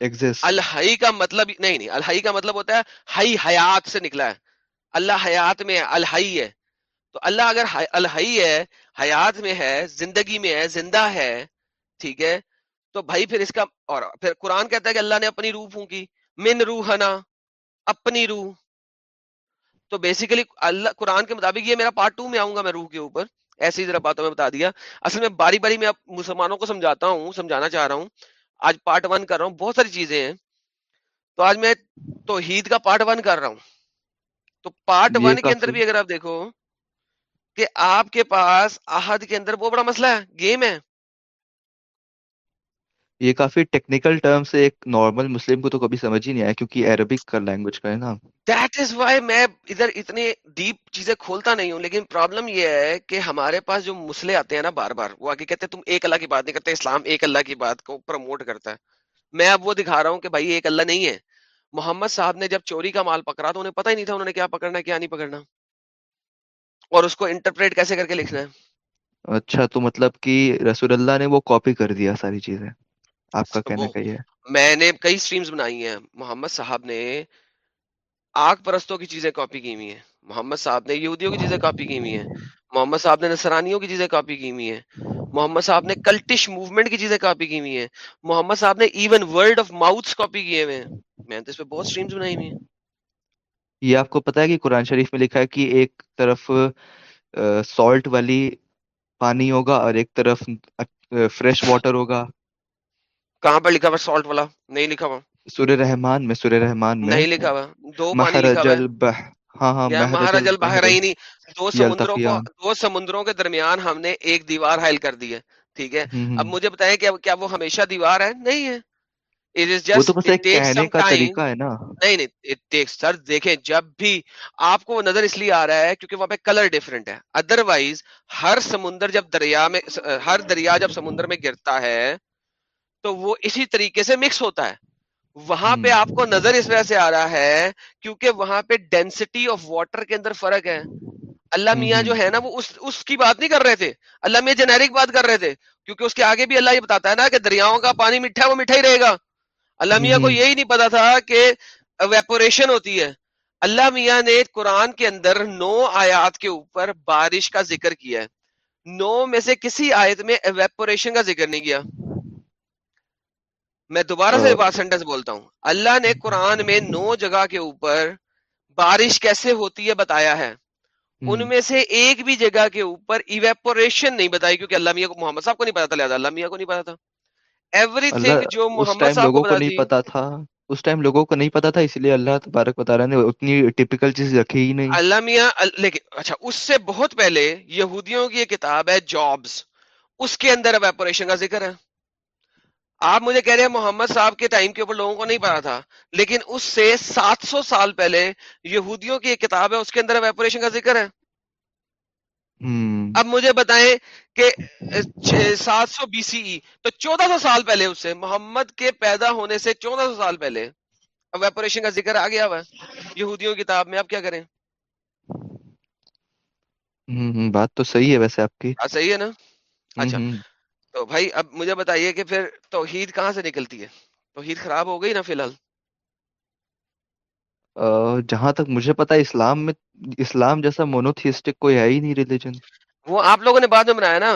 ایگزسٹ الحائی کا مطلب نہیں نہیں الحائی کا مطلب ہوتا ہے ہائی حیات سے نکلا ہے۔ اللہ حیات میں ہے الحائی ہے۔ تو اللہ اگر حی- الحائی ہے حیات میں ہے زندگی میں ہے زندہ ہے ٹھیک ہے تو بھائی پھر اس کا اور پھر قرآن کہتا ہے کہ اللہ نے اپنی روح پھونکی۔ من روحنا اپنی روح۔ تو بیسیکلی اللہ قرآن کے مطابق یہ میرا پارٹ ٹو میں آؤں گا میں روح کے اوپر۔ ایسی ہی ذرا باتوں میں بتا دیا۔ اصل میں باری باری میں اب مسلمانوں کو سمجھاتا ہوں سمجھانا چاہ رہا ہوں۔ آج پارٹ ون کر رہا ہوں۔ بہت ساری چیزیں ہیں۔ تو آج میں توحید کا پارٹ ون کر رہا ہوں۔ تو پارٹ ون کے اندر بھی اگر آپ دیکھو کہ آپ کے پاس احد کے اندر وہ بڑا مسئلہ ہے گیم ہے۔ یہ کافی ٹیکنیکل ٹرم سے ایک نارمل مسلم کو تو کبھی سمجھ ہی نہیں آیا کیونکہ عربک کا لینگویج کا ہے نا۔ دیٹ از وائی میں ادھر اتنے ڈیپ چیزیں کھولتا نہیں ہوں لیکن پرابلم یہ ہے کہ ہمارے پاس جو مسئلے آتے ہیں نا بار بار وہ آگے کہتے ہیں تم ایک اللہ کی بات نہیں کرتے اسلام ایک اللہ کی بات کو پروموٹ کرتا ہے۔ میں اب وہ دکھا رہا ہوں کہ بھائی ایک اللہ نہیں ہے۔ محمد صاحب نے جب چوری کا مال پکڑا تو انہیں پتہ ہی نہیں تھا انہوں نے کیا پکڑنا ہے کیا نہیں پکڑنا۔ اور اس کو انٹرپریٹ کیسے کر کے لکھنا ہے؟ اچھا تو مطلب کہ رسول اللہ نے وہ کاپی کر دیا ساری چیزیں آپ کا یہ ہے؟ میں نے کئی سٹریمز بنائی ہیں۔ محمد صاحب نے آگ پرستوں کی چیزیں کاپی کی ہوئی ہیں۔ محمد صاحب نے یہودیوں کی چیزیں کاپی کی ہوئی ہیں۔ محمد صاحب نے نصرانیوں کی چیزیں کاپی کی ہوئی ہیں۔ محمد صاحب نے کلٹش موومنٹ کی چیزیں کاپی کی ہوئی ہیں۔ محمد صاحب نے even world of mouths copy کیے ہوئے ہیں۔ میں نے تو اس پہ بہت سٹریمز بنائی ہوئی ہیں۔ یہ آپ کو پتا ہے کہ قرآن شریف میں لکھا ہے کہ ایک طرف سالٹ والی پانی ہوگا اور ایک طرف فریش واٹر ہوگا۔ کہاں پر لکھا ہوا سالٹ والا؟ نہیں لکھا ہوا۔ سورہ رحمان میں سورہ رحمان میں۔ نہیں لکھا ہوا۔ دو ہے۔ البح ہاں ہاں مہاراج البحر البحرینی دو سمندروں کو دو سمندروں کے درمیان ہم نے ایک دیوار حائل کر دی ہے۔ ٹھیک ہے؟ اب مجھے بتائیں کہ کیا وہ ہمیشہ دیوار ہے؟ نہیں ہے۔ جب بھی آپ کو وہ نظر اس لیے آ رہا ہے کیونکہ وہاں پہ کلر ڈفرنٹ ہے۔ ادر وائز ہر سمندر جب دریا میں ہر دریا جب سمندر میں گرتا ہے تو وہ اسی طریقے سے مکس ہوتا ہے۔ وہاں پہ آپ کو نظر اس وجہ سے آ رہا ہے کیونکہ وہاں پہ ڈینسٹی آف واٹر کے اندر فرق ہے۔ اللہ میاں جو ہے نا وہ اس اس کی بات نہیں کر رہے تھے۔ اللہ میاں جنیرک بات کر رہے تھے۔ کیونکہ اس کے آگے بھی اللہ یہ بتاتا ہے نا کہ دریاؤں کا پانی میٹھا ہے وہ میٹھا ہی رہے گا۔ اللہ میاں کو یہی نہیں پتا تھا کہ ویپوریشن ہوتی ہے۔ اللہ میاں نے قرآن کے اندر نو آیات کے اوپر بارش کا ذکر کیا ہے۔ نو میں سے کسی آیت میں ایویپوریشن کا ذکر نہیں کیا۔ میں دوبارہ سے بات سینٹنس بولتا ہوں۔ اللہ نے قرآن میں نو جگہ کے اوپر بارش کیسے ہوتی ہے بتایا ہے۔ ان میں سے ایک بھی جگہ کے اوپر ایویپوریشن نہیں بتائی کیونکہ اللہ میاں کو محمد صاحب کو نہیں پتا تھا لہٰذا۔ اللہ میاں کو نہیں پتا تھا۔ ایوری تھنگ جو محمد صاحب لوگوں کو بتا نہیں پتا تھا اس ٹائم لوگوں کو نہیں پتا تھا اس لیے اللہ تبارک و تعالیٰ نے اتنی ٹپیکل چیز رکھی ہی نہیں۔ اللہ میاں لیکن اچھا اس سے بہت پہلے یہودیوں کی کتاب ہے جابز۔ اس کے اندر ایویپوریشن کا ذکر ہے۔ آپ مجھے کہہ رہے ہیں محمد صاحب کے ٹائم کے اوپر لوگوں کو نہیں پتا تھا لیکن اس سے سات سو سال پہلے یہودیوں کی ایک کتاب ہے اس کے اندر ایویپوریشن کا ذکر ہے۔ اب مجھے بتائیں کہ سات سو بی سی ای تو چودہ سو سال پہلے اس سے محمد کے پیدا ہونے سے چودہ سو سال پہلے۔ ایویپوریشن کا ذکر آ گیا ہوا ہے۔ یہودیوں کی کتاب میں اب کیا کریں؟ بات تو صحیح ہے ویسے آپ کی۔ صحیح ہے نا؟ اچھا۔ تو بھائی اب مجھے بتائیے کہ پھر توحید کہاں سے نکلتی ہے؟ توحید خراب ہو گئی نا فی الحال؟ جہاں تک مجھے پتا اسلام میں اسلام جیسا مونوتھیسٹک کوئی ہے ہی نہیں ریلیجن وہ آپ لوگوں نے بعد میں بنایا نا۔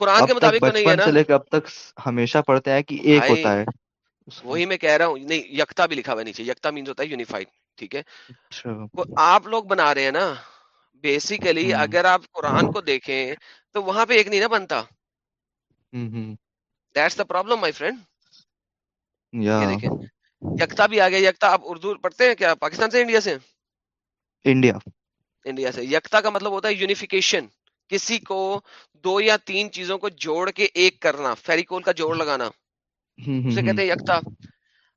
قرآن کے مطابق نہیں ہے نا۔ سے لے کے اب تک ہمیشہ پڑھتے ہیں کہ ایک ہوتا ہے۔ وہی میں کہہ رہا ہوں نہیں یکتا بھی لکھا ہوا نیچے۔ یکتا مینز ہوتا ہے یونیفائڈ ٹھیک ہے؟ اچھا۔ آپ لوگ بنا رہے ہیں نا۔ بیسیکلی اگر آپ قرآن کو دیکھیں تو وہاں پہ ایک نہیں نا بنتا۔ That's the problem my friend دیکھیں۔ یکتا بھی آ گیا یکتا آپ اردو پڑھتے ہیں کیا؟ پاکستان سے انڈیا سے؟ انڈیا۔ انڈیا سے۔ یکتا کا مطلب ہوتا ہے یونیفیکیشن۔ کسی کو دو یا تین چیزوں کو جوڑ کے ایک کرنا فیریکول کا جوڑ لگانا۔ اسے کہتے ہیں یکتا۔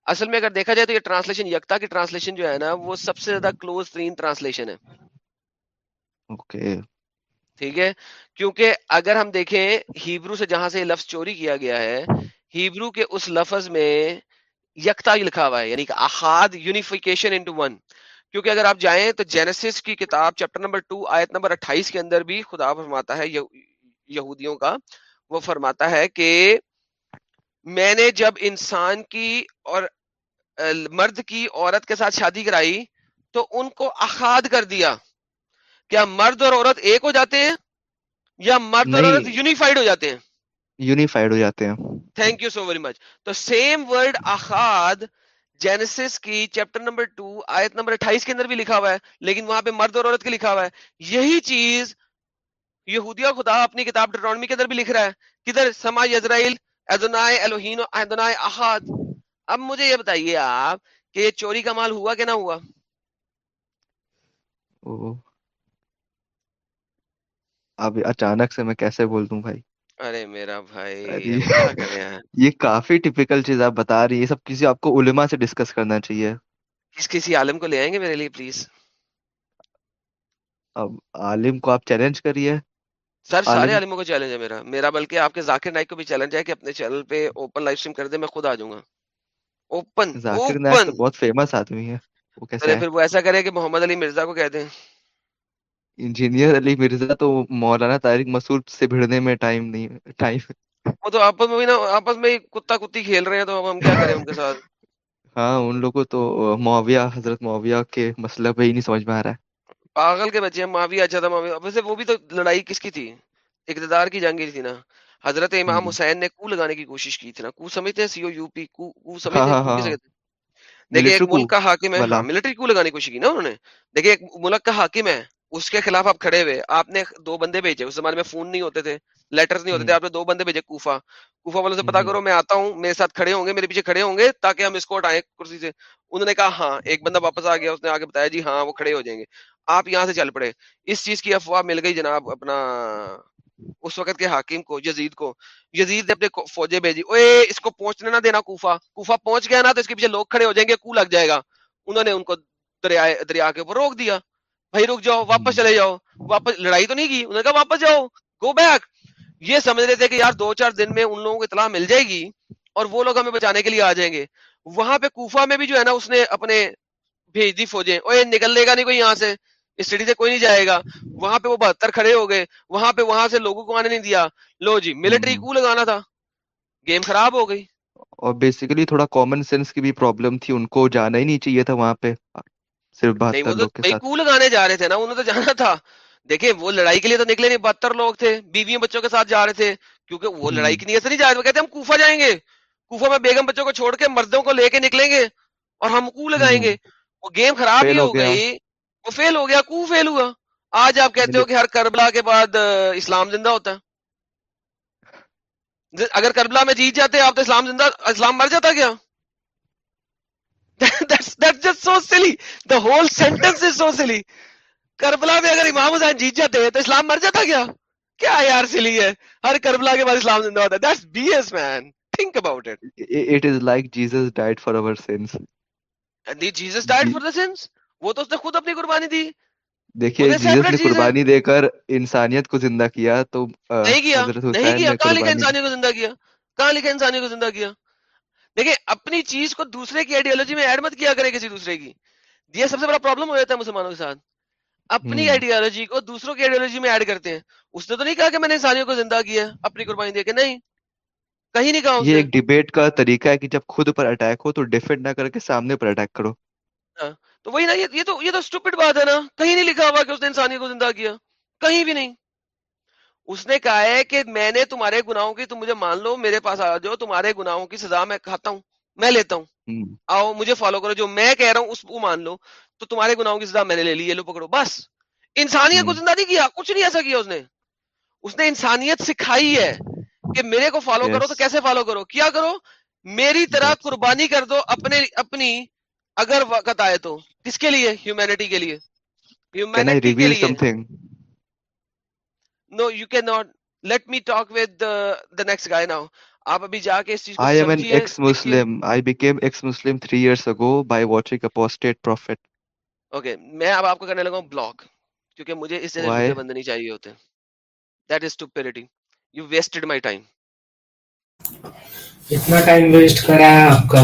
اصل میں اگر دیکھا جائے تو یہ ٹرانسلیشن یکتا کی ٹرانسلیشن جو ہے نا وہ سب سے زیادہ کلوز ترین ٹرانسلیشن ہے۔ اوکے۔ ٹھیک ہے؟ کیونکہ اگر ہم دیکھیں ہیبرو سے جہاں سے یہ لفظ چوری کیا گیا ہے ہیبرو کے اس لفظ میں یکتا ہی لکھا ہوا ہے یعنی کہ احاد یونیفیکیشن انٹو ون۔ کیونکہ اگر آپ جائیں تو جینیسس کی کتاب چیپٹر نمبر ٹو آیت نمبر اٹھائیس کے اندر بھی خدا فرماتا ہے یہو- یہودیوں کا۔ وہ فرماتا ہے کہ میں نے جب انسان کی اور مرد کی عورت کے ساتھ شادی کرائی تو ان کو اخاد کر دیا۔ کیا مرد اور عورت ایک ہو جاتے ہیں یا مرد اور عورت یونیفائڈ ہو جاتے ہیں؟ یونیفائڈ ہو جاتے ہیں۔ Thank you so very much تو سیم ورڈ احاد جینسس کی چیپٹر نمبر 2 آیت نمبر 28 کے اندر بھی لکھا ہوا ہے لیکن وہاں پہ مرد اور عورت کے لکھا ہوا ہے۔ یہی چیز یہودیہ خدا اپنی کتاب ڈرانومی کے اندر بھی لکھ رہا ہے۔ کدھر؟ سما یزرائیل ایدونائے الوہین ایدونائے احاد۔ اب مجھے یہ بتائیے آپ کہ یہ چوری کا مال ہوا کہ نہ ہوا؟ اب اچانک سے میں کیسے بول دوں بھائی؟ ارے میرا بھائی [LAUGHS] یہ کافی ٹپیکل چیز آپ بتا رہی ہیں سب کسی آپ کو علماء سے ڈسکس کرنا چاہیے۔ کس کسی عالم کو لے آئیں گے میرے لیے پلیز اب عالم کو آپ چیلنج کریے۔ سر سارے عالموں کو چیلنج ہے میرا۔ میرا بلکہ آپ کے ذاکر نائک کو بھی چیلنج ہے کہ اپنے چینل پہ اوپن لائف سٹریم کر دے میں خود آ جاؤں گا۔ اوپن ذاکر نائک بہت فیمس آدمی ہے وہ کیسے پھر وہ ایسا کرے کہ محمد علی مرزا کو کہہ دیں۔ انجینئر علی مرزا تو مولانا تاریخ مسور سے بھیڑنے میں ٹائم نہیں ٹائم وہ تو آپس میں آپس میں کتا کتی کھیل رہے ہیں تو اب ہم کیا کریں ان کے ساتھ؟ ہاں ان لوگوں تو معاویہ حضرت معاویہ کے مسئلہ پہ ہی نہیں سمجھ میں آ رہا ہے۔ پاگل کے بچے ہیں معاویہ اچھا تھا معاویہ۔ ویسے وہ بھی تو لڑائی کس کی تھی؟ اقتدار کی جنگ تھی نا۔ حضرت امام حسین نے کو لگانے کی کوشش کی تھی نا۔ کو سمجھتے ہیں سی او یو پی کو کو سمجھتے ہاں، ہیں ہاں، ہاں۔ دیکھیں ایک ملک کا حاکم ہے۔ ملٹری کو لگانے کی کوشش کی نا انہوں نے۔ دیکھیں ایک ملک کا حاکم ہے۔ اس کے خلاف آپ کھڑے ہوئے آپ نے دو بندے بھیجے اس زمانے میں فون نہیں ہوتے تھے لیٹرز نہیں ہوتے تھے۔ آپ نے دو بندے بھیجے کوفہ۔ کوفہ والوں سے پتا کرو میں آتا ہوں میرے ساتھ کھڑے ہوں گے میرے پیچھے کھڑے ہوں گے تاکہ ہم اس کو ہٹائیں کرسی سے۔ انہوں نے کہا ہاں ایک بندہ واپس آ گیا اس نے آگے بتایا جی ہاں وہ کھڑے ہو جائیں گے۔ آپ یہاں سے چل پڑے۔ اس چیز کی افواہ مل گئی جناب اپنا اس وقت کے حاکم کو یزید کو۔ یزید نے اپنے فوجیں بھیجی۔ اوے اس کو پہنچنے نہ دینا کوفہ۔ کوفہ پہنچ گیا نا تو اس کے پیچھے لوگ کھڑے ہو جائیں گے کو لگ جائے گا۔ انہوں نے ان کو دریا دریا کے اوپر روک دیا۔ بھائی رک جاؤ واپس چلے جاؤ۔ واپس لڑائی تو نہیں کی انہوں نے کہا واپس جاؤ گو بیک یہ سمجھ رہے تھے کہ یار دو چار دن میں ان لوگوں کو اطلاع مل جائے گی اور وہ لوگ ہمیں بچانے کے لیے آ جائیں گے۔ وہاں پہ کوفہ میں بھی جو ہے نا اس نے اپنے بھیج دی فوجیں۔ اور نکل لے گا نہیں کوئی یہاں سے اس سٹی سے کوئی نہیں جائے گا۔ وہاں پہ وہ بہتر کھڑے ہو گئے۔ وہاں پہ وہاں سے لوگوں کو آنے نہیں دیا۔ لو جی ملٹری کو لگانا تھا۔ گیم خراب ہو گئی۔ اور بیسیکلی تھوڑا کامن سینس کی بھی پرابلم تھی۔ ان کو جانا ہی نہیں چاہیے تھا وہاں پہ۔ صرف بہتر لوگ کے ساتھ۔ لگانے جا رہے تھے نا انہوں نے تو جانا تھا۔ دیکھیں وہ لڑائی کے لیے تو نکلے نہیں بہتر لوگ تھے بیویوں بچوں کے ساتھ جا رہے تھے کیونکہ وہ لڑائی کی نیت سے نہیں جا رہے کہتے ہم کوفہ جائیں گے۔ کوفہ میں بیگم بچوں کو چھوڑ کے مردوں کو لے کے نکلیں گے اور ہم کو لگائیں گے۔ وہ گیم خراب ہی ہو گئی۔ وہ فیل ہو گیا کو فیل ہوا۔ آج آپ کہتے ہو کہ ہر کربلا کے بعد اسلام زندہ ہوتا ہے۔ اگر کربلا میں جیت جاتے آپ تو اسلام زندہ اسلام مر جاتا کیا؟ that's, that's just so silly. The whole sentence is so silly. Karbala میں اگر امام حسین جیت جاتے تو اسلام مر جاتا کیا کیا یار سلی ہے ہر کربلا کے بعد اسلام زندہ ہوتا ہے that's B S man think it. It is like Jesus died for our sins. And did Jesus died for the sins? وہ تو اس نے خود اپنی قربانی دی دیکھیے جیسس نے قربانی دے کر انسانیت کو زندہ کیا تو نہیں کیا نہیں کیا کہاں لکھا انسانیت کو زندہ کیا کہاں لکھا انسانیت کو زندہ کیا دیکھیں اپنی چیز کو دوسرے کی آئیڈیالوجی میں ایڈ مت کیا کرے کسی دوسرے کی۔ یہ سب سے بڑا پرابلم ہو جاتا ہے مسلمانوں کے ساتھ۔ اپنی آئیڈیالوجی کو دوسروں کی آئیڈیالوجی میں ایڈ کرتے ہیں۔ اس نے تو نہیں کہا کہ میں نے انسانیوں کو زندہ کیا اپنی قربانی دے کے۔ نہیں کہیں نہیں کہا یہ ایک ڈیبیٹ کا طریقہ ہے کہ جب خود پر اٹیک ہو تو ڈیفینڈ نہ کر کے سامنے پر اٹیک کرو۔ ہاں، تو وہی نا یہ تو یہ تو اسٹوپٹ بات ہے نا۔ کہیں نہیں لکھا ہوا کہ اس نے انسانیوں کو زندہ کیا۔ کہیں بھی نہیں۔ اس نے کہا ہے کہ میں نے تمہارے گناہوں کی تم مجھے مان لو میرے پاس آ جاؤ تمہارے گناہوں کی سزا میں کھاتا ہوں میں لیتا ہوں۔ آؤ مجھے فالو کرو جو میں کہہ رہا ہوں اس کو مان لو۔ تو تمہارے گناہوں کی سزا میں نے لے لی یہ لو پکڑو بس۔ انسانیت کو زندہ نہیں کیا کچھ نہیں ایسا کیا اس نے۔ اس نے انسانیت سکھائی ہے کہ میرے کو فالو کرو تو کیسے فالو کرو؟ کیا کرو؟ میری طرح قربانی کر دو اپنے اپنی اگر وقت آئے تو۔ کس کے لیے؟ ہیومینٹی کے لیے۔ ہیومینٹی کے لیے۔ No you can not let me talk with the next guy now آپ ابھی جا کے اس چیز کو I am an ex Muslim I became ex Muslim 3 years ago by watching apostate prophet okay میں اب آپ کو کرنے لگا ہوں بلاک کیونکہ مجھے اس طرح کے بندے نہیں چاہیے ہوتے that is stupidity you wasted my time اتنا ٹائم ویسٹ کرا ہے آپ کا؟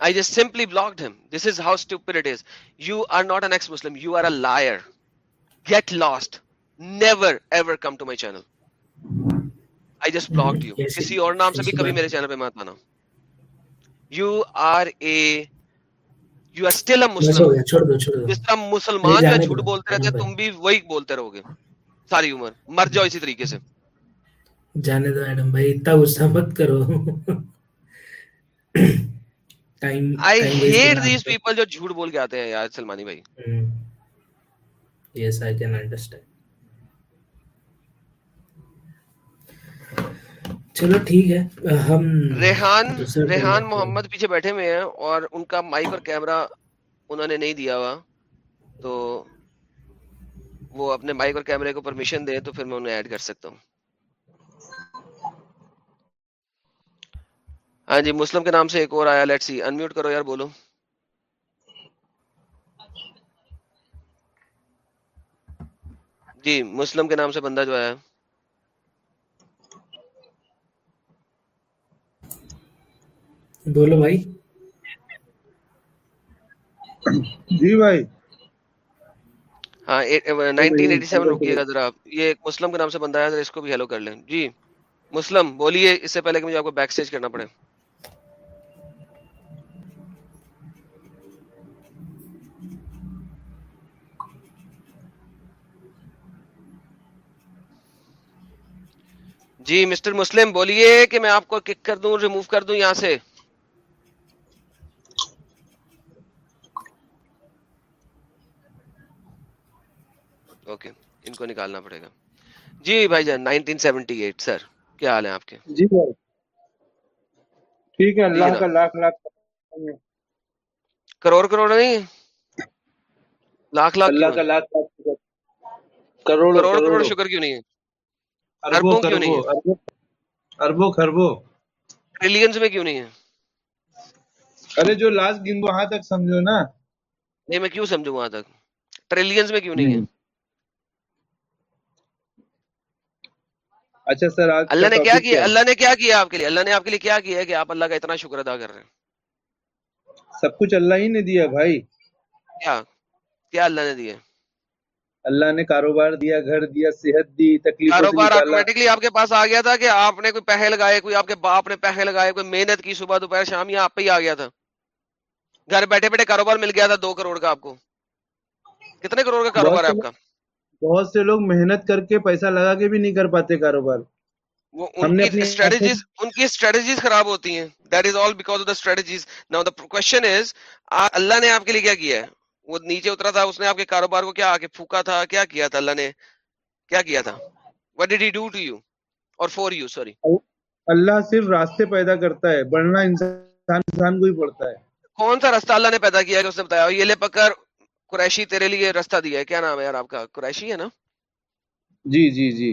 I just simply blocked him. This is how stupid it is. You are not an ex-Muslim. You are a liar. Get lost. Never ever come to my channel. I just blocked liar You are a you are still جس طرح مسلمان کا جھوٹ بولتے رہتے تم بھی وہی بولتے رہو گے ساری عمر۔ مر جاؤ اسی طریقے سے۔ جانے دو ایڈم بھائی اتنا غصہ مت کرو۔ جو جھوٹ بول کے آتے ہیں یار سلمانی بھائی۔ یس آئی کین انڈرسٹینڈ چلو ٹھیک ہے ہم ریحان ریحان محمد پیچھے بیٹھے ہوئے ہیں اور ان کا مائک اور کیمرہ انہوں نے نہیں دیا ہوا تو وہ اپنے مائک اور کیمرے کو پرمیشن دے تو پھر میں انہیں ایڈ کر سکتا ہوں۔ ہاں جی مسلم کے نام سے ایک اور آیا لیٹ سی انمیوٹ کرو یار بولو۔ جی مسلم کے نام سے بندہ جو آیا۔ بولو بھائی۔ جی بھائی۔ ہاں، جی بولیے کہ جی مسٹر مسلم بولیے کہ میں آپ کو کک کر دوں ریموو کر دوں یہاں سے۔ اوکے ان کو نکالنا پڑے گا۔ جی بھائی جان 1978 سر کیا حال ہے آپ کے؟ جی ٹھیک ہے اللہ جی کا لاکھ لاکھ کروڑ کروڑ نہیں؟ لاکھ لاکھ اللہ کا لاکھ لاکھ کروڑ کروڑ کروڑ شکر کیوں نہیں ہے؟ اربوں کیوں نہیں ہے؟ اربوں خربوں ٹریلینز میں کیوں نہیں ہے؟ ارے جو لاسٹ گن وہاں تک سمجھو نا۔ نہیں میں کیوں سمجھوں وہاں تک؟ ٹریلینز میں کیوں نہیں ہے؟ اچھا سر اللہ نے کیا کیا؟ اللہ نے کیا کیا آپ کے لیے؟ اللہ نے آپ کے لیے کیا کیا ہے کہ آپ اللہ کا اتنا شکر ادا کر رہے ہیں؟ سب کچھ اللہ ہی نے دیا بھائی۔ کیا؟ کیا اللہ نے دیا؟ اللہ نے کاروبار دیا گھر دیا صحت دی تکلیف کاروبار آٹومیٹکلی آپ کے پاس آ گیا تھا کہ آپ نے کوئی پہل لگائے کوئی آپ کے باپ نے پہل لگائے کوئی محنت کی صبح دوپہر شام یہ آپ پہ ہی آ گیا تھا۔ گھر بیٹھے بیٹھے کاروبار مل گیا تھا دو کروڑ کا آپ کو۔ کتنے کروڑ کا کاروبار ہے آپ کا؟ بہت سے لوگ محنت کر کے پیسہ لگا کے بھی نہیں کر پاتے کاروبار۔ اللہ نے آپ کے لیے کیا کیا ہے؟ وہ نیچے اترا تھا اس نے آپ کے کاروبار کو کیا آ کے پھوکا تھا؟ کیا کیا تھا اللہ نے؟ کیا کیا تھا؟ What did he do to you or for you sorry Allah صرف راستے پیدا کرتا ہے بڑھنا انسان انسان کو ہی پڑتا ہے۔ کون سا راستہ اللہ نے پیدا کیا کہ اس نے بتایا؟ یہ لے پکڑ۔ قریشی تیرے لیے رستہ دیا ہے۔ کیا نام ہے یار آپ کا؟ قریشی ہے نا؟ جی جی جی۔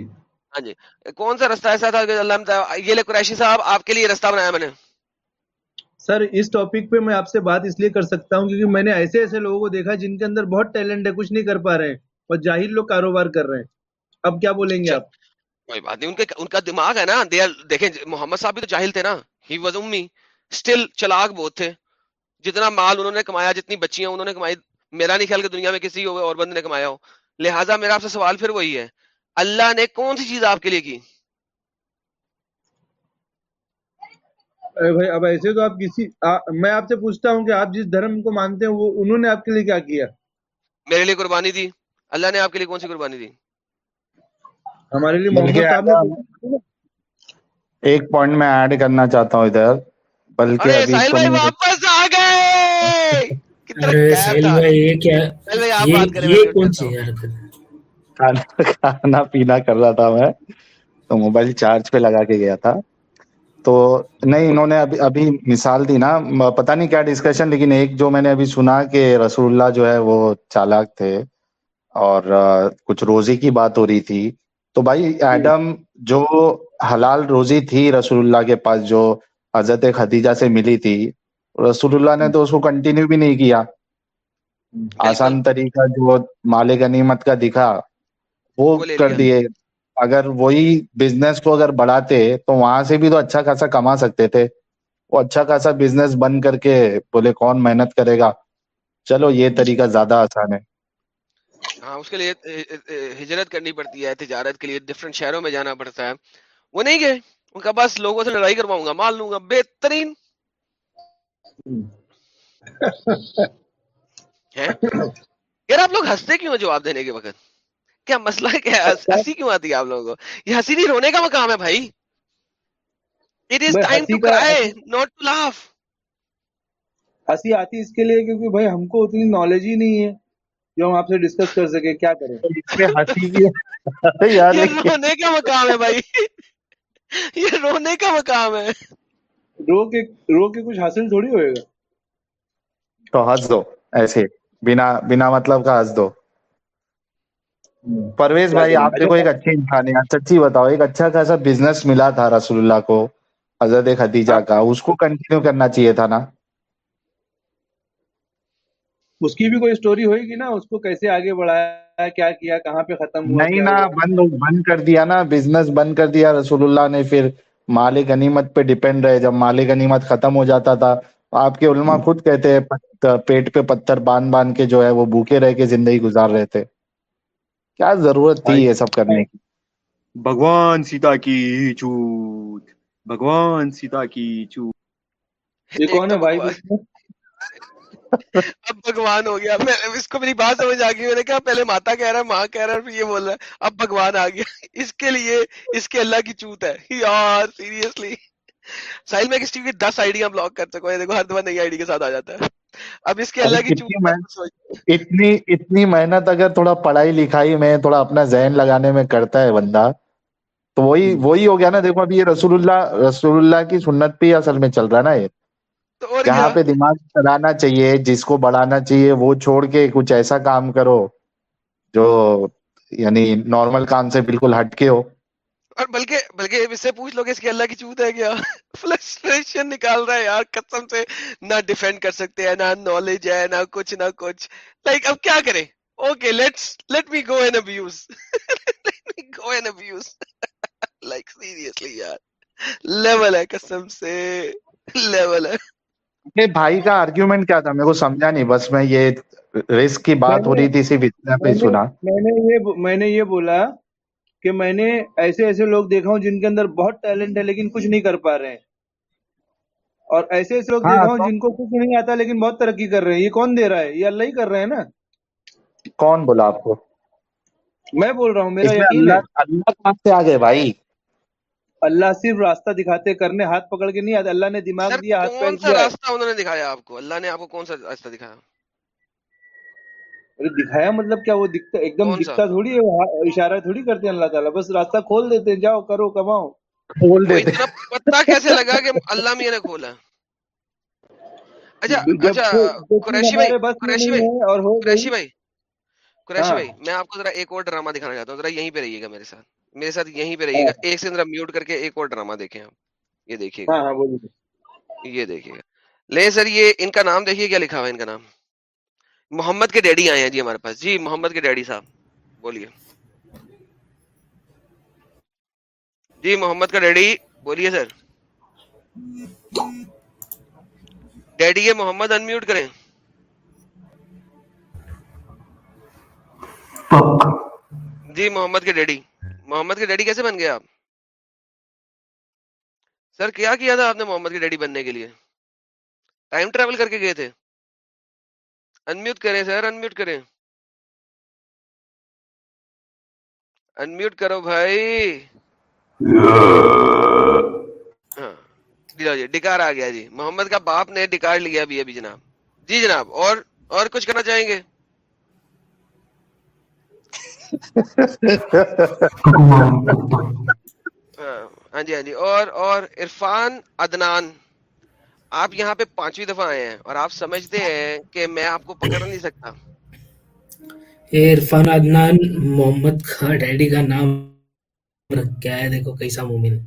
ہاں جی۔ کون سا رستہ ایسا تھا اللہ یہ لے قریشی صاحب آپ کے لیے رستہ بنایا میں نے؟ سر اس ٹاپک پہ میں آپ سے بات اس لیے کر سکتا ہوں کیونکہ میں نے ایسے ایسے لوگوں کو دیکھا جن کے اندر بہت ٹیلنٹ ہے کچھ نہیں کر پا رہے ہیں اور جاہر لوگ کاروبار کر رہے ہیں۔ اب کیا بولیں گے اچھا۔ آپ؟ کوئی بات نہیں ان کے ان کا دماغ ہے نا۔ دیکھیں محمد صاحب بھی تو جاہل تھے نا۔ ہی واز امی اسٹل چلاک بہت تھے۔ جتنا مال انہوں نے کمایا جتنی بچیاں انہوں نے کمائی میرا نہیں خیال کہ دنیا میں کسی اور بندے نے کمایا ہو۔ لہٰذا میرا آپ سے سوال پھر وہی ہے۔ اللہ نے کون سی چیز آپ کے لیے کی؟ ارے بھائی اب ایسے تو آپ کسی میں آپ سے پوچھتا ہوں کہ آپ جس دھرم کو مانتے ہیں وہ انہوں نے آپ کے لیے کیا کیا؟ میرے لیے قربانی دی۔ اللہ نے آپ کے لیے کون سی قربانی دی؟ ہمارے لیے ایک پوائنٹ میں ایڈ کرنا چاہتا ہوں ادھر بلکہ کھانا پینا کر رہا تھا میں۔ تو موبائل چارج پہ لگا کے گیا تھا۔ تو نہیں انہوں نے ابھی مثال دی نا۔ پتہ نہیں کیا ڈسکشن لیکن ایک جو میں نے ابھی سنا کہ رسول اللہ جو ہے وہ چالاک تھے۔ اور کچھ روزی کی بات ہو رہی تھی۔ تو بھائی ایڈم جو حلال روزی تھی رسول اللہ کے پاس جو حضرت خدیجہ سے ملی تھی رسول اللہ نے تو اس کو کنٹینیو بھی نہیں کیا آسان طریقہ جو مالک غنیمت کا دکھا وہ کر دیے اگر وہی بزنس کو اگر بڑھاتے تو وہاں سے بھی تو اچھا خاصا کما سکتے تھے وہ اچھا خاصا بزنس بند کر کے بولے کون محنت کرے گا چلو یہ طریقہ زیادہ آسان ہے ہاں اس کے لیے ہجرت کرنی پڑتی ہے تجارت کے لیے ڈفرینٹ شہروں میں جانا پڑتا ہے وہ نہیں گئے ان کا بس لوگوں سے لڑائی کرواؤں گا مال لوں گا بہترین یار آپ لوگ ہنستے کیوں جواب دینے کے وقت؟ کیا مسئلہ کیا ہنسی کیوں آتی ہے آپ لوگوں کو؟ یہ ہنسی نہیں رونے کا مقام ہے بھائی۔ It is time to cry not to laugh ہنسی آتی اس کے لیے کیونکہ بھائی ہم کو اتنی نالج ہی نہیں ہے جو ہم آپ سے ڈسکس کر سکے کیا کریں؟ [LAUGHS] [LAUGHS] رونے کا مقام ہے بھائی۔ یہ رونے کا مقام ہے۔ رو کے رو کے کچھ حاصل تھوڑی ہوئے گا۔ تو ہنس دو ایسے بنا بنا مطلب کا ہنس دو۔ پرویز بھائی آپ دیکھو ایک اچھے انسان ہیں سچی اچھا، بتاؤ ایک اچھا خاصا بزنس ملا تھا رسول اللہ کو حضرت خدیجہ کا۔ اس کو کنٹینیو کرنا چاہیے تھا نا۔ اس کی بھی کوئی اسٹوری ہوئے گی نا؟ اس کو کیسے آگے بڑھایا؟ کیا کیا؟ کہاں پہ ختم نہیں نا بند بند کر دیا نا۔ بزنس بند کر دیا رسول اللہ نے۔ پھر مالی غنیمت پہ ڈیپینڈ رہے۔ جب مالی غنیمت ختم ہو جاتا تھا آپ کے علماء خود کہتے ہیں پیٹ پہ پتھر باندھ باندھ کے جو ہے وہ بھوکے رہ کے زندگی گزار رہے تھے۔ کیا ضرورت تھی یہ سب کرنے کی؟ بھگوان سیتا کی چوت بھگوان سیتا کی چوت۔ بھائی؟ اب بھگوان ہو گیا۔ اس کو میری بات سمجھ آ گئی۔ میں نے کہا پہلے ماتا کہہ رہا ہے ماں کہہ رہا ہے پھر یہ بول رہا ہے۔ اب بھگوان آ گیا۔ اس کے لیے اس کے اللہ کی چوت ہے۔ یار سیریسلی ساحل میں کس چیز کی دس آئیڈیاں بلاک کر سکو۔ دیکھو ہر دفعہ نئی آئی ڈی کے ساتھ آ جاتا ہے۔ اب اس کے اللہ کی چوت اتنی اتنی محنت اگر تھوڑا پڑھائی لکھائی میں تھوڑا اپنا ذہن لگانے میں کرتا ہے بندہ تو وہی وہی ہو گیا نا۔ دیکھو ابھی یہ رسول اللہ رسول اللہ کی سنت پہ اصل میں چل رہا ہے نا یہ۔ جہاں پہ دماغ چلانا چاہیے جس کو بڑھانا چاہیے وہ چھوڑ کے کچھ ایسا کام کرو جو یعنی نارمل کام سے بالکل ہٹ کے ہو۔ اور بلکہ بلکہ اس سے پوچھ لو گے اس کی اللہ کی چوت ہے کیا؟ فلسٹریشن نکال رہا ہے یار قسم سے نہ ڈیفینڈ کر سکتے ہیں نہ نالج ہے نہ کچھ نہ کچھ۔ لائک اب کیا کرے okay let's let me go and abuse let me go and abuse like seriously یار لیول ہے قسم سے لیول ہے۔ میرے بھائی کا آرگیومنٹ کیا تھا؟ میرے کو سمجھا نہیں بس میں یہ رسک کی بات ہو رہی تھی اسی پہ سنا۔ میں نے یہ میں نے یہ بولا کہ میں نے ایسے ایسے لوگ دیکھا ہوں جن کے اندر بہت ٹیلنٹ ہے لیکن کچھ نہیں کر پا رہے ہیں۔ اور ایسے ایسے لوگ دیکھا ہاں، ہوں جن کو کچھ نہیں آتا لیکن بہت ترقی کر رہے ہیں۔ یہ کون دے رہا ہے؟ یہ اللہ ہی کر رہے ہیں نا۔ کون بولا آپ کو؟ میں بول رہا ہوں میرا اللہ کہاں سے آ گئے بھائی؟ اللہ صرف راستہ دکھاتے کرنے ہاتھ پکڑ کے نہیں اللہ نے دماغ دیا ہاتھ پیر دیا۔ راستہ انہوں نے دکھایا آپ کو؟ اللہ نے آپ کو کون سا راستہ دکھایا؟ دکھایا مطلب کیا وہ دکھتا ایک دم دکھتا تھوڑی ہے اشارہ تھوڑی کرتے ہیں اللہ تعالیٰ بس راستہ کھول دیتے ہیں جاؤ کرو کماؤ۔ کھول دیتے ہیں۔ پتہ کیسے لگا کہ اللہ میاں نے کھولا؟ اچھا اچھا قریشی بھائی قریشی بھائی قریشی بھائی قریشی بھائی میں آپ کو ذرا ایک اور ڈرامہ دکھانا چاہتا ہوں ذرا یہیں پہ رہیے گا میرے ساتھ۔ میرے ساتھ یہیں پہ رہیے گا۔ ایک سے میوٹ کر کے ایک اور ڈرامہ دیکھیں آپ۔ یہ دیکھیے گا۔ یہ دیکھیے گا۔ لیں سر یہ ان کا نام دیکھیے کیا لکھا ہوا ان کا نام؟ محمد کے ڈیڈی آئے ہیں جی ہمارے پاس۔ جی محمد کے ڈیڈی صاحب۔ بولیے۔ جی محمد کا ڈیڈی۔ بولیے سر۔ ڈیڈی محمد انمیوٹ کریں۔ جی محمد کے ڈیڈی۔ محمد کے ڈیڈی کیسے بن گئے آپ؟ سر، کیا کیا تھا آپ نے محمد کے ڈیڈی بننے کے لیے؟ ٹائم ٹریول کر کے گئے تھے۔ انمیوٹ کریں سر انمیوٹ کریں۔ انمیوٹ کرو بھائی۔ ہاں جی ڈکار آ گیا جی۔ محمد کا باپ نے ڈکار لیا ابھی ابھی جناب۔ جی جناب، اور اور کچھ کرنا چاہیں گے؟ ہاں جی ہاں جی۔ اور اور عرفان ادنان آپ یہاں پہ پانچویں دفعہ آئے ہیں اور آپ سمجھتے ہیں کہ میں آپ کو پکڑ نہیں سکتا۔ عرفان ادنان محمد خان ڈیڈی کا نام رکھ کے آیا دیکھو کیسا مومن۔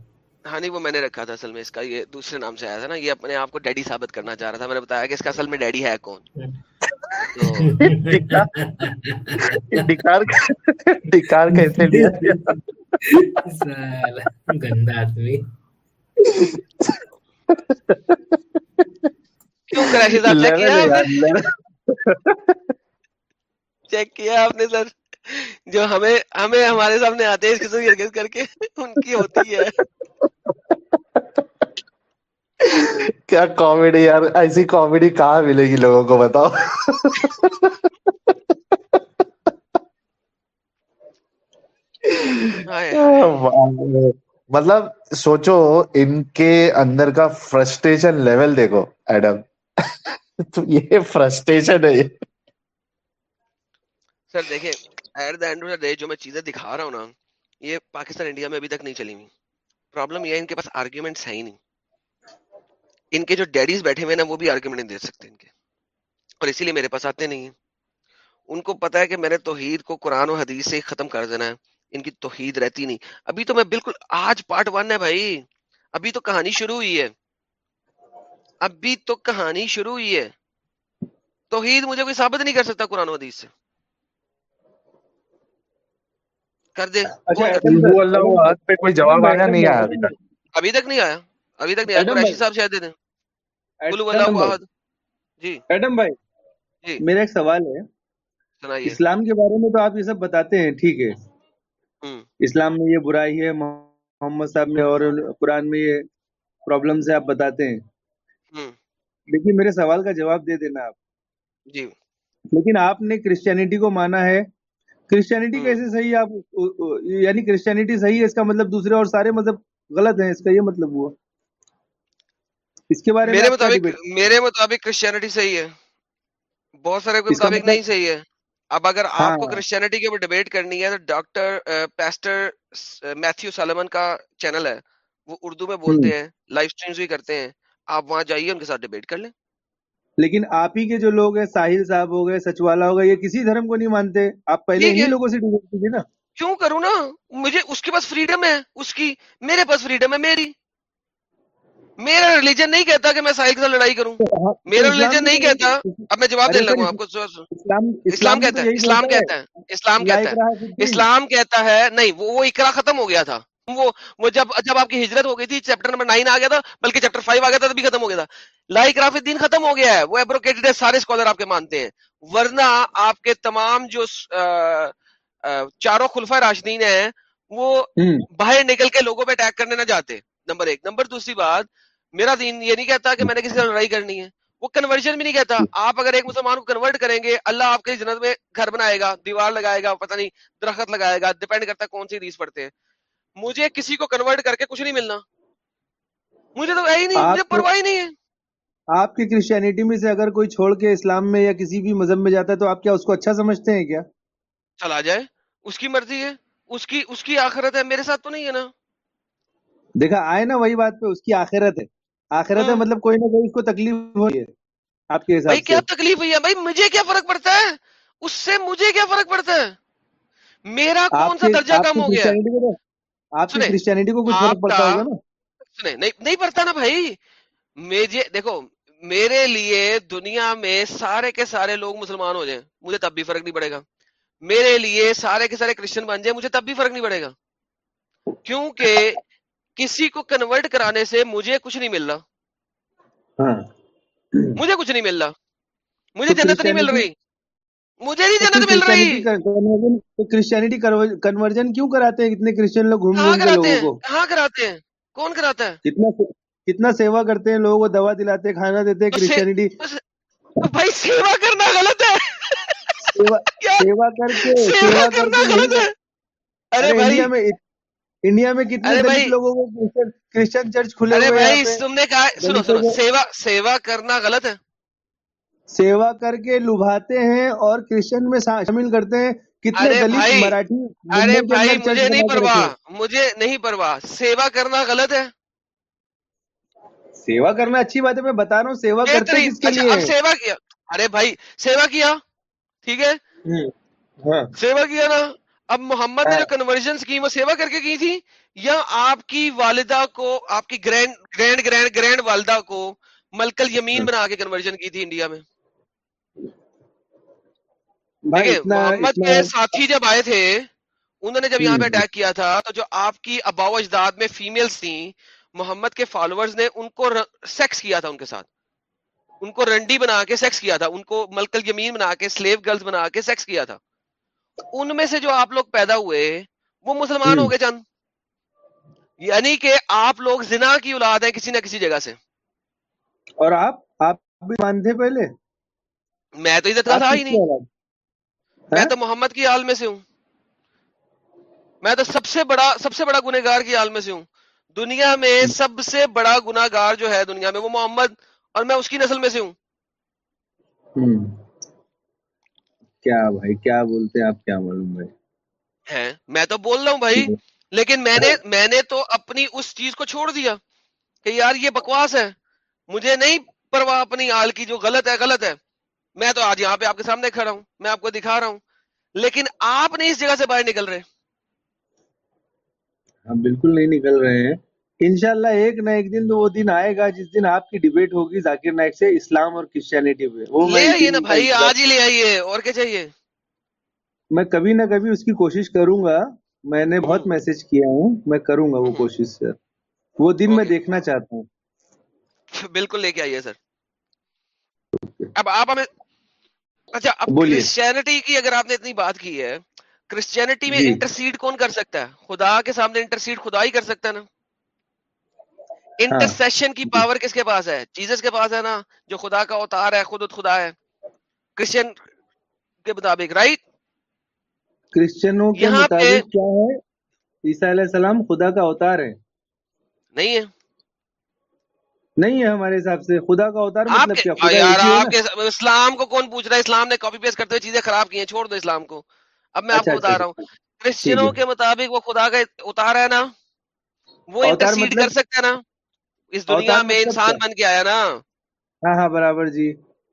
ہاں وہ میں نے رکھا تھا اصل میں اس کا یہ دوسرے نام سے آیا تھا نا یہ اپنے آپ کو ڈیڈی ثابت کرنا چاہ رہا تھا۔ میں نے بتایا کہ اس کا اصل میں ڈیڈی ہے کون؟ ہاں۔ چیک کیا آپ نے سر جو ہمیں ہمیں ہمارے سامنے آتے ہیں اس قسم کی ہرگز کر کے ان کی ہوتی ہے کیا کامیڈی یار ایسی کامیڈی کہاں ملے گی لوگوں کو بتاؤ؟ مطلب سوچو ان کے اندر کا فرسٹریشن لیول دیکھو ایڈم۔ تو یہ فرسٹریشن ہے سر دیکھیں at the end of the day جو میں چیزیں دکھا رہا ہوں نا یہ پاکستان انڈیا میں ابھی تک نہیں چلی ہوئی۔ پرابلم یہ ہے ان کے پاس آرگیومنٹس ہے ہی نہیں۔ ان کے جو ڈیڈیز بیٹھے ہوئے نا وہ بھی آرگیومنٹ نہیں دے سکتے ان کے۔ اور اسی لیے میرے پاس آتے نہیں ہیں۔ ان کو پتا ہے کہ میں نے توحید کو قرآن و حدیث سے ختم کر دینا ہے۔ ان کی توحید رہتی نہیں۔ ابھی تو میں بالکل آج پارٹ ون ہے بھائی۔ ابھی تو کہانی شروع ہوئی ہے۔ ابھی تو کہانی شروع ہوئی ہے۔ توحید مجھے کوئی ثابت نہیں کر سکتا قرآن و حدیث سے۔ کر دے۔ اچھا، اللہ پہ کوئی جواب آیا نہیں آیا ابھی تک نہیں آیا۔ ابھی تک نہیں ایڈم صاحب شاید دے دیں اللہ جی۔ ایڈم بھائی جی۔ میرا ایک سوال ہے۔ اسلام کے بارے میں تو آپ یہ سب بتاتے ہیں ٹھیک ہے۔ اسلام میں یہ برائی ہے محمد صاحب میں اور قرآن میں یہ پرابلمس ہے آپ بتاتے ہیں۔ لیکن میرے سوال کا جواب دے دینا آپ۔ جی۔ لیکن آپ نے کرسچینٹی کو مانا ہے۔ کرسچینٹی کیسے صحیح آپ یعنی کرسچینٹی صحیح ہے اس کا مطلب دوسرے اور سارے مذہب غلط ہیں اس کا یہ مطلب ہوا۔ اس کے بارے میرے مطابق میرے مطابق کرسچینٹی صحیح ہے۔ بہت سارے کے مطابق مطلب- نہیں صحیح ہے۔ اب اگر ہاں، آپ کو ہاں۔ کرسچینٹی کے اوپر ڈبیٹ کرنی ہے تو ڈاکٹر پیسٹر میتھیو سالمن کا چینل ہے۔ وہ اردو میں بولتے ہیں لائف اسٹریمز بھی کرتے ہیں۔ آپ وہاں جائیے ان کے ساتھ ڈبیٹ کر لیں۔ لیکن آپ ہی کے جو لوگ ہیں ساحل صاحب ہو گئے سچوالا ہو گئے یہ کسی دھرم کو نہیں مانتے؟ آپ پہلے ہی لوگوں سے ڈبیٹ کیجیے نا۔ کیوں کروں نا؟ مجھے اس کے پاس فریڈم ہے اس کی میرے پاس فریڈم ہے میری۔ میرا ریلیجن نہیں کہتا کہ میں ساحل کے ساتھ لڑائی کروں۔ میرا ریلیجن نہیں کہتا۔ اب میں جواب دینے لگا آپ کو۔ اسلام کہتا ہے۔ اسلام کہتا ہے۔ اسلام کہتا ہے۔ اسلام کہتا ہے نہیں وہ اکرا ختم ہو گیا تھا۔ وہ وہ جب جب آپ کی ہجرت ہو گئی تھی چیپٹر نمبر نائن آ گیا تھا بلکہ چیپٹر فائیو آ گیا تھا تبھی ختم ہو گیا تھا۔ لائک راف دین ختم ہو گیا ہے۔ وہ ایبروکیٹڈ ہے سارے اسکالر آپ کے مانتے ہیں۔ ورنہ آپ کے تمام جو چاروں خلفہ راشدین ہیں وہ باہر نکل کے لوگوں پہ اٹیک کرنے نہ جاتے۔ نمبر ایک۔ نمبر دوسری بات میرا دین یہ نہیں کہتا کہ میں نے کسی سے لڑائی کرنی ہے۔ وہ کنورژن بھی نہیں کہتا۔ آپ اگر ایک مسلمان کو کنورٹ کریں گے اللہ آپ کے جنت میں گھر بنائے گا دیوار لگائے گا پتہ نہیں درخت لگائے گا ڈپینڈ کرتا ہے کون سی ریس پڑتے ہیں۔ مجھے کسی کو کنورٹ کر کے کچھ نہیں ملنا۔ مجھے تو ہے ہی نہیں مجھے پرواہ ہی نہیں ہے۔ آپ کی کرسچینٹی میں سے اگر کوئی چھوڑ کے اسلام میں یا کسی بھی مذہب میں جاتا ہے تو آپ کیا اس کو اچھا سمجھتے ہیں کیا؟ چلا جائے۔ اس کی مرضی ہے۔ اس کی اس کی آخرت ہے۔ میرے ساتھ تو نہیں ہے نا۔ دیکھا آئے نا وہی بات پہ اس کی آخرت ہے۔ آخرت ہے ہاں۔ مطلب کوئی نہ کوئی اس کو تکلیف ہو رہی ہے۔ آپ کے حساب سے کیا تکلیف ہوئی ہے؟ بھائی مجھے کیا فرق پڑتا ہے؟ اس سے مجھے کیا فرق پڑتا ہے؟ میرا کون سا درجہ کم ہو گیا؟ آپ کی کرسچینٹی کو کچھ فرق پڑتا ہوگا نا؟ سنیں نہیں پڑتا نا بھائی۔ مجھے دیکھو میرے لیے دنیا میں سارے کے سارے لوگ مسلمان ہو جائیں مجھے تب بھی فرق نہیں پڑے گا۔ میرے لیے سارے کے سارے کرسچن بن جائیں مجھے تب بھی فرق نہیں پڑے گا۔ کیونکہ کسی کو کنورٹ کرانے سے مجھے کچھ نہیں مل رہا مجھے کچھ نہیں مل رہا مجھے جنت نہیں مل رہی۔ مجھے نہیں جنت مل رہی۔ کرسچینٹی کنورژن کیوں کراتے ہیں؟ کتنے کرسچن لوگ گھوم لوگوں کو۔ کہاں کراتے ہیں؟ کون کراتا ہے؟ کتنا کتنا سیوا کرتے ہیں لوگوں کو دوا دلاتے کھانا دیتے ہیں کرسچینٹی بھائی سیوا کرنا غلط ہے۔ سیوا [LAUGHS] کر کے سیوا کرنا غلط ہے۔ ارے بھائی ہمیں انڈیا میں کتنے لوگوں کو کرسچن چرچ کھلے ارے بھائی تم نے کہا سیوا سیوا کرنا غلط ہے۔ سیوا کر کے لبھاتے ہیں اور کرسچن میں شامل کرتے ہیں۔ کتنے دلی مراٹھی ارے بھائی مجھے نہیں پرواہ مجھے نہیں پرواہ سیوا کرنا غلط ہے۔ سیوا کرنا اچھی بات ہے میں بتا رہا ہوں سیوا کرتے کس کے اچھا، لیے سیوا کیا؟ ارے بھائی سیوا کیا؟ ٹھیک ہے؟ ہاں۔ سیوا کیا نا؟ اب محمد نے جو کنورژن کی وہ سیوا کر کے کی تھی؟ یا آپ کی والدہ کو آپ کی گرینڈ گرینڈ گرینڈ گرینڈ والدہ کو ملکل یمین بنا کے کنورژن کی تھی انڈیا میں؟ محمد کے ساتھی جب آئے تھے انہوں نے جب یہاں پہ اٹیک کیا تھا تو جو آپ کی اباؤ اجداد میں فیمل تھیں محمد کے فالوورز نے ان کو سیکس کیا تھا ان کے ساتھ۔ ان کو رنڈی بنا کے سیکس کیا تھا ان کو ملکل یمین بنا کے سلیو گرلز بنا کے سیکس کیا تھا۔ ان میں سے جو آپ لوگ پیدا ہوئے وہ مسلمان ہو گئے چند۔ یعنی کہ آپ لوگ زنا کی اولاد ہیں کسی نہ کسی جگہ سے۔ اور آپ آپ بھی مانتے پہلے؟ میں تو ادھر تھا ہی نہیں۔ میں ہاں؟ تو محمد کی حال میں سے ہوں۔ میں تو سب سے بڑا سب سے بڑا گنہ گار کی حال میں سے ہوں۔ دنیا میں سب سے بڑا گناہ گار جو ہے دنیا میں وہ محمد اور میں اس کی نسل میں سے ہوں۔ کیا بھائی؟ کیا بولتے آپ؟ کیا معلوم بھائی؟ میں تو بول رہا ہوں بھائی لیکن میں نے ہاں۔ میں نے تو اپنی اس چیز کو چھوڑ دیا کہ یار یہ بکواس ہے۔ مجھے نہیں پرواہ اپنی آل کی جو غلط ہے غلط ہے۔ میں تو آج یہاں پہ آپ کے سامنے کھڑا ہوں میں آپ کو دکھا رہا ہوں۔ لیکن آپ نہیں اس جگہ سے باہر نکل رہے۔ ہم بالکل نہیں نکل رہے ہیں۔ انشاءاللہ ایک نہ ایک دن تو وہ دن آئے گا جس دن آپ کی ڈیبیٹ ہوگی ذاکر نائک سے اسلام اور کرسچینٹی پہ۔ وہ میں اور کیا چاہیے؟ میں کبھی نہ کبھی اس کی کوشش کروں گا۔ میں نے بہت ہاں۔ میسج کیا ہوں میں کروں گا وہ ہاں۔ کوشش سر۔ وہ دن میں دیکھنا چاہتا ہوں۔ بالکل لے کے آئیے سر۔ اب آپ ہمیں اچھا اب کرسچینٹی کی اگر آپ نے اتنی بات کی ہے کرسچینٹی میں جی۔ انٹرسیڈ کون کر سکتا ہے؟ خدا کے سامنے انٹرسیڈ خدا ہی کر سکتا ہے نا۔ ہاں۔ انٹرسیشن کی پاور کس کے پاس ہے؟ جیزس کے پاس ہے نا جو خدا کا اوتار ہے خود خدا ہے۔ کرسچن کے مطابق رائٹ کرسچنوں کے مطابق کیا ہے؟ عیسیٰ علیہ السلام خدا کا اوتار ہے۔ نہیں ہے۔ نہیں ہے ہمارے حساب سے۔ خدا کا اوتار مطلب اسلام کو کون پوچھ رہا ہے؟ اسلام نے کاپی پیس کرتے ہوئے چیزیں خراب کی ہیں چھوڑ دو اسلام کو۔ اب میں آپ کو اچھا، اچھا، بتا رہا ہوں۔ اچھا۔ کرسچنوں کے مطابق وہ خدا کا اتار ہے نا وہ انٹرسیڈ مطلب کر سکتا ہے نا۔ اس دنیا میں انسان بن کے آیا نا۔ ہاں ہاں برابر جی۔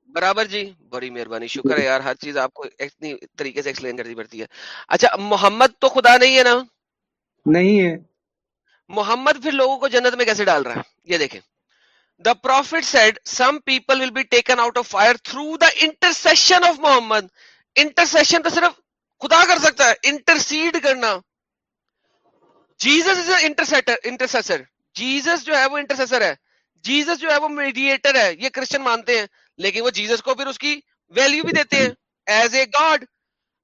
برابر جی بڑی مہربانی شکر ہے یار ہر چیز آپ کو اتنی طریقے سے ایکسپلین کرنی پڑتی ہے۔ اچھا محمد تو خدا نہیں ہے نا؟ نہیں ہے۔ محمد پھر لوگوں کو جنت میں کیسے ڈال رہا ہے؟ یہ دیکھیں۔ The prophet said some people will be taken out of fire through the intercession of Muhammad intercession تو صرف خدا کر سکتا ہے انٹرسیڈ کرنا۔ جیزس از انٹرسیٹر انٹرسیسر جیزس جو ہے وہ انٹرسیسر ہے۔ جیزس جو ہے وہ میڈیٹر ہے، یہ کرسچن مانتے ہیں، لیکن وہ جیزس کو پھر اس کی ویلیو بھی دیتے ہیں۔ ایز اے گاڈ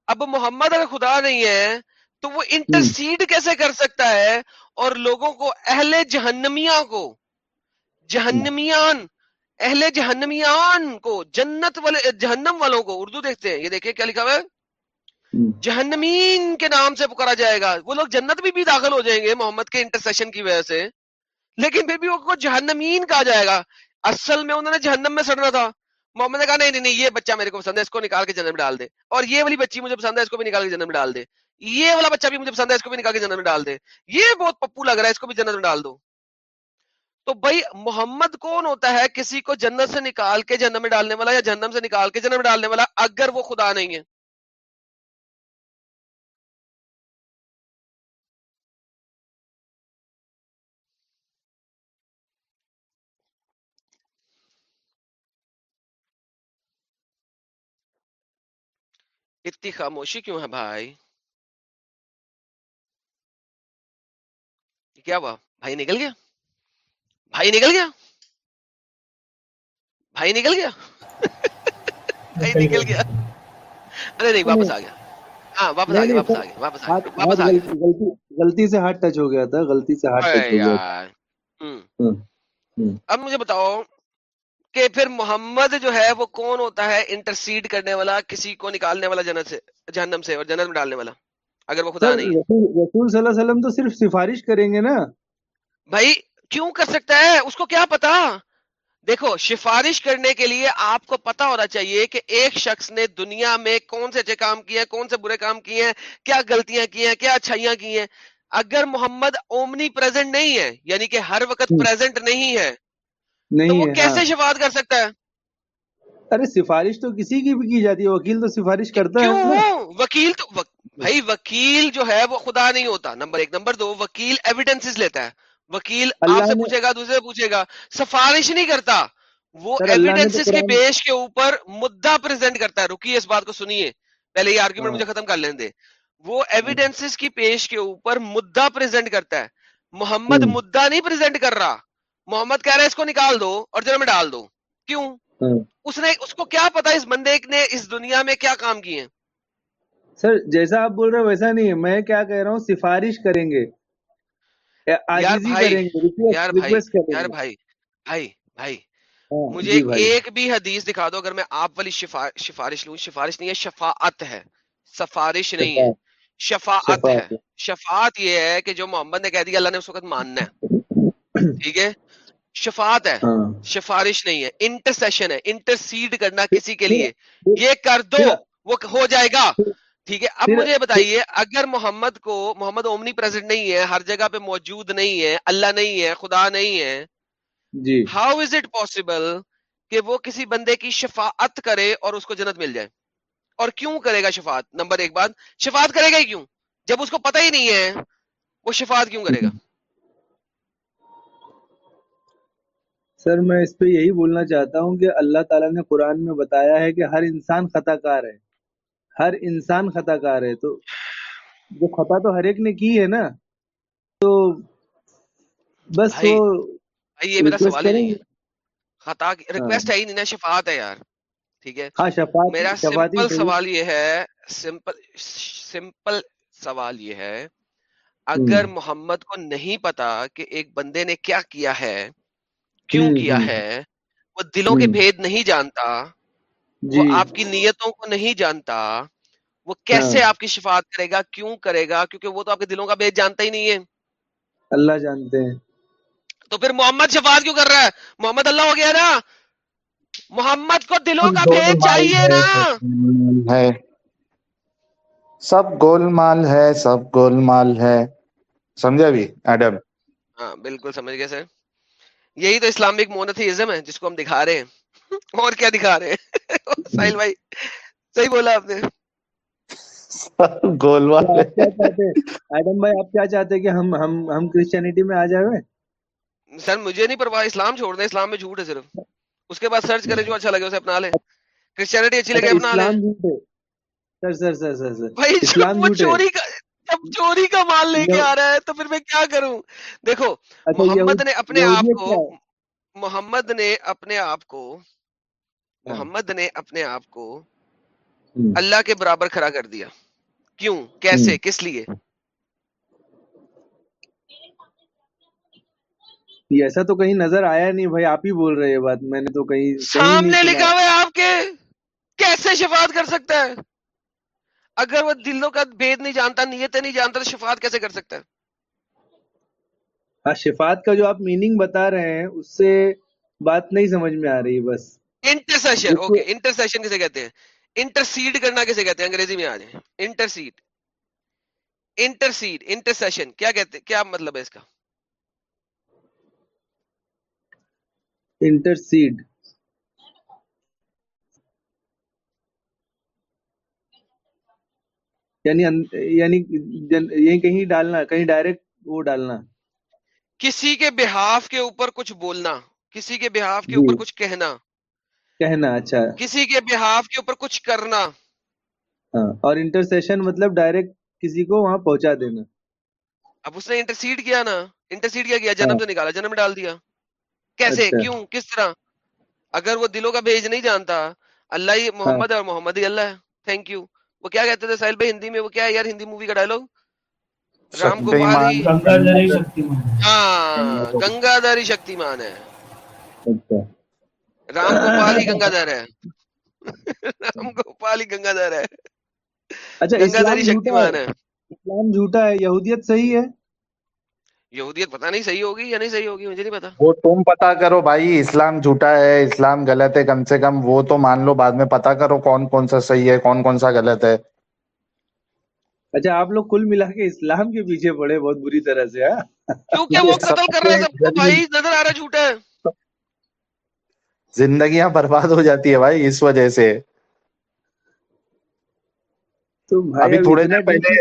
اب محمد اگر خدا نہیں ہے، تو وہ انٹرسیڈ کیسے کر سکتا ہے؟ اور لوگوں کو، اہل جہنمیاں کو، جہنمیان، اہل جہنمیان کو، جنت والے، جہنم والوں کو۔ اردو دیکھتے ہیں، یہ دیکھیں کیا لکھا ہوا ہے؟ جہنمین کے نام سے پکارا جائے گا۔ وہ لوگ جنت بھی بھی داخل ہو جائیں گے محمد کے انٹرسیشن کی وجہ سے۔ لیکن پھر بھی وہ کو جہنمین کہا جائے گا۔ اصل میں انہوں نے جہنم میں سڑنا تھا۔ محمد نے کہا، نہیں نہیں یہ بچہ میرے کو پسند ہے، اس کو نکال کے جنم ڈال دے۔ اور یہ والی بچی مجھے پسند ہے، اس کو بھی نکال کے جنم میں ڈال دے۔ یہ والا بچہ بھی مجھے پسند ہے، اس کو بھی نکال کے جنم میں ڈال دے۔ یہ بہت پپو لگ رہا ہے، اس کو بھی جنم ڈال دو۔ تو بھائی، محمد کون ہوتا ہے؟ کسی کو جنت سے نکال کے جنم میں ڈالنے والا یا جہنم سے نکال کے جنم میں ڈالنے والا؟ اگر وہ خدا نہیں ہے۔ اتنی خاموشی کیوں ہے بھائی؟ کیا ہوا؟ بھائی نکل گیا؟ بھائی نکل گیا؟ بھائی نکل گیا؟ [LAUGHS] بھائی نکل گیا۔ ارے ہاں، نہیں واپس آ گیا غلطی سے ہاتھ ٹچ ہو گیا تھا غلطی سے ہاتھ ٹچ ہو گیا اب مجھے بتاؤ کہ پھر محمد جو ہے وہ کون ہوتا ہے انٹرسیڈ کرنے والا کسی کو نکالنے والا جنت سے جہنم سے اور جنت میں ڈالنے والا؟ اگر وہ خدا نہیں رسول صلی اللہ علیہ وسلم تو صرف سفارش کریں گے نا۔ بھائی کیوں کر سکتا ہے؟ اس کو کیا پتا؟ دیکھو سفارش کرنے کے لیے آپ کو پتا ہونا چاہیے کہ ایک شخص نے دنیا میں کون سے اچھے کام کیے ہیں کون سے برے کام کیے ہیں کیا غلطیاں کی ہیں کیا اچھائیاں کی ہیں۔ اگر محمد اومنی پریزنٹ نہیں ہے یعنی کہ ہر وقت پریزنٹ نہیں ہے تو وہ ہاں۔ کیسے شفاعت کر سکتا ہے؟ ارے سفارش تو کسی کی بھی کی جاتی ہے وکیل تو سفارش کرتا ہے۔ وکیل تو بھائی وکیل جو ہے وہ خدا نہیں ہوتا۔ نمبر ایک نمبر دو وکیل ایویڈینس لیتا ہے۔ وکیل آپ سے پوچھے گا دوسرے پوچھے گا۔ سفارش نہیں کرتا۔ وہ ایویڈینس کے پیش کے اوپر مدعا پرزینٹ کرتا ہے۔ رکیے اس بات کو سنیے۔ پہلے یہ آرگیومنٹ ہاں۔ مجھے ختم کر لینے دے۔ وہ ہاں۔ ایویڈینس کی پیش کے اوپر مدعا پرزینٹ کرتا ہے۔ محمد مدعا نہیں پرزینٹ کر رہا۔ محمد کہہ رہا ہے اس کو نکال دو اور جرم میں ڈال دو۔ کیوں؟ ہاں۔ اس نے اس کو کیا پتا اس بندے نے اس دنیا میں کیا کام کیے سر جیسا آپ بول رہے ہیں ویسا نہیں ہے۔ میں کیا کہہ رہا ہوں؟ سفارش کریں گے۔ یار مجھے جی ایک بھی حدیث دکھا دو۔ اگر میں آپ والی سفارش لوں سفارش نہیں ہے شفاعت ہے۔ سفارش نہیں ہے۔ شفاعت ہے۔ شفاعت یہ ہے کہ جو محمد نے کہہ دیا اللہ نے اس وقت ماننا ہے۔ ٹھیک ہے؟ شفاعت ہے ہاں۔ سفارش نہیں ہے انٹرسیشن ہے انٹرسیڈ کرنا کسی کے لیے۔ یہ کر دو وہ ہو جائے گا۔ ٹھیک ہے؟ اب مجھے بتائیے اگر محمد کو محمد اومنی پریزنٹ نہیں ہے ہر جگہ پہ موجود نہیں ہے اللہ نہیں ہے خدا نہیں ہے ہاؤ از اٹ پاسبل کہ وہ کسی بندے کی شفاعت کرے اور اس کو جنت مل جائے؟ اور کیوں کرے گا شفاعت؟ نمبر ایک بات شفاعت کرے گا ہی کیوں؟ جب اس کو پتہ ہی نہیں ہے وہ شفاعت کیوں کرے گا؟ سر میں اس پہ یہی بولنا چاہتا ہوں کہ اللہ تعالیٰ نے قرآن میں بتایا ہے کہ ہر انسان خطا کار ہے۔ ہر انسان خطا کار ہے۔ تو جو خطا تو ہر ایک نے کی ہے نا تو بس بھائی وہ بھائی یہ میرا سوال ہی نہیں ہے خطا ریکویسٹ ہے ہی نہیں نا شفاعت ہے یار۔ ٹھیک ہے؟ ہاں شفاعت میرا سمپل سوال یہ ہے سمپل سمپل سوال یہ ہے اگر محمد کو نہیں پتا کہ ایک بندے نے کیا کیا ہے کیوں ہوں کیا ہوں ہے؟ وہ دلوں کے بھید نہیں جانتا جی۔ وہ آپ کی نیتوں کو نہیں جانتا وہ ہاں۔ کیسے آپ کی شفاعت کرے گا کیوں کرے گا؟ کیونکہ وہ تو آپ کے دلوں کا بھید جانتا ہی نہیں ہے۔ اللہ جانتے ہیں۔ تو پھر محمد شفاعت کیوں کر رہا ہے؟ محمد اللہ ہو گیا نا۔ محمد کو دلوں کا بھید چاہیے نا۔ سب گول مال ہے سب گول مال ہے۔ سمجھا بھی ایڈم؟ ہاں بالکل سمجھ گئے سر۔ یہی تو اسلامک مونوتھیزم ہے جس کو ہم دکھا رہے ہیں۔ اور کیا دکھا رہے ہیں؟ ساحل بھائی صحیح بولا آپ نے۔ آپ کیا چاہتے ایڈم بھائی آپ کیا چاہتے کہ ہم ہم ہم کرسچینٹی میں آ جائیں سر مجھے نہیں پرواہ اسلام چھوڑ دیں۔ اسلام میں جھوٹ ہے صرف۔ اس کے بعد سرچ کریں جو اچھا لگے اسے اپنا لیں۔ کرسچینٹی اچھی لگے اپنا لیں۔ سر سر سر سر سر۔ بھائی جب اسلام چوری کا جب چوری کا مال لے کے آ رہا ہے تو پھر میں کیا کروں؟ دیکھو اچھا محمد نے اپنے آپ کو ہے۔ محمد نے اپنے آپ کو ہاں۔ محمد نے اپنے آپ کو اللہ کے برابر کھڑا کر دیا۔ کیوں؟ کیسے؟ کس لیے؟ ایسا تو کہیں نظر آیا نہیں بھائی آپ ہی بول رہے ہیں یہ بات میں نے تو کہیں سامنے لکھا ہوا ہے آپ کے۔ کیسے شفاعت کر سکتا ہے؟ اگر وہ دلوں کا بھید نہیں جانتا نیتیں نہیں جانتا تو شفاعت کیسے کر سکتا ہے؟ ہاں شفاعت کا جو آپ میننگ بتا رہے ہیں اس سے بات نہیں سمجھ میں آ رہی بس۔ انٹرسیشن اوکے انٹرسیشن کسے کہتے ہیں؟ انٹرسیڈ کرنا کسے کہتے ہیں؟ انگریزی میں آ جائیں۔ انٹرسیڈ انٹرسیڈ انٹرسیشن کیا کہتے کیا مطلب ہے اس کا؟ انٹرسیڈ یعنی یعنی یہ کہیں ڈالنا کہیں ڈائریکٹ وہ ڈالنا۔ کسی کے بحاف کے اوپر کچھ بولنا کسی کے بحاف کے جی۔ اوپر کچھ کہنا۔ کہنا اچھا۔ کسی کے بحاف کے اوپر کچھ کرنا۔ ہاں اور انٹرسیشن مطلب ڈائریکٹ کسی کو وہاں پہنچا دینا۔ اب اس نے انٹرسیڈ کیا نا انٹرسیڈ کیا کیا ہاں۔ جنم سے نکالا جنم میں ڈال دیا۔ کیسے؟ اچھا۔ کیوں؟ کس طرح؟ اگر وہ دلوں کا بھیج نہیں جانتا اللہ ہی ہاں۔ محمد اور محمد ہی اللہ ہے۔ تھینک یو وہ کیا کہتے تھے ساحل بھائی ہندی میں وہ کیا ہے یار ہندی مووی کا ڈائلگ ہاں، رام گوپال ہاں گنگا داری شکتی مان ہے۔ رام گوپال ہی گنگا دھر ہے۔ رام گوپال ہی گنگا دھر ہے گنگا داری شکتی مان ہے۔ اسلام جھوٹا ہے یہودیت صحیح ہے۔ یہودیت پتہ نہیں صحیح ہوگی یا نہیں صحیح ہوگی مجھے نہیں پتا وہ تم پتا کرو بھائی اسلام جھوٹا ہے اسلام غلط ہے کم سے کم وہ تو مان لو بعد میں پتا کرو کون کون سا صحیح ہے کون کون سا غلط ہے۔ اچھا آپ لوگ کل ملا کے اسلام کے پیچھے پڑے بہت بری طرح سے ہاں؟ کیونکہ وہ قتل کر رہے ہیں سب کو بھائی نظر آ رہا ہے جھوٹا ہے۔ زندگیاں برباد ہو جاتی ہے بھائی اس وجہ سے۔ ابھی اب تھوڑے دیر پہلے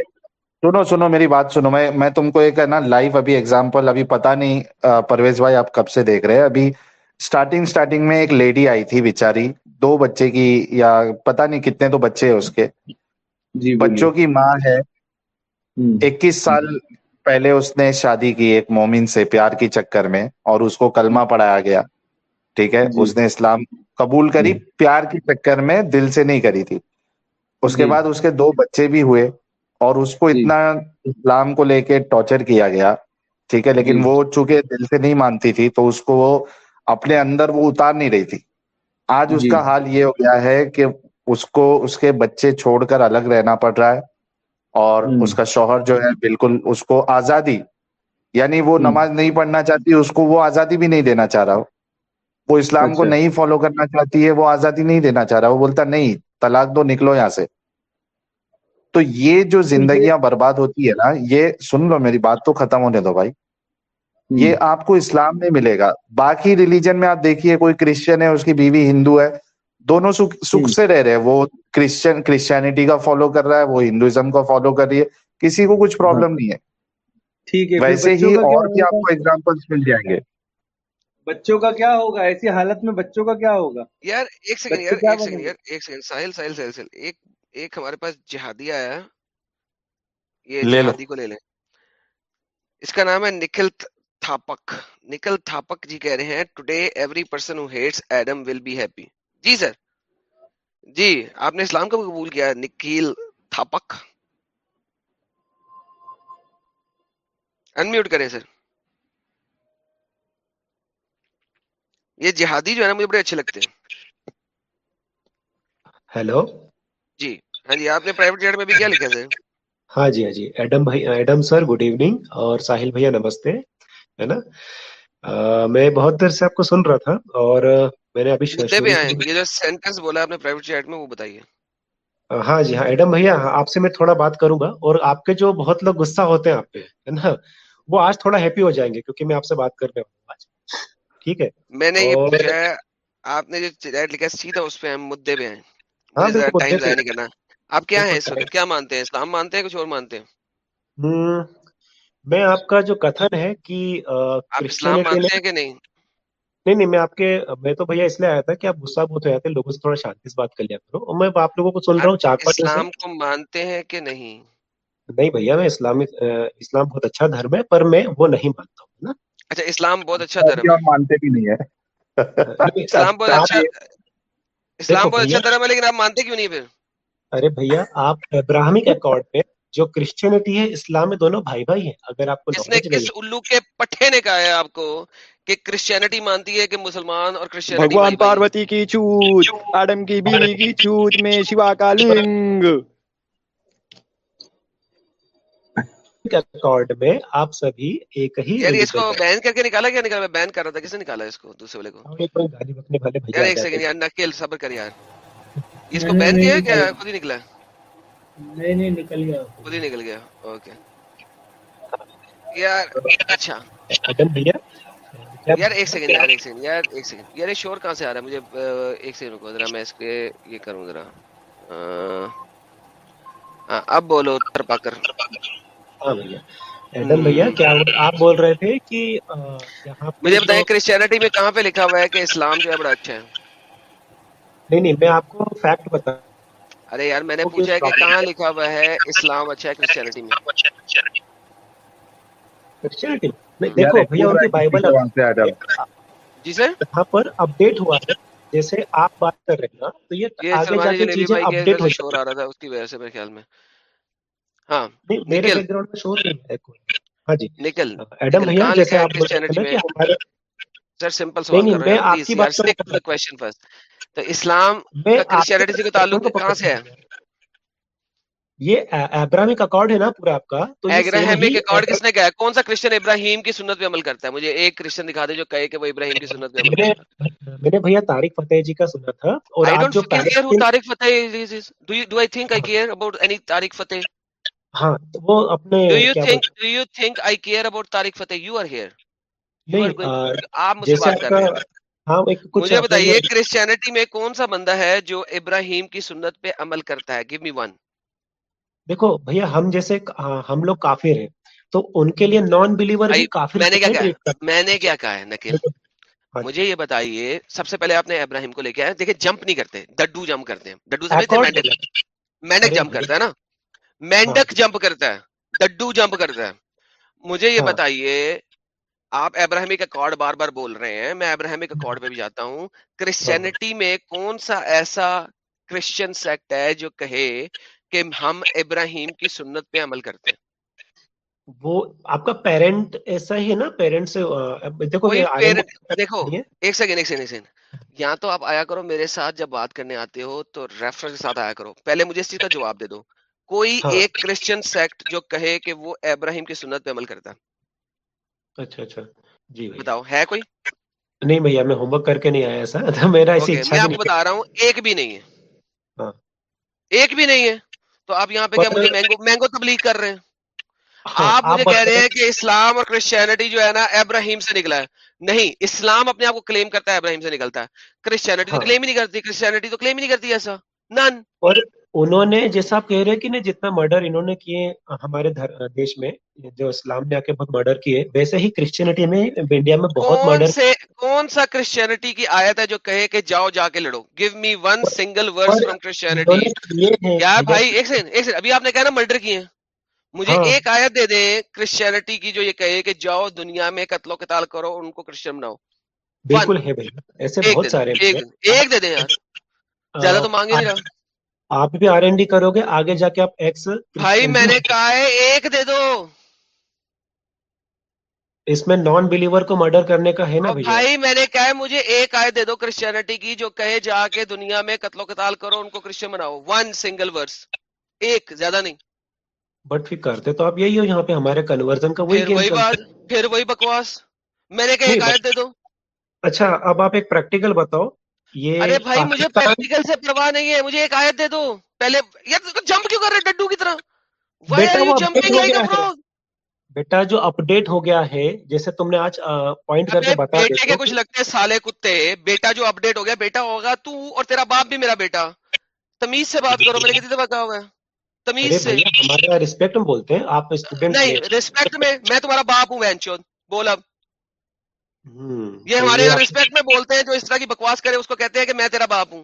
سنو سنو میری بات سنو۔ میں میں تم کو ایک ہے نا لائیو ابھی اگزامپل ابھی پتا نہیں پرویز بھائی آپ کب سے دیکھ رہے ہیں؟ ابھی سٹارٹنگ سٹارٹنگ میں ایک لیڈی آئی تھی بیچاری۔ دو بچے کی یا پتا نہیں کتنے تو بچے ہیں اس کے۔ جی بچوں کی ماں ہے۔ اکیس سال پہلے اس نے شادی کی ایک مومن سے پیار کی چکر میں اور اس کو کلمہ پڑھایا گیا۔ ٹھیک ہے؟ جی۔ اس نے اسلام قبول کری پیار کی چکر میں دل سے نہیں کری تھی۔ اس کے جی۔ بعد اس کے دو بچے بھی ہوئے۔ اور اس کو جی۔ اتنا اسلام کو لے کے ٹارچر کیا گیا ٹھیک ہے لیکن جی۔ وہ چونکہ دل سے نہیں مانتی تھی تو اس کو وہ اپنے اندر وہ اتار نہیں رہی تھی۔ آج اس جی۔ کا حال یہ ہو گیا ہے کہ اس کو اس کے بچے چھوڑ کر الگ رہنا پڑ رہا ہے اور اس کا شوہر جو ہے بالکل اس کو آزادی یعنی وہ نماز نہیں پڑھنا چاہتی اس کو وہ آزادی بھی نہیں دینا چاہ رہا وہ۔ اسلام کو اچھا۔ نہیں فالو کرنا چاہتی ہے وہ آزادی نہیں دینا چاہ رہا وہ بولتا نہیں طلاق دو نکلو یہاں سے۔ تو یہ جو زندگیاں برباد ہوتی ہے نا یہ سن لو میری بات تو ختم ہونے دو بھائی۔ یہ آپ کو اسلام میں ملے گا۔ باقی ریلیجن میں آپ دیکھیے کوئی کرسچن ہے اس کی بیوی ہندو ہے دونوں سکھ سے رہ رہے وہ کرسچن کرسچینٹی کا فالو کر رہا ہے وہ ہندوازم کا فالو کر رہی ہے۔ کسی کو کچھ پرابلم ہاں۔ نہیں ہے۔ ٹھیک ہے ویسے ہی اور بھی آپ کو ایگزامپل مل جائیں گے۔ بچوں کا کیا ہوگا؟ ایسی حالت میں بچوں کا کیا ہوگا؟ یار ایک سیکنڈ یار ایک سیکنڈ یار ایک سیکنڈ ساحل ساحل ساحل۔ ایک ایک ہمارے پاس جہادی آیا یہ جہادی کو لے لیں۔ اس کا نام ہے نکھل تھاپک۔ نکھل تھاپک جی کہہ رہے ہیں today every person who hates Adam will be happy G sir. جی آپ نے اسلام کا قبول کیا نکیل تھاپک۔ انمیوٹ کریں سر۔ یہ جہادی جو ہے نا مجھے بڑے اچھے لگتے ہیں۔ ہیلو جی ہاں جی آپ نے پرائیویٹ جیٹ میں بھی کیا لکھا سر ہاں جی ہاں جی ایڈم بھائی ایڈم سر گڈ ایوننگ اور ساحل بھیا نمستے ہے نا؟ میں بہت دیر سے آپ کو سن رہا تھا اور میں نے ابھی جو سینٹنس بولا آپ نے پرائیویٹ چیٹ میں وہ بتائیے۔ ہاں جی ہاں ایڈم بھیا آپ سے میں تھوڑا بات کروں گا اور آپ کے جو بہت لوگ غصہ ہوتے ہیں آپ پہ ہے نا؟ وہ آج تھوڑا ہیپی ہو جائیں گے کیونکہ میں آپ سے بات کر رہا ہوں آج۔ ٹھیک ہے؟ میں نے یہ پوچھا ہے آپ نے جو چیٹ لکھا سیدھا اس پہ ہم مدے پہ ہیں ہاں، آپ کیا ہیں اس کیا مانتے ہیں اسلام مانتے ہیں کچھ اور مانتے ہیں؟ میں آپ کا جو کتھن ہے کہ اسلام مانتے ہیں کہ نہیں؟ نہیں نہیں میں آپ کے میں تو بھیا اس لیے آیا تھا کہ آپ غصہ بہت ہوتے ہیں لوگوں سے تھوڑا شانتی سے بات کر لیا کرو۔ اور میں آپ لوگوں کو سن رہا ہوں چار پانچ اسلام کو مانتے ہیں کہ نہیں؟ نہیں بھیا میں اسلام اسلام بہت اچھا دھرم ہے پر میں وہ نہیں مانتا ہوں نا؟ اچھا اسلام بہت اچھا دھرم مانتے بھی نہیں ہے اسلام بہت اچھا اسلام بہت اچھا دھرم ہے لیکن آپ مانتے کیوں نہیں پھر؟ ارے بھیا آپ ابراہمی کے اکارڈ پہ جو کرسچینٹی ہے اسلام میں دونوں بھائی بھائی ہیں۔ اگر آپ کو اس نے کس الو کے پٹھے نے کہا ہے آپ کو کہ کرسچینٹی مانتی ہے کہ مسلمان اور کرسچینٹی بھگوان پاروتی کی چوت آدم کی بیوی کی چوت میں شیوا کا لنگ۔ اکارڈ میں آپ سبھی ایک ہی یار اس کو بین کر کے نکالا کیا نکالا؟ میں بین کر رہا تھا کس نے نکالا اس کو؟ دوسرے والے کو۔ یار ایک سیکنڈ یار نکیل صبر کر یار۔ [LAUGHS] اس کو بین کیا کیا؟ خود ہی نکلا نہیں نہیں نکل گیا۔ خود ہی نکل گیا۔ اوکے۔ یار اچھا۔ ادم بھیا۔ یار ایک سیکنڈ یار ایک سیکنڈ یار ایک سیکنڈ یار یہ شور کہاں سے آ رہا ہے؟ مجھے ایک سیکنڈ رکو ذرا میں اس کے یہ کروں ذرا۔ اب بولو تر پاکر ہاں بھیا۔ ایڈم بھیا کیا آپ بول رہے تھے کہ مجھے بتائیں کرسچینٹی میں کہاں پہ لکھا ہوا ہے کہ اسلام جو ہے بڑا اچھا ہے؟ نہیں نہیں میں آپ کو فیکٹ بتا ارے یار میں نے پوچھا کہ کہاں لکھا ہوا ہے اسلام اچھا ہے کرسچینٹی میں؟ دیکھو جی سر؟ اپڈیٹ ہوا ہے۔ جیسے آپ بات کر رہے ہیں نا تو یہ اپڈیٹ ہو رہا تھا اس کی وجہ سے میرے خیال میں۔ ہاں، اسلام تعلق ہے؟ یہ اکارڈ ہے نا پورا آپ کا کون سا کرسچن ابراہیم کی سنت پہ عمل کرتا ہے؟ مجھے ایک کرسچن دکھا دے جو کہے کہ وہ ابراہیم کی سنت پہ کرتا ہے۔ میں نے فتح جی کا سنا تھا اور فتح? ہاں، کرسچینٹی ہاں، میں کون سا بندہ ہے جو ابراہیم کی سنت پہ عمل کرتا ہے؟ گیو می ون دیکھو بھیا ہم جیسے ہاں، ہم لوگ کافر ہیں تو ان کے لیے نان بلیور میں نے کیا کہا؟ میں نے کیا کہا ہے نکیل مجھے یہ بتائیے سب سے پہلے آپ نے ابراہیم کو لے کے آیا دیکھیں جمپ نہیں کرتے ڈڈو جمپ کرتے ہیں۔ ڈڈو سمجھتے ہیں جمپ کرتا ہے نا۔ مینڈک ہاں۔ جمپ کرتا ہے ڈڈو جمپ کرتا ہے۔ مجھے یہ ہاں۔ بتائیے آپ ابراہمی کا کارڈ بار بار بول رہے ہیں میں ابراہمی کا کارڈ پہ بھی جاتا ہوں۔ کرسچینٹی ہاں۔ میں کون سا ایسا کرسچن سیکٹ ہے جو کہے کہ ہم ابراہیم کی سنت پہ عمل کرتے ہیں؟ وہ آپ کا پیرنٹ ایسا ہی ہے نا؟ پیرنٹ سے دیکھو دیکھو ایک سیکنڈ ایک سیکنڈ ایک سیکنڈ یا تو آپ آیا کرو میرے ساتھ جب بات کرنے آتے ہو تو ریفرنس کے ساتھ آیا کرو۔ پہلے مجھے اس چیز کا جواب دے دو۔ کوئی ہاں۔ ایک کرسچن سیکٹ جو کہے کہ وہ ابراہیم کی سنت پہ عمل کرتا۔ اچھا اچھا۔ جی بتاؤ ہے کوئی؟ نہیں بھیا میں ہوم ورک کر کے نہیں آیا ایسا۔ [LAUGHS] میرا ایسی اچھا میں آپ بتا رہا ہوں ایک بھی نہیں ہے۔ ہاں۔ ایک بھی نہیں ہے۔ تو آپ یہاں پہ کیا مجھے مینگو مینگو تبلیغ کر رہے ہیں۔ ہاں، آپ مجھے کہہ رہے ہیں کہ اسلام اور کرسچینٹی جو ہے نا ابراہیم سے نکلا ہے۔ نہیں اسلام اپنے آپ کو کلیم کرتا ہے ابراہیم سے نکلتا ہے۔ کرسچینٹی تو کلیم ہی نہیں کرتی کرسچینٹی تو کلیم ہی نہیں کرتی ایسا۔ نن انہوں نے جیسا آپ کہہ رہے کہ جتنا مرڈر انہوں نے کیے ہمارے دیش میں جو اسلام نے آ کے بہت مرڈر کیے ویسے ہی کرسچینٹی میں انڈیا میں بہت مرڈر سے کون سا کرسچینٹی کی آیت ہے جو کہے کہ جاؤ جا کے لڑو؟ Give me one single word from Christianity یار بھائی ایک سیکنڈ ایک سیکنڈ ابھی آپ نے کہا نا مرڈر کیے ہیں۔ مجھے ہاں۔ ایک آیت دے دیں کرسچینٹی کی جو یہ کہے کہ جاؤ دنیا میں قتل و قتال کرو ان کو کرسچن بناؤ۔ بالکل ہے بھائی ایسے بہت سارے ایک دے دیں یار۔ زیادہ تو مانگے نہیں رہا۔ آپ بھی آر این ڈی کرو گے آگے جا کے آپ ایکس بھائی میں نے کہا ہے ایک دے دو۔ اس میں نان بلیور کو مرڈر کرنے کا ہے نا بھائی میں نے کہا ہے مجھے ایک آئے دے دو کرسچینٹی کی جو کہے جا کے دنیا میں قتل و قتال کرو ان کو کرسچن بناؤ۔ ون سنگل ورس ایک زیادہ نہیں۔ بٹ پھر کرتے تو آپ یہی ہو یہاں پہ ہمارے کنورژن کا وہی بات پھر وہی بکواس۔ میں نے کہا ایک آئے دے دو۔ اچھا اب آپ ایک پریکٹیکل بتاؤ۔ ارے بھائی مجھے پریکٹیکل سے پرواہ نہیں ہے مجھے ایک آیت دے دو۔ پہلے یار جمپ کیوں کر رہے ڈڈو کی طرح؟ بیٹا جو اپ ڈیٹ ہو گیا ہے۔ جیسے تم نے آج پوائنٹ کر کے بتایا بیٹے کے کچھ لگتے ہیں سالے کتے بیٹا جو اپ ڈیٹ ہو گیا بیٹا ہوگا تو اور تیرا باپ بھی میرا بیٹا۔ تمیز سے بات کرو میں نے کتنی دفعہ کہا ہوگا تمیز سے۔ ریسپیکٹ میں بولتے ہیں آپ نہیں ریسپیکٹ میں میں تمہارا باپ ہوں بول اب۔ یہ ہمارے ریسپیکٹ میں بولتے ہیں جو اس طرح کی بکواس کرے اس کو کہتے ہیں کہ میں تیرا باپ ہوں۔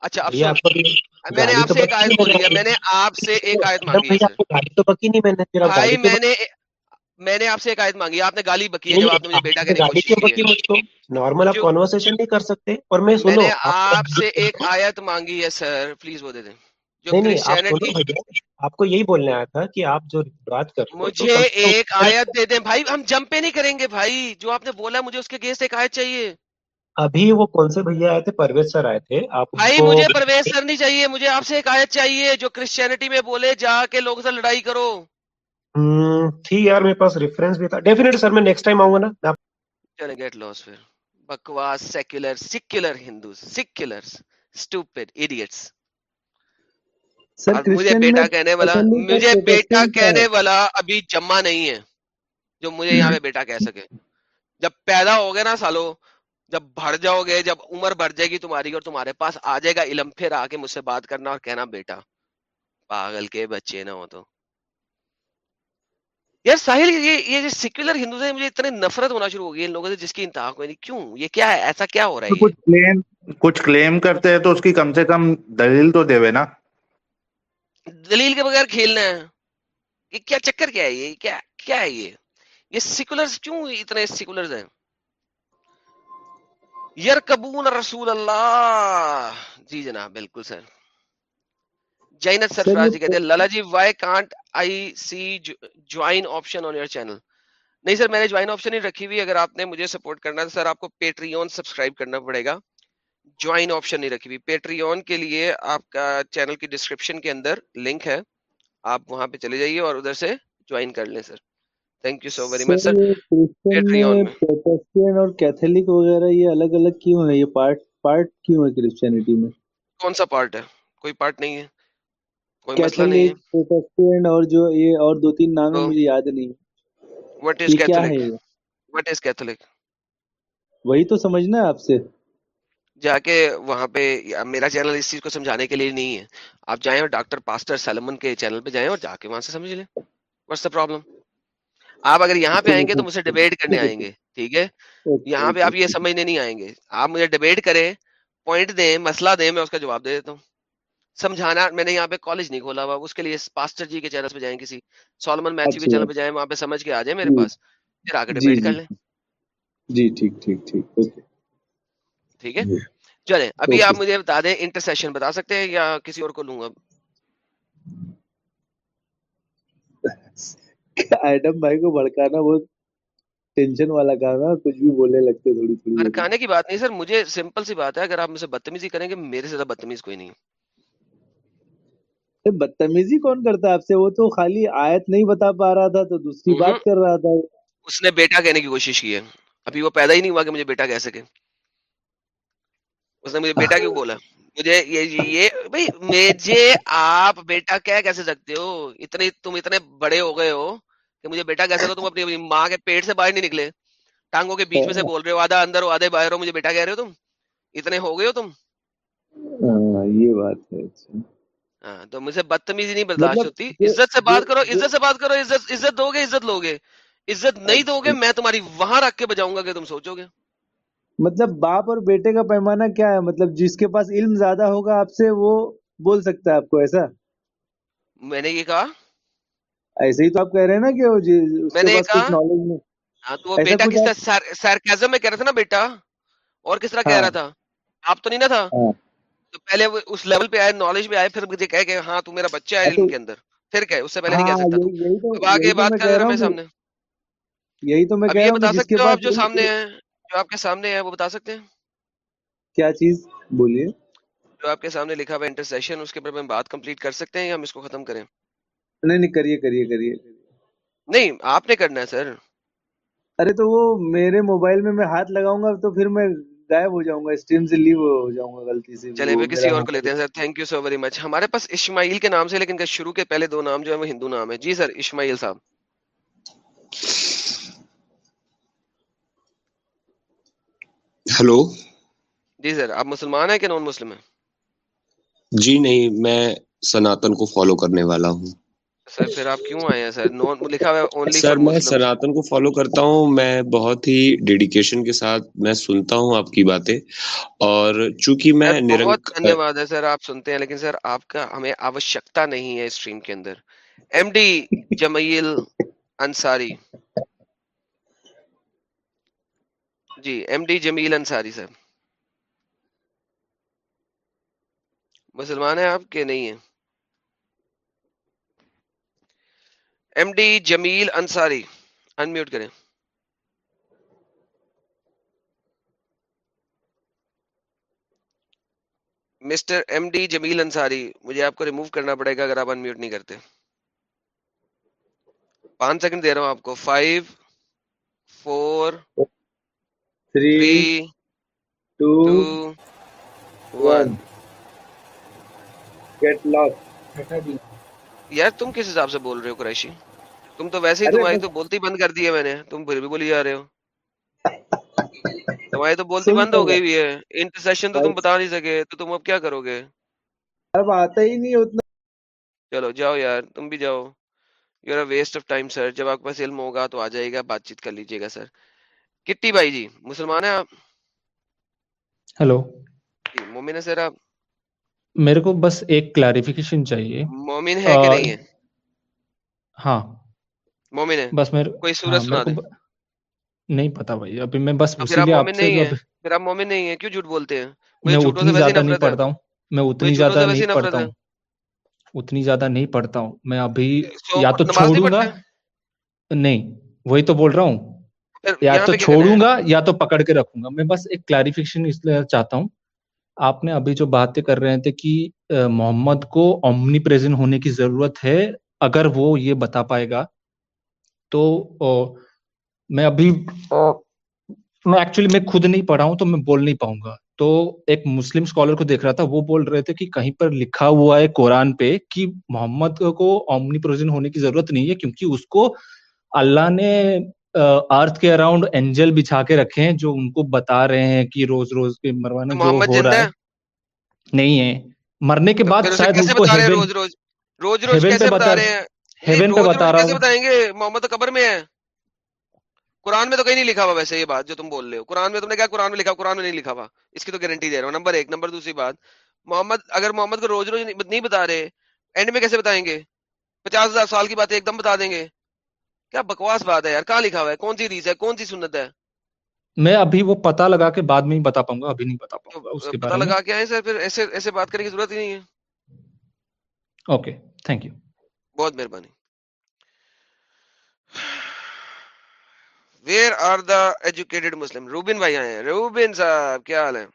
اچھا میں نے آپ سے میں نے آپ سے ایک آیت مانگی آپ نے گالی بکی ہے نے نارمل آپ نہیں کر سکتے اور میں آپ سے [LAUGHS] ایک آیت مانگی ہے سر۔ پلیز وہ دے دیں۔ آپ کو یہی بولنے آیا تھا کہ آپ جو بات کر مجھے ایک آیت دے دیں۔ بھائی ہم جمپ پہ نہیں کریں گے بھائی۔ جو آپ نے بولا مجھے اس کے گیس ایک آیت چاہیے۔ ابھی وہ کون سے بھیا آئے تھے؟ پرویز سر آئے تھے۔ آپ بھائی مجھے پرویز سر نہیں چاہیے۔ مجھے آپ سے ایک آیت چاہیے جو کرسچینٹی میں بولے جا کے لوگوں سے لڑائی کرو۔ تھی یار میرے پاس ریفرنس بھی تھا۔ ڈیفینیٹ سر میں نیکسٹ ٹائم آؤں گا نا۔ چلے گیٹ لاس پھر۔ بکواس secular secular Hindu secular stupid idiots مجھے بیٹا کہنے والا مجھے بیٹا کہنے والا ابھی جمع نہیں ہے جو مجھے یہاں پہ بیٹا کہہ سکے۔ جب پیدا ہو گئے نا سالو جب بھر جاؤ گے جب عمر بڑھ جائے گی تمہاری اور تمہارے پاس آ جائے گا علم پھر آ کے مجھ سے بات کرنا اور کہنا بیٹا پاگل کے بچے نہ ہو تو۔ یار ساحل یہ یہ سیکولر ہندو سے مجھے اتنے نفرت ہونا شروع ہو گئی ان لوگوں سے جس کی انتہا کوئی نہیں۔ کیوں؟ یہ کیا ہے؟ ایسا کیا ہو رہا ہے؟ کچھ کلیم کرتے ہیں تو اس کی کم سے کم دلیل تو دے نا۔ دلیل کے بغیر کھیلنا ہے۔ یہ کیا چکر کیا ہے؟ یہ کیا کیا ہے یہ؟ یہ سیکولرز کیوں اتنے سیکولرز ہیں؟ یار کبون رسول اللہ۔ جی جناب، بالکل سر۔ جینت سرفراز جی کہتے ہیں، Lala ji why can't I see join option on your channel نہیں سر، میں نے جوائن آپشن ہی رکھی ہوئی اگر آپ نے مجھے سپورٹ کرنا تو سر، آپ کو پیٹریون سبسکرائب کرنا پڑے گا۔ جوائن آپشن نہیں رکھی ہوئی۔ پیٹری آن کے لیے آپ کا چینل کی ڈسکرپشن کے اندر لنک ہے۔ آپ وہاں پہ چلے جائیے اور ادھر سے جوائن کر لیں sir. Thank you so very much sir Patreon اور کیتھولک وغیرہ یہ الگ الگ کیوں ہے یہ پارٹ پارٹ کیوں ہے کرسچینٹی میں؟ کون سا پارٹ ہے؟ کوئی پارٹ نہیں ہے۔ کوئی مسئلہ نہیں ہے۔ پروٹیسٹنٹ اور جو یہ اور دو تین نام ہیں مجھے یاد نہیں what is Catholic what is Catholic وہی تو سمجھنا ہے آپ سے۔ جا کے وہاں پہ میرا چینل اس چیز کو سمجھانے کے لیے نہیں ہے۔ آپ جائیں اور ڈاکٹر پاسٹر سلمن کے چینل پہ جائیں اور جا کے وہاں سے سمجھ لیں۔ واٹس دا پرابلم آپ اگر یہاں پہ آئیں گے تو مجھے ڈبیٹ کرنے آئیں گے ٹھیک ہے؟ یہاں پہ آپ یہ سمجھنے نہیں آئیں گے۔ آپ مجھے ڈبیٹ کریں پوائنٹ دیں مسئلہ دیں میں اس کا جواب دے دیتا ہوں۔ سمجھانا میں نے یہاں پہ کالج نہیں کھولا ہوا اس کے لیے پاسٹر جی کے چینل پہ جائیں کسی سالمن میچی کے اچھا۔ چینل پہ جائیں وہاں پہ سمجھ کے آ جائیں میرے جی۔ پاس پھر آ کے ڈبیٹ کر جی۔ لیں۔ جی ٹھیک ٹھیک ٹھیک اوکے۔ ٹھیک ہے؟ جی۔ چلے ابھی آپ مجھے بتا دیں انٹرسیشن بتا سکتے ہیں یا کسی اور کو لوں اب؟ ایڈم بھائی کو بھڑکانا ٹینشن والا کچھ بھی بولنے لگتے تھوڑی تھوڑی بھڑکانے کی بات نہیں سر مجھے سمپل سی بات ہے اگر آپ مجھ سے بدتمیزی کریں گے میرے سے زیادہ بدتمیز کوئی نہیں بدتمیزی کون کرتا ہے آپ سے؟ وہ تو خالی آیت نہیں بتا پا رہا تھا تو دوسری بات کر رہا تھا۔ اس نے بیٹا کہنے کی کوشش کی ہے۔ ابھی وہ پیدا ہی نہیں ہوا کہ مجھے بیٹا کہہ سکے۔ اس نے مجھے بیٹا کیوں بولا؟ مجھے جی- یہ بھائی مجھے آپ بیٹا کیا کیسے سکتے ہو؟ اتنے تم اتنے بڑے ہو گئے ہو کہ مجھے بیٹا کیسے تو تم اپنی ماں کے پیٹ سے باہر نہیں نکلے۔ ٹانگوں کے بیچ میں سے بول رہے ہو آدھا اندر ہو آدھے باہر ہو مجھے بیٹا کہہ رہے ہو تم؟ اتنے ہو گئے ہو تم؟ ہاں، یہ بات ہے اچھا۔ ہاں، تو مجھ سے بدتمیزی نہیں برداشت مطلب ہوتی۔ عزت سے بات کرو عزت سے بات کرو عزت عزت دو گے عزت لو گے۔ عزت نہیں دو گے اچھا۔ میں تمہاری وہاں رکھ کے بجاؤں گا کہ تم سوچو گے۔ مطلب باپ اور بیٹے کا پیمانہ کیا ہے؟ مطلب جس کے پاس علم زیادہ ہوگا آپ سے وہ بول سکتا ہے آپ کو ایسا؟ میں نے یہ کہا۔ ایسے ہی تو آپ کہہ رہے ہیں نا کہ جی، میں نے ہاں، بیٹا میں کہہ رہا تھا نا بیٹا؟ اور کس طرح کہہ ہاں۔ رہا تھا؟ آپ تو نہیں نا تھا؟ ہاں۔ تو پہلے اس لیول پہ آئے نالج میں آئے پھر مجھے کہہ کہ ہاں تو میرا بچہ ہے علم کے اندر۔ پھر کہے اس سے پہلے نہیں کہہ سکتا اب آگے بات کر رہا میرے سامنے۔ یہی تو میں کہہ رہا ہوں بتا سکتے ہو آپ جو سامنے ہیں۔ جو آپ کے سامنے ہے وہ بتا سکتے ہیں؟ کیا چیز؟ بولیے۔ جو آپ کے سامنے لکھا ہوا انٹرسیشن اس کے بارے بات کمپلیٹ کر سکتے ہیں یا ہم اس کو ختم کریں؟ نہیں نہیں کریے کریے کریے۔ نہیں آپ نے کرنا ہے سر۔ ارے تو وہ میرے موبائل میں میں ہاتھ لگاؤں گا تو پھر میں غائب ہو جاؤں گا اسٹریم سے لیو ہو جاؤں گا غلطی سے۔ چلے پھر کسی اور کو لیتے ہیں۔ Sir thank you so very much ہمارے پاس اسماعیل کے نام سے لیکن شروع کے پہلے دو نام جو ہے وہ ہندو نام ہے جی سر اسماعیل صاحب۔ ہلو؟ جی سر آپ مسلمان ہیں کہ نان مسلم ہیں؟ جی نہیں میں سناتن کو فالو کرنے والا ہوں۔ سر پھر آپ کیوں آئے ہیں سر؟ نون لکھا ہوا اونلی سر میں سناتن کو فالو کرتا ہوں۔ میں بہت ہی ڈیڈیکیشن کے ساتھ میں سنتا ہوں آپ کی باتیں۔ اور چونکہ میں نرنگ بہت دھنیہ واد ہے سر آپ سنتے ہیں لیکن سر آپ کا ہمیں آوشکتا نہیں ہے اسٹریم کے اندر۔ M D Jamil Ansari. جی ایم ڈی جمیل انصاری صاحب۔ مسلمان ہیں آپ کے نہیں ہیں؟ M D Jamil Ansari unmute کریں۔ Mister M D Jamil Ansari, مجھے آپ کو ریموو کرنا پڑے گا اگر آپ انمیوٹ نہیں کرتے۔ پانچ سیکنڈ دے رہا ہوں آپ کو۔ Five four three, two, one. Get lost. یار تم کس حساب سے بول رہے ہو قریشی تم تو ویسے ہی تمہاری تو بولتی بند کر دی ہے میں نے تم پھر بھی بولی جا رہے ہو تمہاری تو بولتی بند ہو گئی ہے انٹرسیشن تو تم بتا نہیں سکے تو تم اب کیا کرو گے اب آتا ہی نہیں اتنا چلو جاؤ یار تم بھی جاؤ you are waste of time sir جب آپ کے پاس علم ہوگا تو آ جائے گا بات چیت کر لیجیے گا سر کتی بھائی جی؟ مسلمان ہیں آپ؟ ہلو۔ جی، مومن ہے سر آپ؟ میرے کو بس ایک کلیریفیکیشن چاہیے۔ مومن ہے کہ نہیں ہے ہاں۔ مومن ہے بس میرے کوئی سورت ہاں، سنا دے نہیں پتا بھائی ابھی میں بس اسی لیے آپ سے پھر آپ مومن نہیں ہیں؟ کیوں جھوٹ بولتے ہیں؟ میں اتنی زیادہ نہیں پڑھتا ہوں۔ میں اتنی زیادہ نہیں پڑھتا ہوں۔ اتنی زیادہ نہیں پڑھتا ہوں۔ میں ابھی یا تو چھوڑوں گا نہیں وہی تو بول رہا ہوں۔ یا تو چھوڑوں گا یا تو پکڑ کے رکھوں گا۔ میں بس ایک کلیریفیکیشن اس لیے چاہتا ہوں۔ آپ نے ابھی جو باتیں کر رہے تھے کہ محمد کو اومنی پریزن ہونے کی ضرورت ہے اگر وہ یہ بتا پائے گا تو میں ابھی میں ایکچولی میں خود نہیں پڑھا ہوں تو میں بول نہیں پاؤں گا۔ تو ایک مسلم اسکالر کو دیکھ رہا تھا وہ بول رہے تھے کہ کہیں پر لکھا ہوا ہے قرآن پہ کہ محمد کو اومنی پریزنٹ ہونے کی ضرورت نہیں ہے کیونکہ اس کو اللہ نے ارتھ کے اراؤنڈ اینجل بچھا کے رکھے ہیں جو ان کو بتا رہے ہیں کہ روز روز کے مروانا جو ہو رہا ہے۔ نہیں ہے۔ مرنے کے بعد شاید ان کو روز روز؟ روز روز کیسے بتا رہے ہیں؟ ہیون پہ بتا رہا ہوں بتائیں گے؟ محمد تو قبر میں ہے۔ قرآن میں تو کہیں نہیں لکھا ہوا ویسے یہ بات جو تم بول رہے ہو۔ قرآن میں تم نے قرآن میں لکھا قرآن میں نہیں لکھا ہوا۔ اس کی تو گارنٹی دے رہا ہوں۔ نمبر ایک نمبر دوسری بات۔ محمد اگر محمد کو روز روز نہیں بتا رہے اینڈ میں کیسے بتائیں گے؟ پچاس ہزار سال کی بات ایک دم بتا دیں گے۔ کیا بکواس بات ہے یار؟ کہاں لکھا ہوا ہے؟ کون سی ریس ہے؟ کون سی سنت ہے؟ میں ابھی وہ پتا لگا کے بعد میں ہی بتا پاؤں گا ابھی نہیں بتا پاؤں گا اس کے پتہ لگا کے آئے سر پھر ایسے ایسے بات کرنے کی ضرورت ہی نہیں ہے۔ اوکے تھینک یو بہت مہربانی۔ Where are the educated Muslim Ruben بھائی آئے ہیں۔ روبن صاحب کیا حال ہے؟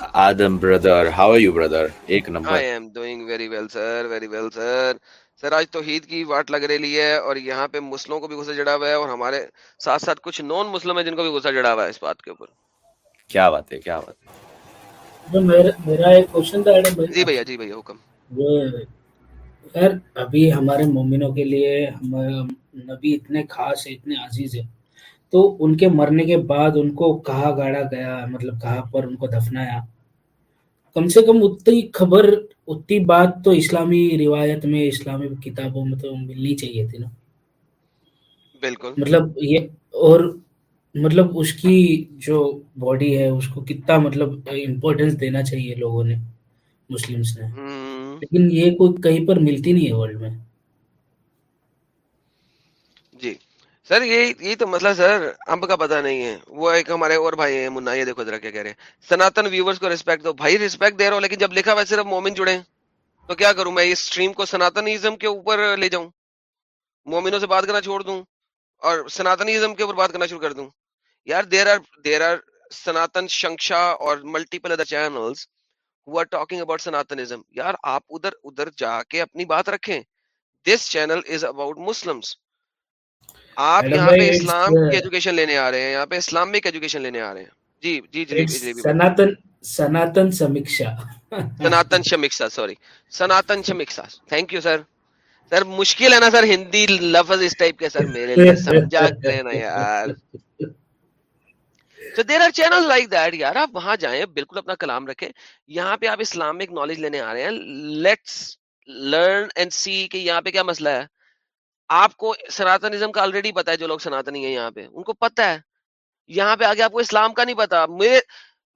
Adam brother how are you brother ایک number. I am doing very well sir very well sir sir آج توحید کی واٹ لگ رہی ہے اور یہاں پہ مسلموں کو بھی غصہ جڑا ہوا ہے اور ہمارے ساتھ ساتھ کچھ نان مسلم ہیں جن کو بھی غصہ جڑا ہوا ہے اس بات کے اوپر۔ کیا بات ہے کیا بات ہے؟ میرا ایک کوشچن تھا جی بھیا جی بھیا حکم۔ خیر ابھی ہمارے مومنوں کے لیے نبی اتنے خاص ہیں اتنے عزیز ہیں۔ تو ان کے مرنے کے بعد ان کو کہاں گاڑا گیا مطلب کہاں پر ان کو دفنایا۔ کم سے کم اتنی خبر اتنی بات تو اسلامی روایت میں اسلامی کتابوں میں تو ملنی چاہیے تھی نا۔ بالکل۔ مطلب یہ اور مطلب اس کی جو باڈی ہے اس کو کتنا مطلب امپورٹینس دینا چاہیے لوگوں نے مسلمس نے۔ لیکن یہ کوئی کہیں پر ملتی نہیں ہے ورلڈ میں۔ سر، یہ یہ تو مسئلہ سر، ہم کا پتہ نہیں ہے۔ وہ ایک ہمارے اور بھائی ہیں، منا، یہ دیکھو ذرا کیا کہہ رہے ہیں۔ سناتن ویورز کو ریسپیکٹ دو۔ بھائی ریسپیکٹ دے رہا ہوں، لیکن جب لکھا ہوا صرف مومن جڑے ہیں۔ تو کیا کروں میں اس سٹریم کو سناتنیزم کے اوپر لے جاؤں؟ مومنوں سے بات کرنا چھوڑ دوں اور سناتنیزم کے اوپر بات کرنا شروع کر دوں؟ یار there are there are Sanatan شنکشا اور multiple other channels who are talking about Sanatanism یار، آپ ادھر ادھر جا کے اپنی بات رکھیں۔ This channel is about Muslims آپ یہاں پہ اسلام کی ایجوکیشن لینے آ رہے ہیں یہاں پہ اسلامک ایجوکیشن لینے آ رہے ہیں۔ جی جی جی, جی،, جی،, جی، Sanatan Sanatan Samiksha Sanatan Samiksha sorry. Sanatan Samiksha thank you sir sir مشکل ہے نا سر ہندی لفظ اس ٹائپ کے سر میرے لیے۔ سمجھا لینا یار۔ تو there are channel like that یار۔ آپ وہاں جائیں بالکل اپنا کلام رکھیں۔ یہاں پہ آپ اسلامک نالج لینے آ رہے ہیں۔ لیٹس لرن اینڈ سی کہ یہاں پہ کیا مسئلہ ہے۔ آپ کو سناتنزم کا آلریڈی پتا ہے جو لوگ سناتنی ہیں یہاں پہ، ان کو پتا ہے۔ یہاں پہ آگے آپ کو اسلام کا نہیں پتا میرے،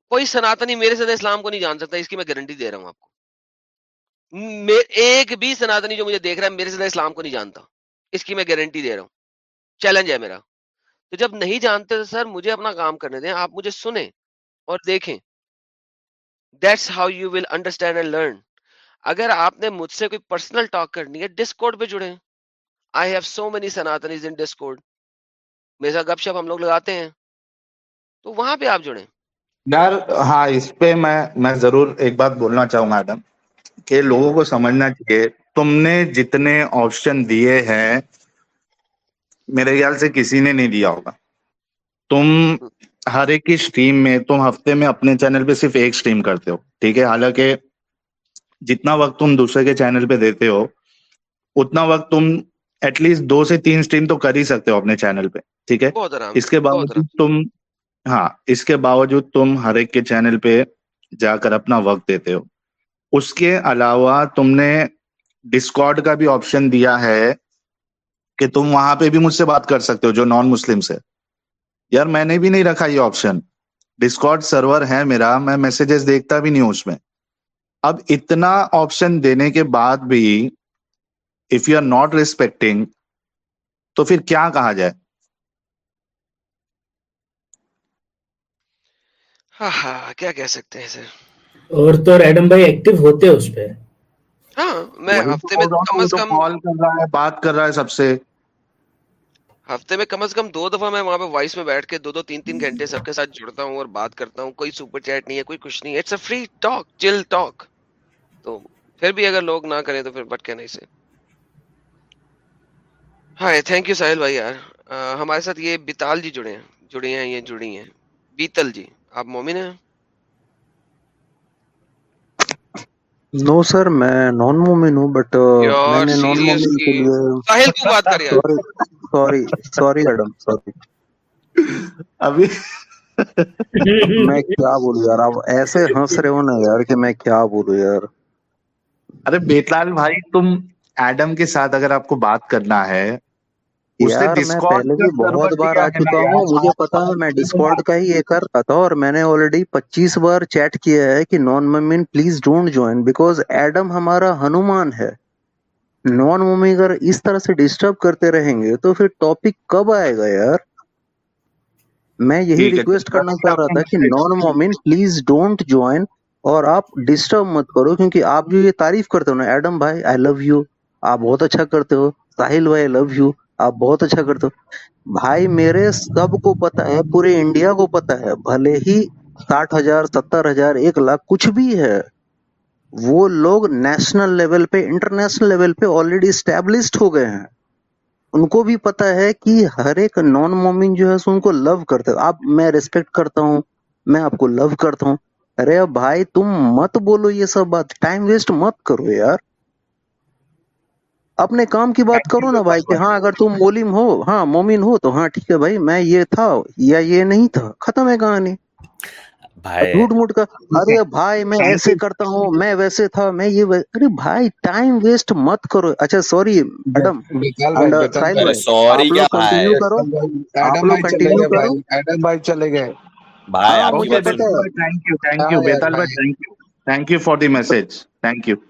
کوئی سناتنی میرے سے اسلام کو نہیں جان سکتا، اس کی میں گارنٹی دے رہا ہوں آپ کو۔ ایک بھی سناتنی جو مجھے دیکھ رہا ہے، میرے سے اسلام کو نہیں جانتا۔ اس کی میں گارنٹی دے رہا ہوں۔ چیلنج ہے میرا۔ تو جب نہیں جانتے تو سر مجھے اپنا کام کرنے دیں، آپ مجھے سنیں اور دیکھیں۔ That's how you will understand and learn اگر آپ نے مجھ سے کوئی پرسنل ٹاک کرنی ہے ڈسکورڈ پہ جڑے I have so many Sanatanis in Discord میرے گپ شپ ہم لوگ لگاتے ہیں۔ تو وہاں پہ آپ جڑیں۔ یار ہاں اس پہ میں میں ضرور ایک بات بولنا چاہوں گا، ایڈم، کہ لوگوں کو سمجھنا چاہیے، تم نے جتنے آپشن دیے ہیں، میرے خیال سے کسی نے نہیں دیا ہوگا۔ تم ہر ایک کی اسٹریم میں، تم ہفتے میں اپنے چینل پہ صرف ایک اسٹریم کرتے ہو، ٹھیک ہے؟ حالانکہ جتنا وقت تم دوسرے کے چینل پہ دیتے ہو، اتنا وقت تم ایٹ لیسٹ دو سے تین اسٹریم تو کر ہی سکتے ہو اپنے چینل پہ ٹھیک ہے؟ اس کے باوجود تم ہاں اس کے باوجود تم ہر ایک کے چینل پہ جا کر اپنا وقت دیتے ہو۔ اس کے علاوہ تم نے ڈسکارڈ کا بھی آپشن دیا ہے کہ تم وہاں پہ بھی مجھ سے بات کر سکتے ہو جو نان مسلم سے۔ یار میں نے بھی نہیں رکھا یہ آپشن ڈسکارڈ سرور ہے میرا میں میسیجز دیکھتا بھی نہیں ہوں اس میں۔ اب اتنا آپشن دینے کے بعد بھی if you are not respecting تو پھر کیا کہا جائے؟ ہاں، ہاں، کیا کہہ سکتے ہیں سر؟ اور تو ایڈم بھائی ایکٹیو ہوتے ہیں اس پہ۔ ہاں، ہفتے میں کم از کم دو دفعہ میں وہاں پہ وائس میں بیٹھ کے دو دو تین تین گھنٹے سب کے ساتھ جڑتا ہوں اور بات کرتا ہوں۔ کوئی سپر چیٹ نہیں ہے کوئی کچھ نہیں ہے۔ فری ٹاک چل ٹاک تو پھر بھی اگر لوگ نہ کریں تو پھر نہیں سے ہائے تھینک یو ساحل بھائی یار ہمارے ساتھ یہ بیتال جی جڑے ہیں جڑی ہیں یہ جڑی ہیں۔ بیتل جی آپ مومن ہیں؟ نو سر میں نان مومن ہوں بٹ uh, میں نے نان مومن کے لیے ساحل کو بات کر یار سوری سوری سوری ابھی میں کیا بولوں یار آپ ایسے ہنس رہے ہو نا یار کہ میں کیا بولوں یار۔ ارے بیتلال بھائی تم ایڈم کے ساتھ اگر آپ کو بات کرنا ہے پہلے بھی بہت بار آ چکا ہوں مجھے پتا ہے میں ڈسکارڈ کا ہی یہ کر رہا تھا اور میں نے آلریڈی پچیس بار چیٹ کیا ہے کہ نان مومن please don't join because Adam ہمارا ہنومان ہے۔ نان مومن اگر اس طرح سے ڈسٹرب کرتے رہیں گے تو پھر ٹاپک کب آئے گا یار؟ میں یہی ریکویسٹ کرنا چاہ رہا تھا کہ نان مومن پلیز ڈونٹ جوائن اور آپ ڈسٹرب مت کرو کیونکہ آپ جو یہ تعریف کرتے ہو نا ایڈم بھائی آئی لو یو آپ بہت اچھا کرتے ہو ساحل بھائی لو یو آپ بہت اچھا کرتے ہو۔ بھائی، میرے سب کو پتا ہے، پورے انڈیا کو پتا ہے، بھلے ہی ساٹھ ہزار، ستر ہزار، ایک لاکھ کچھ بھی ہے، وہ لوگ نیشنل لیول پہ، انٹرنیشنل لیول پہ آلریڈی اسٹیبلشڈ ہو گئے ہیں۔ ان کو بھی پتا ہے کہ ہر ایک نان مومن جو ہے سو ان کو لو کرتے آپ، میں ریسپیکٹ کرتا ہوں، میں آپ کو لو کرتا ہوں۔ ارے بھائی، تم مت بولو یہ سب بات ٹائم ویسٹ مت کرو یار۔ اپنے کام کی بات کرو نا بھائی کہ ہاں اگر تم مولم ہو ہاں مومن ہو تو ہاں ٹھیک ہے بھائی میں یہ تھا یا یہ نہیں تھا ختم ہے کہانی۔ جھوٹ موٹ کا ارے بھائی میں ایسے کرتا ہوں میں ویسے تھا میں یہ ارے بھائی ٹائم ویسٹ مت کرو۔ اچھا سوری میڈم uh, سوری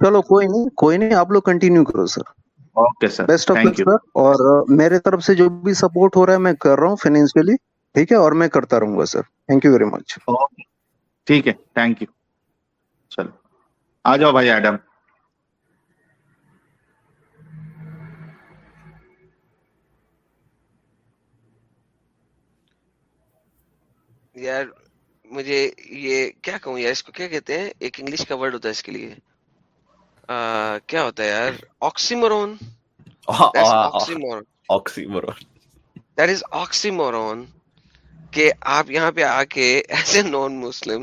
چلو کوئی نہیں کوئی نہیں آپ لوگ کنٹینیو کرو سر بیسٹ آف لک سر اور میرے طرف سے جو بھی سپورٹ ہو رہا ہے میں کر رہا ہوں فائنینشلی ٹھیک ہے؟ اور میں کرتا رہوں گا sir thank you very much ٹھیک ہے. تھینک یو چلو. آ جاؤ بھائی ایڈم یار مجھے یہ کیا کہوں یار؟ اس کو کیا کہتے ہیں؟ ایک انگلش کا ورڈ ہوتا ہے اس کے لیے۔ کیا ہوتا ہے یار؟ آکسیمورون دیٹ از آکسیمورون کہ آپ یہاں پہ آ کے ایز اے نان مسلم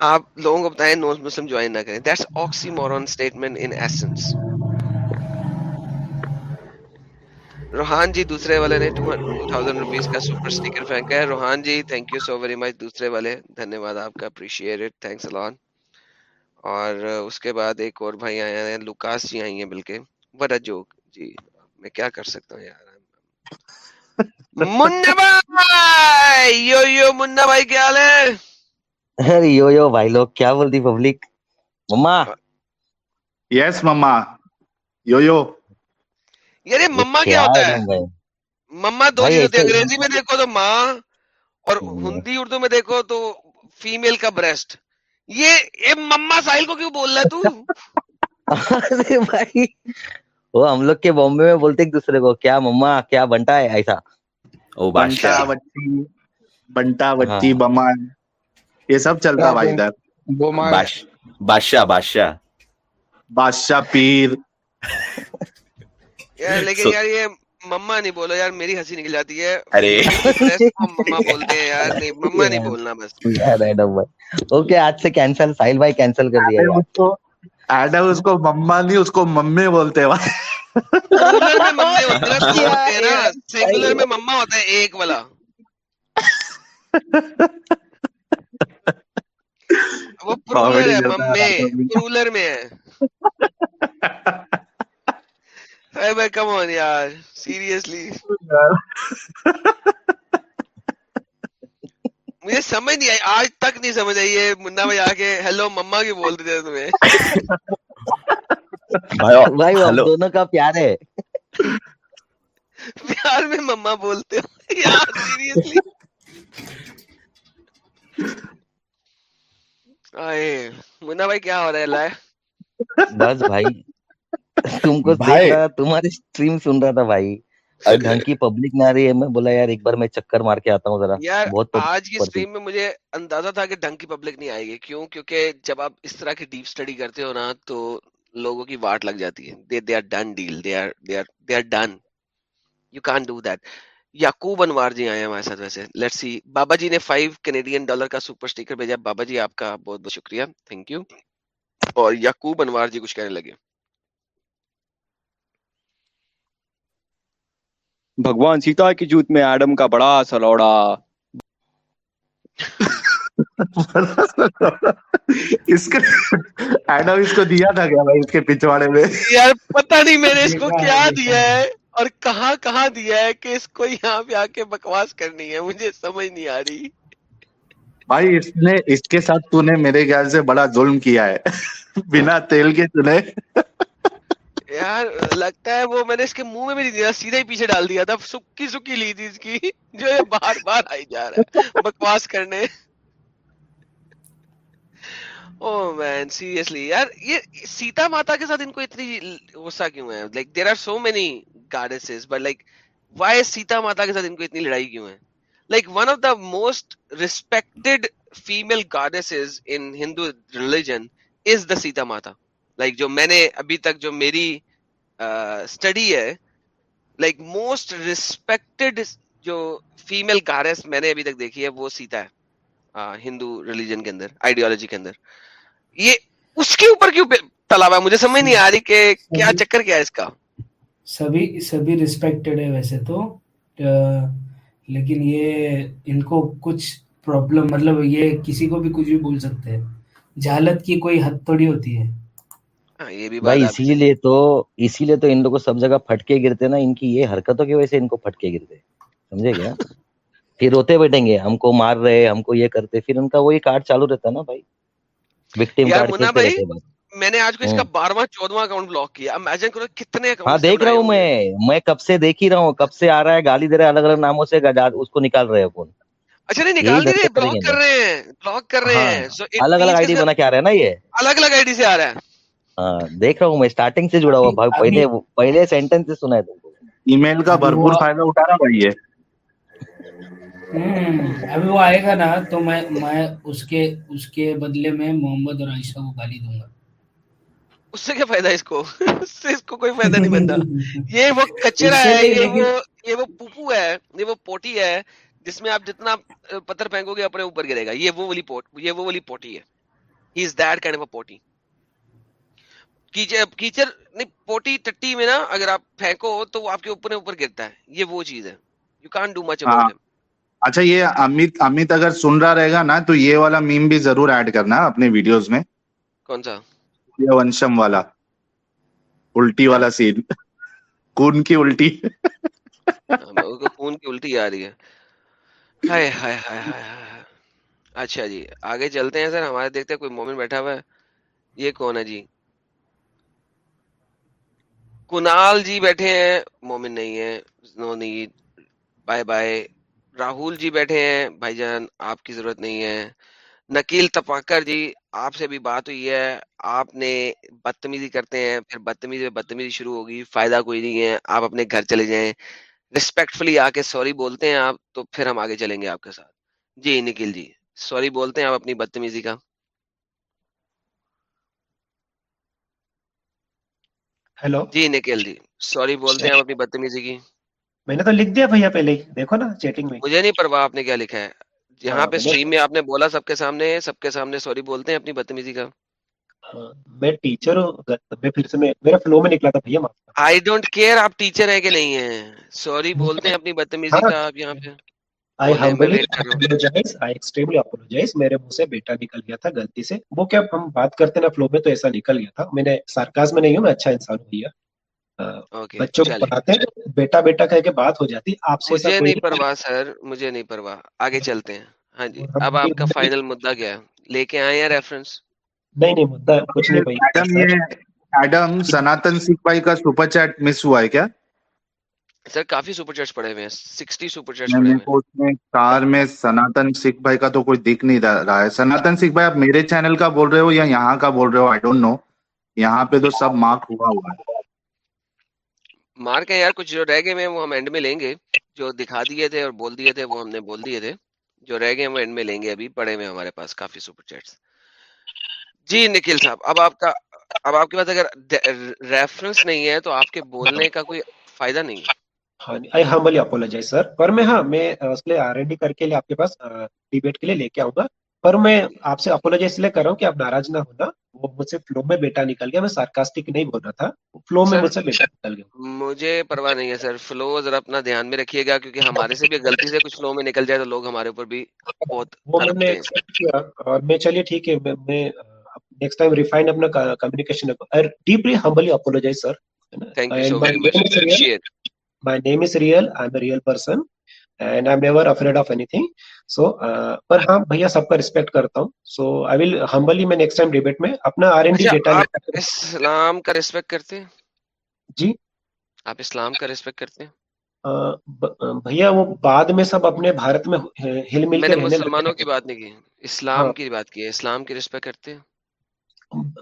آپ لوگوں کو بتائیں نان مسلم جوائن نہ کریں۔ That's oxymoron statement in essence Rohan ji دوسرے والے نے ٹو تھاؤزینڈ روپیز کا سپر اسٹیکر پھینکا ہے۔ Rohan ji thank you so very much دوسرے والے۔ دھنیہ واد آپ کا اپریشیٹ تھینکس الان اور اس کے بعد ایک اور بھائی آئے ہیں لوکاس جی آئی ہیں بلکہ۔ ورا جوک جی میں کیا کر سکتا ہوں یار؟ منا بھائی! یو یو منا بھائی کیا حال ہے؟ ارے یو یو بھائی لوگ کیا بول دی public mama! Yes mama. You you. یار مما کیا ہوتا ہے؟ مما دو چیز ہوتی ہے انگریزی میں دیکھو تو ماں اور ہندی اردو میں دیکھو تو فیمیل کا بریسٹ یہ مما ساحل کو کیوں بول رہا تو؟ بھائی وہ ہم لوگ کے بامبے میں بولتے ایک دوسرے کو کیا مما کیا بنتا ہے ایسا؟ او بٹی بنٹا ہاں۔ یہ سب چلتا بھائی ادھر۔ بادشاہ بادشاہ۔ بادشاہ پیر۔ لیکن یار یہ مما نہیں بولو یار میری ہنسی نکل جاتی ہے۔ ارے۔ مما بولتے ہیں یار نہیں مما نہیں بولنا بس۔ اوکے آج سے کینسل بھائی کینسل کر دیا ایڈم اس کو مما نہیں اس کو ممے بولتے ہیں۔ [LAUGHS] ایک والا۔ وہ میں [LAUGHS] Hey, man, come on, یار Seriously. مجھے سمجھ نہیں آئی آج تک نہیں سمجھ آئی یہ منا بھائی آ کے ہیلو مما کی بول دیتے تمہیں بھائی دونوں کا پیار ہے پیار میں مما بولتے ہو یار سیریسلی منا بھائی کیا ہو رہا ہے لائے بس بھائی تم کو تمہاری سٹریم سن رہا تھا بھائی گھر کی پبلک نہ رہی ہے میں بولا یار ایک بار میں چکر مار کے آتا ہوں ذرا بہت آج کی سٹریم میں مجھے اندازہ تھا کہ ڈھنگ کی پبلک نہیں آئے گی کیوں کیونکہ جب آپ اس طرح کی ڈیپ سٹڈی کرتے ہو نا تو لوگوں کی واٹ لگ جاتی ہے they they are done deal they are they are they are done you can do that Yaqub Anwar ji آئے ہیں ہمارے ساتھ ویسے لیٹ سی بابا جی نے 5 کینیڈین ڈالر کا سپر سٹیکر بھیجا بابا جی آپ کا بہت بہت شکریہ تھینک یو اور یعقوب انوار جی کچھ کہنے لگے بھگوان سیتا کی جوت میں ایڈم کا بڑا سلوڑا۔ اس کا ایڈم اس کو دیا تھا کیا بھائی اس کے پچھواڑے میں؟ یار پتہ نہیں میں نے اس کو کیا دیا ہے اور کہاں کہاں دیا ہے کہ اس کو یہاں پہ آ کے بکواس کرنی ہے مجھے سمجھ نہیں آ رہی۔ بھائی اس نے اس کے ساتھ تو نے میرے خیال سے بڑا ظلم کیا ہے۔ بنا تیل کے تو یار، لگتا ہے وہ میں نے اس کے منہ میں بھی نہیں دیا، سیدھا ہی پیچھے ڈال دیا تھا، سکی سکی لی تھی اس کی، جو یہ بار بار آئی جا رہا ہے، بکواس کرنے۔ oh یار، یہ سیتا ماتا کے ساتھ ان کو اتنی غصہ کیوں ہے؟ Like there are so many but like why Sita Mata کے ساتھ ان کو اتنی لڑائی کیوں ہے؟ Like one of the most respected female goddesses in Hindu religion is the Sita Mata. Like like جو میں نے ابھی تک جو میری اسٹڈی uh, ہے لائک موسٹ ریسپیکٹڈ جو فیمل گارس میں نے ابھی تک دیکھی ہے وہ سیتا ہے ہندو uh, ریلیجن کے اندر آئیڈیالوجی کے اندر۔ یہ اس کے اوپر کیوں تلاوا ہے؟ مجھے سمجھ نہیں آ رہی کہ کیا چکر کیا ہے اس کا۔ سبھی سبھی ریسپیکٹڈ ہے ویسے تو لیکن یہ ان کو کچھ پرابلم مطلب یہ کسی کو بھی کچھ بھی بول سکتے ہیں۔ جہالت کی کوئی حد تھوڑی ہوتی ہے۔ ہاں، بھائی اسی لیے تو اسی لیے تو ان لوگوں سب جگہ پھٹکے گرتے نا ان کی یہ حرکتوں کی وجہ سے ان کو پھٹکے گرتے سمجھے گیا [LAUGHS] پھر روتے بیٹھیں گے ہم کو مار رہے ہم کو یہ کرتے پھر ان کا وہی کارڈ چالو رہتا نا بھائی۔ وکٹم کارڈ میں نے آج کو اس کا ہاں۔ بارہواں چودواں اکاؤنٹ بلاک کیا امیجن کرو کتنے ہاں دیکھ رہا ہوں میں میں کب سے دیکھ ہی رہا ہوں کب سے آ رہا ہے گالی دے رہے الگ الگ ناموں سے اس کو نکال رہے کون اچھا نہیں نکال دے رہے بلاک کر رہے ہیں بلاک کر رہے ہیں۔ ہاں، الگ الگ آئی ڈی بنا کے آ رہا ہے نا یہ۔ الگ الگ آئی ڈی سے آ رہا ہے۔ ہاں، دیکھ رہا ہوں میں اسٹارٹنگ سے جڑا ہوا پہلے سینٹینس سنا ہے تم ای میل کا بھرپور فائدہ اٹھا رہا بھائی ہے ابھی وہ آئے گا نا تو میں میں اس کے اس کے بدلے میں محمد اور عائشہ کو گالی دوں گا۔ اس سے کیا فائدہ اس کو؟ اس سے اس کو کوئی فائدہ نہیں بنتا۔ [LAUGHS] یہ وہ کچرا ہے یہ وہ یہ وہ پوپو ہے یہ وہ پوٹی ہے جس میں آپ جتنا پتھر پھینکو گے اپنے اوپر گرے گا۔ یہ وہ والی پوٹ یہ وہ والی پوٹی ہے۔ He is that kind potty. Catcher نہیں پوٹی ٹٹی میں نا اگر آپ پھینکو تو وہ آپ کے اوپر اوپر گرتا ہے۔ یہ وہ چیز ہے۔ یو کان ڈو مچ اچھا یہ امیت امیت اگر سن رہا رہے گا نا تو یہ والا میم بھی ضرور ایڈ کرنا اپنے ویڈیوز میں۔ کون سا؟ یہ ونشم والا۔ الٹی والا سین کون کی الٹی۔ ہاں، کون کی الٹی آ رہی ہے۔ اچھا جی آگے چلتے ہیں سر ہمارے دیکھتے ہیں کوئی مومن بیٹھا ہوا ہے۔ یہ کون ہے جی؟ کنال جی بیٹھے ہیں، مومن نہیں ہے no need, bye bye. Rahul ji بیٹھے ہیں، بھائی جان آپ کی ضرورت نہیں ہے۔ نکیل تپاکر جی آپ سے بھی بات ہوئی ہے۔ آپ نے بدتمیزی کرتے ہیں، پھر بدتمیزی بدتمیزی شروع ہوگی، فائدہ کوئی نہیں ہے۔ آپ اپنے گھر چلے جائیں۔ رسپیکٹفلی آ کے سوری بولتے ہیں آپ، تو پھر ہم آگے چلیں گے آپ کے ساتھ۔ جی نکیل جی سوری بولتے ہیں آپ اپنی بدتمیزی کا۔ ہیلو جی نکیل جی۔ سوری بولتے ہیں اپنی بدتمیزی کی۔ میں نے تو لکھ دیا بھیا پہلے دیکھو نا چیٹنگ میں۔ مجھے نہیں پرواہ آپ نے کیا لکھا ہے۔ یہاں ہاں، پہ سٹریم میں آپ نے بولا سب کے سامنے سب کے سامنے سوری بولتے ہیں اپنی بدتمیزی کا۔ ہاں، میں ٹیچر ہوں پھر سے میرا فلو میں نکلا تھا بھیا آئی ڈونٹ کیئر آپ ٹیچر ہیں کہ نہیں ہیں۔ سوری بولتے ہیں اپنی بدتمیزی ہاں۔ کا آپ یہاں پہ۔ I humbly apologize I extremely apologize میرے منہ سے بیٹا نکل گیا تھا غلطی سے وہ کیا ہم بات کرتے نا فلو میں تو ایسا نکل گیا تھا میں نے سرکاز میں نہیں ہوں میں اچھا انسان ہوں یہ بچوں کو پڑھاتے ہیں بیٹا بیٹا کہہ کے بات ہو جاتی آپ سے مجھے نہیں پرواہ سر مجھے نہیں پرواہ آگے چلتے ہیں ہاں جی اب آپ کا فائنل مدعا کیا ہے لے کے آئے ہیں ریفرنس نہیں نہیں مدعا کچھ نہیں بھائی ایڈم سناتن سکھ بھائی کا سپر چیٹ مس ہوا ہے کیا سر کافی سپر چرچ پڑے ہوئے ہیں سکسٹی سپر چرچ پڑے ہوئے ہیں۔ کار میں سناتن سکھ بھائی کا تو کوئی دیکھ نہیں رہا ہے۔ سناتن سکھ بھائی آپ میرے چینل کا بول رہے ہو یا یہاں کا بول رہے ہو؟ I don't know یہاں پہ تو سب مارک ہوا ہوا ہے۔ مارک ہے یار کچھ جو رہ گئے ہیں وہ ہم اینڈ میں لیں گے۔ جو دکھا دیے تھے اور بول دیے تھے وہ ہم نے بول دیے تھے۔ جو رہ گئے ہیں وہ اینڈ میں لیں گے۔ ابھی پڑے ہوئے ہمارے پاس کافی سپر چیٹس۔ جی نکھل صاحب اب آپ کا اب آپ کے پاس اگر ریفرنس نہیں ہے تو آپ کے بولنے کا کوئی فائدہ نہیں ہے۔ ہاں آئی ہملی اپولوجائز سر پر میں ہاں میں اس لیے آر ڈی کر کے لیے آپ کے پاس ڈیبیٹ کے لیے لے کے آؤں گا۔ پر میں آپ سے اپولوجائز اس لیے کر رہا ہوں کہ آپ ناراض نہ ہونا۔ وہ مجھ سے فلو میں بیٹا نکل گیا۔ میں سارکاسٹک نہیں بول رہا تھا۔ فلو میں مجھ سے بیٹا نکل گیا۔ مجھے پرواہ نہیں ہے سر فلو ذرا اپنا دھیان میں رکھیے گا کیونکہ ہمارے سے بھی غلطی سے کچھ فلو میں نکل جائے تو لوگ ہمارے اوپر بھی بہت میں نے اور میں چلیے ٹھیک ہے۔ میں نیکسٹ ٹائم ریفائن اپنا communication deeply humbly apologize sir thank you so very much my name is real i'm a real person and I never afraid of anything so پر ہاں بھیا سب کا ریسپیکٹ کرتا ہوں سو آئی ول ہمبلی میں نیکسٹ ٹائم ڈیبیٹ میں اپنا R N D data اسلام کا ریسپیکٹ کرتے ہیں جی آپ اسلام کا ریسپیکٹ کرتے ہیں بھیا وہ بعد میں سب اپنے بھارت میں ہل مل کے مسلمانوں کی بات نہیں کی اسلام کی بات کی ہے اسلام کی ریسپیکٹ کرتے ہیں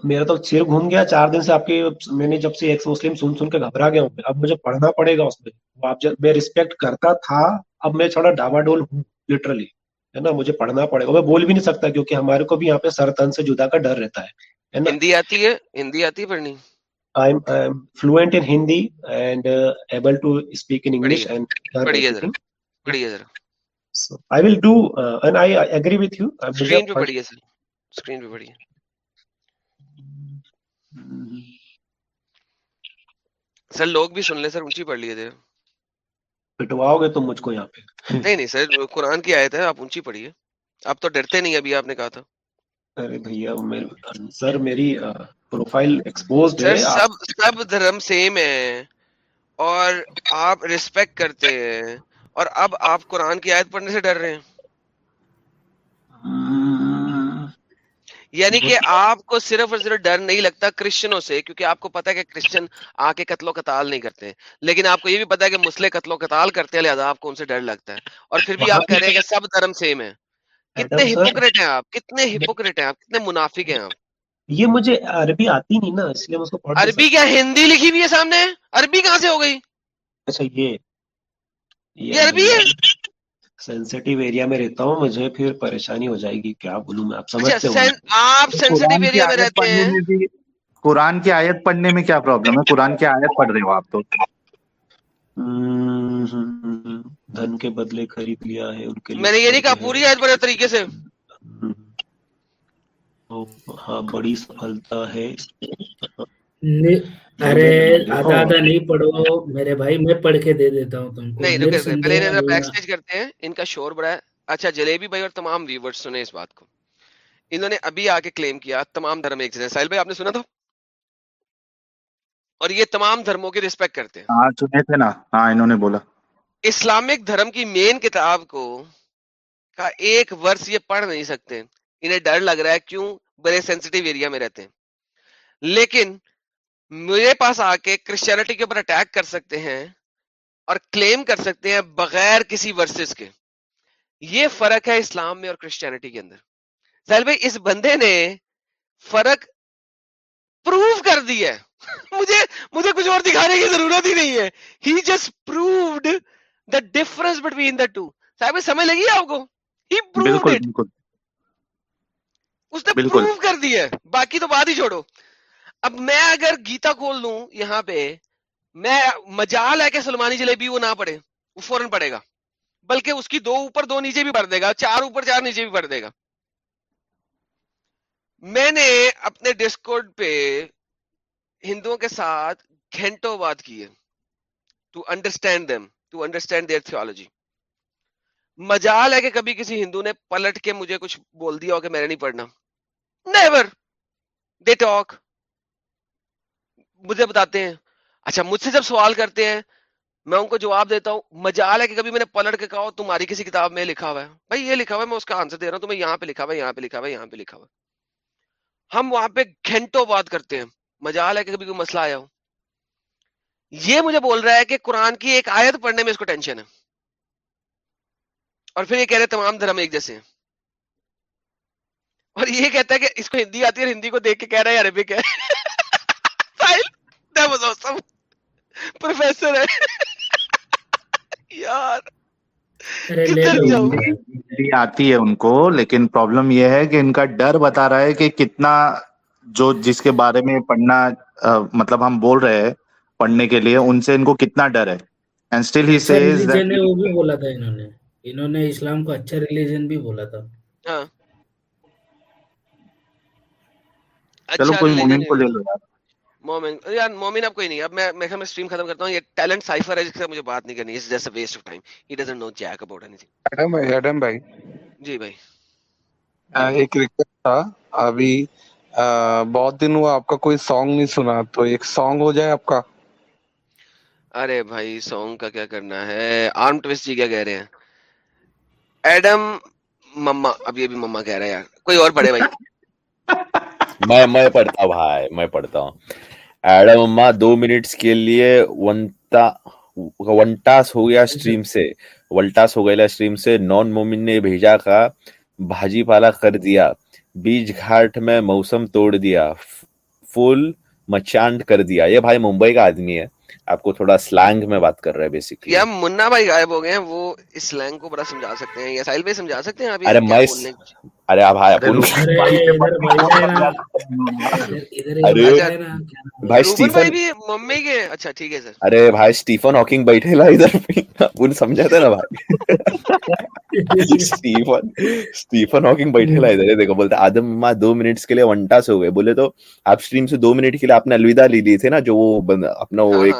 میرا تو سر گھوم گیا چار دن سے آپ کے میں نے جب سے ایک مسلم سن سن کے گھبرا گیا ہوں اب مجھے پڑھنا پڑے گا اس میں۔ میں رسپیکٹ کرتا تھا اب میں تھوڑا ڈاوا ڈول ہوں لٹرلی ہے نا؟ مجھے پڑھنا پڑے گا۔ میں بول بھی نہیں سکتا کیونکہ ہمارے کو بھی یہاں پہ سر تن سے جدا کا ڈر رہتا ہے ہندی آتی ہے؟ ہندی آتی پڑھنی؟ I'm, I'm fluent in Hindi and uh, able to speak in English and پڑھیے ذرا so I will do uh, and I agree with you. Screen پہ پڑھیے screen سر لوگ بھی سن سر اونچی پڑھ لیے تھے۔ پٹواؤ گے تم مجھ کو یہاں پہ۔ نہیں نہیں سر قرآن کی آیت ہے آپ اونچی پڑھیے۔ آپ تو ڈرتے نہیں ابھی آپ نے کہا تھا۔ ارے بھیا سر میری پروفائل ایکسپوزڈ ہے۔ سب سب دھرم سیم ہے اور آپ ریسپیکٹ کرتے ہیں۔ اور اب آپ قرآن کی آیت پڑھنے سے ڈر رہے ہیں۔ یعنی کہ آپ کو صرف اور صرف ڈر نہیں لگتا کرسچنوں سے کیونکہ آپ کو پتا ہے کہ کرسچن آ کے قتل و قتال نہیں کرتے۔ لیکن آپ کو یہ بھی پتا ہے کہ مسلح قتل و قتال کرتے ہیں لہٰذا آپ کو ان سے ڈر لگتا ہے۔ اور پھر بھی آپ کہہ رہے ہیں کہ سب دھرم سیم ہے کتنے ہپوکریٹ ہیں آپ کتنے ہپوکریٹ ہیں آپ کتنے منافق ہیں آپ۔ یہ مجھے عربی آتی نہیں نا اس لیے عربی کیا ہندی لکھی ہوئی ہے سامنے؟ عربی کہاں سے ہو گئی؟ اچھا یہ۔ عربی ہے۔ سینسٹیو ایریا میں رہتا ہوں مجھے پھر پریشانی ہو جائے گی کیا بولوں میں؟ آپ اچھا، سمجھتے ہوں قرآن کی آیت پڑھنے میں کیا پرابلم ہے؟ قرآن کی آیت پڑھ رہے ہو آپ تو؟ دھن کے بدلے خرید لیا ہے ان کے میں نے یہ نہیں کہا پوری آیت بڑے طریقے سے۔ ہاں بڑی سفلتا ہے۔ انہوں نے ابھی آ کے کلیم کیا تمام دھرم ایک جیسے۔ بھائی آپ نے سنا تھا؟ اور یہ تمام دھرموں ریسپیکٹ کرتے ہیں۔ ہاں، ہاں، انہوں نے بولا۔ اسلامک دھرم کی مین کتاب کو کا ایک ورس یہ پڑھ نہیں سکتے۔ انہیں ڈر لگ رہا ہے کیوں؟ بڑے سینسٹیو ایریا میں رہتے ہیں۔ لیکن میرے پاس آ کے کرسچینٹی کے اوپر اٹیک کر سکتے ہیں اور کلیم کر سکتے ہیں بغیر کسی ورسز کے۔ یہ فرق ہے اسلام میں اور کرسچینٹی کے اندر۔ سہل بھائی اس بندے نے فرق پروف کر دی ہے۔ [LAUGHS] مجھے مجھے کچھ اور دکھانے کی ضرورت ہی نہیں ہے۔ He just proved the difference between the two صاحب سمجھ لگی آپ کو؟ ہی پروو اس نے پروو کر دی ہے۔ باقی تو بات ہی چھوڑو۔ اب میں اگر گیتا کھول لوں یہاں پہ، میں مجال ہے کہ سلمانی جلیبی وہ نہ پڑے وہ فوراً پڑے گا۔ بلکہ اس کی دو اوپر دو نیچے بھی بڑھ دے گا، چار اوپر چار نیچے بھی بڑھ دے گا۔ میں نے اپنے ڈسکورڈ پہ ہندوؤں کے ساتھ گھنٹوں بات کی ہے۔ To understand them to understand their theology مجال ہے کہ کبھی کسی ہندو نے پلٹ کے مجھے کچھ بول دیا ہو کہ میں نے نہیں پڑھنا۔ نیور دے ٹاک مجھے بتاتے ہیں۔ اچھا مجھ سے جب سوال کرتے ہیں، میں ان کو جواب دیتا ہوں۔ مجال ہے کہ کبھی میں نے پلٹ کے کہا تمہاری کسی کتاب میں لکھا ہوا ہے۔ بھائی، یہ لکھا ہوا ہے، میں اس کا آنسر دے رہا ہوں۔ تمہیں یہاں پہ لکھا ہوا ہے، یہاں پہ لکھا ہوا ہے، یہاں پہ لکھا ہوا ہے۔ ہم وہاں پہ گھنٹوں بات کرتے ہیں۔ مجال ہے کہ کبھی کوئی مسئلہ آیا ہو۔ یہ مجھے بول رہا ہے کہ قرآن کی ایک آیت پڑھنے میں اس کو ٹینشن ہے۔ اور پھر یہ کہہ رہے تمام دھرم ایک جیسے ہیں۔ اور یہ کہتا ہے کہ اس کو ہندی آتی ہے اور ہندی کو دیکھ کے کہہ رہا ہے عربک ہے۔ [LAUGHS] that was awesome Professor ہے یار آتی ہے ان کو لیکن پرابلم یہ ہے کہ ان کا ڈر بتا رہا ہے کہ کتنا جو جس کے بارے میں پڑھنا مطلب ہم بول رہے ہیں پڑھنے کے لیے ان سے ان کو کتنا ڈر ہے اینڈ اسٹل ہی سیز بولا تھا انہوں نے انہوں نے اسلام کو اچھا ریلیجن بھی بولا تھا چلو کوئی مومن کو لے لو یار مومن یار مومن اب کوئی نہیں اب میں میں سٹریم ختم کرتا ہوں یہ ٹیلنٹ سائفر ہے جس سے مجھے بات نہیں کرنی اس جیسے waste of time he doesn't know jack about anything Adam بھائی ایڈم بھائی جی بھائی۔ ایک ریکویسٹ تھا۔ ابھی بہت دن ہوا آپ کا کوئی سانگ نہیں سنا تو ایک سانگ ہو جائے آپ کا؟ ارے بھائی سانگ کا کیا کرنا ہے؟ آرم ٹویسٹ جی کیا کہہ رہے ہیں؟ ایڈم مما اب یہ بھی مما کہہ رہا ہے یار۔ کوئی اور پڑھے بھائی؟ [LAUGHS] میں پڑھتا ہوں بھائی میں پڑھتا ہوں۔ ایڈم اما دو منٹس کے لیے ونتا ونٹاس ہو گیا اسٹریم سے ولٹاس ہو گیا اسٹریم سے نان مومن نے بھیجا کا بھاجی پالا کر دیا بیچ گھاٹ میں موسم توڑ دیا فل مچانڈ کر دیا یہ بھائی ممبئی کا آدمی ہے آپ کو تھوڑا سلینگ میں بات کر رہے ہیں بیسکلی یا منا بھائی غائب ہو گئے ہیں وہ اس سلینگ کو بڑا سمجھا سکتے ہیں یا سائل بھائی سمجھا سکتے ہیں آپ ارے میں ارے بھائی ارے بھائی اسٹیفن ہاکنگ بیٹھے لا ادھر اپن سمجھا تھا نا بھائی اسٹیفن اسٹیفن ہاکنگ بیٹھے لا ادھر دیکھو بولتا آدم مما دو منٹ کے لیے ونٹا سے ہو گئے بولے تو آپ اسٹریم سے دو منٹ کے لیے آپ نے الوداع لے لیے تھے نا جو وہ اپنا وہ ایک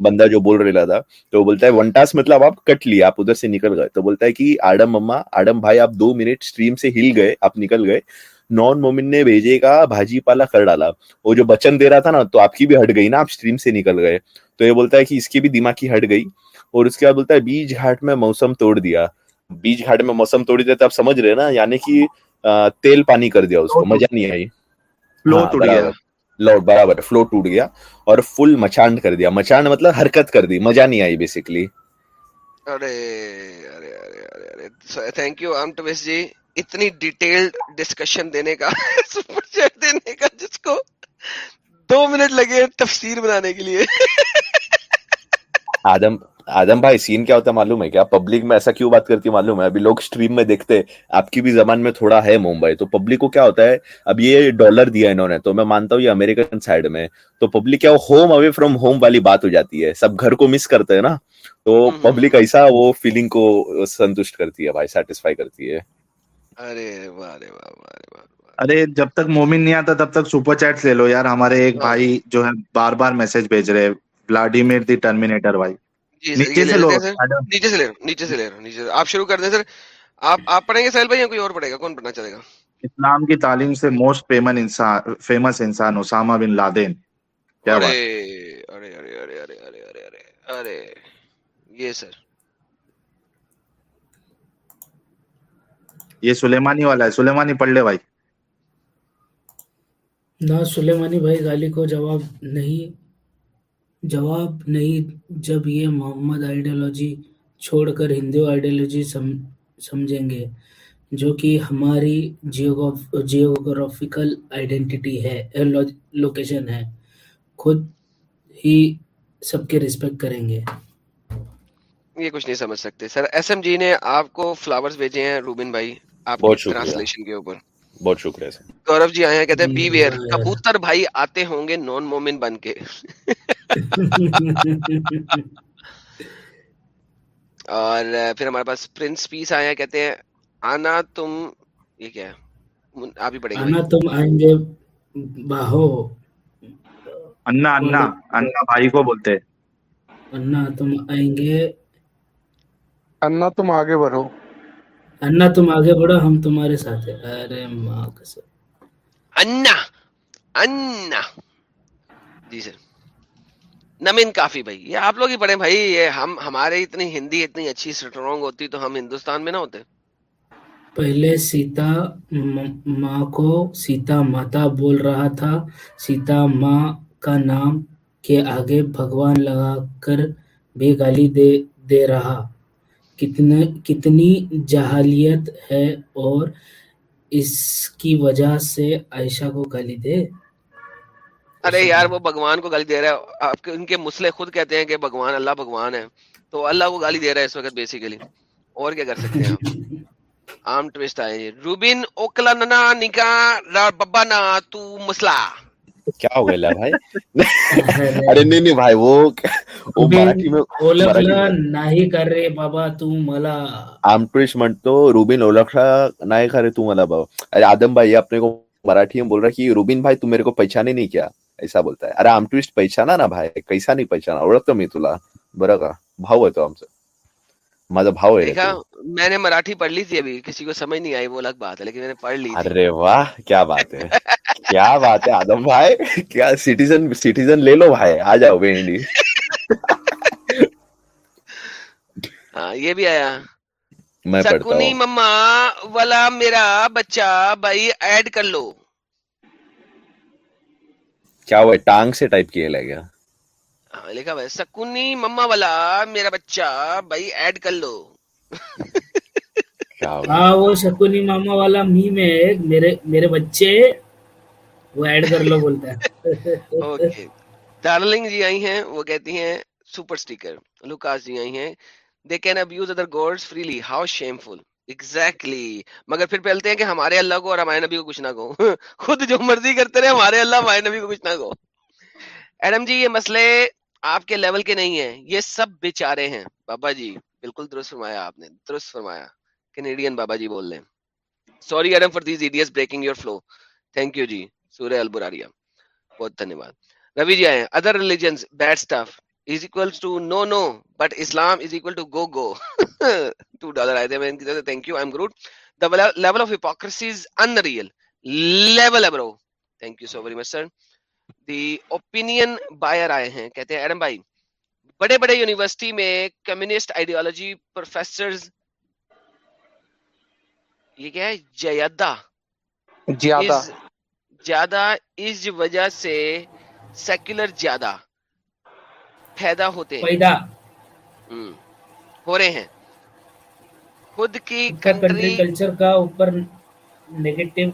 بندہ جو بول رہا تھا تو بولتا ہے ونٹاس مطلب آپ کٹ لیے آپ ادھر سے نکل گئے تو بولتا ہے کہ آڈم مما آڈم بھائی آپ دو منٹ اسٹریم سے ہل گئے گئے آپ نکل گئے نان مومن نے بھیجے گا بھاجی پالا کر ڈالا وہ جو بچن دے رہا تھا نا تو آپ کی بھی ہٹ گئی نا آپ اسٹریم سے نکل گئے تو یہ بولتا ہے کہ اس کی بھی دماغ کی ہٹ گئی اور اس کے بعد بولتا ہے بیج گھاٹ میں موسم توڑ دیا بیج گھاٹ میں موسم توڑ دیا تو آپ سمجھ رہے نا یعنی کہ تیل پانی کر دیا اس کو مزہ نہیں آئی فلو ٹوٹ گیا لو برابر فلو ٹوٹ گیا اور فل مچانڈ کر دیا مچانڈ مطلب حرکت کر دی مزہ نہیں آئی بیسکلی ارے ارے ارے ارے تھینک یو امٹ جی اتنی ڈیٹیلڈ ڈسکشن دینے کا سپر چیٹ دینے کا جس کو دو منٹ لگے تفسیر بنانے کے لیے۔ آدم آدم بھائی سین کیا ہوتا ہے معلوم ہے کیا؟ پبلک میں ایسا کیوں بات کرتی معلوم ہے؟ ابھی لوگ سٹریم میں دیکھتے آپ کی بھی زمان میں تھوڑا ہے ممبئی تو پبلک کو کیا ہوتا ہے؟ اب یہ ڈالر دیا انہوں نے تو میں مانتا ہوں یہ امریکن سائڈ میں تو پبلک کیا ہوم اوے فرام ہوم والی بات ہو جاتی ہے۔ سب گھر کو مس کرتے ہیں نا۔ تو پبلک ایسا وہ فیلنگ کو سنتشٹ کرتی ہے بھائی سیٹسفائی کرتی ہے۔ ارے جب تک مومن نہیں آتا تب تک سپر چیٹس لے لو یار۔ ہمارے ایک ہاں۔ بھائی جو ہے بار بار میسج بھیج رہے ولاڈیمیر دی ٹرمینیٹر بھائی۔ جی نیچے سے لو نیچے سے لے رہا نیچے سے لے رہا نیچے آپ شروع کر دیں سر۔ آپ آپ پڑھیں گے سہیل بھائی کوئی اور پڑھے گا؟ کون پڑھنا چاہے گا؟ اسلام کی تعلیم سے موسٹ فیمن انسان فیمس انسان اسامہ بن لادین کیا بات؟ ارے ارے ارے ارے ارے ارے ارے ارے۔ یہ سر۔ یہ سلیمانی والا ہے سلیمانی پڑھ لے بھائی نہ سلیمانی بھائی غالی کو جواب نہیں جواب نہیں جب یہ محمد آئیڈیالوجی چھوڑ کر ہندو آئیڈیالوجی سمجھیں گے جو کہ ہماری جیوگرافیکل آئیڈینٹی ہے لوکیشن ہے خود ہی سب کے ریسپیکٹ کریں گے یہ کچھ نہیں سمجھ سکتے سر ایس ایم جی نے آپ کو فلاورز بھیجے ہیں روبن بھائی آپ ٹرانسلیشن کے اوپر۔ بہت شکریہ گورو جی آئے کہتے ہیں جی، بی ویئر جی۔ کبوتر بھائی آتے ہوں گے نان مومن بن کے۔ اور پھر ہمارے پاس پرنس پیس آیا کہتے ہیں آنا تم یہ کیا ہے؟ آپ ہی پڑھیں گا آنا تم آئیں گے باہو۔ انا انا انا بھائی کو بولتے۔ انا تم آئیں گے۔ انا تم آگے بڑھو۔ انا تم آگے بڑھو ہم تمہارے ساتھ ہیں۔ ارے ماں قسم۔ انا انا۔ جی سر۔ نمین کافی بھائی یہ آپ لوگ ہی پڑھیں۔ بھائی یہ ہم ہمارے اتنی ہندی اتنی اچھی سٹرونگ ہوتی تو ہم ہندوستان میں نہ ہوتے۔ پہلے سیتا ماں کو سیتا ماتا بول رہا تھا۔ سیتا ماں کا نام کے آگے بھگوان لگا کر بھی گالی دے دے رہا۔ کتنے کتنی جہالیت ہے اور اس کی وجہ سے عائشہ کو گلی دے۔ ارے یار وہ بھگوان کو گالی دے رہا ہے۔ آپ ان کے مسلح خود کہتے ہیں کہ بھگوان اللہ بھگوان ہے۔ تو اللہ کو گالی دے رہا ہے اس وقت بیسیکلی اور کیا کر سکتے ہیں [LAUGHS] آم ٹویسٹ آئے۔ روبن اوکلا ننا نکا ببا نا تو مسلح کیا ہو گیا [LAUGHS] نہیں کرمٹو روبین نہیں کر رہے آدم بھائی اپنے کو مر رہا کہ روبین کو پہچان نہیں کیا؟ ایسا بولتا ہے۔ ارے آمٹوسٹ پہچانا پیسہ نہیں پہچان برک ہو میں نے مراٹھی پڑھ لی تھی ابھی کسی کو سمجھ نہیں آئی وہ الگ بات ہے لیکن میں نے پڑھ لی ارے واہ کیا بات ہے کیا بات ہے آدم بھائی کیا سٹیزن سٹیزن لے لو بھائی آ جاؤ بے انڈی۔ ہاں، یہ بھی آیا۔ میں پڑھتا ہوں۔ سکونی مما والا میرا بچہ بھائی ایڈ کر لو۔ کیا ہوئے ٹانگ سے ٹائپ کیے لے گیا؟ لکھا بھائی سکونی مما والا میرا بچہ بھائی ایڈ کر لو۔ ہاں وہ سکونی ماما والا می میں میرے بچے وہ ایڈ کر لو بولتا ہے۔ دارلنگ جی آئی ہیں وہ کہتی ہیں سپر سٹیکر لوکاس جی آئی ہیں۔ They can abuse other gods freely how shameful exactly مگر پھر پہلتے ہیں کہ ہمارے اللہ کو اور ہمارے نبی کو کچھ نہ کہو۔ [LAUGHS] خود جو مرضی کرتے رہے ہمارے اللہ ہمارے نبی کو کچھ نہ کہو۔ ایڈم جی یہ مسئلے آپ کے لیول کے نہیں ہیں، یہ سب بیچارے ہیں۔ بابا جی بالکل درست فرمایا آپ نے، درست فرمایا۔ کینیڈین بابا جی بول لیں sorry Adam for these ads breaking your flow thank you ji سورہ البراریا بہت دھنیہ واد روی جی آئے other religions bad stuff is equal to no no but Islam is equal to go go two dollar آئے تھے، میں ان کی طرف thank you I am Groot the level of hypocrisy is in real level ہے bro thank you so very much sir the opinion buyer آئے ہیں۔ کہتے ہیں ایڈم بھائی بڑے بڑے یونیورسٹی میں کمیونسٹ آئیڈیالوجی پروفیسر یہ کیا ہے جیادہ زیادہ زیادہ اس وجہ سے سیکولر زیادہ پیدا ہوتے ہیں۔ ہو رہے ہیں۔ خود کی کنٹری کلچر کا اوپر نیگیٹو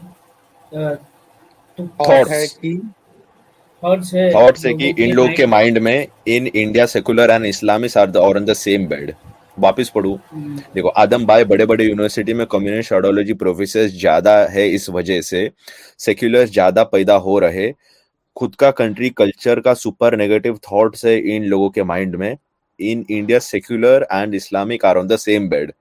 تھاٹس ہے کہ ان لوگ کے مائنڈ میں in India secular and Islams are the or in the same bed. واپس پڑھوں دیکھو آدم بھائی بڑے بڑے یونیورسٹی میں کمیونسٹ آئیڈیالوجی پروفیسر زیادہ ہے اس وجہ سے سیکولر زیادہ پیدا ہو رہے۔ خود کا کنٹری کلچر کا سپر نیگیٹو تھاٹس ہے ان لوگوں کے مائنڈ میں in India secular and Islamic are on the same bed.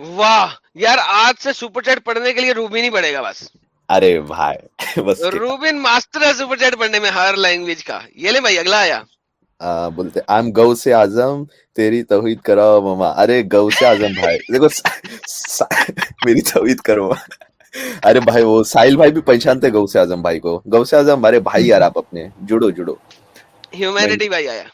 واہ یار آج سے سپر چیٹ پڑھنے کے لیے روبی نہیں پڑے گا بس۔ ارے بھائی بس روبن ماسٹر ہے سپر چیٹ پڑھنے میں ہر لینگویج کا۔ یہ لے بھائی اگلا آیا۔ بولتے ایم گو سے اعظم تیری توحید کراؤ مما ارے گو سے اعظم بھائی۔ دیکھو میری توحید کرو۔ ارے بھائی وہ ساحل بھائی بھی پہچانتے گو سے اعظم بھائی کو۔ گو سے اعظم ارے بھائی یار آپ اپنے۔ جڑو جڑو۔ ہیومینٹی بھائی آیا۔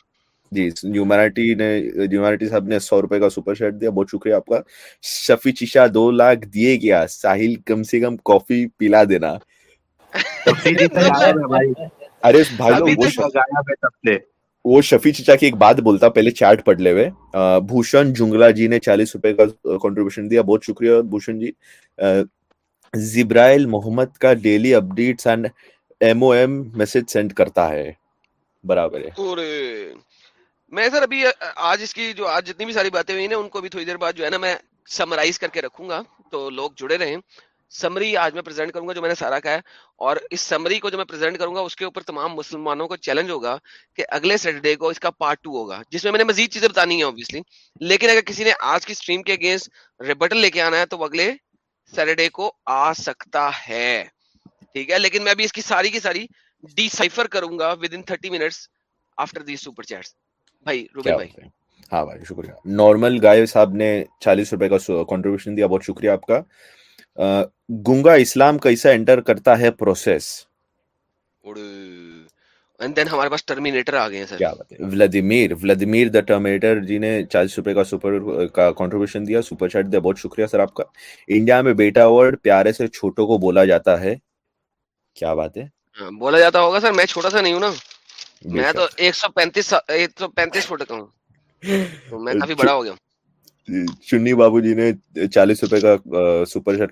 جی نیومیرٹی نے نیومرٹی صاحب نے سو روپے کا سپر شیٹ دیا بہت شکریہ آپ کا۔ شفی چیشا دو لاکھ دیے گیا ساحل کم سے کم کافی پلا دینا۔ [LAUGHS] ارے وہ شفی چچا کی ایک بات بولتا پہلے چیٹ پڑھ لے ہوئے۔ بھوشن جنگلا جی نے چالیس روپے کا کنٹریبیوشن دیا بہت شکریہ بھوشن جی۔ زبرائل محمد کا daily updates and M O M message send کرتا ہے۔ برابر ہے۔ میں سر ابھی آج اس کی جو، آج جتنی بھی ساری باتیں ہوئی نا، ان کو بھی تھوڑی دیر بعد جو ہے نا میں سمرائز کر کے رکھوں گا، تو لوگ جڑے رہیں۔ سمری آج میں پریزنٹ کروں گا، جو میں نے سارا کہا ہے۔ اور اس سمری کو جو میں پریزنٹ کروں گا، اس کے اوپر تمام مسلمانوں کو چیلنج ہوگا کہ اگلے سیٹرڈے کو اس کا پارٹ ٹو ہوگا، جس میں میں نے مزید چیزیں بتانی ہیں اوبیسلی لیکن اگر کسی نے آج کی اسٹریم کے اگینسٹ ریبٹل لے کے آنا ہے، تو وہ اگلے سیٹرڈے کو آ سکتا ہے۔ ٹھیک ہے؟ لیکن میں ابھی اس کی ساری کی ساری ڈی سائفر کروں گا within thirty minutes after these super chats ہاں بھائی شکریہ۔ نارمل گائے صاحب نے چالیس روپے کا کانٹریبیوشن دیا بہت شکریہ آپ کا۔ گنگا اسلام کیسا انٹر کرتا ہے پروسیس جی بہت شکریہ انڈیا میں بیٹا ورڈ پیارے سے چھوٹوں کو بولا جاتا ہے۔ کیا بات ہے؟ ہاں، بولا جاتا ہوگا سر میں چھوٹا سا نہیں ہوں نا۔ میں تو ایک سو پینتیس ایک سو پینتیس فٹ کا ہوں۔ میں کافی بڑا ہو گیا جی، چنی بابو جی نے چالیس روپے کا سپر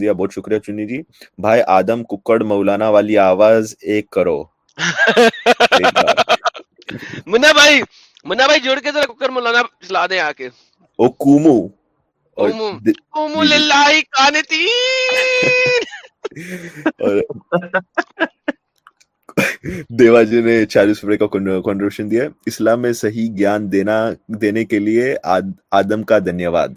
دیا۔ بہت شکریہ چنی جی۔ بھائی آدم ککڑ مولانا والی آواز ایک کرو۔ [LAUGHS] منا بھائی منا بھائی جوڑ کے ذرا ککڑ مولانا چلا آ کے او کومو۔ کومو۔ جی۔ للہ کانتی [LAUGHS] دیوا جی نے چالیس فبرے کا کنٹریبیوشن دیا اسلام میں صحیح گیان دینا دینے کے لیے آدم کا دھنیہ واد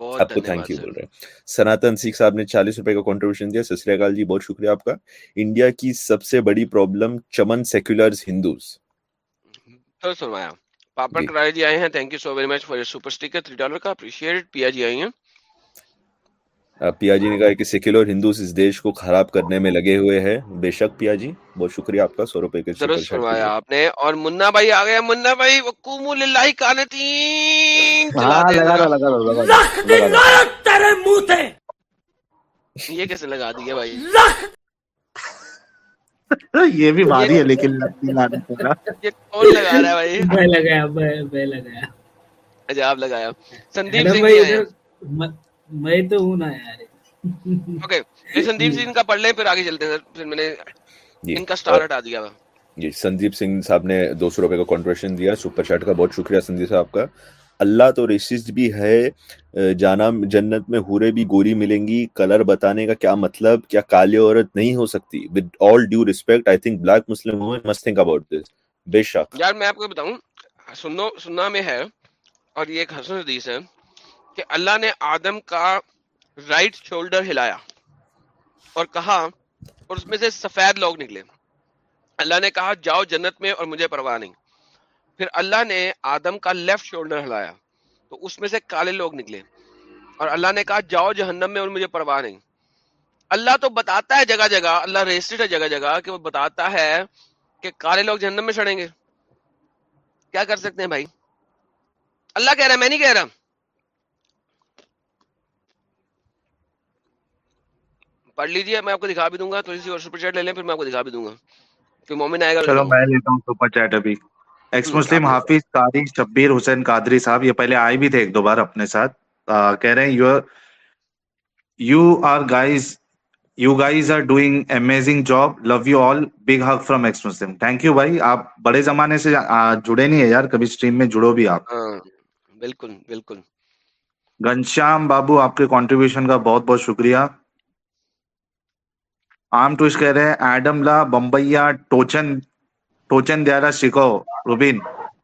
آپ کو تھینک یو بول رہے ہیں سناتن سیکھ صاحب نے چالیس روپے کا کنٹریبیوشن دیا سسری اکال جی بہت شکریہ آپ کا انڈیا کی سب سے بڑی پرابلم چمن سیکولرز ہندوز سرمایا پاپڑ کرائے جی آئے ہیں thank you so very much for super sticker three dollar کا اپریشیٹ پیا جی آئی ہیں پیا جی نے کہا کہ سیکولر ہندوز اس دیش کو خراب کرنے میں لگے ہوئے ہیں۔ بے شک پیا جی بہت شکریہ آپ کا سو روپے کے آپ نے۔ اور منا بھائی آ گیا منا بھائی وقوم للہ کانتین۔ یہ کیسے لگا دیا بھائی؟ یہ بھی ماری ہے لیکن کون لگا رہا ہے بھائی؟ میں لگایا میں لگایا۔ اچھا آپ لگایا۔ سندیپ سنگھ میں تو ہوں نا یار۔ اوکے سندیپ جی۔ سنگھ کا پڑھ لیں پھر آگے چلتے سر۔ پھر میں نے جی۔ ان کا سٹار ہٹا دیا جی سندیپ سنگھ صاحب نے دو سو روپے کا کنٹریبیوشن دیا سپر چیٹ کا۔ بہت شکریہ سندیپ صاحب کا۔ اللہ تو ریسسٹ بھی ہے جانا جنت میں ہورے بھی گوری ملیں گی کلر بتانے کا کیا مطلب؟ کیا کالے عورت نہیں ہو سکتی؟ With all due respect I think black Muslim women must think about this بے شک۔ یار میں آپ کو بتاؤں سنو سننا میں ہے اور یہ ایک حسن حدیث ہے۔ کہ اللہ نے آدم کا رائٹ شولڈر ہلایا اور کہا، اور اس میں سے سفید لوگ نکلے۔ اللہ نے کہا، جاؤ جنت میں اور مجھے پرواہ نہیں۔ پھر اللہ نے آدم کا لیفٹ شولڈر ہلایا۔ تو اس میں سے کالے لوگ نکلے۔ اور اللہ نے کہا، جاؤ جہنم میں اور مجھے پرواہ نہیں۔ اللہ تو بتاتا ہے جگہ جگہ، اللہ رجسٹرڈ ہے جگہ جگہ کہ وہ بتاتا ہے کہ کالے لوگ جہنم میں چڑھیں گے۔ کیا کر سکتے ہیں بھائی؟ اللہ کہہ رہا ہے، میں نہیں کہہ رہا۔ پڑھ لیجیے میں آپ کو دکھا بھی دوں گا تھوڑی سی اور سپر چیٹ لے لیں پھر میں آپ کو دکھا بھی دوں گا۔ کوئی مومن آئے گا چلو میں لیتا ہوں سپر چیٹ ابھی۔ ایکس ہاں۔ مسلم حافظ قاری شبیر حسین قادری صاحب یہ پہلے آئے بھی تھے ایک دو بار اپنے ساتھ۔ کہہ رہے ہیں you are you are guys you guys are doing amazing job love you all big hug from ex Muslim thank you بھائی آپ بڑے زمانے سے جڑے نہیں ہیں یار کبھی اسٹریم میں جڑو بھی آپ۔ ہاں، بالکل بالکل۔ گھنشیام بابو آپ کے کانٹریبیوشن کا بہت بہت شکریہ۔ عام ٹوش کہہ رہے ہیں ایڈم لا بمبیا ٹوچن ٹوچن دیارا شیکو روبین۔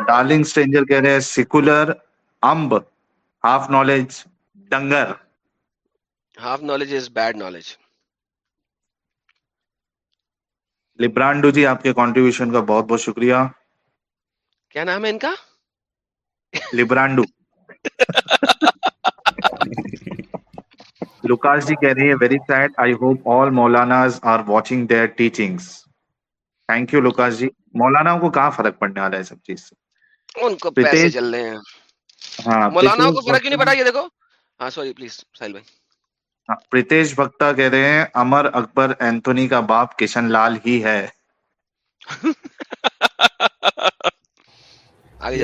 ڈارلنگ اسٹرینجر کہہ رہے ہیں secular um half knowledge danger half knowledge is bad knowledge لبرانڈو جی آپ کے کانٹریبیوشن کا بہت بہت شکریہ۔ کیا نام ہے ان کا؟ لبرانڈو لوکاس جی کہہ رہی ہے very sad I hope all maulanas are watching their teachings thank you Lucas ji مولانا کو کہاں فرق پڑنے والا ہے سب چیز سے ان کو پیسے چل رہے ہیں مولانا کو فرق کیوں نہیں پڑا یہ دیکھو ہاں سوری پلیز بھائی پریتیش بھکتا کہہ رہے ہیں امر اکبر اینتونی کا باپ کشن لال ہی ہے آگے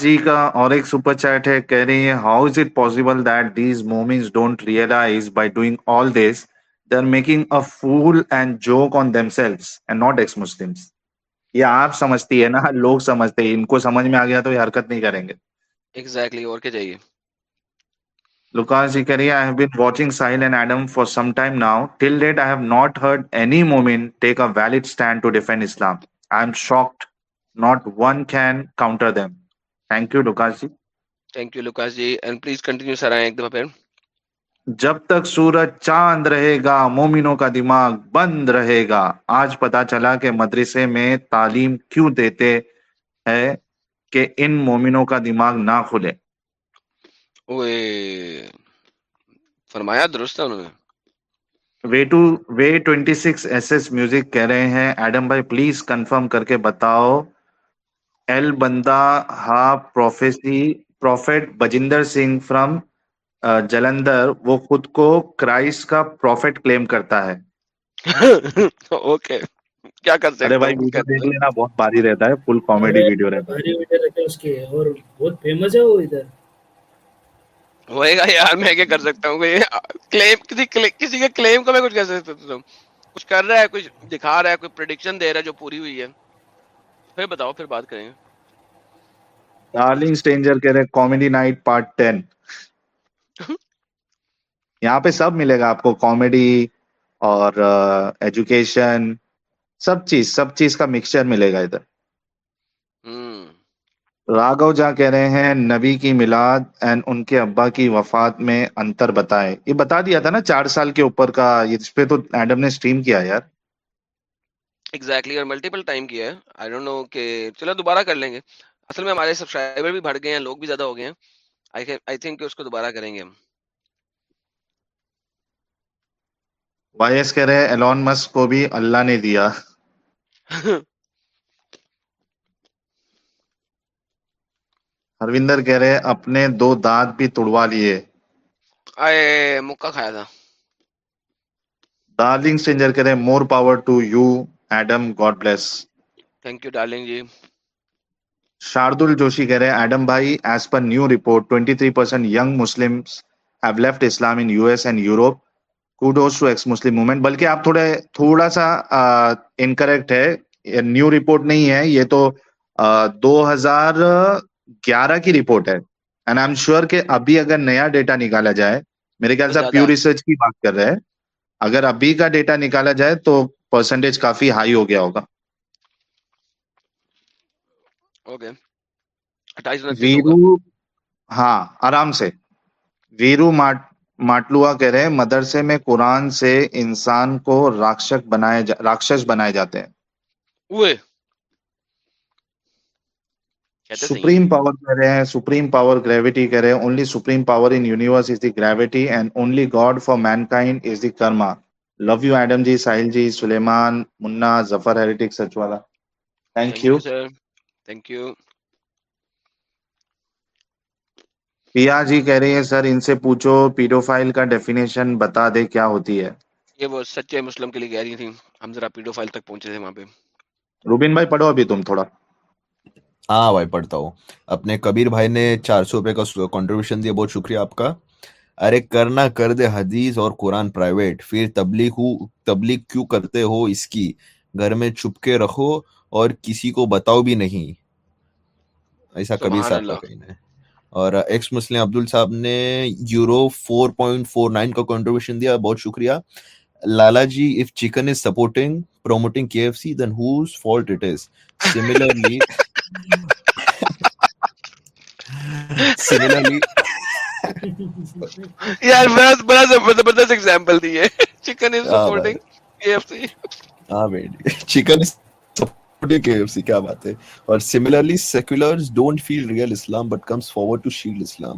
جی کا؟ اور ایک سپر چیٹ ہے it possible that these momins realize by doing all this they are making a fool and joke on them selves and not ex Muslim یہ آپ سمجھتی ہے نا لوگ سمجھتے ہیں۔ ان کو سمجھ میں آ گیا تو یہ حرکت نہیں کریں گے۔ Exactly, اور کے جائیے لوکاس جی کریے I have been watching Sahil and Adam for some time now till date I have not heard any momin take a valid stand to defend Islam I am shocked not one can counter them thank you Lucas ji thank you Lucas ji and please continue sir آئیں ایک دفعہ پھر۔ جب تک سورج چاند رہے گا مومنوں کا دماغ بند رہے گا آج پتا چلا کہ مدرسے میں تعلیم کیوں دیتے ہے کہ ان مومنوں کا دماغ نہ کھلے فرمایا درست ہے way to way twenty six S S music کہہ رہے ہیں ایڈم بھائی پلیز کنفرم کر کے بتاؤ ایل بندہ ہا prophecy prophet Bajinder Singh from Jalandhar وہ خود کو کرائس کا پروفیٹ کلیم کرتا ہے۔ [LAUGHS] اوکے کیا کر سکتے بھائی ویڈیو دیکھ لینا بہت رہتا ہے فل کامیڈی ویڈیو رہتا ہے۔ اور بہت فیمس ہے وہ ادھر۔ ہوئے گا یار میں کیا کر سکتا ہوں؟ کلیم کسی کے کلیم کو میں کچھ کر سکتا ہوں؟ کچھ کر رہا ہے کچھ دکھا رہا ہے کوئی پریڈکشن دے رہا ہے جو پوری ہوئی ہے۔ پھر بتاؤ پھر بات کریں گے۔ ڈارلنگ سٹینجر کہہ رہے ہیں نائٹ پارٹ یہاں پہ سب ملے گا آپ کو کامیڈی اور ایجوکیشن سب چیز سب چیز کا مکسچر ملے گا ادھر۔ راگو جا کہہ رہے ہیں نبی کی میلاد اینڈ ان کے ابا کی وفات میں انتر بتائے یہ بتا دیا تھا نا چار سال کے اوپر کا اس پہ تو ایڈم نے سٹریم کیا یار۔ ایگزیکٹلی اور ملٹیپل ٹائم کیا ہے۔ آئی ڈونٹ نو کہ چلو دوبارہ کر لیں گے۔ اصل میں ہمارے سبسکرائبر بھی بڑھ گئے ہیں لوگ بھی زیادہ ہو گئے ہیں۔ آئی تھنک اس کو دوبارہ کریں گے ہم۔ وائس کہہ رہے ایلون مسک کو بھی اللہ نے دیا۔ [LAUGHS] ہروندر کہہ رہے اپنے دو دانت بھی توڑوا لیے۔ مکہ کھایا تھا۔ ڈارلنگ کہہ رہے more power to you Adam God bless thank you darling ji. Shardul Joshi کہہ رہے ہیں ایڈم بھائی as per new report 23% Muslim have left Islam in U S and Europe kudos to ex Muslim movement بلکہ آپ تھوڑے تھوڑا سا incorrect ہے نیو رپورٹ نہیں ہے یہ تو دو ہزار گیارہ کی رپورٹ ہے اینڈ آئی ایم شیور کہ ابھی اگر نیا ڈیٹا نکالا جائے میرے خیال سے پیور ریسرچ کی بات کر رہے ہیں اگر ابھی کا ڈیٹا نکالا جائے تو پرسنٹیج کافی ہائی ہو گیا ہوگا ویرو ہاں آرام سے ویرو مارٹ ماٹلوا کہہ رہے ہیں مدرسے میں قرآن سے انسان کو راکشک بنائے جا... راکشس بنائے جاتے ہیں اوے سپریم پاور کہہ رہے ہیں سپریم پاور گریویٹی کہہ رہے ہیں only supreme power in universe is the gravity and only God for mankind is the karma love you Adam ji Sahil ji Sulaiman Munna Zafar heretic سچوالا thank you thank you Piya ji کہہ رہی ہیں سر ان سے پوچھو paedophile کا definition بتا دے کیا ہوتی ہے یہ وہ سچے مسلم کے لیے کہہ رہی تھیں ہم ذرا پیڈوفائل تک پہنچے تھے وہاں پہ روبین بھائی پڑھو ابھی تم تھوڑا ہاں بھائی پڑھتا ہوں اپنے کبیر بھائی نے چار سو روپے کا کنٹریبیوشن دیا بہت شکریہ آپ کا ارے کرنا کر دے حدیث اور قرآن پرائیویٹ پھر تبلیغ ہو تبلیغ کیوں کرتے ہو اس کی گھر میں چھپ کے رکھو اور کسی کو بتاؤ بھی نہیں۔ ایسا کبھی صاحب کا کہنا ہے۔ اور ایکس مسلم عبدال صاحب نے euro four point four nine کا کنٹریبیوشن دیا۔ بہت شکریہ۔ Lala ji if chicken is supporting promoting K F C then whose fault it is similarly similarly یار بڑا بڑا زبردست ایگزامپل دی ہے۔ Chicken is supporting K F C ہاں بیٹی چکن KFC, کیا بات ہے؟ اور similarly seculars don't feel real Islam but comes forward to shield Islam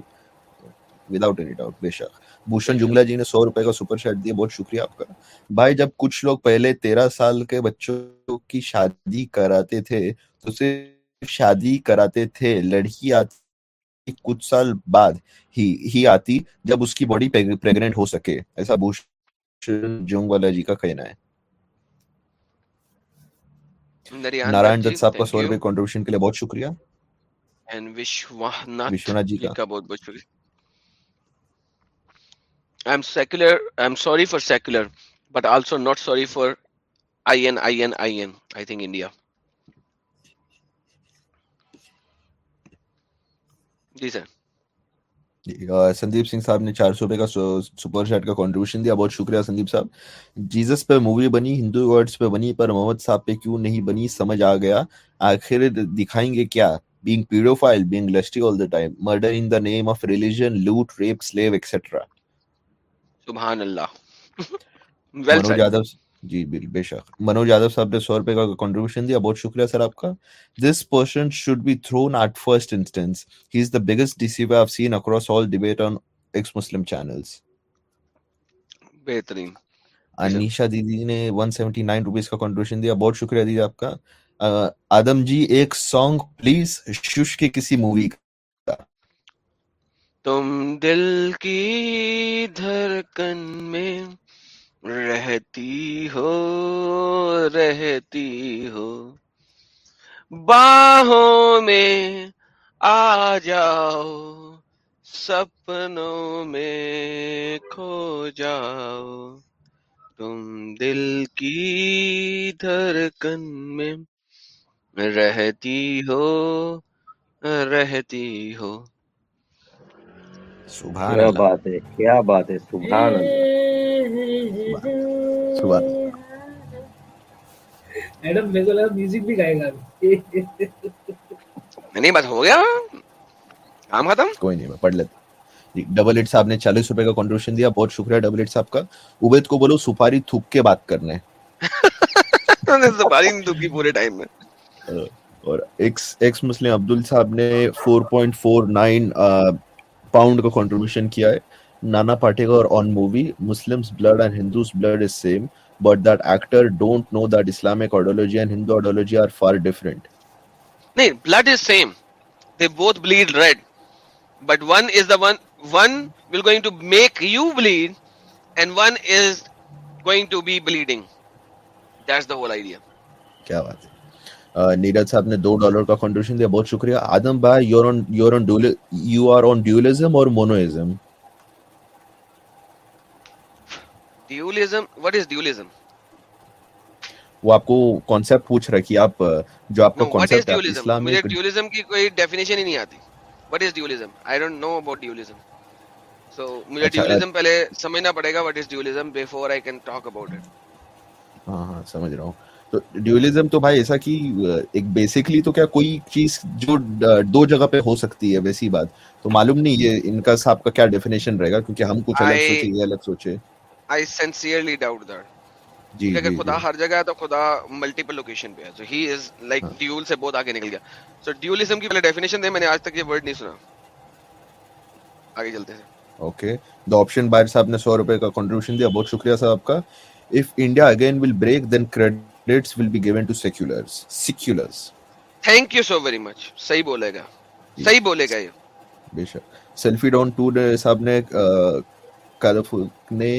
without any doubt بے شک. بھوشن جملہ جی نے سو روپے کا سپر چیٹ دیا بہت شکریہ آپ کا۔ بھائی جب کچھ لوگ پہلے تیرہ سال کے بچوں کی شادی کراتے تھے تو صرف شادی کراتے تھے لڑکی آتی کچھ سال بعد ہی ہی آتی جب اس کی باڈی پریگنٹ ہو سکے۔ ایسا بھوشن جنگ والا جی کا کہنا ہے۔ نارائن جت صاحب کا سو روپے کنٹریبیوشن کے لیے بہت شکریہ۔ بہت شکریہ۔ But also not sorry for I think India ji sir ji, Sandeep Singh صاحب نے چار سو روپے کا سپر شیٹ کا کنٹریبیوشن دیا بہت شکریہ سندیپ صاحب۔ جیزس پہ مووی بنی ہندو گاڈس پہ بنی پر محمد صاحب پہ کیوں نہیں بنی سمجھ آ گیا۔ آخر دکھائیں گے کیا؟ Being paedophile being lusty all the time murder in the name of religion loot rape slave extra سبحان اللہ۔ [LAUGHS] ویل یادو جی بل بے شک۔ منوج یادو صاحب نے سو روپے کا کنٹریبیوشن دیا بہت شکریہ سر آپ کا۔ This person should be throw at first instance he is the biggest deceiver I seen across all debate on ex Muslim channels بہترین انیشا دیدی نے 179 روپیز کا کنٹریبیوشن دیا بہت شکریہ دیدی آپ کا۔ آدم جی ایک سانگ پلیز شش کے کسی مووی کا۔ تم دل کی دھرکن میں رہتی ہو رہتی ہو۔ باہوں میں آ جاؤ، سپنوں میں کھو جاؤ۔ تم دل کی دھڑکن میں رہتی ہو رہتی ہو۔ سبحان کیا بات ہے کیا بات ہے سبحان اللہ۔ سبحان میڈم میرے کو لگا میوزک بھی گائے گا۔ نہیں بس ہو گیا۔ کام ختم؟ کوئی نہیں میں پڑھ لیتا ڈبل ایٹ جی، صاحب نے چالیس روپے کا کنٹریبیوشن دیا۔ بہت شکریہ ڈبل ایٹ صاحب کا۔ عبید کو بولو سپاری تھوک کے بات کرنے۔ سپاری نہیں تھوکی پورے ٹائم میں۔ اور ایکس ایکس مسلم عبدل صاحب نے 4.49 پاؤنڈ کا کنٹریبیوشن کیا ہے۔ Nana Patekar on movie Muslims blood and Hindus blood is same but that actor don't know that Islamic ideology and Hindu ideology are far different نہیں blood is same they both bleed red but one is the one one will going to make you bleed and one is going to be bleeding that's the whole idea کیا بات ہے؟ نیرج صاحب نے دو dollar کا contribution دیا بہت شکریہ Adam بھائی your on your on you are on dualism اور مونوئزم سمجھ رہا ہوں تو ڈیولیزم تو بھائی ایسا کہ ایک بیسکلی تو کیا کوئی چیز جو دو جگہ پہ ہو سکتی ہے ویسی بات۔ تو معلوم نہیں یہ ان کا صاحب کا کیا ڈیفینیشن رہے گا کیونکہ ہم کچھ الگ سوچے یہ الگ سوچے آئی سنسیئرلی ڈاؤٹ دیٹ جی لیکن جی، خدا جی۔ ہر جگہ ہے تو خدا ملٹیپل لوکیشن پہ ہے۔ سو ہی از لائک ڈیول سے بہت آگے نکل گیا۔ سو ڈیولزم کی پہلے ڈیفینیشن دیں میں نے آج تک یہ ورڈ نہیں سنا۔ آگے چلتے ہیں۔ اوکے دا آپشن باہر صاحب نے 100 روپے کا کنٹریبیوشن دیا۔ بہت شکریہ صاحب کا۔ If India again will break then credit plates will be given to seculars. Seculars. Thank you so very much. صحیح بولے گا. صحیح بولے گا یہ. بے شک. سیلفی ڈون 2 نے صاحب نے کالفوک نے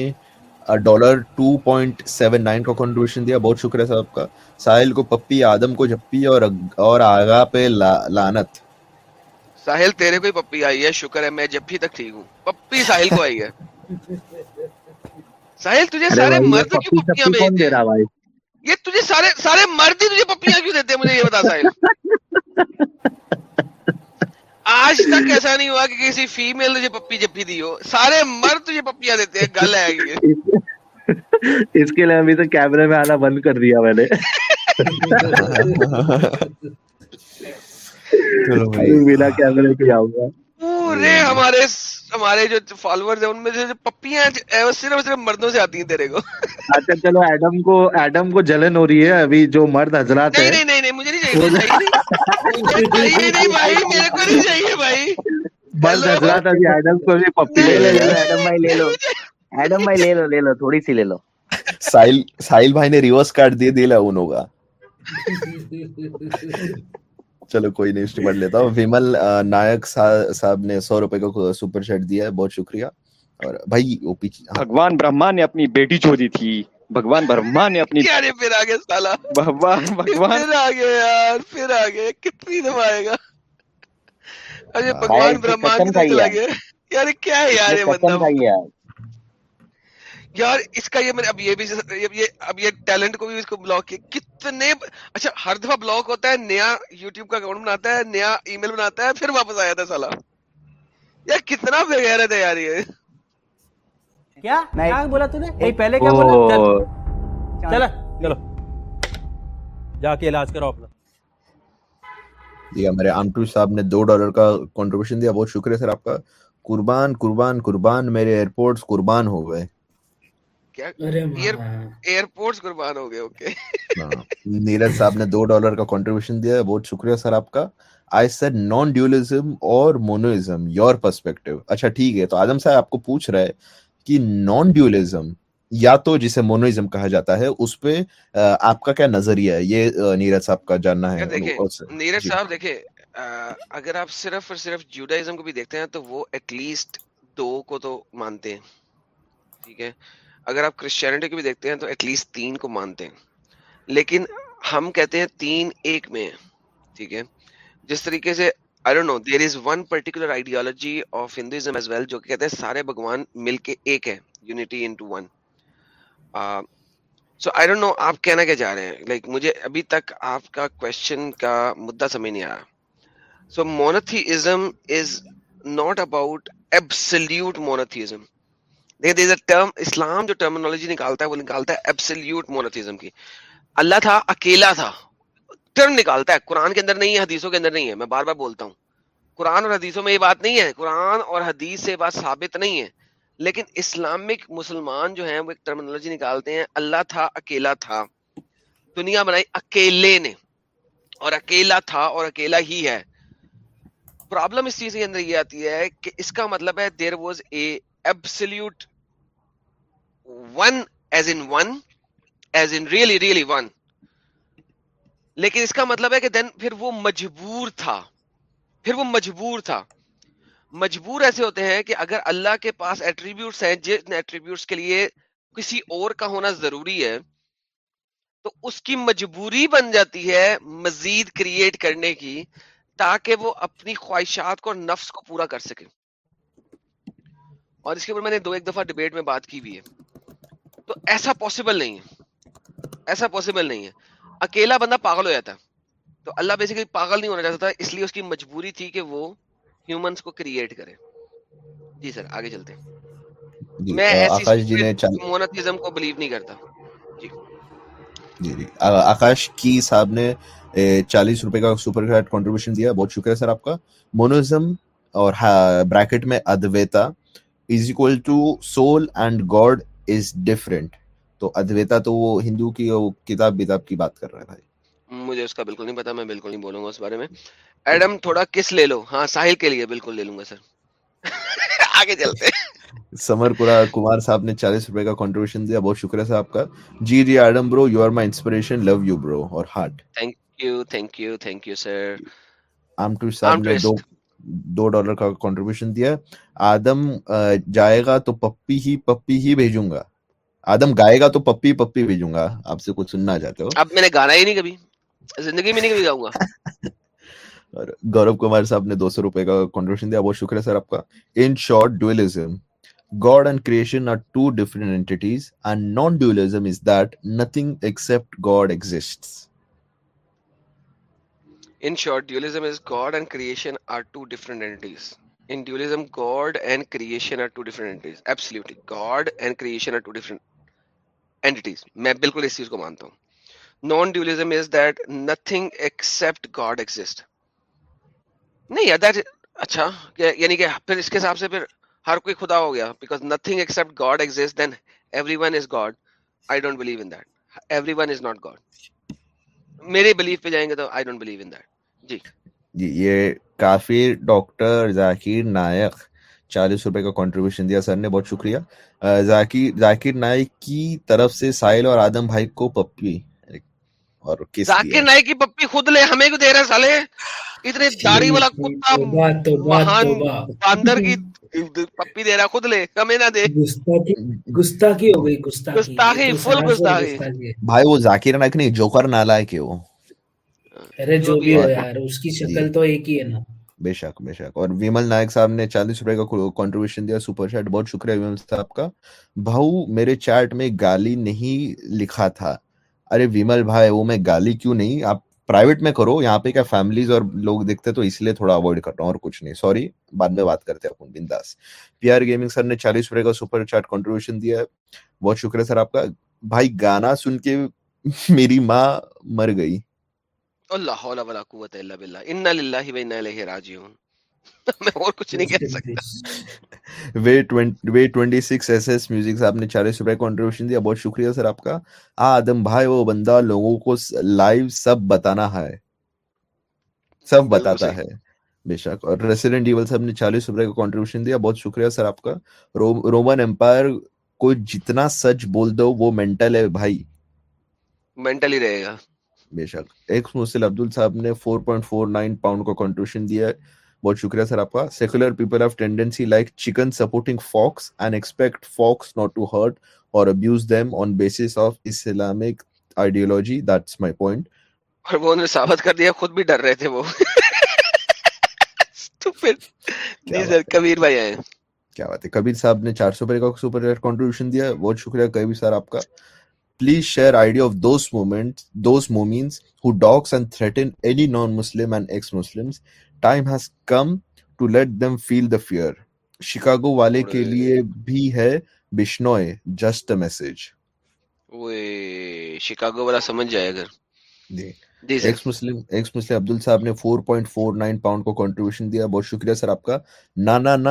ڈالر 2.79 کا کنٹریبیوشن دیا بہت شکریہ صاحب کا ساحل کو پپی آدم کو جھپی اور اور آغا پہ لعنت ساحل تیرے کو ہی پپی آئی ہے شکر ہے میں جھپی تک ٹھیک ہوں پپی ساحل کو آئی ہے ساحل تجھے سارے مرد کی پپیاں بھیج دے رہا بھائی یہ تجھے سارے سارے مرد ہی تجھے پپیاں کیوں دیتے مجھے یہ بتا ساحل۔ آج تک ایسا نہیں ہوا کہ کسی فیمل تجھے پپی جپی دی ہو۔ سارے مرد تجھے پپیاں دیتے ہیں گل ہے یہ۔ اس کے لیے ابھی تو کیمرے میں آنا بند کر دیا میں نے۔ بنا کیمرے کے آؤں گا۔ پورے ہمارے ہمارے جو فالوور ہیں ان میں سے جو پپیاں صرف صرف مردوں سے آتی ہیں تیرے کو۔ اچھا چلو ایڈم کو ایڈم کو جلن ہو رہی ہے۔ ابھی جو مرد حضرات ہیں۔ نہیں نہیں نہیں مجھے نہیں چاہیے نہیں بھائی میرے کو نہیں چاہیے بھائی۔ مرد حضرات ابھی ایڈم کو بھی پپی لے لو ایڈم بھائی لے لو۔ ایڈم بھائی لے لو لے لو تھوڑی سی لے لو۔ ساحل ساحل بھائی نے ریورس کاٹ دیا دل ہے ان چلو کوئی نہیں اس کو پڑھ لیتا ہوں۔ ویمل نائک صاحب نے سو روپے کا سپر شیٹ دیا ہے بہت شکریہ۔ اور بھائی وہ پیچھے ہاں۔ بھگوان برہما نے اپنی بیٹی چھوڑی تھی۔ بھگوان برہما نے اپنی ارے پھر آگے سالا۔ بھگوان بھگوان پھر آگے یار پھر آگے۔ کتنی دفعہ آئے گا۔ ارے بھگوان برہما کتنے لگے؟ یار کیا ہے یار یہ بندہ؟ یار اس کا یہ میں اب یہ بھی یہ اب یہ ٹیلنٹ کو بھی اس کو بلاک کیا۔ کتنے اچھا ہر دفعہ بلاک ہوتا ہے نیا یوٹیوب کا اکاؤنٹ بناتا ہے نیا ای میل بناتا ہے پھر واپس آیا تھا سالا۔ یار کتنا بغیر ہے یار یہ۔ کیا؟ نہیں بولا تو نے؟ نہیں پہلے کیا بولا؟ چلا چلو۔ جا کے علاج کرو اپنا۔ جی، ہمارے آمٹو صاحب نے دو ڈالر کا کنٹریبیوشن دیا۔ بہت شکریہ سر آپ کا۔ قربان قربان قربان میرے ایئرپورٹس قربان ہو گئے۔ ایئرپورٹس قربان ہو گئے اوکے ہاں. نیرج صاحب نے دو ڈالر کا کنٹریبیوشن دیا بہت شکریہ سر آپ کا. آئی سر نان ڈیولیزم اور مونوئزم یور پرسپیکٹو اچھا ٹھیک ہے. تو آدم صاحب آپ کو پوچھ رہے کہ نان ڈیولیزم یا تو جسے مونوئزم کہا جاتا ہے اس پہ آپ کا کیا نظریہ ہے؟ یہ نیرج صاحب کا جاننا ہے نیرج جی. صاحب دیکھیں اگر آپ صرف اور صرف جوڈائزم کو بھی دیکھتے ہیں تو وہ ایٹ لیسٹ دو کو تو مانتے ہیں ٹھیک ہے؟ اگر آپ کرسچینٹی کو بھی دیکھتے ہیں تو ایٹ لیسٹ تین کو مانتے ہیں۔ لیکن ہم کہتے ہیں تین ایک میں ٹھیک ہے؟ جس طریقے سے I don't know there is one particular ideology of Hinduism as well جو کہتے ہیں سارے بھگوان مل کے ایک ہے unity into one so I don't know آپ کہنا کیا جا رہے ہیں؟ لائک مجھے ابھی تک آپ کا کوشچن کا مدعا سمجھ نہیں آیا so monotheism is not about absolute monotheism term اسلام جو ٹرمنالوجی نکالتا ہے، وہ نکالتا ہے ایبسلیوٹ مونتھیزم کی۔ اللہ تھا، اکیلا تھا۔ ٹرم نکالتا ہے۔ قرآن کے اندر نہیں ہے، حدیثوں کے اندر نہیں ہے۔ میں بار بار بولتا ہوں۔ قرآن اور حدیثوں میں یہ بات نہیں ہے۔ قرآن اور حدیث سے بات ثابت نہیں ہے۔ لیکن اسلامک مسلمان جو ہیں، وہ ایک ٹرمنالوجی نکالتے ہیں۔ اللہ تھا، اکیلا تھا۔ دنیا بنائی اکیلے نے۔ اور اکیلا تھا اور اکیلا ہی ہے۔ پرابلم اس چیز کے اندر یہ آتی ہے کہ اس کا مطلب ہے there was a absolute one as in one as in really really one لیکن اس کا مطلب ہے کہ دین پھر وہ مجبور تھا. پھر وہ مجبور تھا. مجبور ایسے ہوتے ہیں کہ اگر اللہ کے پاس ایٹریبیوٹس ہیں، جن ایٹریبیوٹس کے لیے کسی اور کا ہونا ضروری ہے، تو اس کی مجبوری بن جاتی ہے مزید کریٹ کرنے کی، تاکہ وہ اپنی خواہشات کو اور نفس کو پورا کر سکے۔ اور اس کے اوپر میں نے دو، ایک دفعہ ڈبیٹ میں بات کی بھی ہے۔ تو ایسا پاسبل نہیں ہے۔ ایسا پاسبل نہیں ہے۔ اکیلا بندہ پاگل ہو جاتا ہے۔ تو اللہ بیسیکلی پاگل نہیں ہونا چاہتا تھا اس لیے اس کی مجبوری تھی کہ وہ ہیومنس کو کریٹ کرے۔ جی سر آگے چلتے جی، میں ایسی مونتزم جی کو بلیو نہیں کرتا۔ جی۔, جی، آکاش کی صاحب نے چالیس روپے کا سپر چیٹ کنٹریبیوشن دیا۔ بہت شکریہ سر آپ کا۔ مونوزم اور بریکٹ میں Advaita is equal to soul and God is different تو ادویتا تو وہ ہندو کی وہ کتاب بتاب کی بات کر رہا ہے مجھے اس کا بالکل نہیں پتا میں بالکل نہیں بولوں گا اس بارے میں۔ ایڈم تھوڑا کس لے لو؟ ہاں ساحل کے لیے بالکل لے لوں گا سر۔ [LAUGHS] آگے چلتے۔ سمر کورا کمار صاحب نے چالیس روپے کا کنٹریبیوشن دیا بہت شکریہ صاحب کا۔ جی جی Adam bro you are my inspiration love you bro اور heart thank you thank you thank you sir آمٹو صاحب نے دو دو ڈالر کا کانٹریبیوشن دیا آدم جائے گا تو پپی ہی پپی ہی بھیجوں گا۔ آدم گائے گا تو پپی پپی بھیجوں گا۔ آپ سے کچھ سننا چاہتے ہو؟ اب میں نے گانا ہی نہیں کبھی زندگی میں نہیں کبھی گاؤں گا۔ [LAUGHS] اور گورو کمار صاحب نے دو سو روپے کا کانٹریبیوشن دیا۔ بہت شکریہ سر آپ کا۔ In short dualism God and creation are two different entities, and non dualism is that nothing except God exists. In short dualism is God and creation are two different entities. In dualism, God and creation are two different entities. Absolutely. God and creation are two different entities. میں بالکل اس چیز کو مانتا ہوں non dualism is that nothing except God exist نہیں that اچھا یعنی کہ پھر اس کے حساب سے پھر ہر کوئی خدا ہو گیا because nothing except God exist then every one is God I don't believe in that every one is not God میرے بلیف پہ جائیں گے تو I don't believe in that جی۔, جی۔ یہ کافی ڈاکٹر ذاکر نائک چالیس روپے کا کنٹریبیوشن دیا سر نے بہت شکریہ۔ ذاکر نائک کی طرف سے سائل اور آدم بھائی کو پپی۔ اور ذاکر نائک کی پپی خود لے ہمیں کو دے رہے سالے؟ اتنے جی، داڑھی والا کتا مہان باندر کی پپی دے رہا خود لے ہمیں نہ دے۔ گستاخی ہو گئی گستاخی۔ فل گستاخی۔ بھائی وہ ذاکر نائک نہیں جوکر نالائک ہے وہ۔ ارے جو بھی ہو یار اس کی جی۔ شکل تو ایک ہی ہے نا۔ بے شک بے شک۔ اور ویمل نائک صاحب نے چالیس روپے کا کانٹریبیوشن دیا سپر چیٹ بہت شکریہ ویمل صاحب کا۔ بھاؤ میرے چیٹ میں گالی نہیں لکھا تھا۔ ارے ویمل بھائی وہ میں گالی کیوں نہیں؟ آپ پرائیویٹ میں کرو یہاں پہ کیا فیملیز اور لوگ دیکھتے تو اس لیے تھوڑا اوائڈ کر رہا ہوں اور کچھ نہیں۔ سوری بعد میں بات کرتے ہیں اپن بنداس پی آر گیمنگ سر نے چالیس روپے کا سپر چیٹ کانٹریبیوشن دیا۔ ہے بہت شکریہ سر آپ کا۔ بھائی گانا سن کے میری ماں مر گئی۔ اللہ حول ولا قوت الا باللہ۔ ان للہ و الیہ راجعون۔ [LAUGHS] میں اور کچھ نہیں کہہ سکتا۔ وے وے 26 ایس ایس میوزک صاحب نے روپے کنٹریبیوشن دیا۔ بہت شکریہ سر آپ کا۔ آدم بھائی وہ بندہ لوگوں کو لائیو سب بتانا ہے۔ سب بتاتا ہے۔ بے شک۔ اور ریسیڈنٹ ایول صاحب نے کا دیا۔ بہت شکریہ سر آپ کا۔ رومن امپائر کو جتنا سچ بول دو وہ مینٹل ہے بھائی۔ مینٹل ہی رہے گا۔ بے شک۔ ایکس مسل عبدال صاحب نے 4.49 پاؤنڈ کا کنٹریبیوشن دیا ہے۔ بہت شکریہ سر آپ کا۔ Secular people of tendency like chicken supporting fox and expect fox not to hurt or abuse them on basis of Islamic ideology that's my point اور وہ انہوں نے ثابت کر دیا خود بھی ڈر رہے تھے وہ۔ تو پھر نہیں سر کبیر بھائی آئے کیا بات ہے؟ کبیر صاحب نے چار 400 روپے کا سپر کنٹریبیوشن دیا۔ بہت شکریہ کبیر سر آپ کا۔ Please share idea of those moment those moments who dogs and threaten any non Muslim and ex Muslim time has come to let them feel the fear Chicago والے کے لیے بھی ہے Bishnoi just a message Chicago والا سمجھ جائے گا نے بہت شکریہ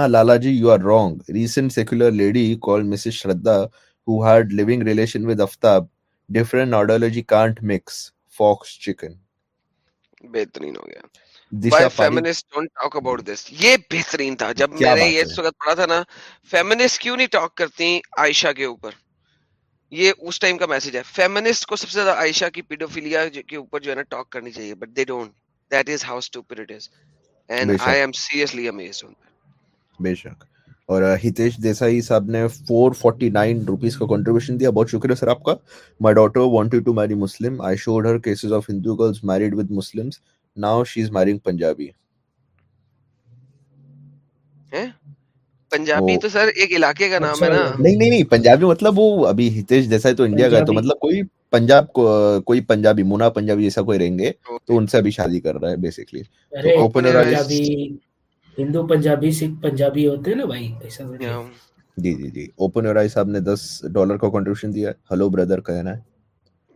Lala ji you are recent secular lady call Mrs Sharda who had living relation with Aftab, different audiology can't mix fox chicken. بہترین ہو گیا but they don't that is how and I am seriously اور ہتیش دیسائی صاحب نے four forty nine rupees کا contribution دیا۔ بہت شکریہ سر آپ کا۔ مائی daughter wanted to marry Muslim I should her cases of Hindu girls married with Muslim now she is marrying Punjabi Punjabi تو سر ایک علاقے کا نام ہے اچھا، نا۔ نہیں نہیں پنجابی مطلب وہ ابھی تو مطلب کوئی پنجاب کو کوئی پنجابی مونا پنجابی جیسا کوئی رہیں گے تو ان سے ابھی شادی کر رہا ہے بیسکلی ہندو پنجابی سکھ پنجابی ہوتے ہیں نا بھائی؟ ایسا جی جی جی۔ اوپن اور صاحب نے 10 ڈالر کا کنٹریبیوشن دیا۔ ہلو بردر کہنا ہے۔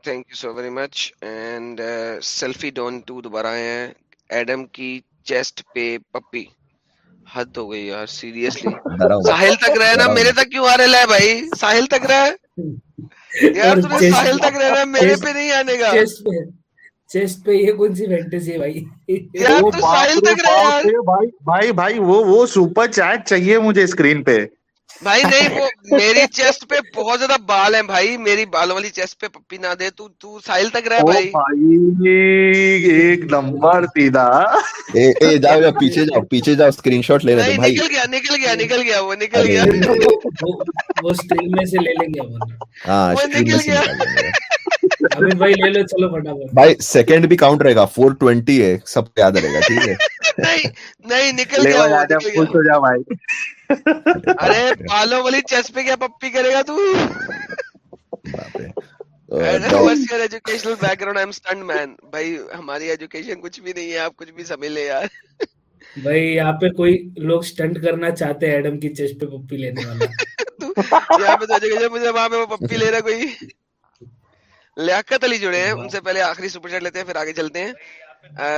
Thank you so very much and selfie down to دوبارہ آئے ہیں۔ ایڈم کی چیسٹ پہ پپی حد ہو گئی یار سیریسلی ساحل تک رہے نا میرے تک کیوں آ رہا ہے بھائی؟ ساحل تک رہا ہے؟ [LAUGHS] یار تمہیں ساحل تک رہنا میرے پہ نہیں آنے کا چیسٹ پہ یہ کون سی فینٹیسی جی ہے بھائی؟ بھائی بھائی وہ وہ سپر چیٹ چاہیے مجھے اسکرین پہ۔ بھائی نہیں وہ میری چیسٹ پہ بہت زیادہ بال ہیں بھائی۔ میری بالوں والی چیسٹ پہ پپی نہ دے۔ تو تو ساحل تک رہا بھائی۔ ایک نمبر سیدھا۔ اے اے جاؤ پیچھے جاؤ پیچھے جاؤ اسکرین شاٹ لینے دے بھائی۔ نکل گیا نکل گیا نکل گیا وہ نکل گیا۔ وہ اسٹریم میں سے لے لیں گے ہاں اسٹریم نکل گیا۔ بھائی لے لو چلو فٹافٹ بھائی سیکنڈ بھی کاؤنٹ رہے گا 420 ہے سب کو یاد رہے گا ٹھیک ہے نہیں نہیں نکل گیا خوش ہو جا بھائی ارے پالو والی چیس پہ کیا پپی کرے گا تو educational background am stunt man بھائی ہماری ایجوکیشن کچھ بھی نہیں ہے آپ کچھ بھی سمجھ لے یار بھائی یہاں پہ کوئی لوگ سٹنٹ کرنا چاہتے ہیں ایڈم کی چیسٹ پہ پپی لینے والا یہاں پہ مجھے لیاقت علی جڑے ہیں ان سے پہلے آخری سپر چیٹ لیتے ہیں پھر آگے چلتے ہیں۔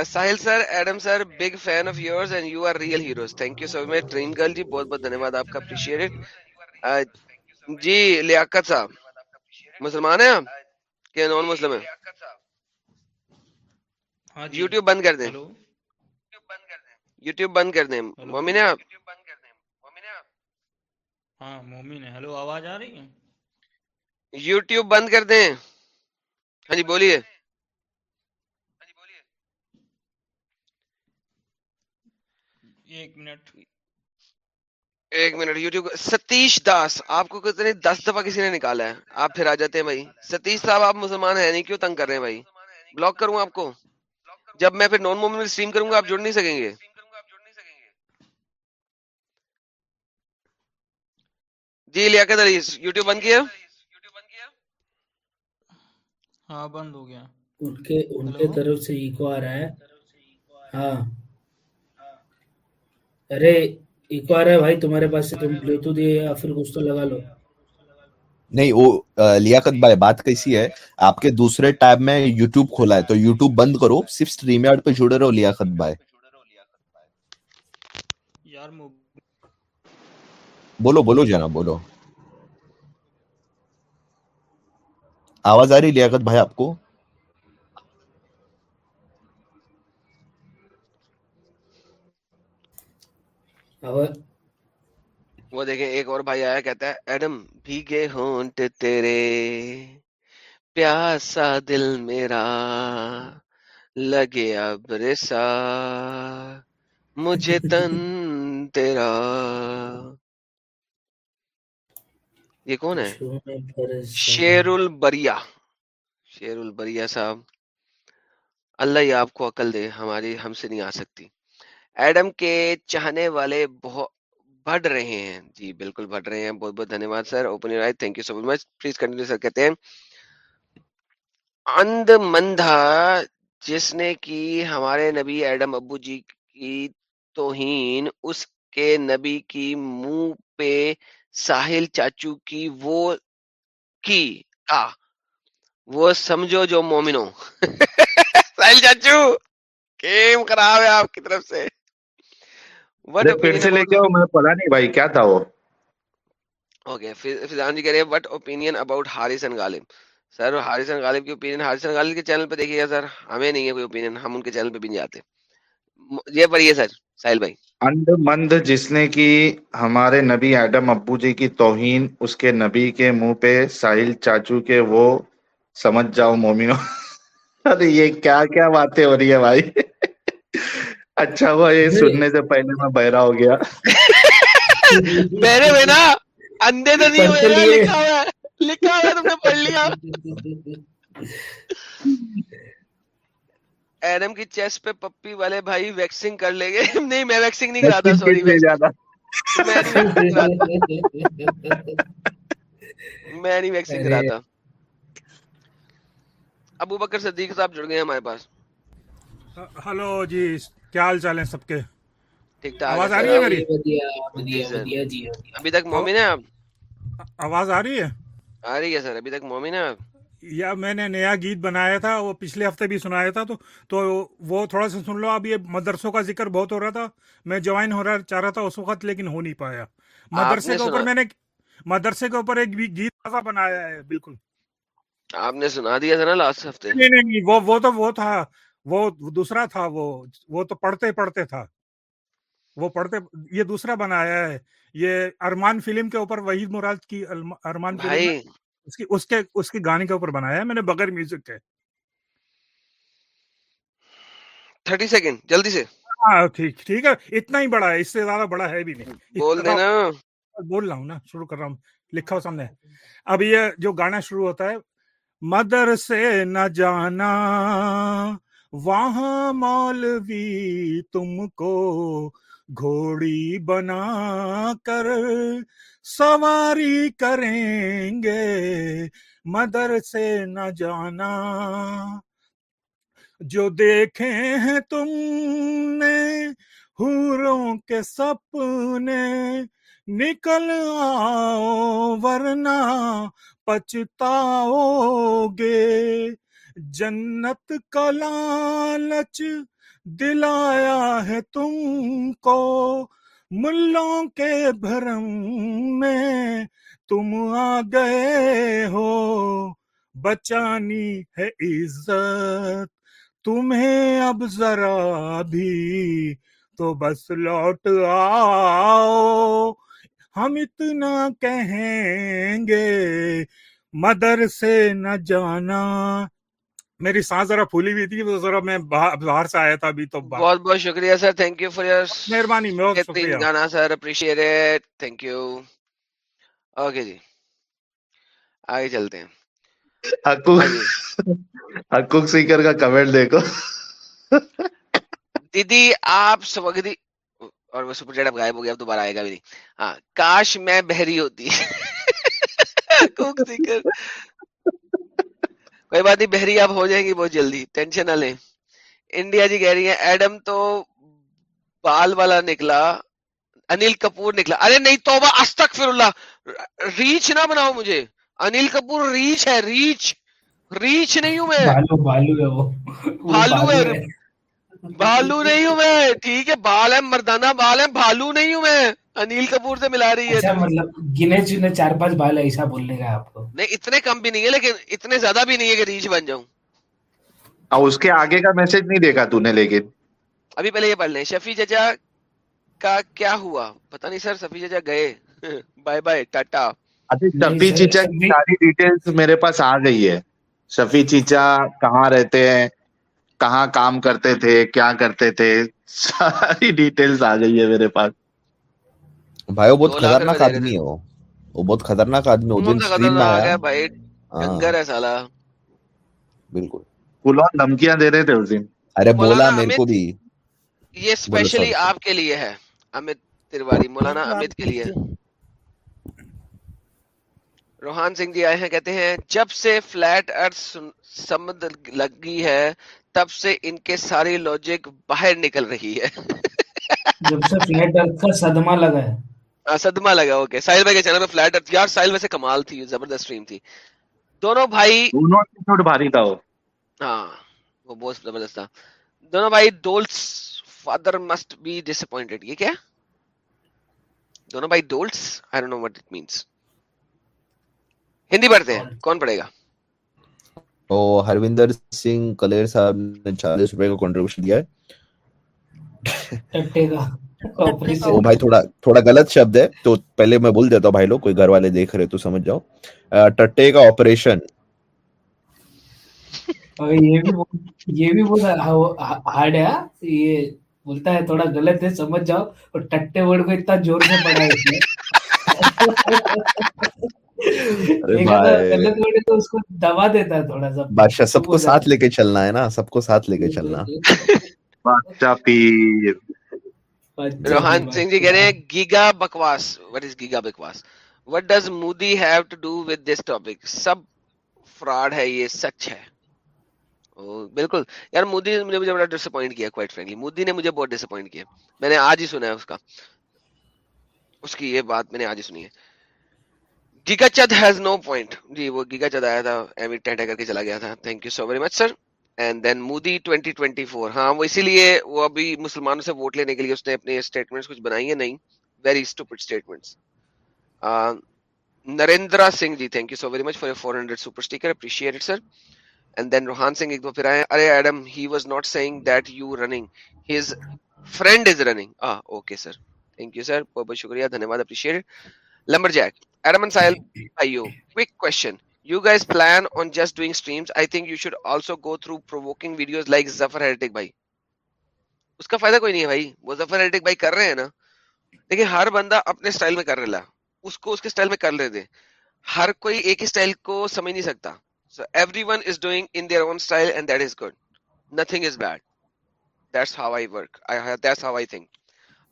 Sahil sir Adam sir big fan of yours and you are real heroes thank you so much dream girl جی بہت بہت دھنیہ واد آپ کا اپریشیٹ جی لیاقت صاحب۔ مسلمان ہیں آپ؟ کہ نان مسلم ہیں؟ ہاں جی۔ یوٹیوب بند کر دیں۔ یوٹیوب بند کر دیں۔ مومن ہیں آپ؟ ہاں مومن ہے ہلو آواز آ رہی ہے؟ یوٹیوب بند کر دیں۔ ہاں جی بولیے۔ ایک منٹ۔ یوٹیوب۔ ستیش داس آپ کو کتنے دس دفعہ کسی نے نکالا ہے؟ آپ پھر آ جاتے ہیں بھائی۔ ستیش صاحب آپ مسلمان ہیں نہیں کیوں تنگ کر رہے ہیں بھائی؟ بلاک کروں آپ کو؟ جب میں پھر نان مومن سٹریم کروں گا آپ جڑ نہیں سکیں گے۔ جی لیا کے علی یوٹیوب بند کیا؟ ہاں بند ہو گیا۔ ان کے ان کے طرف سے ایکو آ رہا ہے۔ ہاں۔ ارے ایکو آ رہا ہے بھائی تمہارے پاس سے تم بلوٹوتھ یا پھر کچھ تو لگا لو۔ نہیں وہ لیاقت بھائی بات کیسی ہے؟ آپ کے دوسرے ٹیب میں یوٹیوب کھولا ہے تو یوٹیوب بند کرو صرف اسٹریم یارڈ پہ جڑے رہو لیاقت بھائی۔ یار بولو بولو جناب بولو۔ آواز آ رہی لیاقت بھائی آپ کو؟ وہ دیکھیں ایک اور بھائی آیا کہتا ہے ایڈم بھیگے ہونٹ تیرے۔ پیاسا دل میرا لگے اب رسا۔ مجھے تن تیرا۔ یہ کون ہے؟ شیر البریا شیر البریا صاحب۔ اللہ یہ آپ کو عقل دے ہماری ہم سے نہیں آ سکتی۔ ایڈم کے چاہنے والے بہت بڑھ رہے ہیں۔ جی بالکل بڑھ رہے ہیں۔ بہت بہت دھنیہ واد sir open right thank you so much please continue sir کہتے ہیں اند مندھا جس نے کی ہمارے نبی ایڈم ابو جی کی توہین اس کے نبی کی منہ پہ ساحل چاچو کی وہ کی؟ کا وہ سمجھو جو مومنو ساحل چاچو گیم خراب ہے آپ کی طرف سے۔ پھر سے لے کے میں پڑھا نہیں بھائی کیا تھا وہ؟ اوکے فیضان جی کہہ رہے ہیں what opinion about Haris and Ghalib sir Haris غالب کی غالب کے چینل پہ دیکھیے سر ہمیں نہیں ہے کوئی اوپین ہم ان کے چینل پہ بھی نہیں جاتے یہ پڑھیے سر ساحل بھائی۔ اند مند جس نے کی ہمارے نبی ایڈم ابو جی کی توہین اس کے نبی کے منہ پہ ساحل چاچو کے وہ سمجھ جاؤ مومنو۔ ارے یہ کیا کیا باتیں ہو رہی ہے بھائی۔ اچھا ہوا یہ سننے سے پہلے میں بہرا ہو گیا۔ بہرے میں نا اندھے تو نہیں ہوئے لکھا ہوا لکھا ہوا تم نے پڑھ لیا۔ [LAUGHS] ایڈم کی چیس پہ پپی والے بھائی ویکسنگ کر لیں گے۔ [LAUGHS] نہیں میں ویکسنگ نہیں کراتا سوری میں نہیں ویکسنگ کراتا۔ ابو بکر صدیق صاحب جڑ گئے ہمارے پاس۔ ہلو جی کیا حال چال ہیں سب کے؟ ٹھیک ٹھاک۔ آواز آ رہی ہے میری؟ جی ابھی تک مومن ہے آپ؟ آواز آ رہی ہے؟ آ رہی ہے سر ابھی تک مومن ہے آپ؟ یا میں نے نیا گیت بنایا تھا وہ پچھلے ہفتے بھی سنایا تھا تو تو وہ تھوڑا سا سن لو اب یہ مدرسوں کا ذکر بہت ہو رہا تھا میں جوائن ہو رہا چاہ رہا تھا اس وقت لیکن ہو نہیں پایا۔ مدرسے کے اوپر میں نے مدرسے کے اوپر ایک گیت تازہ بنایا ہے بالکل۔ آپ نے سنا دیا تھا نا لاسٹ ہفتے؟ نہیں نہیں وہ وہ تو وہ تھا وہ دوسرا تھا وہ وہ تو پڑھتے پڑھتے تھا۔ وہ پڑھتے یہ دوسرا بنایا ہے۔ یہ ارمان فلم کے اوپر وحید مراد کی ارمان فلم اس کی اس کے اس کے گانے کے اوپر بنایا ہے میں نے بغیر میوزک کے۔ 30 سیکنڈ جلدی سے۔ ہاں ٹھیک ٹھیک ہے۔ اتنا ہی بڑا ہے اس سے زیادہ بڑا ہے بھی نہیں۔ بول دینا۔ بول رہا ہوں نا شروع کر رہا ہوں۔ لکھا ہو سامنے۔ اب یہ جو گانا شروع ہوتا ہے مدر سے نہ جانا وہاں مولوی تم کو گھوڑی بنا کر سواری کریں گے، مدر سے نہ جانا۔ جو دیکھے ہیں تم نے حوروں کے سپنے، نکل آؤ ورنہ پچتاؤ گے جنت کا لالچ دلایا ہے تم کو ملوں کے بھرم میں تم آ گئے ہو۔ بچانی ہے عزت، تمہیں اب ذرا بھی تو بس لوٹ آؤ۔ ہم اتنا کہیں گے، مدر سے نہ جانا میری سانس ذرا پھولی ہوئی تھی تو ذرا میں باہر سے آیا تھا ابھی تو بہت بہت شکریہ sir thank you for your مہربانی بہت شکریہ۔ گانا sir appreciate it thank you okay جی۔ آگے چلتے ہیں۔ حقوق ہاں جی۔ حقوق سیکر کا کمنٹ دیکھو۔ دیدی آپ سوگری اور وہ سپر چیٹ اب غائب ہو گیا اب دوبارہ آئے گا بھی نہیں۔ ہاں کاش میں بہری ہوتی۔ [LAUGHS] حقوق سیکر۔ کوئی بات نہیں بحری آپ ہو جائیں گی بہت جلدی ٹینشن نہ لیں۔ انڈیا جی کہہ رہی ہے ایڈم تو بال والا نکلا انل کپور نکلا۔ ارے نہیں توبہ استغفر اللہ ریچ نہ بناؤ مجھے۔ انل کپور ریچ ہے ریچ۔ ریچ نہیں ہوں میں۔ ہے۔ بھالو نہیں ہوں میں ٹھیک ہے بال ہے مردانہ بال ہے بھالو نہیں ہوں میں۔ انیل کپور سے ملا رہی ہے۔ اچھا، مطلب گنے جی چنے چار پانچ بال ایسا بولنے کا آپ کو۔ نہیں اتنے کم بھی نہیں ہے لیکن اتنے زیادہ بھی نہیں ہے کہ ریچ بن جاؤں۔ اس کے آگے کا میسج نہیں دیکھا تو نے لیکن۔ ابھی پہلے یہ پڑھ لیں۔ شفی ججا کا کیا ہوا؟ پتہ نہیں سر شفی ججا گئے۔ [LAUGHS] Bye bye tata. شفی چیچا کی ساری ڈیٹیلز میرے پاس آ گئی ہے۔ شفی چیچا کہاں رہتے ہیں؟ کہاں کام کرتے تھے کیا کرتے تھے؟ ساری ڈیٹیلز آ گئی ہے میرے پاس۔ بھائی وہ بہت خطرناک آدمی ہے وہ۔ بہت خطرناک آدمی وہ دن سٹریم میں آیا۔ بھائی ڈنگر ہے سالا۔ بالکل۔ کلون دھمکیاں دے رہے تھے اس دن۔ ارے بولا میرے کو بھی۔ یہ اسپیشلی آپ کے لیے ہے امت تیواری مولانا امت کے لیے۔ روحان سنگھ جی آئے ہیں کہتے ہیں جب سے فلیٹ ارتھ سمد لگی ہے تب سے ان کے ساری لوجک باہر نکل رہی ہے۔ صدمہ لگا ہے۔ ہاں، ساحل بھائی کے چینل فلیٹ ارتھ یار ساحل ویسے کمال تھی زبردست اسٹریم تھی۔ دونوں بھائی بھاری تھا وہ۔ ہاں وہ بہت زبردست تھا۔ دونوں بھائی father must be disappointed یہ کیا؟ دونوں بھائی I don't know it means Hindi پڑھتے ہیں کون پڑھے گا؟ تو ہروندر سنگھ کلیر صاحب نے چالیس روپے کا کنٹریبیوشن دیا ہے۔ وہ بھائی تھوڑا تھوڑا غلط شبد ہے تو پہلے میں بول دیتا ہوں بھائی لوگ کوئی گھر والے دیکھ رہے تو سمجھ جاؤ۔ ٹٹے کا آپریشن یہ بھی یہ ہارڈ ہے ہاں، یہ بولتا ہے تھوڑا غلط ہے سمجھ جاؤ۔ اور ٹٹے ورڈ کو اتنا زور سے پڑا ہے [LAUGHS] بادشاہ سب کو ساتھ لے کے چلنا ہے نا سب کو ساتھ لے کے چلنا۔ بادشاہ پیر۔ روحان سنگھ جی کہہ رہے ہیں گیگا بکواس وٹ از گیگا بکواس؟ What does Modi have to do this topic sub fraud ہے یہ سچ ہے۔ بالکل۔ یار مودی نے مجھے بڑا ڈس اپوائنٹ کیا کوائٹ مودی نے مجھے بہت ڈس اپوائنٹ کیا۔ میں نے آج ہی سنا ہے اس کا۔ اس کی یہ بات میں نے آج ہی سنی ہے۔ Giga chad has no point جی وہ گیگا چد آیا تھا ایمٹ ٹینٹا کر کے چلا گیا تھا۔ Thank you so very much sir and then Modi 2024 ہاں وہ اسی لیے وہ ابھی مسلمانوں سے ووٹ لینے کے لیے اس نے اپنے اسٹیٹمنٹس کچھ بنائی ہیں، نہیں. Very stupid statements Narendra Singh ji thank you so very much for four hundred super sticker appreciate it sir and then Rohan Singh ایک دو پھر آئے۔ ارے Adam he was not seeing that you running his friend is running okay sir thank you sir بہت بہت شکریہ، دھنیہ واد appreciate lumberjack Adam and Sahil, [LAUGHS] by you. Quick question. You guys plan on just doing streams. I think you should also go through provoking videos like Zafar Heretic بھائی. اس کا فائدہ کوئی نہیں ہے بھائی وہ ظفر ہیریٹک بھائی کر رہے ہیں نا لیکن ہر بندہ اپنے سٹائل میں کر رہا اس کو اس کے سٹائل میں کر رہے تھے ہر کوئی ایک ہی سٹائل کو سمجھ نہیں سکتا so every one is doing in their own style and that is good nothing is bad that's how I work that's how I think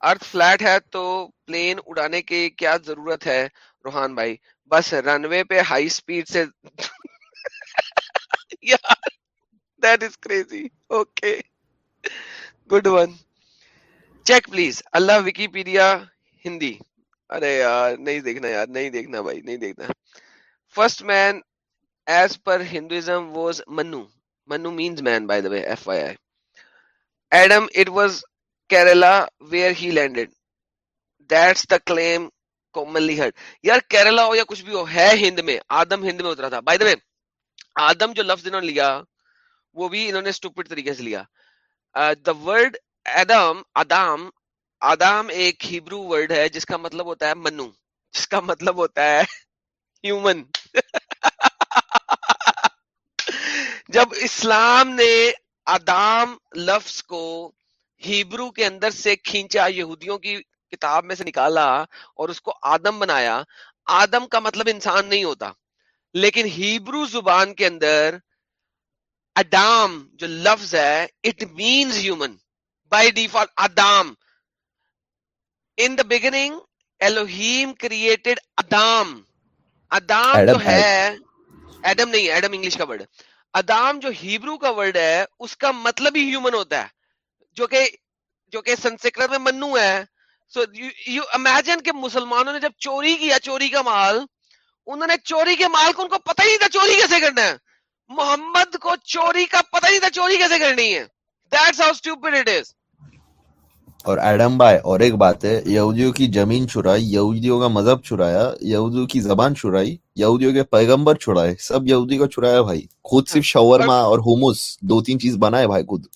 earth flat ہے تو پلین اڑانے کی کیا ضرورت ہے روحان بھائی، بس رن وے پہ ہائی اسپیڈ سے یار is crazy okay good one check please Allah Wikipedia Hindi ارے یار، نہیں دیکھنا یار، نہیں دیکھنا بھائی، نہیں دیکھنا۔ First man as per was Manu Manu man by the F I I Adam it was Kerala where he that's the claim commonly heard یار کیرلا ہو یا کچھ بھی ہو، ہے ہند میں، آدم ہند میں اترا تھا۔ بائی دا وے آدم جو لفظ انہوں نے لیا، وہ بھی انہوں نے اسٹوپٹ طریقے سے لیا۔ دا ورڈ ادم آدام آدام ایک ہیبرو ورڈ ہے، جس کا مطلب ہوتا ہے منو۔ جس کا مطلب ہوتا ہے ہیومن جب اسلام نے آدام لفظ کو ہیبرو کے اندر سے کھینچا، یہودیوں کی کتاب میں سے نکالا اور اس کو آدم بنایا آدم کا مطلب انسان نہیں ہوتا۔ لیکن ہیبرو زبان کے اندر اڈام جو لفظ ہے it means human by default Adam in the beginning Elohim created Adam Adam جو ہے ایڈم نہیں ایڈم انگلش کا ورڈ ادام جو ہیبرو کا ورڈ ہے اس کا مطلب ہی ہیومن ہوتا ہے۔ جو کہ جو کہ سنسکرت میں منو ہے سو یو امیجن کہ مسلمانوں نے جب چوری کیا چوری کا مال انہوں نے چوری کے مال کو ان کو پتہ ہی نہیں تھا چوری کیسے کرنا ہے۔ محمد کو چوری کا پتہ نہیں تھا چوری کیسے کرنی ہے۔ That's how stupid it is اور ایڈم بھائی اور ایک بات ہے یہودیوں کی زمین چھڑائی یہودیوں کا مذہب چھڑایا یہودیوں کی زبان چھڑائی یہودیوں کے پیغمبر چھڑائے سب یہودی کو چھڑایا بھائی۔ خود صرف ہاں۔ شاورما اور ہوموس دو تین چیز بنائے بھائی خود۔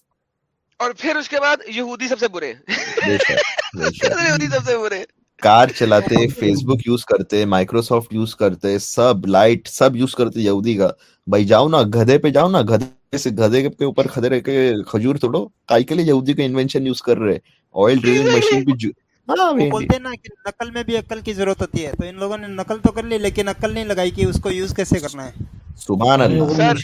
اور پھر اس کے بعد یہودی سب سے برے۔ [LAUGHS] یہودی سب سے برے۔ کار چلاتے فیس بک یوز کرتے مائکروسافٹ یوز کرتے سب لائٹ سب یوز کرتے یہودی کا۔ بھائی جاؤ نا گدے پہ جاؤ نا گدھے سے کے اوپر خدرے کے کھجور توڑو۔ کائی کے لیے یہودی کا انوینشن یوز کر رہے۔ آئل مشین بھی بولتے نا کہ نقل میں بھی عقل کی ضرورت ہوتی ہے۔ تو ان لوگوں نے نقل تو کر لی لیکن عقل نہیں لگائی کہ اس کو یوز کیسے کرنا ہے۔ سبحان اللہ۔ سر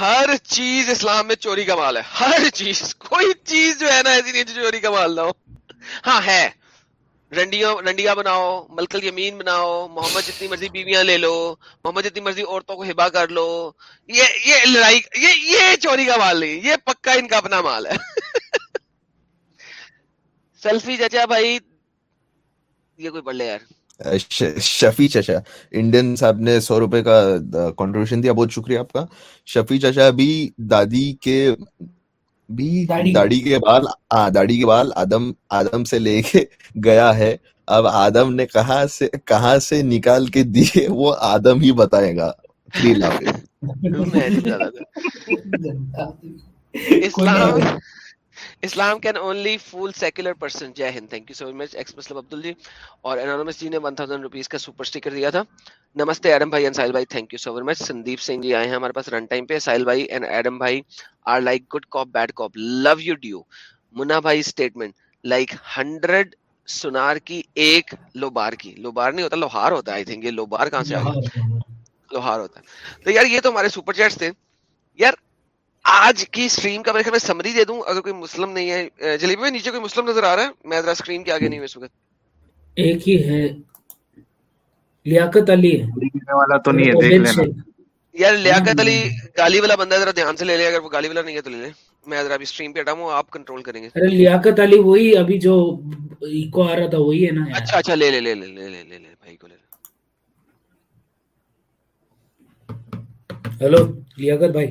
ہر چیز اسلام میں چوری کا مال ہے۔ ہر چیز کوئی چیز جو ہے نا ایسی نہیں چوری کا مال نہ ہو۔ ہاں ہے۔ رنڈیوں رنڈیا بناؤ ملکل یمین بناؤ محمد جتنی مرضی بیویاں لے لو محمد جتنی مرضی عورتوں کو ہبا کر لو۔ یہ یہ لڑائی یہ یہ چوری کا مال نہیں یہ پکا ان کا اپنا مال ہے۔ [LAUGHS] سیلفی چچا بھائی۔ یہ کوئی پڑھ لے یار۔ شفی چچا انڈین صاحب نے سو روپے کا کنٹریبیوشن دیا بہت شکریہ آپ کا۔ شفی چچا بھی دادی کے بھی داڑی کے بال داڑی کے بال آدم آدم سے لے کے گیا ہے۔ اب آدم نے کہاں سے کہاں سے نکال کے دیے وہ آدم ہی بتائے گا۔ [LAUGHS] [LAUGHS] Islam Islam can only fool secular person Jai Hind thank you so much ex Muslim Abdul ji اور انانومس جی نے ون تھاؤزینڈ روپیز کا سپر اسٹیکر دیا تھا. نمستے ایڈم بھائی اینڈ ساحل بھائی thank you so very much Sandeep Singh ji آئے ہیں ہمارے پاس رن ٹائم پہ. ساحل بھائی اینڈ ایڈم بھائی are like good cop bad cop love you due Munna بھائی اسٹیٹمنٹ لائک ہنڈریڈ سنار کی ایک لوبار کی لوبار نہیں ہوتا لوہار ہوتا ہے آئی تھنک یہ لوبار کہاں سے آ لوہار ہوتا ہے تو یار یہ تو ہمارے سپر چیٹس تھے یار آج کی اسٹریم کا میرے خیال میں سمری دے دوں اگر کوئی مسلم نہیں ہے جلیبی میں نیچے کوئی مسلم نظر آ رہا ہے؟ میں ذرا اسکرین کے آگے نہیں ہوں اس وقت۔ ایک ہی ہے۔ لیاقت علی ہے۔ والا تو نہیں ہے دیکھ لینا۔ یار لیاقت علی گالی والا بندہ ذرا دھیان سے لے لے اگر وہ گالی والا نہیں ہے تو لے لے۔ میں ذرا ابھی سٹریم پہ ہٹا ہوں آپ کنٹرول کریں گے۔ ارے لیاقت علی وہی ابھی جو ایکو آ رہا تھا وہی ہے نا اچھا اچھا لے لے لے لے لے لے لے بھائی کو لے لے۔ ہیلو لیاقت بھائی۔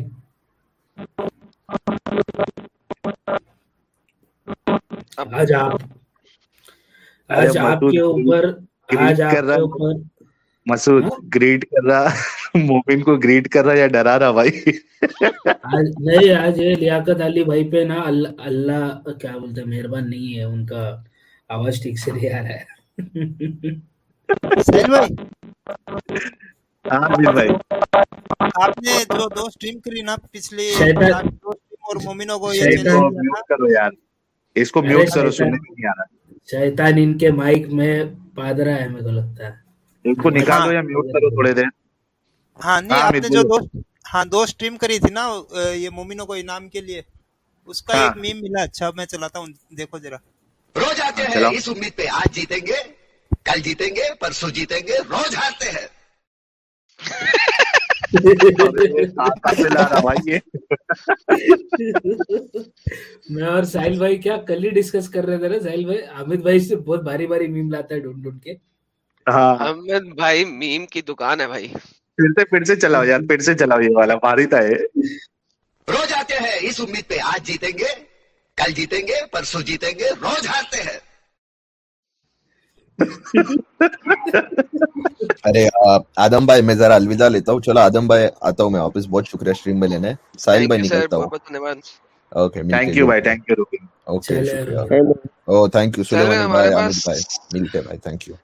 آج آپ آج آپ کے اوپر آج آپ کے اوپر مسعود ہاں؟ گریٹ کر رہا مومن کو گریٹ کر رہا یا ڈرا رہا بھائی؟ نہیں آج یہ لیاقت علی بھائی پہ نا اللہ کیا بولتے مہربان نہیں ہے ان کا آواز ٹھیک سے نہیں آ رہا ہے۔ بھائی۔ ہاں آپ نے جو دو اسٹریم کری نا پچھلی اور مومنوں کو یہ چیلنج۔ کرو یار۔ اس کو میوٹ کرو سننے میں نہیں آ رہا۔ شیطان ان کے مائک میں پادرا ہے میرے کو لگتا ہے۔ اس کو نکالو ہاں یا میوٹ کرو تھوڑے دیر۔ ہاں نہیں ہاں آپ نے جو دو ہاں دو اسٹریم کری تھی نا یہ مومنوں کو انعام کے لیے اس کا ہاں۔ ایک میم ملا۔ اچھا میں چلاتا ہوں دیکھو ذرا۔ روز آتے ہیں اس امید پہ آج جیتیں گے کل جیتیں گے پرسوں جیتیں گے روز ہارتے ہیں ابے کہاں سے لا رہا بھائی یہ میں اور ساحل بھائی کیا کل ہی ڈسکس کر رہے تھے نا؟ ساحل بھائی حامد بھائی سے بہت بھاری بھاری میم لاتا ہے ڈھونڈ ڈھونڈ کے۔ ہاں۔ احمد بھائی میم کی دکان ہے بھائی۔ پھر سے پھر سے چلاؤ یار پھر سے چلاؤ یہ والا ماری تھا روز آتے ہیں اس امید پہ آج جیتیں گے کل جیتیں گے پرسوں جیتیں گے روز ہارتے ہیں۔ ارے آدم بھائی میں ذرا الوداع لیتا ہوں۔ چلو آدم بھائی آتا ہوں میں واپس۔ بہت شکریہ اسٹریم میں لینے۔ ساحل بھائی نکلتا ہوں۔ بہت دھنیہ واد اوکے ملتے تھینک یو بھائی جلتے تھینک یو روبن اوکے چلے شکریہ۔ او تھینک یو سر سلیمان ہمارے بھائی پاس۔ عامر بھائی۔ ملتے بھائی thank you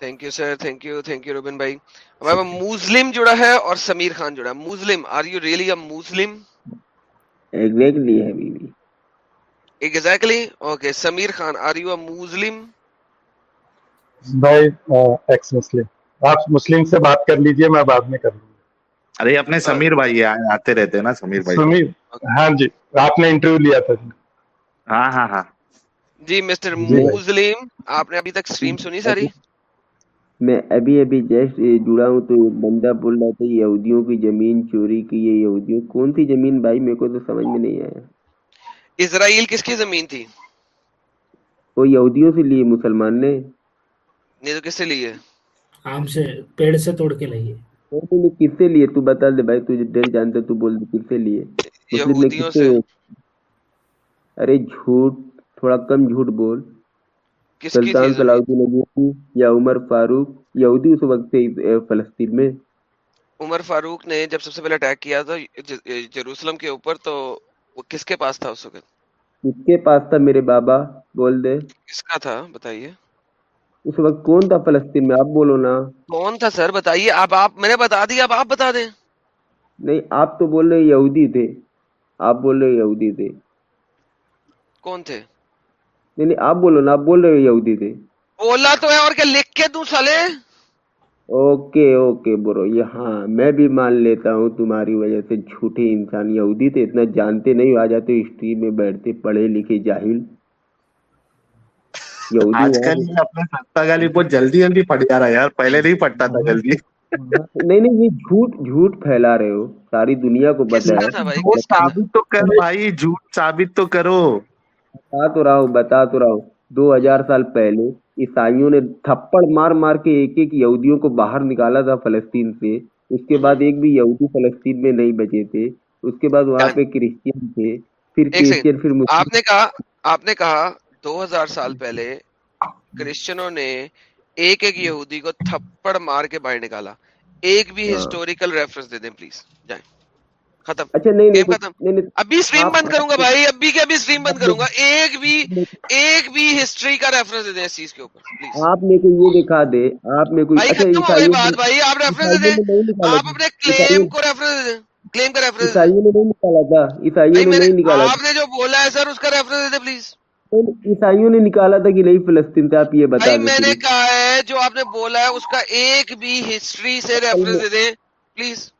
thank you sir thank you thank you Robin بھائی۔ ہمارے پاس مسلم جڑا ہے اور سمیر خان جڑا ہے۔ Muslim are you really a Muslim exactly ہے بیوی exactly okay Sameer Khan are you a Muslim بھائی ایکس مسلم آپ مسلم سے بات کر لیجیے میں بعد میں کر لوں ارے اپنے سمیر بھائی آتے رہتے ہیں نا سمیر بھائی۔ سمیر ہاں جی آپ نے انٹرویو لیا تھا جی۔ ہاں ہاں ہاں۔ جی مسٹر جی مسلم آپ نے ابھی تک اسٹریم سنی ساری؟ میں ابھی ابھی جسٹ جڑا ہوں تو بندہ بول رہا تھا یہودیوں کی زمین چوری کی ہے یہودیوں کون سی زمین بھائی؟ میرے کو تو سمجھ میں نہیں آیا۔ اسرائیل کس کی زمین تھی؟ وہ یہودیوں سے لیے مسلمان نے۔ نہیں تو کس سے لی ہے آم سے پیڑ سے توڑ کے لائیے۔ نہیں نہیں کس سے لیے؟ تو بتا دے بھائی تجھے ڈیل جانتا تو بول دے کس سے لیے؟ یہودیوں سے سے۔ ارے جھوٹ تھوڑا کم جھوٹ بول۔ سلطان صلاح الدین ایوبی یا عمر فاروق؟ یہودی اس وقت تھے اے، فلسطین میں۔ عمر فاروق نے جب سب سے پہلے اٹیک کیا تھا ج- جیروسلم کے اوپر تو وہ کس کے پاس تھا اس وقت؟ کس کے پاس تھا میرے بابا؟ بول دے۔ کس کا تھا؟ بتائیے۔ اس وقت کون تھا فلسطین میں؟ آپ بولو نا۔ کون تھا سر؟ بتائیے اب آپ میں نے بتا دیا اب آپ بتا دیں۔ نہیں آپ تو بول رہے یہودی تھے۔ آپ بول رہے یہودی تھے۔ کون تھے؟ نہیں نہیں آپ بولو نا آپ بول رہے یہودی تھے۔ بولا تو ہے اور کیا لکھ کے دوں سالے؟ اوکے اوکے برو یہ ہاں میں بھی مان لیتا ہوں تمہاری وجہ سے جھوٹے انسان یہودی تھے۔ اتنا جانتے نہیں آ جاتے ہسٹری میں بیٹھتے پڑھے لکھے جاہل۔ آج کل اپنے گالی بہت جلدی جلدی پھٹ جا رہا ہے یار پہلے نہیں پھٹتا تھا جلدی نہیں نہیں یہ جھوٹ جھوٹ پھیلا رہے ہو ساری دنیا کو تھا ثابت تو کر بھائی جھوٹ ثابت تو کرو بتا تو رہا ہوں بتا تو رہا ہوں دو ہزار سال پہلے عیسائیوں نے تھپڑ مار مار کے ایک ایک یہودیوں کو باہر نکالا تھا فلسطین سے اس کے بعد ایک بھی یہودی فلسطین میں نہیں بچے تھے اس کے بعد وہاں پہ کرسچین تھے پھر کرسچین پھر آپ نے کہا آپ نے کہا دو ہزار سال جی، جی۔ پہلے کرسچنوں نے ایک ایک یہودی کو تھپڑ مار کے باہر نکالا۔ ایک بھی ہاں۔ ہسٹوریکل ریفرنس دے دیں پلیز۔ جائیں۔ ختم۔ اچھا، ختم۔ ابھی اسٹریم بند کروں گا بھائی ابھی کے ابھی اسٹریم بند کروں گا۔ ایک بھی ایک بھی ہسٹری کا ریفرنس دے دیں اس چیز کے اوپر آپ نے کو یہ دکھا دے آپ نے کوئی بھائی اچھا، ختم ہو گئی بات بھائی آپ ریفرنس دے دیں۔ آپ جی۔ اپنے کلیم کو ریفرنس دے دیں۔ کلیم کا ریفرنس عیسائیوں نے نہیں نکالا تھا عیسائیوں نے نہیں نکالا آپ نے جو بولا ہے سر اس کا ریفرنس دے دیں پلیز عیسائیوں نے نکالا تھا کہ نہیں فلسطین تھا آپ یہ بتا میں نے کہا ہے جو آپ نے بولا ہے اس کا ایک بھی ہسٹری سے ریفرنس دے دیں۔ پلیز۔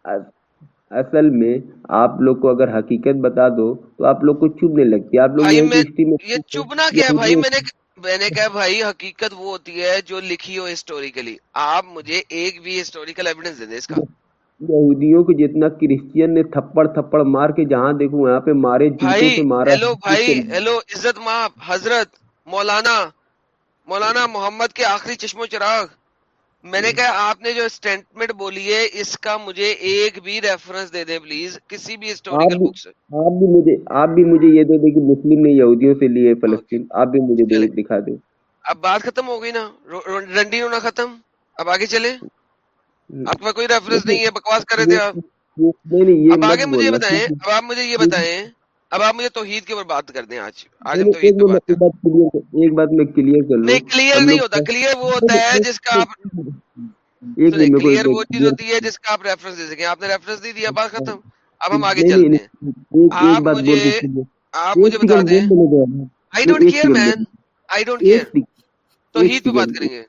اصل میں آپ لوگ کو اگر حقیقت بتا دو تو آپ لوگ کو چبنے لگتی آپ لوگ یہ چبنا کیا بھائی؟ میں نے میں نے کہا بھائی حقیقت وہ ہوتی ہے جو لکھی ہو ہسٹوریکلی آپ مجھے ایک بھی ہسٹوریکل ایویڈنس دے دیں اس کا۔ یہودیوں کو جتنا کرسچین نے تھپڑ تھپڑ مار کے جہاں دیکھو یہاں پہ مارے جوتے سے مارا ہیلو بھائی ہیلو عزت ماں حضرت مولانا مولانا محمد کے آخری چشم و چراغ۔ میں نے جی۔ کہا آپ نے جو اسٹینٹمنٹ بولی ہے اس کا مجھے ایک بھی ریفرنس دے دیں پلیز کسی بھی ہسٹوریکل بک سے۔ آپ بھی مجھے آپ بھی مجھے یہ دے دیں کہ مسلم نے یہودیوں سے لیے فلسطین۔ آپ بھی مجھے دکھا دیں۔ اب بات ختم ہو گئی نا۔ رنڈی ہونا ختم۔ اب آگے چلیں۔ آپ کے کوئی ریفرنس نہیں ہے بکواس کر رہے تھے آپ؟ اب آگے مجھے یہ بتائیں اب آپ مجھے یہ بتائیں اب آپ مجھے توحید کے اوپر بات کر دیں آج آج ایک بات میں کلیئر کر لوں۔ کلیئر نہیں ہوتا کلیئر وہ ہوتا ہے جس کا آپ کلیئر وہ چیز ہوتی ہے جس کا آپ ریفرنس دے سکیں۔ آپ نے ریفرنس دی دیا بات ختم۔ اب ہم آگے چلتے ہیں۔ آپ مجھے آپ مجھے بتا دیں۔ I don't care man I don't care توحید پہ بات کریں گے۔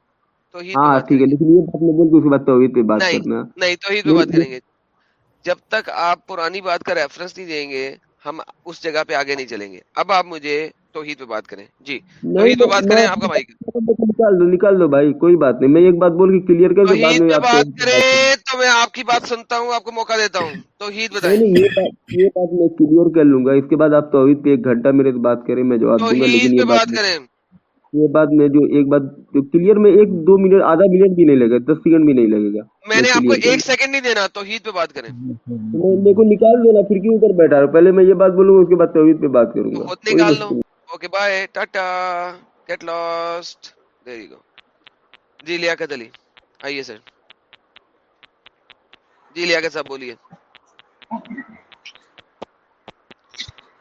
جب تک آپ پرانی بات کا ریفرنس نہیں دیں گے ہم اس جگہ پہ آگے نہیں چلیں گے۔ اب آپ مجھے توحید پہ بات کریں۔ جی توحید پہ بات کریں آپ کا نکال دو نکال دو بھائی کوئی بات نہیں۔ میں ایک بات بول کے کلیئر کر توحید بات کریں تو میں آپ کی بات سنتا ہوں آپ کو موقع دیتا ہوں۔ توحید بتائیں یہ بات میں کلیئر کر لوں گا۔ اس کے بعد آپ توحید پہ ایک گھنٹہ میرے بات کریں میں جواب دوں گا لیکن یہ بات کریں۔ یہ بات میں جو ایک بات کلیئر میں ایک دو منٹ آدھا منٹ بھی نہیں لگے دس سیکنڈ بھی نہیں لگے گا۔ میں نے آپ کو ایک سیکنڈ نہیں دینا توحید پہ بات کریں۔ میرے کو نکال دینا پھر کیوں کر بیٹھا رہا پہلے میں یہ بات بولوں گا اس کے بعد توحید پہ بات کروں گا۔ خود نکال لو۔ Okay bye tata get lost there you go جی لیاقت علی۔ آئیے سر۔ جی لیاقت صاحب بولیے۔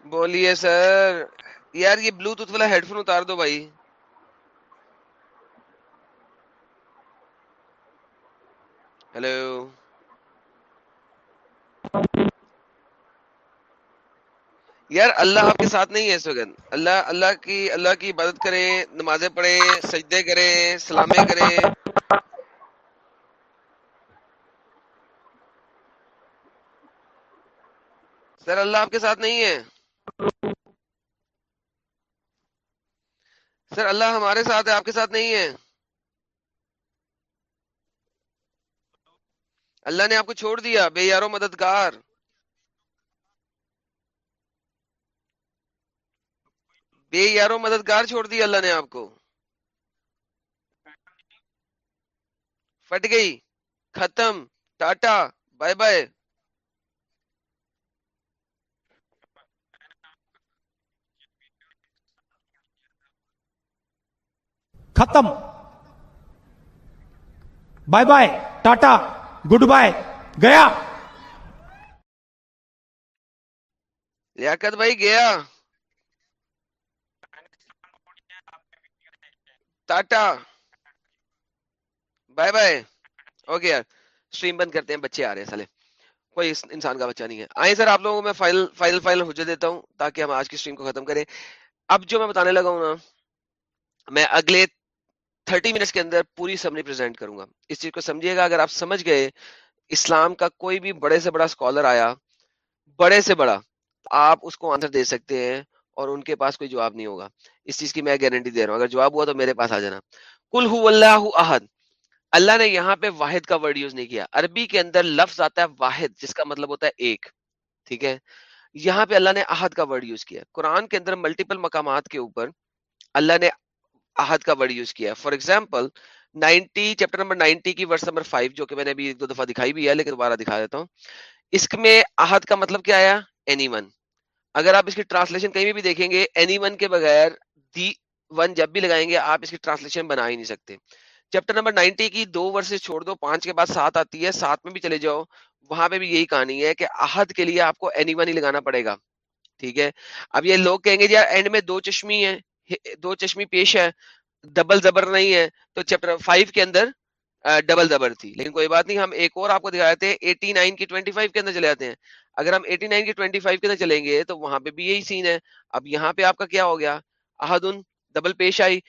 بولیے سر۔ یار یہ بلوٹوتھ والا ہیڈ فون اتار دو بھائی۔ ہیلو یار اللہ آپ کے ساتھ نہیں ہے سوگن اللہ اللہ کی اللہ کی عبادت کرے نمازیں پڑھے سجدے کرے سلامے کرے سر اللہ آپ کے ساتھ نہیں ہے سر اللہ ہمارے ساتھ ہے آپ کے ساتھ نہیں ہے اللہ نے آپ کو چھوڑ دیا، بے یارو مددگار۔ بے یارو مددگار چھوڑ دیا اللہ نے آپ کو۔ فٹ گئی۔ ختم۔ ٹاٹا۔ Bye bye. ختم۔ Bye bye. Tata. Good bye گیا۔ لیاقت بھائی گیا۔ ٹاٹا۔ Bye bye. اوکے یار اسٹریم بند کرتے ہیں، بچے آ رہے ہیں سالے۔ کوئی انسان کا بچہ نہیں ہے۔ آئیں سر آپ لوگوں کو میں فائل فائل فائل حجے دیتا ہوں تاکہ ہم آج کی اسٹریم کو ختم کریں۔ اب جو میں بتانے لگا ہوں نا، میں اگلے تھرٹی منٹس کے اندر پوری سمری پریزنٹ کروں گا۔ اس چیز کو سمجھیے گا، اگر آپ سمجھ گئے، اسلام کا کوئی بھی بڑے سے بڑا اسکالر آیا، بڑے سے بڑا، آپ اس کو آنسر دے سکتے ہیں اور ان کے پاس کوئی جواب نہیں ہوگا۔ اس چیز کی میں گارنٹی دے رہا ہوں۔ اگر جواب ہوا تو میرے پاس آ جانا۔ کل ہو اللہ احد اللہ نے یہاں پہ واحد کا ورڈ یوز نہیں کیا۔ عربی کے اندر لفظ آتا ہے واحد، جس کا مطلب ہوتا ہے ایک۔ ٹھیک ہے؟ یہاں پہ اللہ نے احد کا ورڈ یوز کیا۔ قرآن کے اندر ملٹیپل مقامات کے اوپر اللہ نے احد کا ورڈ یوز کیا ہے. For example ninety chapter number ninety کی ورس نمبر فائیو جو کہ میں نے ابھی ایک دو دفعہ دکھائی بھی ہے، لیکن دوبارہ دکھا دیتا ہوں. اس میں احد کا مطلب کیا آیا؟ اینی ون اگر آپ اس کی ٹرانسلیشن کہیں بھی دیکھیں گے اینی ون کے بغیر دی ون جب بھی لگائیں گے، آپ اس کی ٹرانسلیشن بنا ہی نہیں سکتے. چیپٹر نمبر نائنٹی کی دو ورسز چھوڑ دو، پانچ کے بعد سات آتی ہے، سات میں بھی چلے جاؤ، وہاں پہ بھی یہی کہانی ہے کہ احد کے لیے آپ کو اینی ون ہی لگانا پڑے گا. ٹھیک ہے؟ اب یہ لوگ کہیں گے، یار اینڈ میں دو چشمی ہیں دو چشمی پیش ہے ڈبل زبر نہیں ہے، تو چیپٹر فائیو کے اندر ڈبل زبر تھی۔ لیکن کوئی بات نہیں، ہم ایک اور آپ کو دکھا دیتے ہیں ایٹی نائن کی ٹوینٹی فائیو کے اندر چلے جاتے ہیں۔ اگر ہم ایٹی نائن کی ٹوینٹی فائیو کے اندر چلیں گے، تو وہاں پہ بھی یہی سین ہے۔ اب یہاں پہ آپ کا کیا ہو گیا؟ احدن ڈبل پیش آئی۔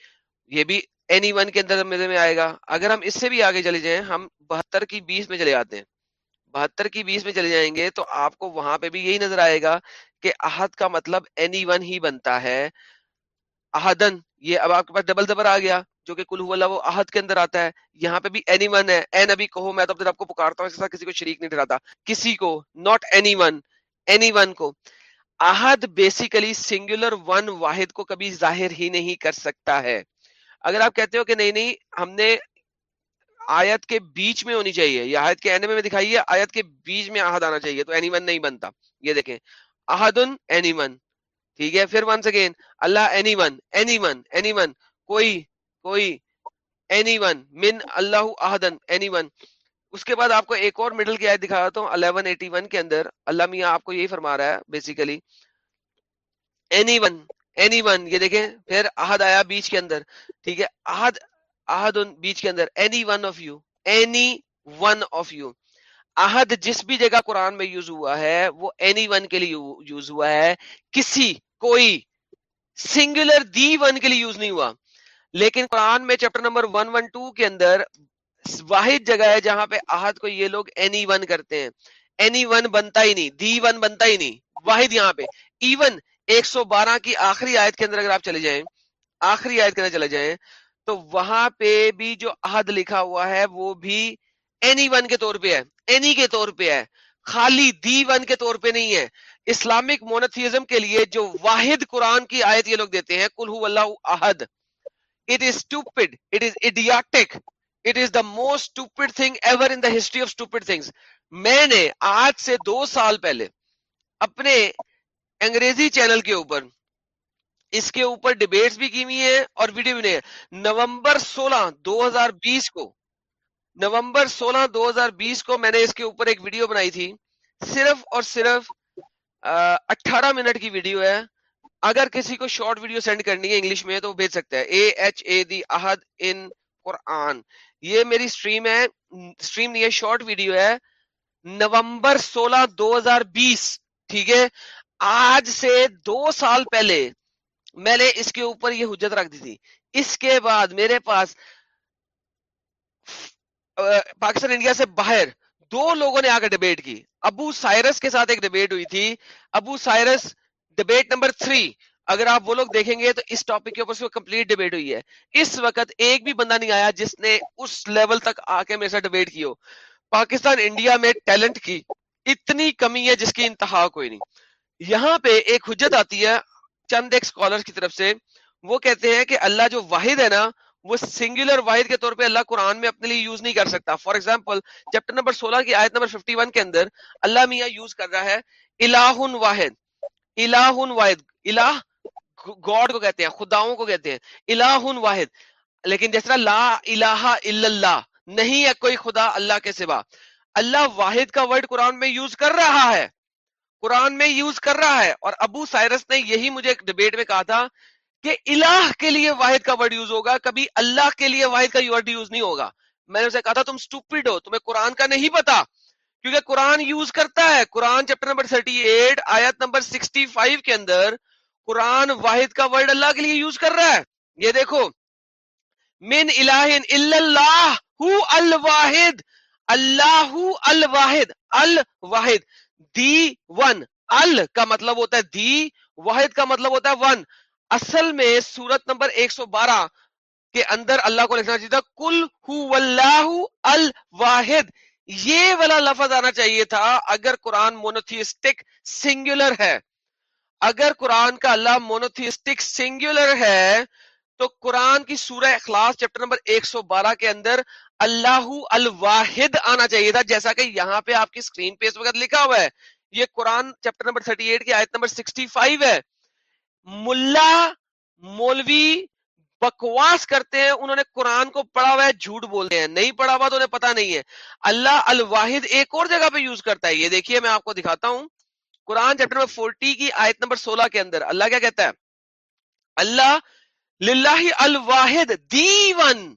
یہ بھی اینی ون کے اندر میں آئے گا۔ اگر ہم اس سے بھی آگے چلے جائیں، ہم بہتر کی بیس میں چلے جاتے ہیں۔ بہتر کی بیس میں چلے جائیں گے، تو آپ کو وہاں پہ بھی یہی نظر آئے گا کہ احد کا مطلب اینی ون ہی بنتا ہے۔ احدن، یہ اب آپ کے پاس ڈبل زبر آ گیا، جو کہ کل اللہ، وہ احد کے اندر آتا ہے۔ یہاں پہ بھی اینی ون ہے، اے نبی کہو، میں تو اب آپ کو پکارتا ہوں، اس کے ساتھ کسی کو شریک نہیں ٹھہراتا۔ کسی کو not any one any one کو۔ احد بیسیکلی سنگولر ون واحد کو کبھی ظاہر ہی نہیں کر سکتا ہے۔ اگر آپ کہتے ہو کہ نہیں نہیں، ہم نے آیت کے بیچ میں ہونی چاہیے، یا آیت کے اینڈ میں دکھائی ہے آیت کے بیچ میں احد آنا چاہیے، تو اینی ون نہیں بنتا۔ یہ دیکھیں، احدن اینی ون ٹھیک ہے، پھر ونس اگین اللہ any one any one any one کوئی کوئی اینی ون من اللہ احدن اینی ون اس کے بعد آپ کو ایک اور مڈل کی آیت دکھا رہا ہوں 1181 کے اندر۔ اللہ میاں آپ کو یہی فرما رہا ہے basically any one any one یہ دیکھیں، پھر احد آیا بیچ کے اندر۔ ٹھیک ہے، احد احد بیچ کے اندر۔ Any one of you any one of you احد جس بھی جگہ قرآن میں یوز ہوا ہے، وہ اینی ون کے لیے یوز ہوا ہے۔ کسی کوئی سنگولر دی ون کے لیے یوز نہیں ہوا۔ لیکن قرآن میں chapter number one one two کے اندر واحد جگہ ہے جہاں پہ احد کو یہ لوگ اینی ون کرتے ہیں۔ اینی ون بنتا ہی نہیں دی ون بنتا ہی نہیں۔ واحد یہاں پہ۔ ایون ایک سو بارہ کی آخری آیت کے اندر اگر آپ چلے جائیں، آخری آیت کے اندر چلے جائیں، تو وہاں پہ بھی جو عہد لکھا ہوا ہے، وہ بھی اینی ون کے طور پہ ہے۔ اینی کے طور پہ ہے۔ خالی دی ون کے طور پہ نہیں ہے۔ اسلامک مونتھیزم کے لیے جو واحد قرآن کی آیت یہ لوگ دیتے ہیں کل اللہ عہد it is stupid it is idiotic it is the most stupid thing ever in the history of stupid things میں نے آج سے دو سال پہلے اپنے انگریزی چینل کے اوپر اس کے اوپر ڈبیٹس بھی کی ہوئی ہیں اور ویڈیو بھی نہیں نومبر سولہ دو ہزار بیس کو، نومبر سولہ دو ہزار بیس کو میں نے اس کے اوپر ایک ویڈیو بنائی تھی۔ صرف اور صرف اٹھارہ منٹ کی ویڈیو ہے۔ اگر کسی کو شارٹ ویڈیو سینڈ کرنی ہے انگلش میں تو وہ بھیج سکتا ہے۔ اے ایچ اے دی احد ان قرآن۔ یہ میری سٹریم ہے۔ سٹریم نہیں ہے، شارٹ ویڈیو ہے۔ نومبر سولہ دو ہزار بیس۔ ٹھیک ہے؟ آج سے دو سال پہلے میں نے اس کے اوپر یہ حجت رکھ دی تھی۔ اس کے بعد میرے پاس پاکستان انڈیا سے باہر دو لوگوں نے آ کر ڈبیٹ کی۔ ابو سائرس کے ساتھ ایک ڈبیٹ ہوئی تھی۔ ابو سائرس ڈبیٹ نمبر تھری اگر آپ وہ لوگ دیکھیں گے تو اس ٹاپک کے اوپر کمپلیٹ ڈبیٹ ہوئی ہے۔ اس وقت ایک بھی بندہ نہیں آیا جس نے اس لیول تک آ کے میرے ساتھ ڈبیٹ کی ہو۔ پاکستان انڈیا میں ٹیلنٹ کی اتنی کمی ہے جس کی انتہا کوئی نہیں۔ یہاں پہ ایک حجت آتی ہے چند ایک اسکالر کی طرف سے۔ وہ کہتے ہیں کہ اللہ جو واحد ہے نا وہ سنگولر واحد کے طور پہ اللہ قرآن میں اپنے لیے یوز نہیں کر سکتا. فار ایگزامپل چیپٹر نمبر سولہ کی آیت نمبر 51 کے اندر اللہ میاں یوز کر رہا ہے الہ واحد. الہ واحد. الہ گاڈ کو کہتے ہیں، خداؤں کو کہتے ہیں. الہ واحد. لیکن جس طرح لا الہ الا اللہ، نہیں ہے کوئی خدا اللہ کے سوا. اللہ واحد کا ورڈ قرآن میں یوز کر رہا ہے. قرآن میں یوز کر رہا ہے. اور ابو سائرس نے یہی مجھے ایک ڈبیٹ میں کہا تھا کہ الہ کے لیے واحد کا ورڈ یوز ہوگا، کبھی اللہ کے لیے واحد کا ورڈ یوز نہیں ہوگا۔ میں نے اسے کہا تھا، تم سٹوپڈ ہو، تمہیں قرآن کا نہیں پتا۔ کیونکہ قرآن یوز کرتا ہے۔ قرآن چیپٹر نمبر 38 آیت نمبر 65 کے اندر قرآن واحد کا ورڈ اللہ کے لیے یوز کر رہا ہے۔ یہ دیکھو۔ من الہ اللہ، ہو الواحد۔ اللہ الواحد۔ الواحد۔ The one. ال کا مطلب ہوتا ہے دی، واحد کا مطلب ہوتا ہے ون۔ اصل میں سورت نمبر 112 کے اندر اللہ کو لکھنا چاہیے تھا کل ہو اللہ الواحد۔ یہ والا لفظ آنا چاہیے تھا، اگر قرآن مونوتھیسٹک سنگولر ہے۔ اگر قرآن کا اللہ مونوتھیسٹک سنگولر ہے، تو قرآن کی سورہ اخلاص چیپٹر نمبر 112 کے اندر اللہ الواحد آنا چاہیے تھا، جیسا کہ یہاں پہ آپ کی اسکرین پہ اس وقت لکھا ہوا ہے۔ یہ قرآن چیپٹر نمبر 38 کی آیت نمبر 65 ہے۔ ملا مولوی بکواس کرتے ہیں، انہوں نے قرآن کو پڑھا ہوا ہے، جھوٹ بولتے ہیں، نہیں پڑھا ہوا تو انہیں پتا نہیں ہے۔ اللہ الواحد ایک اور جگہ پہ یوز کرتا ہے۔ یہ دیکھیے، میں آپ کو دکھاتا ہوں۔ قرآن چیپٹر نمبر فورٹی کی آیت نمبر سولہ کے اندر اللہ کیا کہتا ہے؟ اللہ للہ الواحد دیون۔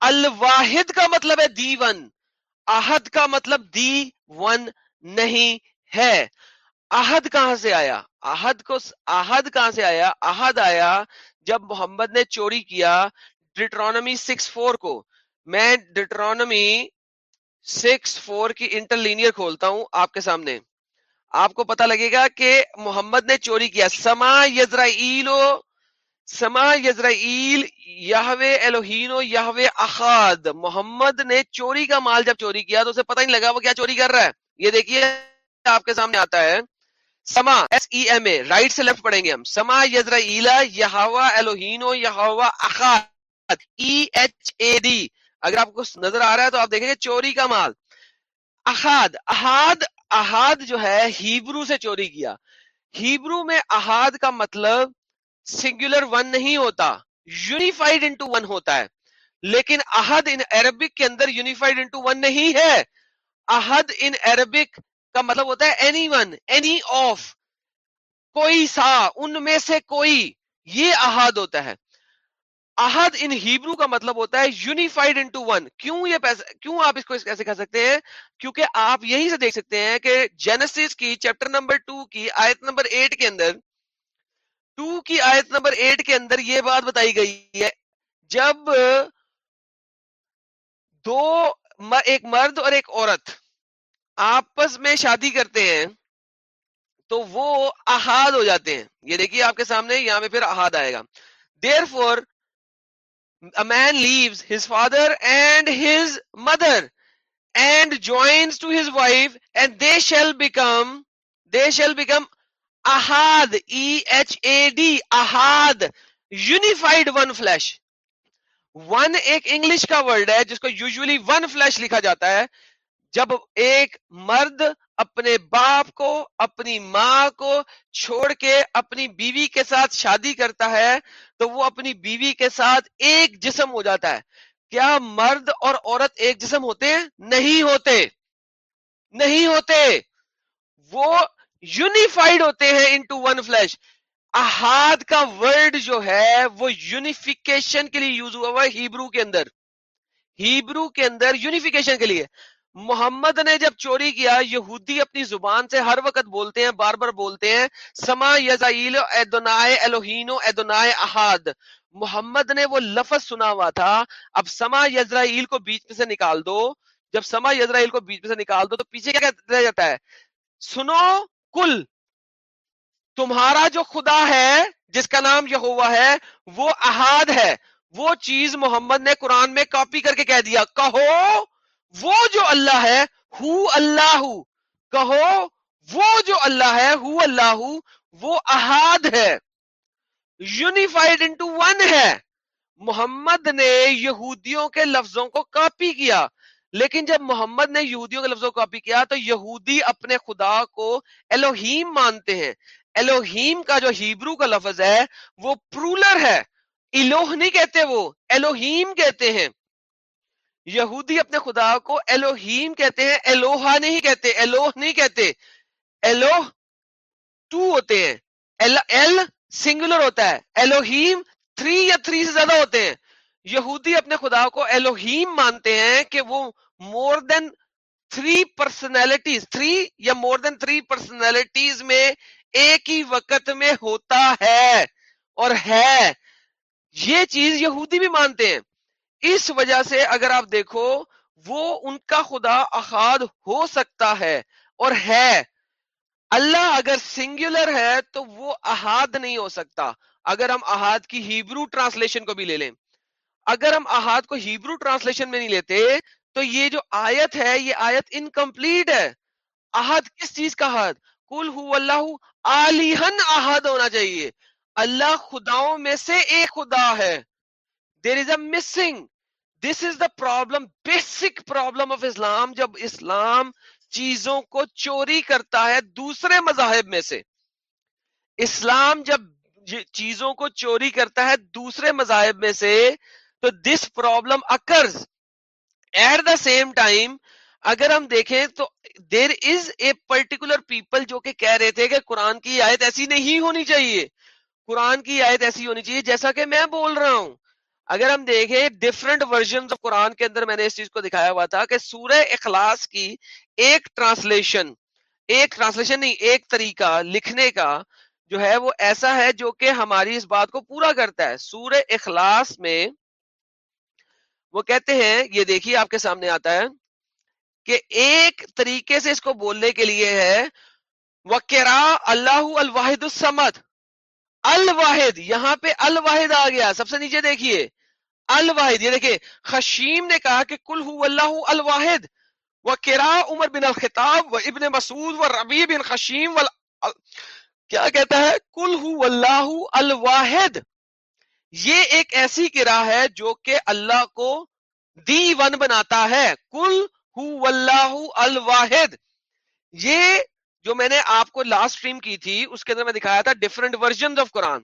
الواحد کا مطلب ہے دیون۔ احد کا مطلب دی ون نہیں ہے۔ احد کہاں سے آیا؟ احد کو احد کہاں سے آیا؟ احد آیا جب محمد نے چوری کیا ڈیٹرونمی سکس فور کو۔ میں ڈیٹرونمی سکس فور کی انٹر لینئر کھولتا ہوں آپ کے سامنے۔ آپ کو پتا لگے گا کہ محمد نے چوری کیا۔ سما یزرائیلو سما یزرائیل یہوے الوہینو یہوے اخاد۔ محمد نے چوری کا مال جب چوری کیا تو اسے پتہ نہیں لگا وہ کیا چوری کر رہا ہے۔ یہ دیکھیے آپ کے سامنے آتا ہے۔ سما S E M A right سے لیفٹ پڑھیں گے ہم۔ سما یزرائیلا یہوا الوہینو یہوا اخاد ای ایچ اے ڈی اگر آپ کو نظر آ رہا ہے تو آپ دیکھیں گے چوری کا مال۔ احاد احاد احاد جو ہے، ہیبرو سے چوری کیا۔ ہیبرو میں احاد کا مطلب سنگولر ون نہیں ہوتا یونیفائڈ انٹو ون ہوتا ہے۔ لیکن احد ان عربک کے اندر یونیفائڈ انٹو ون نہیں ہے۔ احد ان عربک کا مطلب ہوتا ہے اینی ون اینی آف کوئی سا، ان میں سے کوئی، یہ احد ہوتا ہے۔ احد ان ہیبرو کا مطلب ہوتا ہے یونیفائڈ انٹو ون کیوں یہ پیسے کیوں آپ اس کو کیسے کہہ سکتے ہیں؟ کیونکہ آپ یہی سے دیکھ سکتے ہیں کہ جینسس کی چیپٹر نمبر ٹو کی آیت نمبر ایٹ کے اندر ٹو کی آیت نمبر ایٹ کے اندر یہ بات بتائی گئی ہے، جب دو ایک مرد اور ایک عورت آپس میں شادی کرتے ہیں تو وہ احاد ہو جاتے ہیں۔ یہ دیکھیے آپ کے سامنے، یہاں پہ پھر احاد آئے گا۔ Therefore man leaves his father and his mother and joins to his wife and they shall become they shall become احاد E H A D احاد یونیفائڈ ون فلش ون ایک انگلش کا ورڈ ہے جس کو یوزلی ون فلش لکھا جاتا ہے۔ جب ایک مرد اپنے باپ کو، اپنی ماں کو چھوڑ کے اپنی بیوی کے ساتھ شادی کرتا ہے، تو وہ اپنی بیوی کے ساتھ ایک جسم ہو جاتا ہے۔ کیا مرد اور عورت ایک جسم ہوتے؟ ہیں نہیں ہوتے۔ نہیں ہوتے۔ وہ یونیفائڈ ہوتے ہیں انٹو ون فلش احاد کا ورڈ جو ہے، وہ یونیفیکیشن کے لیے یوز ہوا ہوا ہے ہیبرو کے اندر۔ ہیبرو کے اندر یونیفیکیشن کے لیے۔ محمد نے جب چوری کیا، یہودی اپنی زبان سے ہر وقت بولتے ہیں، بار بار بولتے ہیں، سما یزائیل ایدونائے الوہینو ایدونائے احاد۔ محمد نے وہ لفظ سنا ہوا تھا، اب سما یزرائیل کو بیچ میں سے نکال دو۔ جب سما یزرائیل کو بیچ میں سے نکال دو تو پیچھے کیا رہ جاتا ہے؟ سنو، کل تمہارا جو خدا ہے، جس کا نام یہوا ہے، وہ احاد ہے۔ وہ چیز محمد نے قرآن میں کاپی کر کے کہہ دیا۔ کہو وہ جو اللہ ہے، ہو اللہ۔ کہو، وہ جو اللہ ہے، ہو اللہ۔ وہ احاد ہے۔ یونیفائڈ انٹو ون ہے۔ محمد نے یہودیوں کے لفظوں کو کاپی کیا۔ لیکن جب محمد نے یہودیوں کے لفظوں کو کاپی کیا، تو یہودی اپنے خدا کو الوہیم مانتے ہیں۔ الوہیم کا جو ہیبرو کا لفظ ہے، وہ پرولر ہے۔ الوہ نہیں کہتے وہ، الوہیم کہتے ہیں۔ یہودی اپنے خدا کو الوہیم کہتے ہیں، الوہا نہیں کہتے، الوہ نہیں کہتے۔ الوہ ٹو ہوتے ہیں۔ ایل ایل سنگولر ہوتا ہے۔ الوہیم تھری یا تھری سے زیادہ ہوتے ہیں۔ یہودی اپنے خدا کو الوہیم مانتے ہیں کہ وہ more than three personalities three یا مور دین تھری پرسنالٹیز میں ایک ہی وقت میں ہوتا ہے اور ہے۔ یہ چیز یہودی بھی مانتے ہیں۔ اس وجہ سے اگر آپ دیکھو، وہ ان کا خدا احاد ہو سکتا ہے اور ہے۔ اللہ اگر سنگولر ہے تو وہ احاد نہیں ہو سکتا۔ اگر ہم احاد کی ہیبرو ٹرانسلیشن کو بھی لے لیں۔ اگر ہم احاد کو ہیبرو ٹرانسلیشن میں نہیں لیتے، تو یہ جو آیت ہے، یہ آیت انکمپلیٹ ہے۔ احد کس چیز کا حد کل ہو اللہ علیہن احد ہونا چاہیے۔ اللہ خداؤں میں سے ایک خدا ہے۔ There is a missing this is the problem basic problem of Islam جب اسلام چیزوں کو چوری کرتا ہے دوسرے مذاہب میں سے۔ اسلام جب چیزوں کو چوری کرتا ہے دوسرے مذاہب میں سے، تو this problem occurs at the same time اگر ہم دیکھیں تو دیر از اے پرٹیکولر پیپل جو کہ کہہ رہے تھے کہ قرآن کی آیت ایسی نہیں ہونی چاہیے۔ قرآن کی آیت ایسی ہونی چاہیے، جیسا کہ میں بول رہا ہوں۔ اگر ہم دیکھیں ڈفرنٹ ورژن آف قرآن کے اندر میں نے اس چیز کو دکھایا ہوا تھا کہ سورہ اخلاص کی ایک ٹرانسلیشن ایک ٹرانسلیشن نہیں، ایک طریقہ لکھنے کا جو ہے وہ ایسا ہے جو کہ ہماری اس بات کو پورا کرتا ہے۔ سورہ اخلاص میں وہ کہتے ہیں، یہ دیکھیے آپ کے سامنے آتا ہے کہ ایک طریقے سے اس کو بولنے کے لیے ہے وکرا اللہ الواحد السمد۔ الواحد، یہاں پہ الواحد آ گیا۔ سب سے نیچے دیکھیے۔ الواحد، یہ دیکھیے، خشیم نے کہا کہ کل ہو اللہ الواحد وہ کرا عمر بن الخطاب، و ابن مسعود، و ربی بن خشیم، و کیا کہتا ہے؟ کل ہو اللہ الواحد۔ یہ ایک ایسی کرا ہے جو کہ اللہ کو دی ون بناتا ہے۔ کل ہو اللہ الواحد۔ یہ جو میں نے آپ کو لاسٹ اسٹریم کی تھی، اس کے اندر میں دکھایا تھا ڈفرنٹ ورژن آف قرآن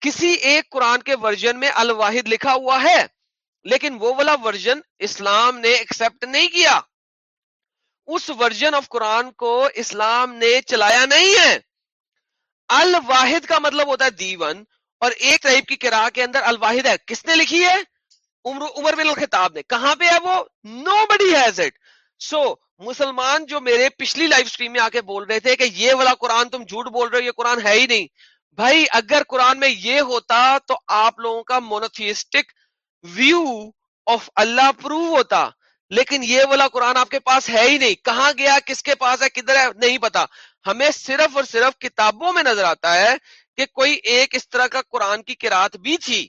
کسی ایک قرآن کے ورژن میں الواحد لکھا ہوا ہے، لیکن وہ والا ورژن اسلام نے ایکسپٹ نہیں کیا۔ اس ورژن آف قرآن کو اسلام نے چلایا نہیں ہے۔ الواحد کا مطلب ہوتا ہے دیون اور ایک ٹائپ کی کرا کے اندر الواحد ہے۔ کس نے لکھی ہے؟ عمر عمر بن الخطاب نے۔ کہاں پہ ہے وہ؟ نو بڈی ہیز اٹ سو مسلمان جو میرے پچھلی لائف سٹریم میں آ کے بول رہے تھے کہ یہ والا قرآن تم جھوٹ بول رہے ہو، یہ قرآن ہے ہی نہیں۔ بھائی، اگر قرآن میں یہ ہوتا تو آپ لوگوں کا مونوتھیسٹک ویو آف اللہ پروو ہوتا۔ لیکن یہ والا قرآن آپ کے پاس ہے ہی نہیں۔ کہاں گیا، کس کے پاس ہے، کدھر ہے، نہیں پتا۔ ہمیں صرف اور صرف کتابوں میں نظر آتا ہے کہ کوئی ایک اس طرح کا قرآن کی کراط بھی تھی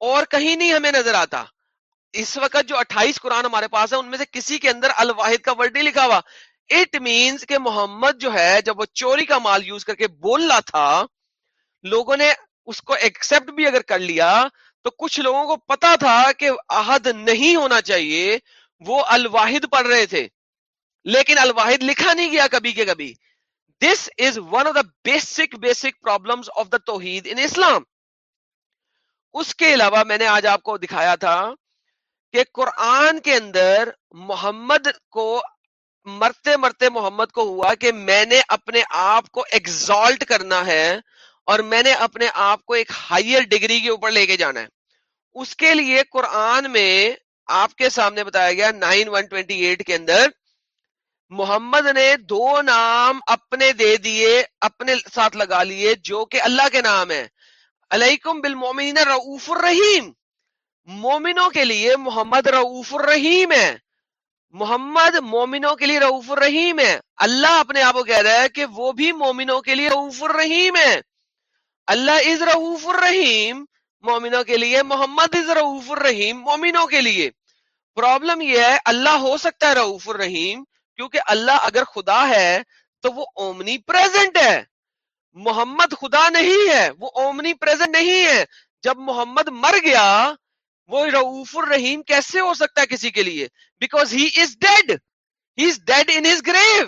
اور کہیں نہیں ہمیں نظر آتا۔ اس وقت جو اٹھائیس قرآن ہمارے پاس ہے ان میں سے کسی کے اندر الواحد کا ورڈ نہیں لکھا ہوا۔ اٹ مینس کہ محمد جو ہے، جب وہ چوری کا مال یوز کر کے بول رہا تھا، لوگوں نے اس کو ایکسپٹ بھی اگر کر لیا، تو کچھ لوگوں کو پتا تھا کہ عہد نہیں ہونا چاہیے، وہ الواحد پڑھ رہے تھے۔ لیکن الواحد لکھا نہیں گیا کبھی کے کبھی۔ This is one of the basic basic problem of the توحید ان اسلام اس کے علاوہ میں نے آج آپ کو دکھایا تھا کہ قرآن کے اندر محمد کو مرتے مرتے محمد کو ہوا کہ میں نے اپنے آپ کو ایگزالٹ کرنا ہے اور میں نے اپنے آپ کو ایک ہائر ڈگری کے اوپر لے کے جانا ہے۔ اس کے لیے قرآن میں آپ کے سامنے بتایا گیا نائن ون ٹوینٹی ایٹ کے اندر محمد نے دو نام اپنے دے دیے، اپنے ساتھ لگا لیے جو کہ اللہ کے نام ہے۔ علیکم بالمومنین رعوف الرحیم۔ مومنوں کے لیے محمد رعوف الرحیم ہے۔ محمد مومنوں کے لیے رعوف الرحیم ہے۔ اللہ اپنے آپ کو کہہ رہا ہے کہ وہ بھی مومنوں کے لیے رعوف الرحیم ہے۔ اللہ از رعوف الرحیم، مومنوں کے لیے محمد از رعوف الرحیم، مومنوں کے لیے۔ پرابلم یہ ہے، اللہ ہو سکتا ہے رعوف الرحیم، کیونکہ اللہ اگر خدا ہے تو وہ اومنی پریزنٹ ہے۔ محمد خدا نہیں ہے، وہ اومنی پریزنٹ نہیں ہے۔ جب محمد مر گیا وہ رعوف الرحیم کیسے ہو سکتا ہے کسی کے لیے؟ Because he is dead he is dead in his grave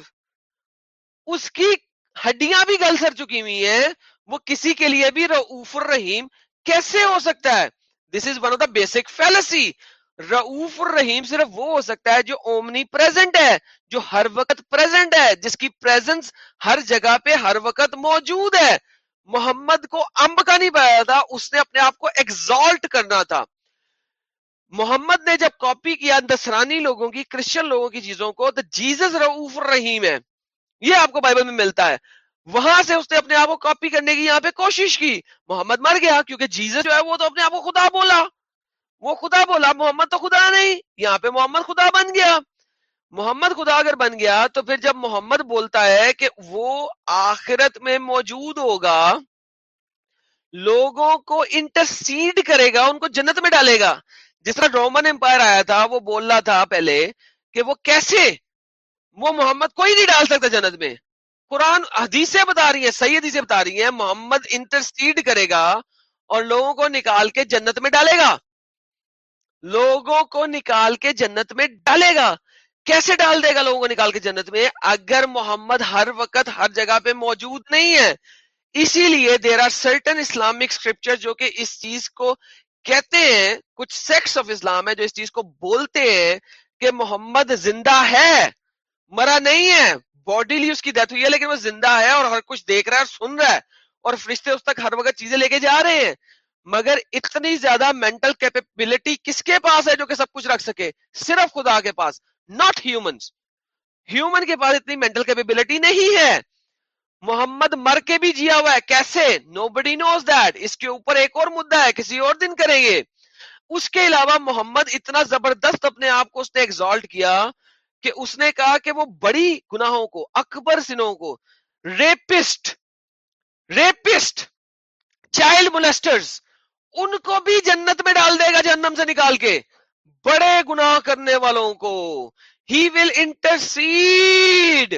اس کی ہڈیاں بھی گل سر چکی ہوئی ہیں۔ وہ کسی کے لیے بھی رعوف الرحیم کیسے ہو سکتا ہے؟ This is one of the basic fallacy رعوف الرحیم صرف وہ ہو سکتا ہے جو اومنی پریزنٹ ہے، جو ہر وقت پریزنٹ ہے، جس کی پریزنس ہر جگہ پہ ہر وقت موجود ہے۔ محمد کو امب کا نہیں پایا تھا، اس نے اپنے آپ کو ایگزالٹ کرنا تھا۔ محمد نے جب کاپی کیا دسرانی لوگوں کی، کرسچن لوگوں کی چیزوں کو، تو جیزس رعوف الرحیم ہے یہ آپ کو بائبل میں ملتا ہے۔ وہاں سے اس نے اپنے آپ کو کاپی کرنے کی یہاں پہ کوشش کی۔ محمد مر گیا کیونکہ جیزس جو ہے وہ تو اپنے آپ کو خدا بولا۔ وہ خدا بولا، محمد تو خدا نہیں۔ یہاں پہ محمد خدا بن گیا۔ محمد خدا اگر بن گیا تو پھر جب محمد بولتا ہے کہ وہ آخرت میں موجود ہوگا، لوگوں کو انٹرسیڈ کرے گا، ان کو جنت میں ڈالے گا۔ جس طرح رومن امپائر آیا تھا، وہ بول رہا تھا پہلے کہ وہ کیسے؟ وہ محمد کوئی نہیں ڈال سکتا جنت میں۔ قرآن حدیثیں بتا رہی ہیں، صحیح حدیثیں بتا رہی ہیں، محمد انٹرسیڈ کرے گا اور لوگوں کو نکال کے جنت میں ڈالے گا۔ لوگوں کو نکال کے جنت میں ڈالے گا۔ کیسے ڈال دے گا لوگوں کو نکال کے جنت میں؟ اگر محمد ہر وقت ہر جگہ پہ موجود نہیں ہے۔ اسی لیے there are certain Islamic scripture جو کہ اس چیز کو کہتے ہیں، کچھ سیکس آف اسلام ہے جو اس چیز کو بولتے ہیں کہ محمد زندہ ہے، مرا نہیں ہے باڈیلی اس کی ڈیتھ ہوئی ہے، لیکن وہ زندہ ہے اور ہر کچھ دیکھ رہا ہے اور سن رہا ہے اور فرشتے اس تک ہر وقت چیزیں لے کے جا رہے ہیں۔ مگر اتنی زیادہ مینٹل کیپیبلٹی کس کے پاس ہے جو کہ سب کچھ رکھ سکے؟ صرف خدا کے پاس ناٹ ہیومنس ہیومن کے پاس اتنی مینٹل کیپیبلٹی نہیں ہے۔ محمد مر کے بھی جیا ہوا ہے۔ کیسے؟ نو بڈی نوز دیٹ اس کے اوپر ایک اور مدعا ہے، کسی اور دن کریں گے۔ اس کے علاوہ محمد اتنا زبردست اپنے آپ کو اس نے ایگزالٹ کیا کہ اس نے کہا کہ وہ بڑی گناہوں کو، اکبر سنوں کو ریپسٹ ریپسٹ چائلڈ مولسٹرز ان کو بھی جنت میں ڈال دے گا جہنم سے نکال کے۔ بڑے گناہ کرنے والوں کو۔ He will intercede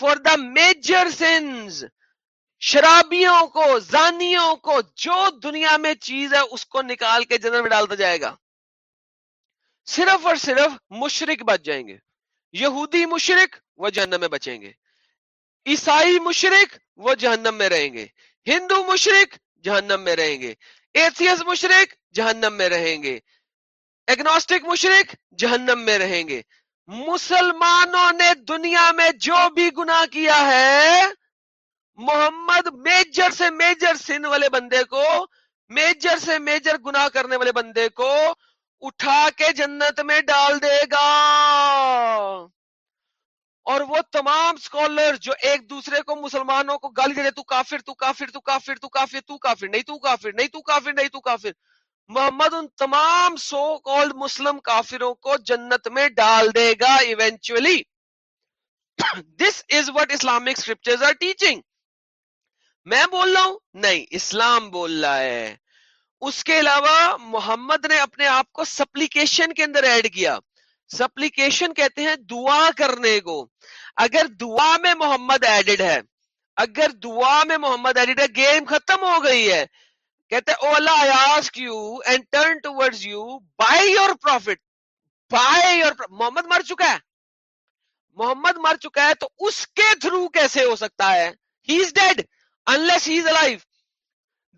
for the major sins شرابیوں کو، زانیوں کو، جو دنیا میں چیز ہے، اس کو نکال کے جنت میں ڈالتا جائے گا۔ صرف اور صرف مشرق بچ جائیں گے۔ یہودی مشرق وہ جہنم میں بچیں گے۔ عیسائی مشرق وہ جہنم میں رہیں گے۔ ہندو مشرق جہنم میں رہیں گے۔ ایتھیس مشرق جہنم میں رہیں گے۔ ایگنوسٹک مشرق جہنم میں رہیں گے۔ مسلمانوں نے دنیا میں جو بھی گناہ کیا ہے، محمد میجر سے میجر سن والے بندے کو، میجر سے میجر گناہ کرنے والے بندے کو اٹھا کے جنت میں ڈال دے گا۔ اور وہ تمام سکولر جو ایک دوسرے کو مسلمانوں کو گالی دے دے تو کافر تو کافر تو کافر تو کافر تو کافر، نہیں تو کافر، نہیں تو کافر، نہیں تو کافر۔ محمد ان تمام سو کالڈ مسلم کافروں کو جنت میں ڈال دے گا eventually this is what Islamic scriptures are teaching میں بول رہا ہوں؟ نہیں، اسلام بول رہا ہے۔ اس کے علاوہ محمد نے اپنے آپ کو سپلیکیشن کے اندر ایڈ کیا۔ سپلیکیشن کہتے ہیں دعا کرنے کو۔ اگر دعا میں محمد ایڈڈ ہے، اگر دعا میں محمد ایڈڈ ہے گیم ختم ہو گئی ہے۔ کہتے O Allah I ask you and turn towards you by your prophet by your Muhammad مر چکا ہے۔ محمد مر چکا ہے تو اس کے تھرو کیسے ہو سکتا ہے؟ He is dead unless he is alive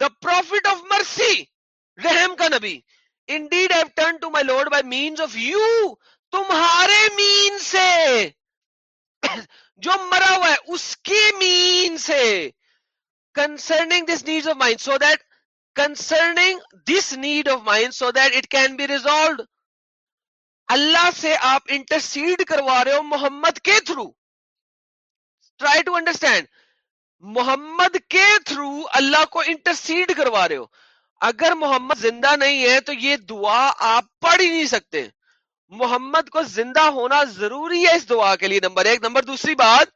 the prophet of mercy رحم کا نبی. Indeed have turn to my lord by means of you تمہارے مین سے۔ جو مرا ہوا ہے، اس کی مین سے۔ Concerning this need of mind so that concerning this need of mind so that it can be resolved Allah سے آپ انٹرسیڈ کروا رہے ہو محمد کے through try to understand Muhammad کے تھرو اللہ کو انٹرسیڈ کروا رہے ہو. اگر محمد زندہ نہیں ہے تو یہ دعا آپ پڑھ ہی نہیں سکتے. محمد کو زندہ ہونا ضروری ہے اس دعا کے لیے نمبر ایک. نمبر دوسری بات،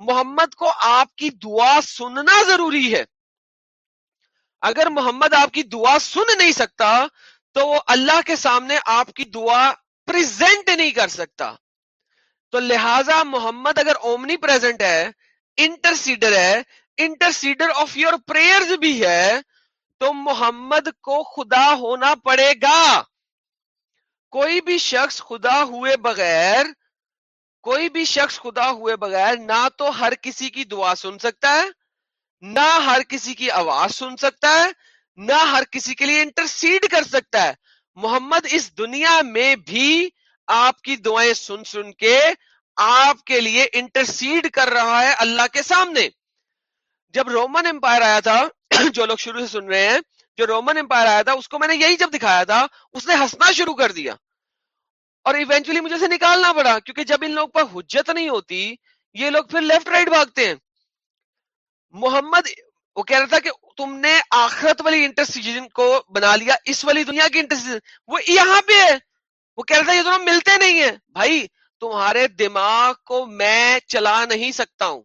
محمد کو آپ کی دعا سننا ضروری ہے. اگر محمد آپ کی دعا سن نہیں سکتا، تو وہ اللہ کے سامنے آپ کی دعا پریزنٹ نہیں کر سکتا۔ تو لہذا محمد اگر اومنی پریزنٹ ہے انٹرسیڈر ہے انٹرسیڈر آف یور پریئر بھی ہے، تو محمد کو خدا ہونا پڑے گا۔ کوئی بھی شخص خدا ہوئے بغیر، کوئی بھی شخص خدا ہوئے بغیر نہ تو ہر کسی کی دعا سن سکتا ہے نہ ہر کسی کی آواز سن سکتا ہے، نہ ہر کسی کے لیے انٹرسیڈ کر سکتا ہے۔ محمد، اس دنیا میں بھی آپ کی دعائیں سن سن کے آپ کے لیے انٹرسیڈ کر رہا ہے اللہ کے سامنے۔ جب رومن امپائر آیا تھا، [CLEARS THROAT] جو لوگ شروع سے سن رہے ہیں، جو رومن امپائر آیا تھا، اس کو میں نے یہی جب دکھایا تھا، اس نے ہنسنا شروع کر دیا۔ اور ایونچولی مجھے سے نکالنا پڑا، کیونکہ جب ان لوگ پر حجت نہیں ہوتی، یہ لوگ پھر لیفٹ رائٹ بھاگتے ہیں۔ محمد، وہ کہہ رہا تھا کہ تم نے آخرت والی انٹرسیجن کو بنا لیا، اس والی دنیا کی انٹرسیجن وہ یہاں پہ ہے۔ وہ کہہ رہا تھا یہ دونوں ملتے نہیں ہیں۔ بھائی، تمہارے دماغ کو میں چلا نہیں سکتا ہوں۔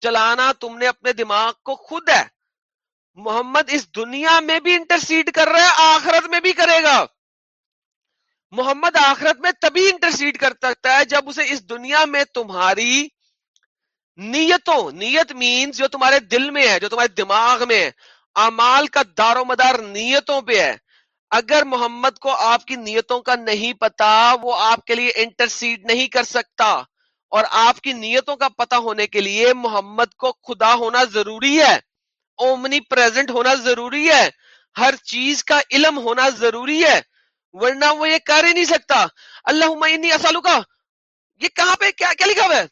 چلانا تم نے اپنے دماغ کو خود ہے۔ محمد اس دنیا میں بھی انٹرسیڈ کر رہا ہے، آخرت میں بھی کرے گا۔ محمد آخرت میں تبھی انٹرسیڈ کر سکتا ہے جب اسے اس دنیا میں تمہاری نیتوں، نیت مینز جو تمہارے دل میں ہے، جو تمہارے دماغ میں ہے۔ امال کا دار و مدار نیتوں پہ ہے۔ اگر محمد کو آپ کی نیتوں کا نہیں پتا، وہ آپ کے لیے انٹرسیڈ نہیں کر سکتا۔ اور آپ کی نیتوں کا پتہ ہونے کے لیے محمد کو خدا ہونا ضروری ہے۔ اومنی پریزنٹ ہونا ضروری ہے۔ ہر چیز کا علم ہونا ضروری ہے۔ ورنہ وہ یہ کر ہی نہیں سکتا۔ اللہ انی اسالو کا یہ کہاں پہ، کیا کیا لکھا ہوا ہے؟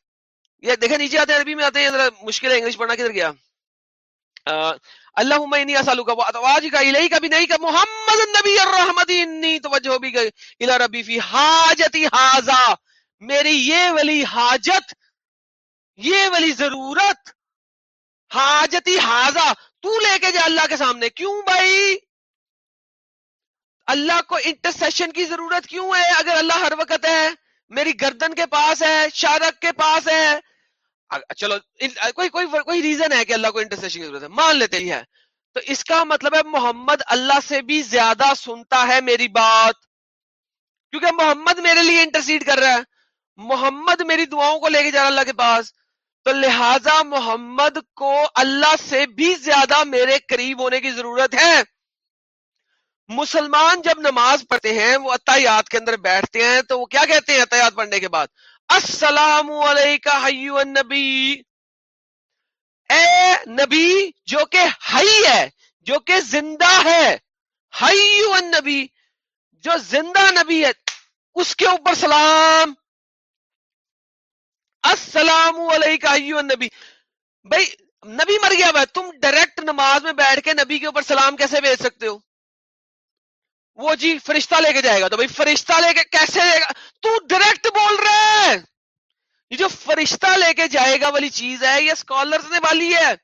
یہ دیکھیں نیچے آتے ہیں، عربی میں آتے ہیں، ذرا مشکل ہے، انگلش پڑھنا کدھر گیا؟ اللہ انی اسالو کا واج کا الہی کا بھی نہیں کا محمد النبی الرحمت، انی توجہ بھی گئی الی ربی فی حاجتی حاضا، میری یہ ولی حاجت، یہ والی ضرورت، حاجتی حاضا، تو لے کے جا اللہ کے سامنے، کیوں بھائی؟ اللہ کو انٹرسیشن کی ضرورت کیوں ہے؟ اگر اللہ ہر وقت ہے، میری گردن کے پاس ہے، شارک کے پاس ہے چلو کوئی کوئی کوئی ریزن ہے کہ اللہ کو انٹرسیشن کی ضرورت ہے؟ مان لیتے ہی ہے۔ تو اس کا مطلب ہے محمد اللہ سے بھی زیادہ سنتا ہے میری بات۔ کیونکہ محمد میرے لیے انٹرسیڈ کر رہا ہے۔ محمد میری دعاؤں کو لے کے جا رہا اللہ کے پاس۔ تو لہذا محمد کو اللہ سے بھی زیادہ میرے قریب ہونے کی ضرورت ہے۔ مسلمان جب نماز پڑھتے ہیں، وہ اتیات کے اندر بیٹھتے ہیں، تو وہ کیا کہتے ہیں اتیات پڑھنے کے بعد؟ السلام علیکم النبی۔ اے نبی جو کہ ہئی ہے، جو کہ زندہ ہے النبی، جو زندہ نبی ہے، اس کے اوپر سلام۔ السلام علیکم النبی۔ بھائی نبی مر گیا بھائی تم ڈائریکٹ نماز میں بیٹھ کے نبی کے اوپر سلام کیسے بھیج سکتے ہو؟ وہ جی فرشتہ لے کے جائے گا تو بھائی فرشتہ لے کے کیسے جائے گا؟ تو ڈائریکٹ بول رہے ہیں۔ یہ جو فرشتہ لے کے جائے گا والی چیز ہے، یہ اسکالرس نے والی ہے۔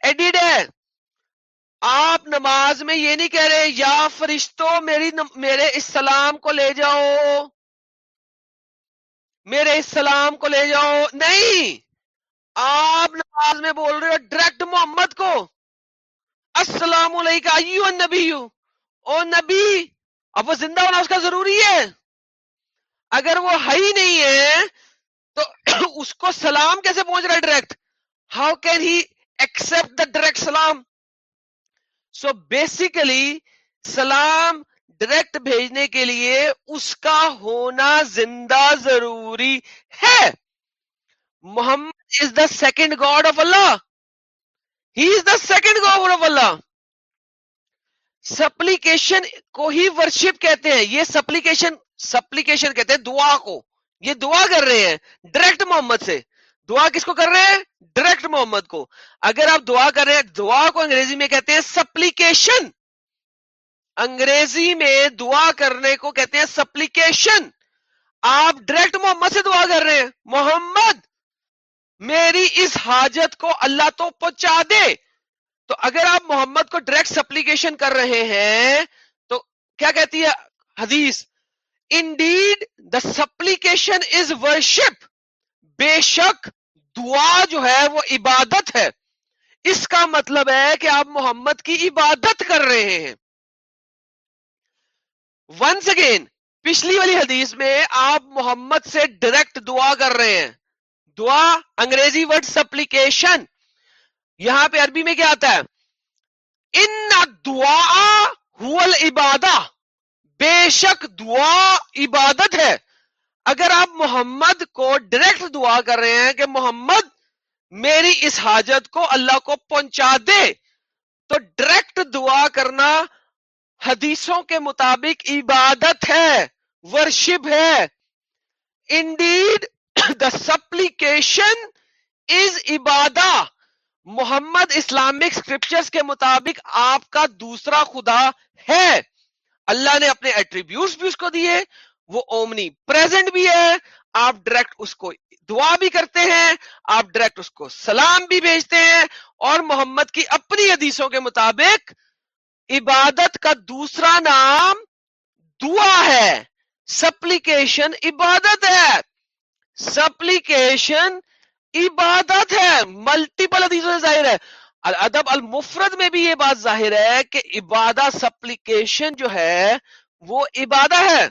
ایڈیڈ ہے۔ آپ نماز میں یہ نہیں کہہ رہے، یا فرشتوں میری میرے اس سلام کو لے جاؤ۔ میرے اس سلام کو لے جاؤ۔ نہیں، آپ نماز میں بول رہے ہو ڈائریکٹ محمد کو۔ السلام علیکم نبی او نبی، اب وہ زندہ ہونا اس کا ضروری ہے۔ اگر وہ ہے ہی نہیں ہے، تو [CLEARS THROAT] اس کو سلام کیسے پہنچ رہا ہے direct how can he accept the direct سلام؟ سو بیسیکلی سلام ڈائریکٹ بھیجنے کے لیے اس کا ہونا زندہ ضروری ہے۔ Muhammad is the second god of Allah he is the second god of Allah supplication کو ہی ورشپ کہتے ہیں۔ یہ سپلیکیشن سپلیکیشن کہتے ہیں دعا کو۔ یہ دعا کر رہے ہیں ڈائریکٹ محمد سے۔ دعا کس کو کر رہے ہیں؟ ڈائریکٹ محمد کو۔ اگر آپ دعا کر رہے ہیں، دعا کو انگریزی میں کہتے ہیں سپلیکیشن انگریزی میں دعا کرنے کو کہتے ہیں سپلیکیشن آپ ڈائریکٹ محمد سے دعا کر رہے ہیں۔ محمد، میری اس حاجت کو اللہ تو پہنچا دے۔ تو اگر آپ محمد کو ڈائریکٹ سپلیکیشن کر رہے ہیں، تو کیا کہتی ہے حدیث؟ Indeed the supplication is worship بے شک دعا جو ہے وہ عبادت ہے۔ اس کا مطلب ہے کہ آپ محمد کی عبادت کر رہے ہیں۔ ونس اگین پچھلی والی حدیث میں آپ محمد سے ڈائریکٹ دعا کر رہے ہیں۔ دعا، انگریزی ورڈ سپلیکیشن یہاں پہ عربی میں کیا آتا ہے؟ ان دعا عبادہ بے شک دعا عبادت ہے۔ اگر آپ محمد کو ڈائریکٹ دعا کر رہے ہیں کہ محمد میری اس حاجت کو اللہ کو پہنچا دے، تو ڈائریکٹ دعا کرنا حدیثوں کے مطابق عبادت ہے ورشپ ہے۔ انڈیڈ دا سپلیکیشن از عبادہ محمد اسلامک اسکرپچرز کے مطابق آپ کا دوسرا خدا ہے۔ اللہ نے اپنے ایٹریبیوٹس بھی اس کو دیے، وہ اومنی پریزنٹ بھی ہے۔ آپ ڈائریکٹ اس کو دعا بھی کرتے ہیں، آپ ڈائریکٹ اس کو سلام بھی بھیجتے ہیں۔ اور محمد کی اپنی حدیثوں کے مطابق عبادت کا دوسرا نام دعا ہے۔ سپلیکیشن عبادت ہے۔ سپلیکیشن عبادت ہے ملٹیپل حدیثوں سے ظاہر ہے۔ ادب المفرد میں بھی یہ بات ظاہر ہے کہ عبادت سپلیکیشن جو ہے، وہ عبادت ہے۔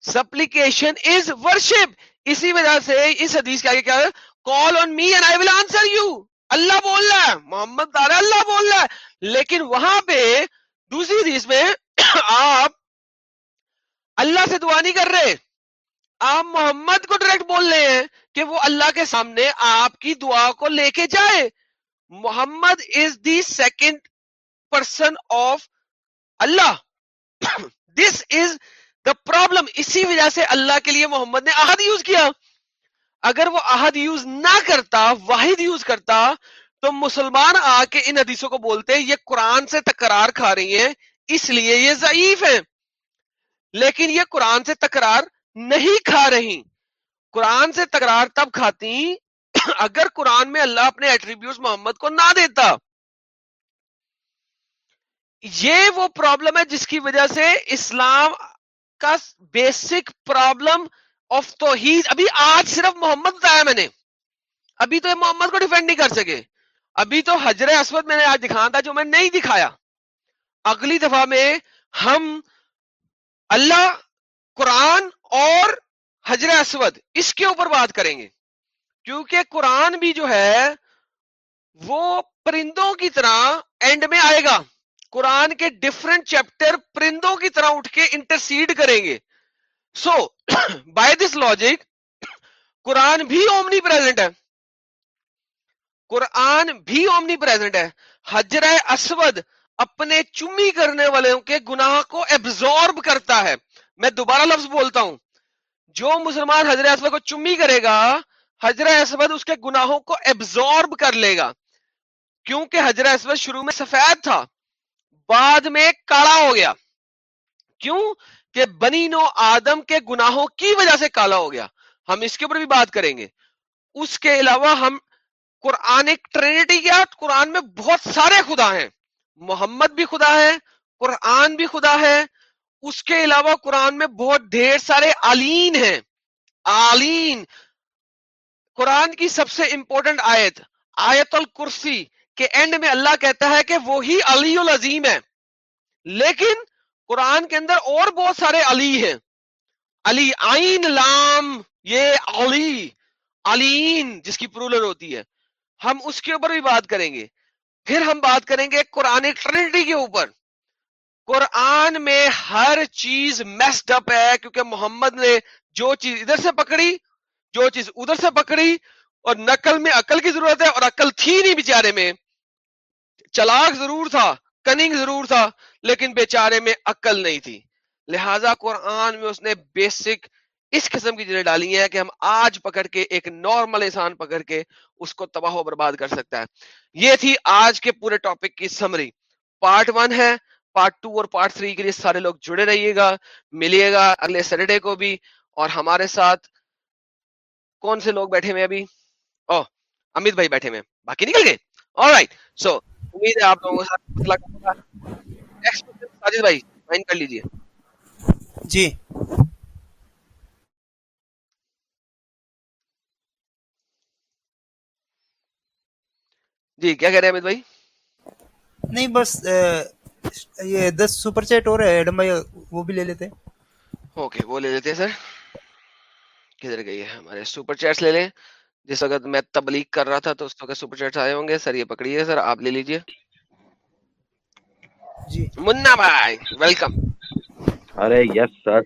سپلیکیشن از ورشپ اسی وجہ سے اس حدیث کے آگے کیا call on me and I will answer you Allah بول رہا ہے، محمد دار اللہ بول رہا ہے۔ لیکن وہاں پہ دوسری حدیث میں آپ اللہ سے دعا نہیں کر رہے۔ آپ محمد کو ڈائریکٹ بول رہے ہیں کہ وہ اللہ کے سامنے آپ کی دعا کو لے کے جائے۔ Muhammad is the second person of Allah. This is the problem اسی وجہ سے اللہ کے لیے محمد نے عہد یوز کیا۔ اگر وہ عہد یوز نہ کرتا، واحد یوز کرتا، تو مسلمان آ کے ان حدیثوں کو بولتے، یہ قرآن سے تکرار کھا رہی ہیں، اس لیے یہ ضعیف ہیں۔ لیکن یہ قرآن سے تکرار نہیں کھا رہی۔ قرآن سے تکرار تب کھاتی [CLEARS THROAT] اگر قرآن میں اللہ اپنے ایٹریبیوٹ محمد کو نہ دیتا۔ یہ وہ پرابلم ہے جس کی وجہ سے اسلام کا بیسک پرابلم آف توحید، ابھی آج صرف محمد بتایا میں نے۔ ابھی تو یہ محمد کو ڈیفینڈ نہیں کر سکے۔ ابھی تو حجر اسود میں نے آج دکھانا تھا جو میں نہیں دکھایا۔ اگلی دفعہ میں ہم اللہ قرآن اور حجر اسود، اس کے اوپر بات کریں گے۔ کیونکہ قرآن بھی جو ہے، وہ پرندوں کی طرح اینڈ میں آئے گا۔ قرآن کے ڈفرنٹ چیپٹر پرندوں کی طرح اٹھ کے انٹرسیڈ کریں گے۔ سو بائی دس لاجک قرآن بھی اومنی پریزنٹ ہے۔ قرآن بھی اومنی پریزنٹ ہے۔ حجر اسود اپنے چمی کرنے والوں کے گناہ کو ایبزورب کرتا ہے۔ میں دوبارہ لفظ بولتا ہوں۔ جو مسلمان حضر اسود کو چمی کرے گا حجر اسود اس کے گناہوں کو ایبزورب کر لے گا۔ کیونکہ حجر اسود شروع میں سفید تھا، بعد میں کالا ہو گیا۔ کیوں؟ کہ بنی نو آدم کے گناہوں کی وجہ سے کالا ہو گیا۔ ہم اس کے اوپر بھی بات کریں گے۔ اس کے علاوہ ہم قرآن ٹرینٹی کیا قرآن میں بہت سارے خدا ہیں۔ محمد بھی خدا ہے، قرآن بھی خدا ہے۔ اس کے علاوہ قرآن میں بہت ڈھیر سارے آلین ہیں۔ آلین۔ قرآن کی سب سے امپورٹنٹ آیت آیت الکرسی، کے اینڈ میں اللہ کہتا ہے کہ وہی علی العظیم ہے۔ لیکن قرآن کے اندر اور بہت سارے علی ہیں۔ علی آئین لام، یہ علی، علین جس کی پرولر ہوتی ہے۔ ہم اس کے اوپر بھی بات کریں گے۔ پھر ہم بات کریں گے قرآن ٹرینٹی کے اوپر۔ قرآن میں ہر چیز میسڈ اپ ہے، کیونکہ محمد نے جو چیز ادھر سے پکڑی، جو چیز ادھر سے پکڑی، اور نقل میں عقل کی ضرورت ہے، اور عقل تھی نہیں بیچارے میں۔ چلاک ضرور تھا، کننگ ضرور تھا، لیکن بیچارے میں عقل نہیں تھی۔ لہذا قرآن میں اس نے بیسک اس قسم کی چیزیں ڈالی ہیں کہ ہم آج پکڑ کے، ایک نارمل انسان پکڑ کے اس کو تباہ و برباد کر سکتا ہے۔ یہ تھی آج کے پورے ٹاپک کی سمری پارٹ ون ہے پارٹ ٹو اور پارٹ تھری کے لیے سارے لوگ جڑے رہیے گا ملیے گا اگلے سیٹرڈے کو بھی اور ہمارے ساتھ کون سے لوگ بیٹھے ہوئے ابھی؟ او امت بھائی بیٹھے ہوئے باقی نکل گئے؟ اور رائٹ سو امید ہے آپ لوگوں کے ساتھ ساجد بھائی مائنڈ کر لیجیے جی۔ جی کیا کہہ رہے ہیں امت بھائی؟ نہیں بس یہ دس سپر چیٹ ہو رہے ہیں ایڈم بھائی وہ بھی لے لیتے اوکے وہ لے لیتے ہیں سر۔ کدھر گئی ہے ہمارے سپر چیٹس لے لیں۔ جس وقت میں تبلیغ کر رہا تھا تو اس وقت سپر چیٹس آئے ہوں گے۔ سر یہ پکڑیے سر آپ لے لیجیے جی۔ منا بھائی ویلکم۔ ارے یس سر۔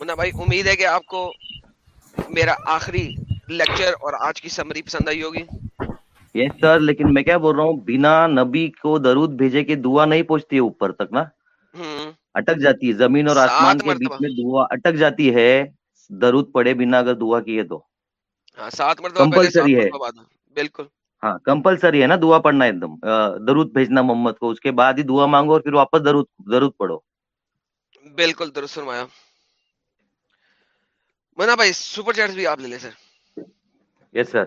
منا بھائی امید ہے کہ آپ کو میرا آخری لیکچر اور آج کی سمری پسند آئی ہوگی۔ یس سر لیکن میں کیا بول رہا ہوں بنا نبی کو درود بھیجے کے دعا نہیں پہنچتی ہے اوپر تک نا۔ اٹک جاتی ہے زمین اور آسمان کے بیچ میں دعا اٹک جاتی ہے درود پڑے بنا اگر دعا کیے تو۔ ہاں کمپلسری ہے۔ بالکل۔ ہاں کمپلسری ہے نا دعا پڑھنا ایک دم۔ درود بھیجنا محمد کو اس کے بعد ہی دعا مانگو اور پھر واپس درود درود پڑھو۔ بالکل درست فرمایا۔ منا بھائی سپر چیٹس بھی آپ لے لیں سر۔ یس سر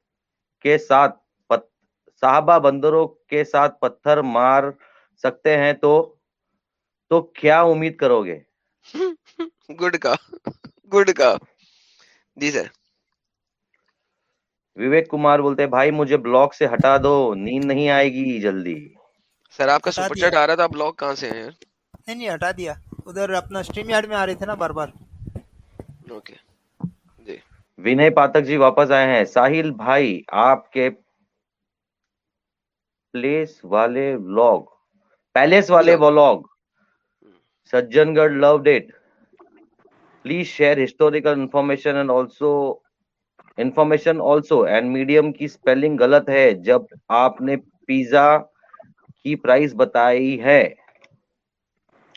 کے ساتھ صحابہ بندروں کے ساتھ پتھر مار سکتے ہیں تو تو کیا امید کرو گے؟ گڈ کا گڈ کا۔ جی سر۔ وویک کمار بولتے بھائی مجھے بلاک سے ہٹا دو نیند نہیں آئے گی جلدی۔ سر آپ کا سپر چیٹ آ رہا تھا بلاک کہاں سے ہے نہیں نہیں ہٹا دیا۔ ادھر اپنا سٹریم یارڈ میں آ رہے تھے نا بار بار۔ اوکے۔ ونئے پاتک جی واپس آئے ہیں۔ ساحل بھائی آپ کے پلیس والے بلاگ پیلس والے بلاگ سجن گڑھ لو date. Please share historical information and also information also. And medium کی اسپیلنگ غلط ہے جب آپ نے پیزا کی پرائز بتائی ہے۔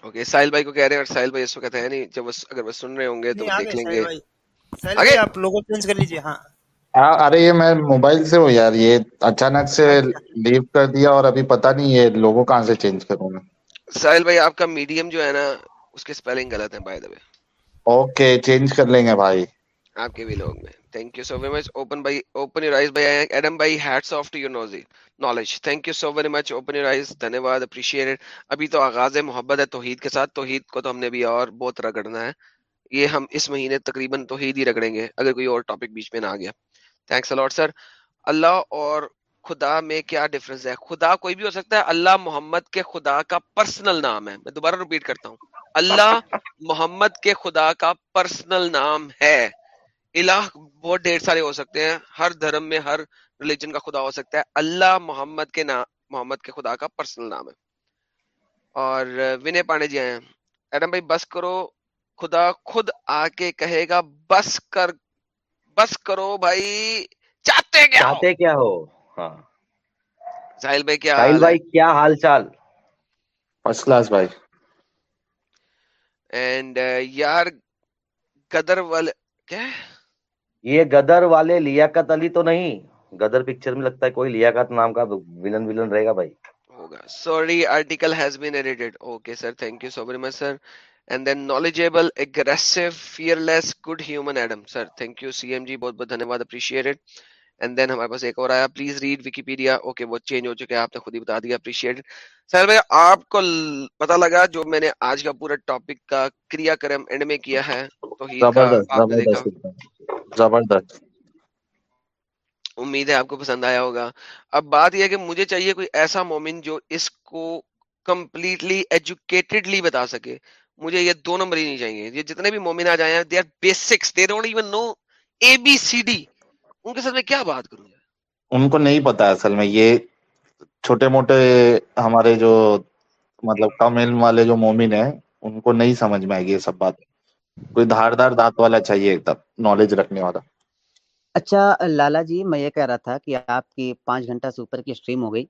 اوکے ساحل بھائی کو کہہ رہے ہیں اور ساحل بھائی اس وقت ہے نہیں۔ جب اگر وہ سن رہے ہوں گے تو دیکھ لیں گے۔ سر آپ لوگو چینج کر لیجیے ہاں۔, ہاں، ارے یہ میں موبائل سے ہوں یار یہ اچانک سے اچھا، اچھا۔ لیو کر دیا اور ابھی پتہ نہیں یہ لوگو کہاں سے چینج کروں میں۔ ساحل بھائی آپ کا میڈیم جو ہے نا اس کے سپیلنگ غلط ہیں by the way okay change کر لیں گے بھائی۔ آپ کے بھی لوگ میں thank you so very much open بھائی اوپن یور آئیز بھائی آئے ہیں ایڈم بھائی hats off to your nosy knowledge thank you so very much open your eyes دھنیہ واد اپریشیٹ ابھی تو آغاز محبت ہے توحید کے ساتھ۔ توحید کو تو ہم نے بھی اور بہت رگڑنا ہے۔ یہ ہم اس مہینے تقریباً توحید ہی رگڑیں گے، اگر کوئی اور ٹاپک بیچ میں نہ آ گیا۔ تھینکس الاٹ سر اللہ اور خدا میں کیا ڈفرنس ہے؟ خدا کوئی بھی ہو سکتا ہے، اللہ محمد کے خدا کا پرسنل نام ہے۔ میں دوبارہ رپیٹ کرتا ہوں۔ اللہ محمد کے خدا کا پرسنل نام ہے۔ الہ بہت ڈھیر سارے ہو سکتے ہیں، ہر دھرم میں، ہر ریلیجن کا خدا ہو سکتا ہے۔ اللہ محمد کے نام محمد کے خدا کا پرسنل نام ہے۔ اور ونے پانے جی آئے ہیں۔ ایڈم بھائی، بس کرو۔ خدا خود آ کے کہے گا بس کر بس کرو بھائی چاہتے کیا چاہتے ہو؟ کیا ہو؟ ہاں۔ ساحل بھائی کیا ساحل بھائی کیا حال چال؟ فرسٹ کلاس بھائی۔ اینڈ uh, یار گدر والے کیا؟ یہ گدر والے لیاقت علی تو نہیں۔ گدر پکچر میں لگتا ہے کوئی لیاقت نام کا ولن ولن رہے گا بھائی۔ ہوگا۔ Sorry article has been edited okay sir thank you so very much sir and then knowledgeable aggressive fearless good human Adam sir thank you C M ji بہت بہت دھنیہ واد اپریشیٹڈ اینڈ دین ہمارے پاس ایک اور آیا پلیز ریڈ وکیپیڈیا اوکے وہ change ہو چکا ہے آپ نے خود ہی بتا دیا اپریشیٹڈ سر میں آپ کو پتا لگا جو میں نے آج کا پورا ٹاپک کا کریا کرم اینڈ میں کیا ہے زبردست امید ہے آپ کو پسند آیا ہوگا اب بات یہ ہے کہ مجھے چاہیے کوئی ایسا مومن جو اس کو کمپلیٹلی ایجوکیٹڈلی بتا سکے مجھے یہ دو نمبر ہی نہیں چاہیے۔ یہ جتنے بھی مومن آ جائیں they are basics they don't even know A B C D ان کے ساتھ میں کیا بات کروں گا ان کو نہیں پتا اصل میں یہ چھوٹے موٹے ہمارے جو مطلب کم علم والے جو مومن ہیں ان کو نہیں سمجھ میں آئے گی یہ سب بات۔ کوئی دھاردار دانت والا چاہیے ایک دم نالج رکھنے والا۔ اچھا لالا جی میں یہ کہہ رہا تھا کہ آپ کی پانچ گھنٹہ سے اوپر کی اسٹریم ہو گئی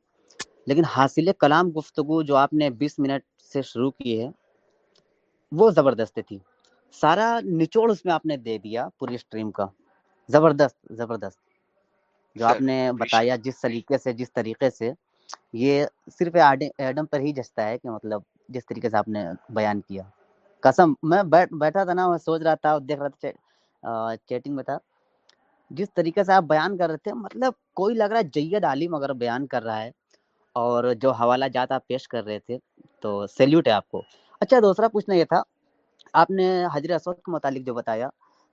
لیکن حاصل کلام گفتگو جو آپ نے بیس منٹ سے شروع کی ہے وہ زبردست تھی۔ سارا نچوڑ اس میں آپ نے دے دیا پوری اسٹریم کا۔ زبردست زبردست۔ جو آپ نے بتایا جس سلیقے سے جس طریقے سے یہ صرف ایڈم پر ہی جستا ہے کہ مطلب جس طریقے سے آپ نے بیان کیا۔ قسم میں بیٹھا تھا نا میں سوچ رہا تھا اور دیکھ رہا تھا چیٹنگ میں تھا۔ جس طریقے سے آپ بیان کر رہے تھے مطلب کوئی لگ رہا ہے جید عالم اگر بیان کر رہا ہے اور جو حوالہ جات آپ پیش کر رہے تھے تو سیلیوٹ ہے آپ کو۔ اچھا دوسرا پوچھنا یہ تھا آپ نے حجر اسود کے متعلق جو بتایا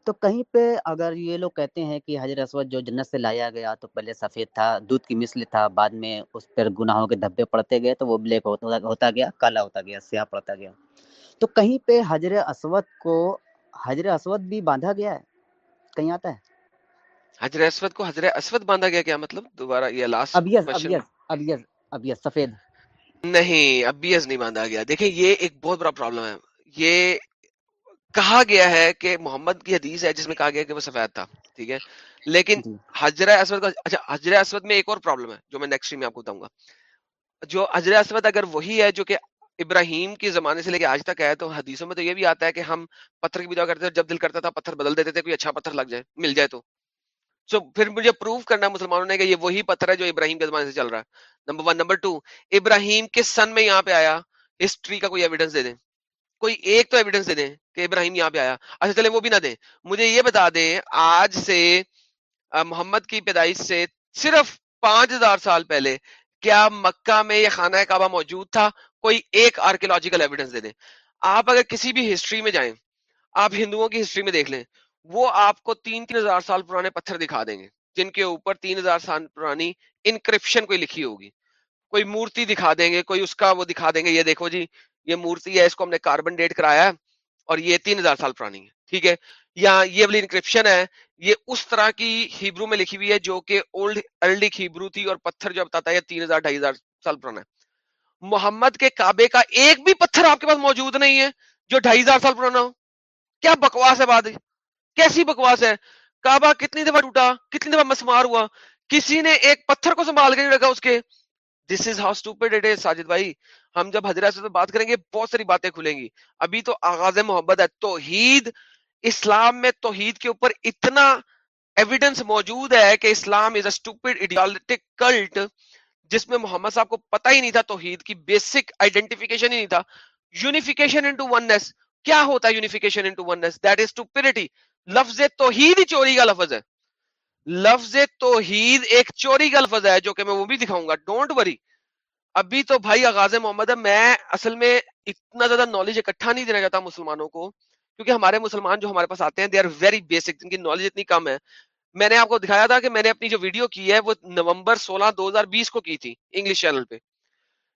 تو کہیں پہ اگر یہ لوگ کہتے ہیں کہ حجر اسود جو جنت سے لایا گیا تو پہلے سفید تھا دودھ کی مثل تھا بعد میں اس پر گناہوں کے دھبے پڑتے گئے تو وہ بلیک ہوتا گیا کالا ہوتا گیا سیاہ پڑتا گیا۔ تو کہیں پہ حجر اسود کو حجر اسود بھی باندھا گیا ہے؟ کہیں آتا ہے؟ حجر اسود کو حجر اسود باندھا گیا کیا مطلب؟ دوبارہ یہ لاسٹ ابیز ابیز ابیز سفید۔ نہیں اب بھی نہیں باندھا گیا۔ دیکھیں یہ ایک بہت بڑا پرابلم ہے۔ یہ کہا گیا ہے کہ محمد کی حدیث ہے جس میں کہا گیا کہ وہ سفید تھا ٹھیک ہے؟ لیکن جی۔ حجرہ اسود کا اچھا حجرہ اسود میں ایک اور پرابلم ہے جو میں نیکسٹ میں آپ کو بتاؤں گا۔ جو حجرہ اسود اگر وہی ہے جو کہ ابراہیم کے زمانے سے لے کے آج تک ہے تو حدیثوں میں تو یہ بھی آتا ہے کہ ہم پتھر کی پوجا کرتے تھے جب دل کرتا تھا پتھر بدل دیتے تھے کوئی اچھا پتھر لگ جائے مل جائے تو۔ سو پھر مجھے پروف کرنا مسلمانوں نے کہ یہ وہی پتھر ہے جو ابراہیم کے زمانے سے چل رہا ہے۔ Number one number two Ibrahim کس سن میں یہاں پہ آیا؟ ہسٹری کا کوئی ایویڈنس دے دیں۔ کوئی ایک تو ایویڈنس دے دیں کہ ابراہیم یہاں پہ آیا۔ اچھا چلے وہ بھی نہ دیں۔ مجھے یہ بتا دیں، آج سے محمد کی پیدائش سے صرف پانچ ہزار سال پہلے کیا مکہ میں یہ خانہ کعبہ موجود تھا؟ کوئی ایک آرکیولوجیکل ایویڈنس دے دیں۔ آپ اگر کسی بھی ہسٹری میں جائیں، آپ ہندوؤں کی ہسٹری میں دیکھ لیں۔ وہ آپ کو تین تین ہزار سال پرانے پتھر دکھا دیں گے، جن کے اوپر تین ہزار سال پرانی انکرپشن کوئی لکھی ہوگی۔ کوئی مورتی دکھا دیں گے، کوئی اس کا وہ دکھا دیں گے، یہ دیکھو جی یہ مورتی ہے، اس کو ہم نے کاربن ڈیٹ کرایا ہے اور یہ تین ہزار سال پرانی ہے، ٹھیک ہے؟ یا یہ والی انکرپشن ہے، یہ اس طرح کی ہیبرو میں لکھی ہوئی ہے جو کہ اولڈ ارلڈک ہیبرو تھی اور پتھر جو بتاتا ہے تین ہزار، ڈھائی ہزار سال پرانا ہے۔ محمد کے کعبے کا ایک بھی پتھر آپ کے پاس موجود نہیں ہے جو ڈھائی ہزار سال پرانا ہو۔ کیا بکواس ہے بات ہے کیسی بکواس ہے؟ کعبہ کتنی دفعہ ٹوٹا، کتنی دفعہ مسمار ہوا، کسی نے ایک پتھر کو سنبھال کے نہیں رکھا اس کے۔ This is how stupid it is Sajid بھائی۔ ہم جب حضرت سے بات کریں گے، بہت ساری باتیں کھلیں گی۔ ابھی تو آغاز محبت ہے، توحید، اسلام میں توحید کے اوپر اتنا ایویڈنس موجود ہے کہ اسلام از اے اسٹوپڈ ایڈیالٹک کلٹ جس میں محمد صاحب کو پتہ ہی نہیں تھا توحید کی بیسک آئیڈینٹیفیکیشن ہی نہیں تھا۔ یونیفیکیشن انٹو وننس کیا ہوتا ہے unification into oneness that is stupidity لفظ توحید ہی چوری کا لفظ ہے۔ لفظ توحید ایک چوری کا لفظ ہے جو کہ میں وہ بھی دکھاؤں گا۔ ڈونٹ وری ابھی تو بھائی آغاز محمد ہے، میں اصل میں اتنا زیادہ نالج اکٹھا نہیں دینا چاہتا مسلمانوں کو، کیونکہ ہمارے مسلمان جو ہمارے پاس آتے ہیں دے آر ویری بیسک جن کی نالج اتنی کم ہے۔ میں نے آپ کو دکھایا تھا کہ میں نے اپنی جو ویڈیو کی ہے، وہ نومبر سولہ دو ہزار بیس کو کی تھی انگلش چینل پہ۔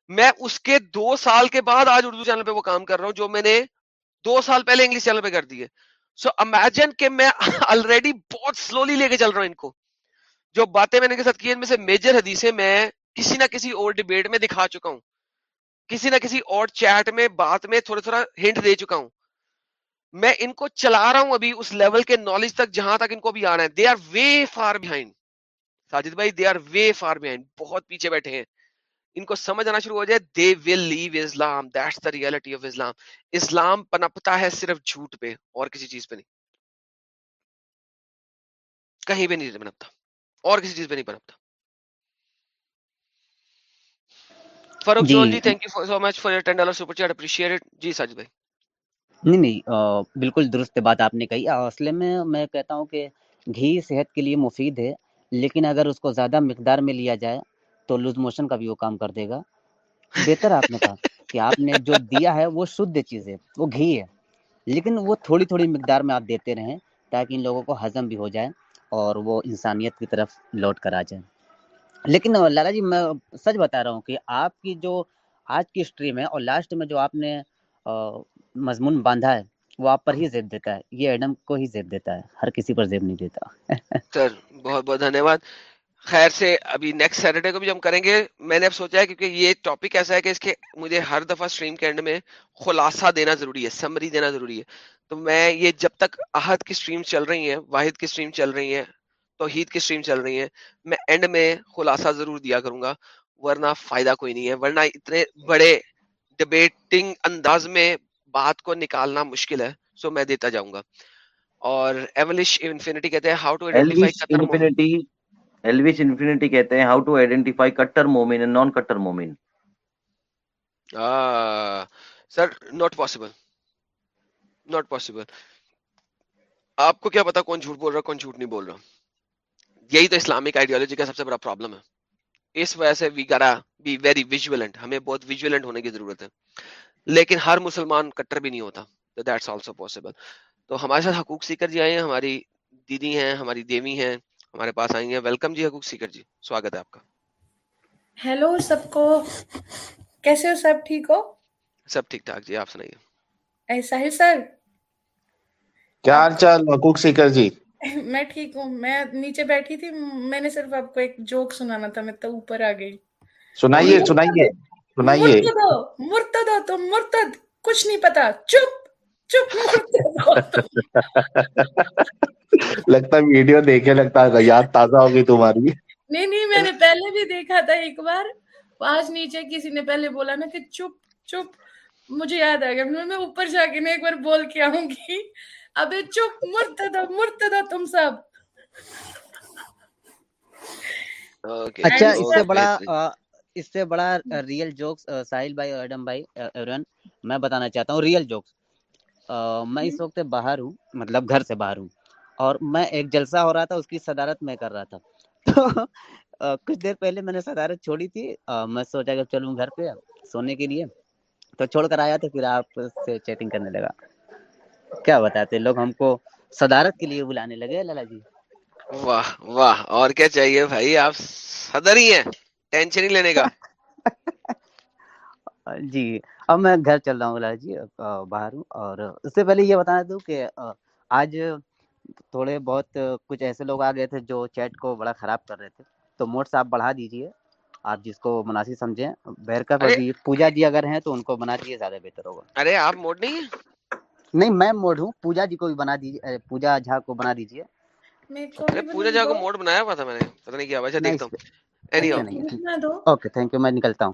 میں اس کے دو سال کے بعد آج اردو چینل پہ وہ کام کر رہا ہوں، جو میں نے دو سال پہلے انگلش چینل پہ کر دی ہے۔ سو امیجن کہ میں [LAUGHS] آلریڈی بہت سلولی لے کے چل رہا ہوں ان کو۔ جو باتیں میں نے کے ساتھ کی ان میں سے میجر حدیثیں میں کسی نہ کسی اور ڈیبیٹ میں دکھا چکا ہوں۔ کسی نہ کسی اور چیٹ میں، بات میں تھوڑا تھوڑا ہنٹ دے چکا ہوں۔ میں ان کو چلا رہا ہوں ابھی اس لیول کے نالج تک، جہاں تک ان کو بھی آنا ہے۔ They are way far behind Sajid بھائی they are way far behind بہت پیچھے بیٹھے ہیں۔ ان کو سمجھ آنا شروع ہو جائے they will leave Islam that's the reality of Islam Islam پنپتا ہے صرف جھوٹ پہ اور کسی چیز پہ نہیں۔ کہیں پہ نہیں پنپتا اور کسی چیز پہ نہیں پنپتا فاروق جی۔ جی thank you so much for your ten dollar super chat appreciate جی ساجد بھائی۔ نہیں نہیں بالکل درست بات آپ نے کہی۔ اصل میں میں کہتا ہوں کہ گھی صحت کے لیے مفید ہے لیکن اگر اس کو زیادہ مقدار میں لیا جائے تو لوز موشن کا بھی وہ کام کر دے گا۔ بہتر آپ نے کہا کہ آپ نے جو دیا ہے وہ شدھ چیز ہے، وہ گھی ہے۔ لیکن وہ تھوڑی تھوڑی مقدار میں آپ دیتے رہیں تاکہ ان لوگوں کو ہضم بھی ہو جائے اور وہ انسانیت کی طرف لوٹ کر آ جائے۔ لیکن لالا جی میں سچ بتا رہا ہوں کہ آپ کی جو آج کی اسٹریم ہے اور لاسٹ میں جو آپ نے مضمون باندھا ہے، وہ آپ پر ہی زیب دیتا ہے۔ یہ ایڈم کو ہی زیب دیتا ہے، ہر کسی پر زیب نہیں دیتا۔ سر، بہت بہت دھنیہ واد خیر سے ابھی نیکسٹ سیٹرڈے کو بھی ہم کریں گے۔ میں نے اب سوچا ہے کیونکہ یہ ٹاپک ایسا ہے کہ اس کے مجھے ہر دفعہ اسٹریم کے اینڈ میں خلاصہ دینا ضروری ہے سمری دینا ضروری ہے۔ تو میں یہ جب تک احد کی اسٹریم چل رہی ہیں واحد کی اسٹریم چل رہی ہیں توحید کی اسٹریم چل رہی ہیں میں اینڈ میں خلاصہ ضرور دیا کروں گا۔ ورنہ فائدہ کوئی نہیں ہے ورنہ اتنے بڑے ڈبیٹنگ انداز میں بات کو نکالنا مشکل ہے۔ سو میں دیتا جاؤں گا۔ اور ایولش انفینٹی کہتے ہیں how to infinity abolish infinity کہتے ہیں ہاؤ ٹو آئیڈینٹیفائی کٹر مومن اینڈ نان کٹر مومن sir not possible not possible آپ کو کیا پتا کون جھوٹ بول رہا کون جھوٹ نہیں بول رہا یہی تو اسلامک آئیڈیالوجی کا سب سے بڑا پرابلم ہے اس وجہ سے وی گارا بی ویری ویژولنٹ ہمیں بہت ویژولنٹ ہونے کی ضرورت ہے لیکن ہر مسلمان کٹر بھی نہیں ہوتا تو دیٹس آلسو پاسبل تو ہمارے ساتھ حقوق سیکر جی آئے ہیں ہماری دیدی ہیں ہماری دیوی ہیں ہمارے پاس آئی ہیں ویلکم جی حقوق سیکر جی۔ سواگت ہے آپ کا۔ ہیلو سب کو کیسے ہو؟ سب ٹھیک ہو؟ سب ٹھیک ٹھاک جی آپ سنائیے۔ ساحل سر۔ کیا حال چال حقوق سیکر جی؟ میں ٹھیک ہوں۔ میں نیچے بیٹھی تھی۔ میں نے صرف آپ کو ایک جوک سنانا تھا میں تو اوپر آ گئی۔ سنائیے سنائیے سنائیے۔ مرتد ہو تم مرتد۔ کچھ نہیں پتا۔ چپ چپ [LAUGHS] لگتا ویڈیو دیکھے لگتا یاد تازہ ہوگی تمہاری۔ نہیں نہیں میں نے پہلے بھی دیکھا تھا ایک بار۔ پاس نیچے کسی نے پہلے بولا نا کہ چپ چپ مجھے یاد آ گیا۔ میں اوپر جا کے میں ایک بار بول کے آؤں گی۔ ابے چپ مرتد مرتد تم سب۔ اچھا اس سے بڑا اس سے بڑا ریئل جوکس ساحل بھائی اور ایڈم بھائی ایورن میں بتانا چاہتا ہوں ریئل جوکس میں اس وقت باہر ہوں مطلب گھر سے باہر ہوں۔ اور میں ایک جلسہ ہو رہا تھا اس کی صدارت میں کر رہا تھا۔ تو کچھ دیر پہلے میں نے صدارت چھوڑی تھی۔ میں سوچا کہ چلوں گھر پہ سونے کے لیے۔ تو چھوڑ کر آیا تو پھر آپ سے چیٹنگ کرنے لگا۔ کیا بتاتے؟ لوگ ہم کو صدارت کے لیے بلانے لگے لالا جی۔ واہ واہ اور کیا چاہیے بھائی؟ آپ صدر ہی ہیں ٹینشن ہی لینے کا۔ [LAUGHS] جی اب میں گھر چل رہا ہوں لالا جی باہر ہوں۔ اور اس سے پہلے یہ بتانا دوں کہ آج تھوڑے بہت کچھ ایسے لوگ آ گئے تھے جو چیٹ کو بڑا خراب کر رہے تھے۔ تو موٹس آپ بڑھا دیجیے آپ جس کو مناسب سمجھیں۔ بہر کا پوجا جی اگر ہیں تو ان کو بنا دیجیے زیادہ بہتر ہوگا۔ ارے آپ موڈ نہیں نہیں میں موڈ ہوں۔ پوجا جی کو بھی بنا دیجیے پوجا جھا کو بنا دیجیے پوجا جھا کو موڈ بنایا ہوا تھا میں نے پتا نہیں کیا وجہ اچھا دیکھتا ہوں۔ اوکے تھینک یو میں نکلتا ہوں۔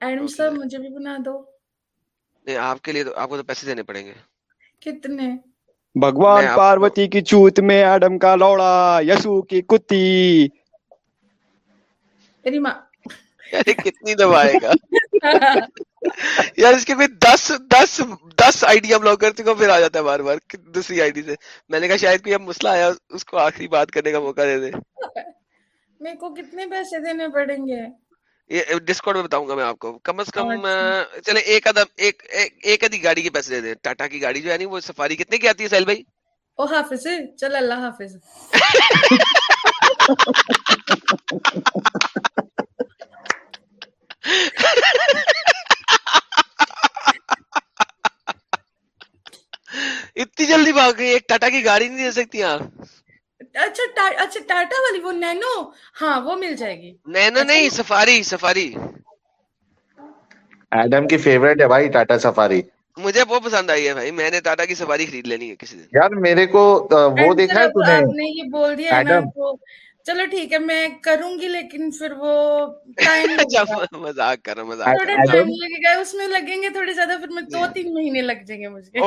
ایڈم صاحب مجھے بھی بنا دو۔ نہیں آپ کے لیے تو آپ کو تو پیسے دینے پڑیں گے۔ کتنے؟ بھگوان پاروتی کی چوت میں ایڈم کا لوڑا یسو کی کتی۔ کتنی دبائے گا۔ [LAUGHS] یار اس کے بھی دس دس دس آئی ڈی ہم لوگ کرتے کو پھر آ جاتا ہے بار بار دوسری آئی ڈی سے۔ میں نے کہا شاید کوئی اب مسئلہ آیا اس کو آخری بات کرنے کا موقع دے دے۔ میرے کو کتنے پیسے دینے پڑیں گے؟ ڈسکاؤنٹ میں بتاؤں گا میں آپ کو۔ کم از کم اچھا۔ چلے ایک ادب ایک ایک گاڑی کے پیسے دے دیں۔ ٹاٹا کی گاڑی جو ہے نا وہ سفاری کتنے کی آتی ہے سہیل بھائی؟ او حافظ چل اللہ حافظ۔ اتنی جلدی بھاگ گئی ایک ٹاٹا کی گاڑی نہیں دے سکتی آپ اچھا اچھا ٹاٹا والی وہ نینو؟ ہاں وہ مل جائے گی۔ نینو اچھا۔ نہیں سفاری سفاری۔ ایڈم کی فیوریٹ ہے بھائی ٹاٹا سفاری۔ مجھے وہ پسند آئی ہے بھائی میں نے ٹاٹا کی سفاری خرید لینی ہے کسی دن۔ یار میرے کو وہ دیکھا ہے تو نے یہ بول دیا چلو ٹھیک ہے میں کروں گی لیکن پھر وہ مزاق کر مزاق لگے گا اس میں لگیں گے تھوڑے زیادہ پھر میں دو جی۔ تین مہینے لگ جائیں گے مجھے۔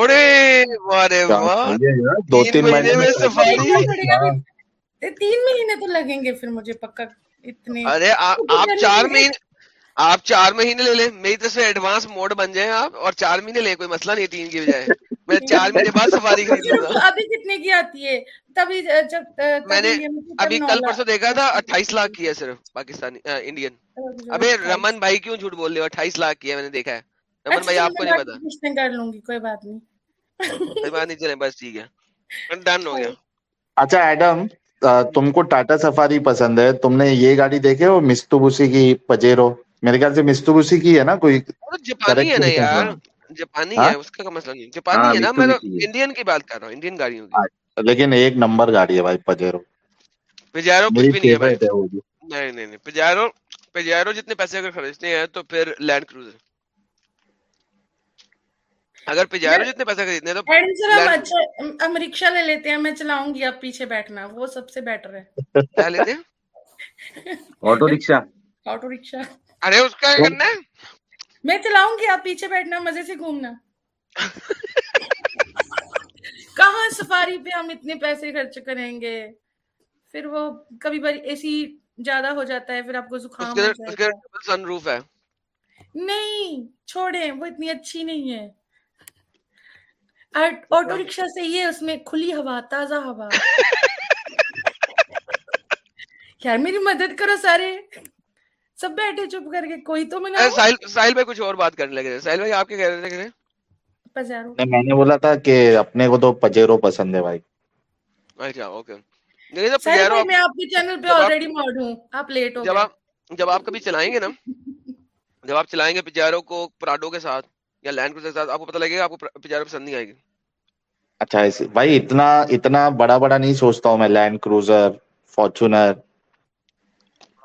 دو تین مہینے میں تین مہینے تو لگیں گے پھر مجھے پکا اتنے۔ ارے آپ چار مہینے آپ چار مہینے لے لیں میری طرف سے ایڈوانس موڈ بن جائیں آپ اور چار مہینے لیں کوئی مسئلہ نہیں تین کی بجائے۔ میں [LAUGHS] چار مہینے بعد سفاری خرید لوں گا ابھی کتنے کی آتی ہے؟ میں نے ابھی کل پرسوں دیکھا تھا اٹھائیس لاکھ کی ہے صرف پاکستانی انڈین ابھی رمن بھائی کیوں جھوٹ بول رہے ہو؟ اٹھائیس لاکھ کی ہے میں نے دیکھا ہے۔ رمن اچھا، بھائی آپ کو نہیں پتا۔ کر لوں گی کوئی بات نہیں۔ کوئی بات نہیں چلے بس ٹھیک ہے۔ ڈن ہو گیا۔ اچھا ایڈم تم کو ٹاٹا سفاری پسند ہے۔ تم نے یہ گاڑی دیکھے ہو مستوبوسی کی پجیرو؟ میرے خیال سے مستروسی کی ہے نا کوئی جاپانی ہے نا یار۔ جاپانی ہے ہاں؟ اس کا مسئلہ نہیں جاپانی ہاں، ہے نا میں انڈین کی بات کر رہا ہوں انڈین گاڑیوں کی لیکن ایک نمبر گاڑی ہے بھائی پجیرو پجیرو کچھ بھی نہیں ہے بھائی۔ نہیں نہیں پجیرو پجیرو جتنے پیسے اگر ہیں تو پھر لینڈ کروزر اگر جتنے پیسے خریدنے تو اچھا، لے لیتے ہیں میں چلاؤں گی اب پیچھے بیٹھنا وہ سب سے بیٹر ہے۔ لیتے ہیں؟ آٹو رکشا آٹو رکشا ارے اس کا کرنا ہے؟ میں چلاؤں گی آپ پیچھے بیٹھنا مزے سے گھومنا۔ [LAUGHS] کہاں سفاری پہ ہم اتنے پیسے خرچ کریں گے؟ پھر وہ کبھی بار اے سی زیادہ ہو جاتا ہے پھر آپ کو زکام سن روف ہے۔ نہیں چھوڑیں وہ اتنی اچھی نہیں ہے۔ آٹو رکشا سے یہ اس میں کھلی ہوا تازہ ہوا۔ [LAUGHS] یار میری مدد کرو سارے۔ سب بیٹھے چپ کر کے کوئی تو میں ساحل ساحل بھائی کچھ اور بات کرنے لگے ساحل بھائی آپ کے کہہ رہے تھے پجیرو میں نے بولا تھا کہ اپنے کو تو پجیرو پسند ہے بھائی۔ اچھا اوکے جب آپ کبھی چلائیں گے نا جب آپ چلائیں گے پجارو کو پراڈو کے ساتھ یا لینڈ کے ساتھ آپ کو پتا لگے گا آپ کو پجیرو پسند نہیں آئے گی۔ اچھا بھائی اتنا اتنا بڑا بڑا نہیں سوچتا ہوں میں لینڈ کروزر فارچونر۔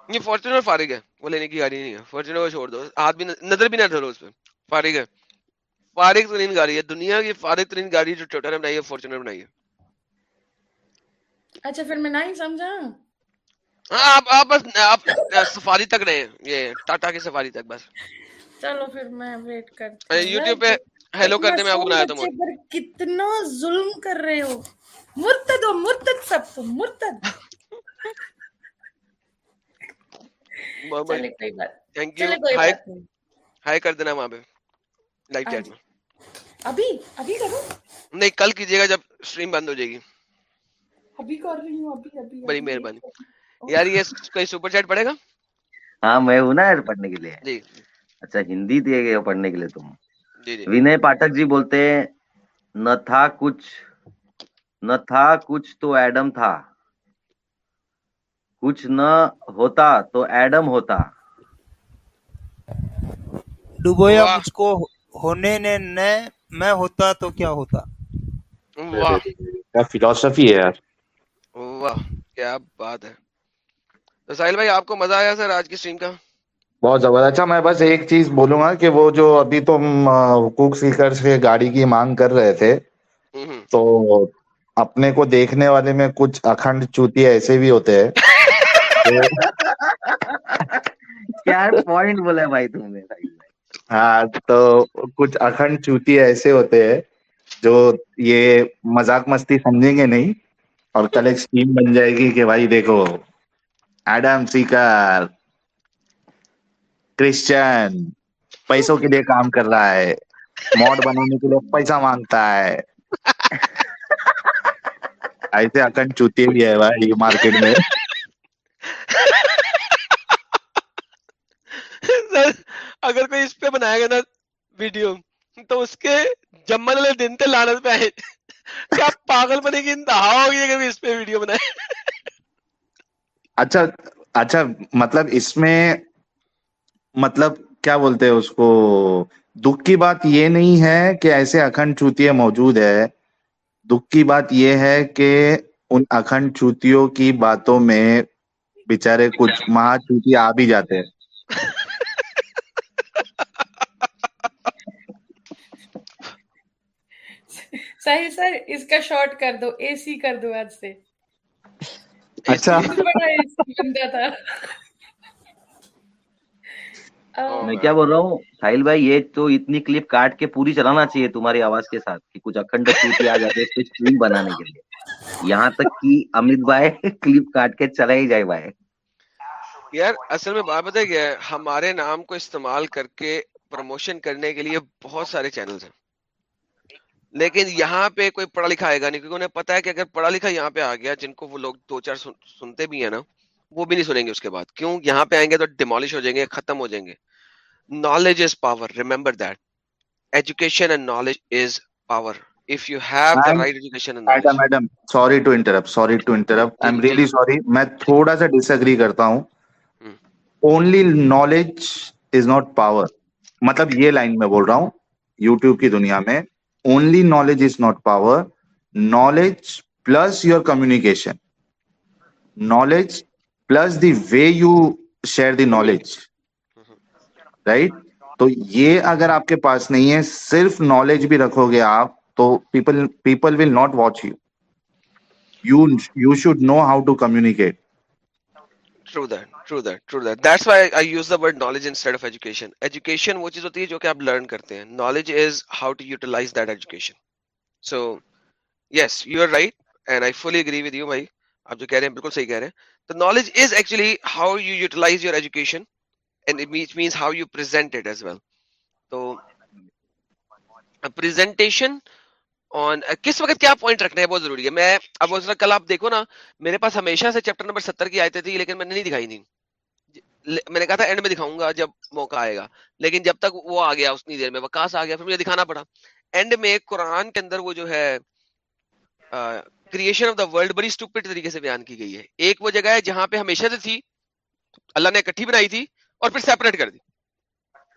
یہ فارچونر فارغ ہے وہ لینے کی گاڑی نہیں ہے فارچونر کو چھوڑ دو ہاتھ بھی نظر بھی نہ ڈالو اس پہ فارغ ہے فارغ ترین گاڑی ہے دنیا کی فارغ ترین گاڑی جو ٹویٹر نے بنائی ہے فارچونر بنائی ہے۔ اچھا پھر میں نہیں سمجھا۔ ہاں، آپ آپ بس آپ سفاری تک رہے ہیں یہ ٹاٹا کی سفاری تک بس۔ چلو پھر میں ویٹ کرتا ہوں۔ یوٹیوب پہ ہیلو کرنے میں آپ کو بنایا تھا کتنا ظلم کر رہے ہو۔ مرتد ہو مرتد سب تم مرتد۔ [LAUGHS] ہائی کر دینا وہاں پہ لائف چیٹ میں ابھی ابھی کرو نہیں کل کیجیے گا جب سٹریم بند ہو جائے گی بڑی مہربانی یار یہ کوئی سپر چیٹ پڑے گا ہاں میں ہوں نا پڑھنے کے لیے اچھا ہندی دیے گئے پڑھنے کے لیے تم پاٹک جی بولتے نہ تھا کچھ نہ تھا کچھ تو ایڈم تھا کچھ نہ ہوتا تو ایڈم ہوتا۔ ڈبویا مجھ کو ہونے نے نہ میں ہوتا تو کیا ہوتا؟ کیا فلسفی ہے یار۔ واہ کیا بات ہے۔ تو ساحل بھائی آپ کو مزہ آیا سر آج کی سٹریم کا؟ بہت زبردست۔ اچھا میں بس ایک چیز بولوں گا کہ وہ جو ابھی تم حقوق سیکر سے گاڑی کی مانگ کر رہے تھے تو اپنے کو دیکھنے والے میں کچھ اکھنڈ چوتی ایسے بھی ہوتے ہیں۔ [LAUGHS] پوائنٹ بولا بھائی تم نے؟ ہاں تو کچھ اکھنڈ چوتی ایسے ہوتے ہیں جو یہ مذاق مستی سمجھیں گے نہیں اور کل ایک اسکیم بن جائے گی کہ بھائی دیکھو ایڈم سیکر کرسچن پیسوں کے لیے کام کر رہا ہے، موڈ بنانے کے لیے پیسہ مانگتا ہے۔ ایسے اکن چوتی بھی ہے بھائی مارکیٹ میں۔ اگر کوئی اس پہ بنایا گیا نا ویڈیو، تو اس کے جمن والے دن تے لانت پہ آئے۔ کیا پاگل بنے کی انتہا ہوگی اگر اس پہ ویڈیو بنائے۔ اچھا اچھا مطلب اس میں مطلب کیا بولتے ہیں اس کو؟ دکھ کی بات یہ نہیں ہے کہ ایسے اکھنڈ چوتیے موجود ہے۔ دکھ کی بات یہ ہے کہ ان اکھنڈ چوتیوں کی باتوں میں بےچارے کچھ مہا چوتی آ بھی جاتے ہیں۔ ساحل سر اس کا شارٹ کر دو اے سی کر دو آج سے۔ اچھا۔ [LAUGHS] بندہ تھا۔ میں کیا بول رہا ہوں؟ ساحل بھائی یہ تو اتنی کلپ کاٹ کے پوری چلانا چاہیے تمہاری آواز کے ساتھ کہ کچھ اکھنڈ شوٹی آ جاتے کچھ بنانے کے لیے۔ یہاں تک کہ امت بھائی [LAUGHS] کلپ کاٹ کے چلا ہی جائے بھائی۔ یار اصل میں بات بتائی گیا ہمارے نام کو استعمال کر کے پروموشن کرنے کے لیے بہت سارے چینلز ہیں۔ لیکن یہاں پہ کوئی پڑھا لکھا آئے گا نہیں کیونکہ انہیں پتا ہے کہ اگر پڑھا لکھا یہاں پہ آ گیا جن کو وہ لوگ دو چار سنتے بھی ہیں نا وہ بھی نہیں سنیں گے اس کے بعد۔ کیوں؟ یہاں پہ آئیں گے تو ڈیمالش ہو جائیں گے ختم ہو جائیں گے۔ Knowledge is power remember that education and knowledge is power if you have the right education and madam madam sorry to interrupt sorry to interrupt. I'm really sorry. میں تھوڑا سا disagree کرتا ہوں hmm. only knowledge is not power. مطلب یہ line میں بول رہا ہوں یوٹیوب کی دنیا میں only knowledge is not power knowledge plus your communication knowledge plus the way you share the knowledge right تو یہ اگر آپ کے پاس نہیں ہے صرف نالج بھی رکھو گے آپ تو people people will not watch you you you should know how to communicate through that through that through that that's why I use the word knowledge instead of education education وہ چیز ہوتی ہے جو کہ آپ لرن کرتے ہیں. Knowledge is how to utilize that education so yes you are right and I fully agree with you بھائی آپ جو کہہ رہے ہیں بالکل صحیح کہہ رہے ہیں. تو knowledge is actually how you utilize your education and means how you present it as well تو پرزینٹیشن uh, آن uh, کس وقت کیا پوائنٹ رکھنا ہے بہت ضروری ہے؟ میں اب اس کل آپ دیکھو نا، میرے پاس ہمیشہ سے چیپٹر نمبر ستر کی آئے تھی لیکن میں نے نہیں دکھائی تھی میں نے کہا تھا اینڈ میں دکھاؤں گا جب موقع آئے گا۔ لیکن جب تک وہ آ گیا، اتنی دیر میں وکاس آ گیا، پھر مجھے دکھانا پڑا۔ اینڈ میں قرآن کے اندر وہ جو ہے کریشن آف دا ورلڈ بڑی اسٹوپٹ طریقے سے بیان کی گئی ہے۔ ایک وہ جگہ ہے جہاں پہ ہمیشہ سے تھی، اللہ نے اکٹھی بنائی تھی اور پھر سیپریٹ کر دی۔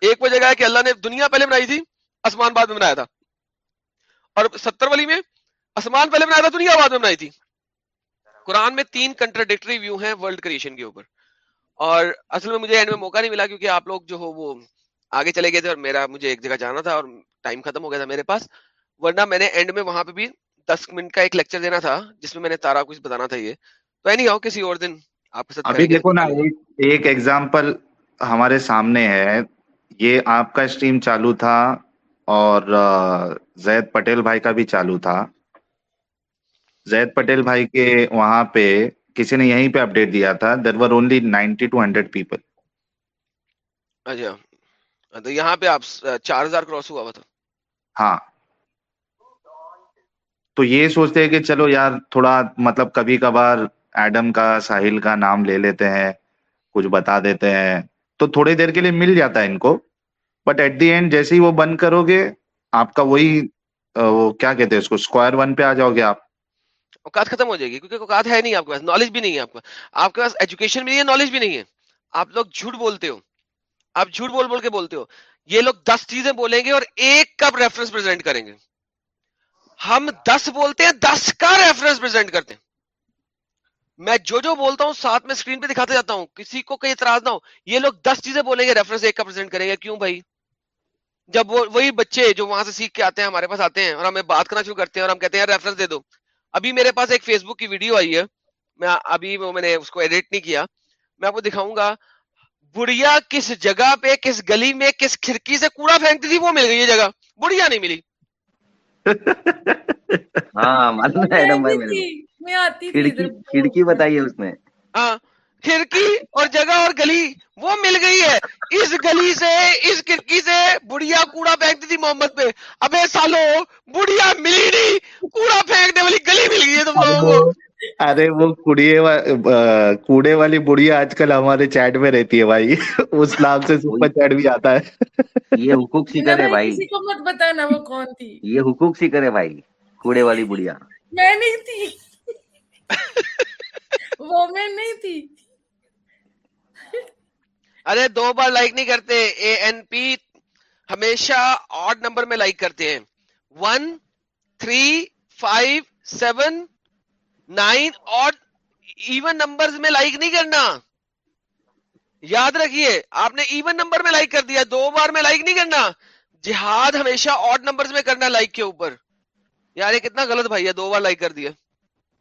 ایک وہ جگہ ہے کہ اللہ نے دنیا پہلے بنائی تھی، آسمان بعد میں بنایا تھا۔ اور ستر والی میں آسمان پہلے بنایا تھا دنیا آباد میں بنائی تھی۔ قرآن میں تین کنٹراڈکٹری ویو ہیں ورلڈ کریشن کے اوپر۔ اور اصل میں مجھے اینڈ میں موقع نہیں ملا کیونکہ آپ لوگ جو ہو وہ آگے چلے گئے تھے اور میرا مجھے ایک جگہ جانا تھا اور ٹائم ختم ہو گیا تھا میرے پاس۔ ورنہ میں نے اینڈ میں وہاں پہ بھی دس منٹ کا ایک لیکچر دینا تھا جس میں میں نے تارا کچھ بتانا تھا یہ۔ تو اینی ہاؤ کسی اور دن آپ کے ساتھ ابھی دیکھو نا ایک ایگزامپل ہمارے سامنے ہے۔ یہ آپ کا اسٹریم چالو تھا۔ اور زید پٹیل بھائی کا بھی چالو تھا۔ زید پٹیل بھائی کے وہاں پہ کسی نے یہیں پہ اپڈیٹ دیا تھا۔ There were only ninety two hundred people اچھا۔ تو یہاں پہ آپ چار ہزار کراس ہوا تھا۔ ہاں۔ تو یہ سوچتے ہیں کہ چلو یار تھوڑا مطلب کبھی کبھار ایڈم کا ساحل کا نام لے لیتے ہیں کچھ بتا دیتے ہیں۔ تو تھوڑی دیر کے لیے مل جاتا ہے ان کو۔ بٹ ایٹ دی اینڈ جیسے ہی وہ بند کرو گے، آپ کا وہی وہ کیا کہتے ہیں اس کو اسکوائر ون پہ آ جاؤ گے آپ۔ اوقات ختم ہو جائے گی، کیونکہ اوقات ہے نہیں آپ کے پاس نالج بھی نہیں ہے آپ کو آپ کے پاس ایجوکیشن بھی نہیں ہے نالج بھی نہیں ہے۔ آپ لوگ جھوٹ بولتے ہو۔ آپ جھوٹ بول بول کے بولتے ہو۔ یہ لوگ دس چیزیں بولیں گے اور ایک کا ریفرنس پریزنٹ کریں گے۔ ہم دس بولتے ہیں، دس کا ریفرنس پریزنٹ کرتے ہیں۔ میں جو جو بولتا ہوں، ساتھ میں اسکرین پہ دکھاتے جاتا ہوں۔ کسی کو کوئی اعتراض نہ ہو۔ یہ لوگ دس چیزیں بولیں گے ریفرنس ایک کا کریں گے۔ کیوں بھائی؟ جب وہ وہی بچے جو وہاں سے سیکھ کے آتے ہیں ہمارے پاس آتے ہیں اور ہمیں بات کرنا شروع کرتے ہیں اور ہم کہتے ہیں ریفرنس دے دو۔ ابھی میرے پاس ایک فیس بک کی ویڈیو آئی ہے۔ میں ابھی وہ میں نے اس کو ایڈٹ نہیں کیا۔ میں آپ کو دکھاؤں گا۔ بڑھیا کس جگہ پہ کس گلی میں کس کھڑکی سے کوڑا پھینکتی تھی وہ مل گئی یہ جگہ۔ بڑھیا نہیں ملی۔ ہاں میں تھی کھڑکی ادھر۔ کھڑکی بتائی ہے اس نے۔ ہاں۔ کھڑکی اور جگہ اور گلی وہ مل گئی ہے۔ اس گلی سے اس کھڑکی سے بڑھیا کوڑا پھینکتی تھی محمد پہ۔ ابے سالو بڑھیا ملی نہیں۔ کوڑا پھینکنے والی گلی مل گئی ہے تم لوگوں کو۔ ارے وہ کوڑے کوڑے والی بڑھیا آج کل ہمارے چیٹ میں رہتی ہے بھائی۔ اس نام سے سپر چیٹ بھی آتا ہے۔ یہ حقوق سیکر ہے بھائی بھائی۔ کسی کو مت بتانا وہ کون تھی۔ یہ حقوق سیکر ہے بھائی کوڑے والی بڑھیا۔ میں نہیں تھی۔ وہ میں نہیں تھی۔ ارے دو بار لائک نہیں کرتے، اے این پی ہمیشہ آڈ نمبر میں لائک کرتے ہیں۔ One, three, five, seven, nine اور ایون نمبر میں لائک نہیں کرنا۔ یاد رکھیے، آپ نے ایون نمبر میں لائک کر دیا، دو بار میں لائک نہیں کرنا۔ جہاد ہمیشہ آڈ نمبر میں کرنا لائک کے اوپر۔ یار، یہ کتنا غلط بھائی ہے، دو بار لائک کر دیا۔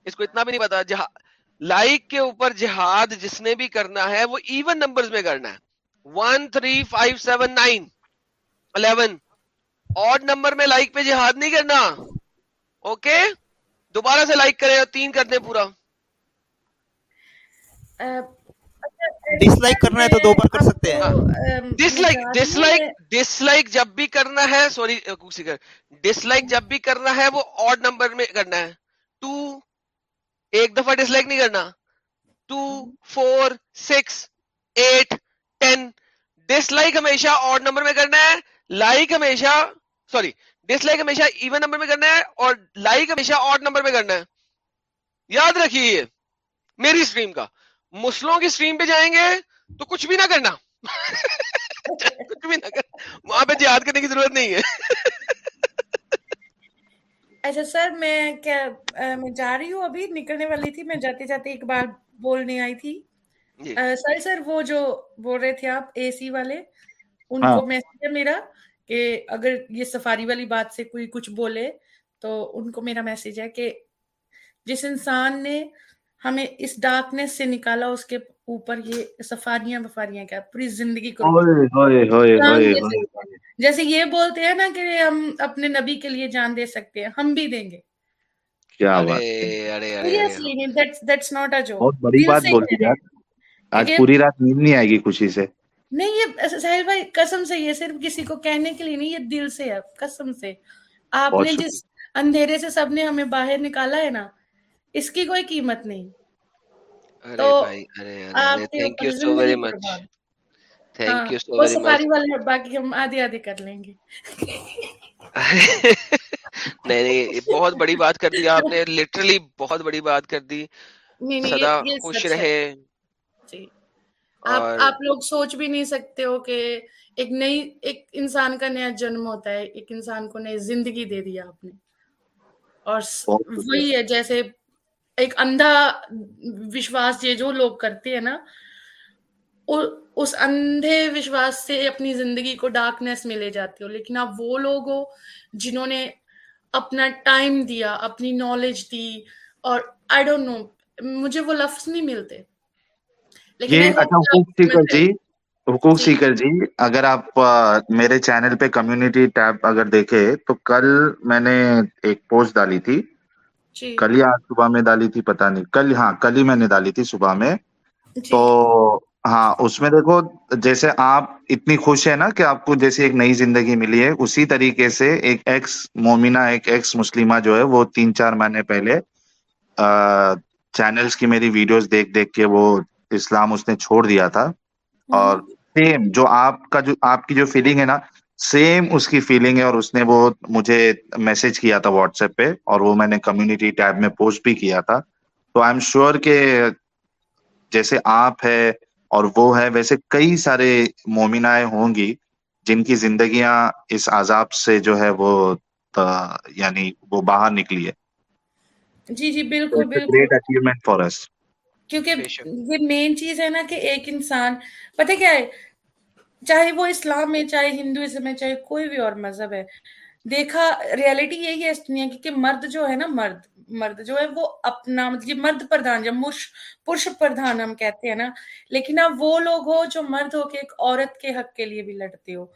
اس کو اتنا بھی نہیں پتا جہاد لائک کے اوپر جہاد جس نے بھی کرنا ہے وہ ایون نمبر میں کرنا ہے۔ One three five seven nine eleven odd number میں لائک پہ جہاد نہیں کرنا۔ اوکے دوبارہ سے لائک کرے اور تین کر دیں پورا۔ ڈس لائک کرنا ہے تو دو بار کر سکتے ہیں۔ Dislike dislike dislike جب بھی کرنا ہے سوری ڈس لائک جب بھی کرنا ہے وہ آڈ نمبر میں کرنا ہے۔ ٹو ایک دفعہ ڈس لائک نہیں کرنا. Two four six eight ten dislike ہمیشہ آڈ نمبر میں کرنا ہے. لائک ہمیشہ سوری ڈس لائک ہمیشہ ایون نمبر میں کرنا ہے اور لائک ہمیشہ آڈ نمبر میں کرنا ہے. یاد رکھیے یہ. میری اسٹریم کا. مسلموں کی اسٹریم پہ جائیں گے تو کچھ بھی نہ کرنا. [LAUGHS] کچھ بھی نہ کرنا. وہاں پہ جہاد کرنے کی ضرورت نہیں ہے. [LAUGHS] اچھا سر میں کیا میں جا رہی ہوں ابھی نکلنے والی تھی میں جاتے جاتے ایک بار بولنے آئی تھی۔ سر سر وہ جو بول رہے تھے آپ اے سی والے ان ہاں۔ کو میسج ہے میرا کہ اگر یہ سفاری والی بات سے کوئی کچھ بولے تو ان کو میرا میسج ہے کہ جس انسان نے ہمیں اس ڈارکنیس سے نکالا اس کے اوپر یہ سفاریاں وفاریاں کیا پوری زندگی کو جیسے یہ بولتے ہیں نا کہ ہم اپنے نبی کے لیے جان دے سکتے ہیں ہم بھی دیں گے۔ کیا بہت بڑی بات آج پوری رات نیند نہیں آئے گی خوشی سے۔ نہیں یہ ساحل بھائی قسم سے یہ صرف کسی کو کہنے کے لیے نہیں یہ دل سے ہے قسم سے۔ آپ نے جس اندھیرے سے سب نے ہمیں باہر نکالا ہے نا اس کی کوئی قیمت نہیں۔ تو بھائی ارے آپ ارے کے تھینک یو اوپر سو ویری زندگی مچ برباد تھینک یو سو وہ ویری مچ سفاری والے باقی ہم آدھے آدھے کر لیں گے نہیں نہیں یہ بہت بڑی بات کر دی آپ نے لٹرلی بہت بڑی بات کر دی سدا خوش رہے آپ لوگ سوچ بھی نہیں سکتے ہو کہ ایک نئی ایک انسان کا نیا جنم ہوتا ہے ایک انسان کو نئی زندگی دے دیا آپ نے اور وہی ہے جیسے ایک اندھا وشواس یہ جو لوگ کرتے ہیں نا اس اندھے وشواس سے اپنی زندگی کو ڈارکنیس میں لے جاتے ہو۔ لیکن آپ وہ لوگ ہو جنہوں نے اپنا ٹائم دیا اپنی نالج دی اور آئی ڈونٹ نو مجھے وہ لفظ نہیں ملتے۔ لیکن اچھا حقوق آپ سیکر جی جی۔ جی اگر آپ میرے چینل پہ کمیونٹی ٹیب اگر دیکھے تو کل میں نے ایک پوسٹ ڈالی تھی۔ جی کل یا آج صبح میں ڈالی تھی پتہ نہیں۔ کل ہاں کل ہی میں نے ڈالی تھی صبح میں۔ تو جی ہاں اس میں دیکھو جیسے آپ اتنی خوش ہے نا کہ آپ کو جیسے ایک نئی زندگی ملی ہے اسی طریقے سے ایک ایکس مومنہ ایک ایکس مسلمہ جو ہے وہ تین چار مہینے پہلے چینلز کی میری ویڈیوز دیکھ دیکھ کے وہ اسلام اس نے چھوڑ دیا تھا۔ اور سیم جو آپ کا جو آپ کی جو فیلنگ ہے نا سیم اس کی فیلنگ ہے اور اس نے وہ مجھے میسج کیا تھا واٹس ایپ پہ اور وہ میں نے کمیونٹی ٹیب میں پوسٹ بھی کیا تھا تو آئی ایم شیور کہ جیسے آپ ہے اور وہ ہے ویسے کئی سارے مومنائیں ہوں گی جن کی زندگیاں اس عذاب سے جو ہے وہ یعنی وہ باہر نکلی ہے۔ جی جی بالکل بالکل۔ گریٹ اچیومنٹ فار اس کیونکہ یہ مین چیز ہے نا کہ ایک انسان پتہ کیا ہے؟ چاہے وہ اسلام میں، چاہے ہندوازم میں، چاہے کوئی بھی اور مذہب ہے۔ دیکھا ریالٹی یہی ہے اس دنیا کی کہ مرد جو ہے نا، مرد مرد جو ہے وہ اپنا مطلب یہ مرد پردھان جب مش، پرش پردھان ہم کہتے ہیں نا۔ لیکن آپ وہ لوگ ہو جو مرد ہو کے ایک عورت کے حق کے لیے بھی لڑتے ہو۔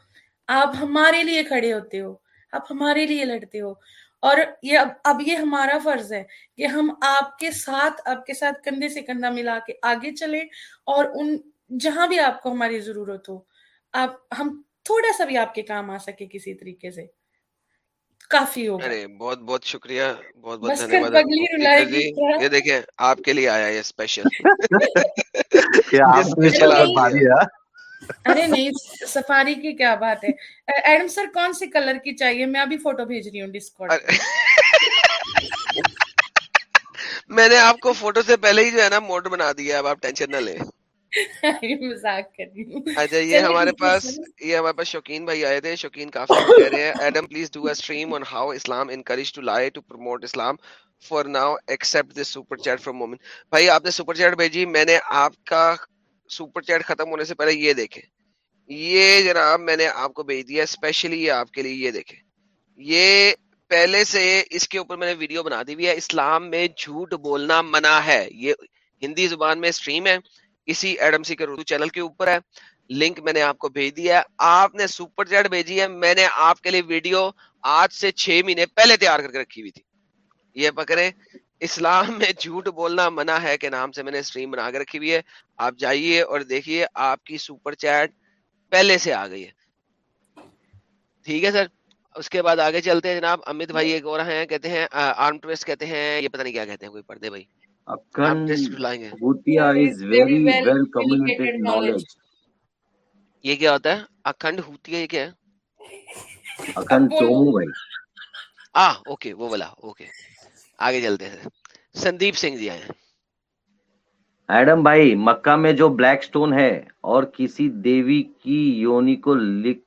آپ ہمارے لیے کھڑے ہوتے ہو۔ آپ ہمارے لیے لڑتے ہو۔ اور یہ اب اب یہ ہمارا فرض ہے کہ ہم آپ کے ساتھ، آپ کے ساتھ کندھے سے کندھا ملا کے آگے چلیں اور ان، جہاں بھی آپ کو ہماری ضرورت ہو۔ آپ ہم تھوڑا سا بھی آپ کے کام آ سکے کسی طریقے سے۔ کافی ہوگا ارے بہت بہت شکریہ۔ بہت بہت دھنیہ جی یہ دیکھیں آپ کے لیے آیا یہ اسپیشل ارے نہیں سفاری کی کیا بات ہے۔ ایڈم سر کون سے کلر کی چاہیے؟ میں ابھی فوٹو بھیج رہی ہوں ڈسکارڈ میں نے آپ کو فوٹو سے پہلے ہی جو ہے نا موڈ بنا دیا اب آپ ٹینشن نہ لیں۔ [LAUGHS] اچھا یہ ہمارے پاس یہ ہمارے پاس شوقین بھائی آئے تھے۔ شوقین کافی کہہ رہے ہیں۔ Adam please do stream on how Islam encourage to lie to promote Islam for now except this super chat from Momin بھائی آپ نے سپر چیٹ بھیجی۔ میں نے آپ کا سپر چیٹ ختم ہونے سے پہلے یہ دیکھے۔ یہ جناب میں نے آپ کو بھیج دیا اسپیشلی آپ کے لیے یہ دیکھے۔ یہ پہلے سے اس کے اوپر میں نے ویڈیو بنا دی ہوئی ہے۔ اسلام میں جھوٹ بولنا منع ہے۔ یہ ہندی زبان میں اسٹریم ہے۔ اسی ایڈم سی کے اردو چینل کے اوپر ہے۔ لنک میں نے آپ کو بھیج دیا ہے۔ آپ نے سپر چیٹ بھیجی ہے۔ میں نے آپ کے لیے ویڈیو آج سے چھ مہینے پہلے تیار کر کے رکھی ہوئی تھی۔ یہ پکڑے اسلام میں جھوٹ بولنا منع ہے کہ نام سے میں نے اسٹریم بنا کے رکھی ہوئی ہے۔ آپ جائیے اور دیکھیے آپ کی سپر چیٹ پہلے سے آ گئی ہے۔ ٹھیک ہے سر۔ اس کے بعد آگے چلتے ہیں جناب۔ امت بھائی ایک اور ہیں، کہتے ہیں آرم ٹویسٹ کہتے ہیں، یہ پتہ نہیں کیا کہتے ہیں، کوئی پردے بھائی۔ یہ کیا ہوتا ہے؟ اکھنڈ ہوتیا یہ کیا ہے؟ اوکے وہ بلا اوکے۔ آگے چلتے ہیں۔ سندیپ سنگھ جی آئے ایڈم بھائی مکہ میں جو بلیک سٹون ہے اور کسی دیوی کی یونی کو لکھ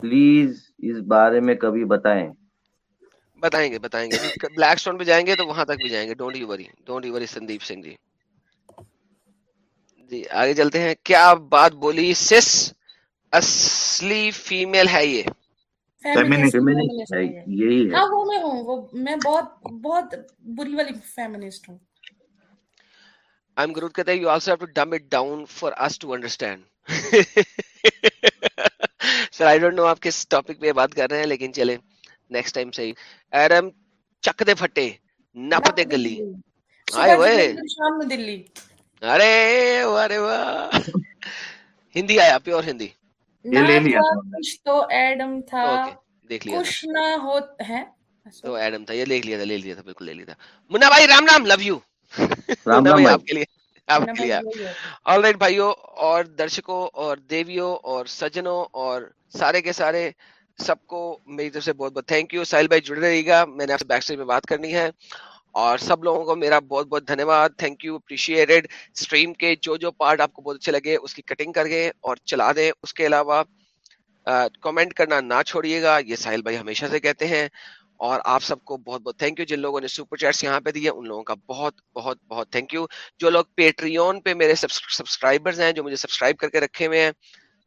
پلیز اس بارے میں کبھی بتائیں۔ بتائیں گے بتائیں گے۔ بلیک سٹون پہ جائیں گے تو وہاں تک بھی جائیں گے۔ Don't you worry don't you worry Sandeep Singh جی۔ جی آگے چلتے ہیں۔ کیا بات بولی؟ سس اصلی فیمیل ہے یہ۔ [LAUGHS] لیکن چلے نیکسٹ ٹائم صحیح ایرم چک دے پھٹے نپ دے گلی آئے ہوئے شام میں دلی ارے ارے واہ ہندی آیا پیور ہندی یہ لے لیا کچھ تو ایڈم تھا دیکھ لیا کچھ نہ ہو ہے تو ایڈم تھا یہ دیکھ لیا تھا لے لیا تھا بالکل لے لیا تھا منا بھائی رام رام لو یو رام رام آپ کے لیے آپ کے لیے آل رائٹ بھائیوں اور درشکوں اور دیویوں اور سجنوں اور سارے کے سارے سب کو میری طرف سے بہت بہت تھینک یو ساحل بھائی جڑے رہے گا. میں نے آپ سے بیک سٹیج میں بات کرنی ہے اور سب لوگوں کو میرا بہت بہت دھنیہ واد تھینک یو اپریشیٹڈ اسٹریم کے جو جو پارٹ آپ کو بہت اچھے لگے اس کی کٹنگ کر گئے اور چلا دیں. اس کے علاوہ کمنٹ کرنا نہ چھوڑیے گا. یہ ساحل بھائی ہمیشہ سے کہتے ہیں اور آپ سب کو بہت بہت تھینک یو جن لوگوں نے سپر چیٹس یہاں پہ دیے ان لوگوں کا بہت بہت بہت تھینک یو جو لوگ پیٹریون پہ میرے سبسکرائبرز ہیں، جو مجھے سبسکرائب کر کے رکھے ہوئے ہیں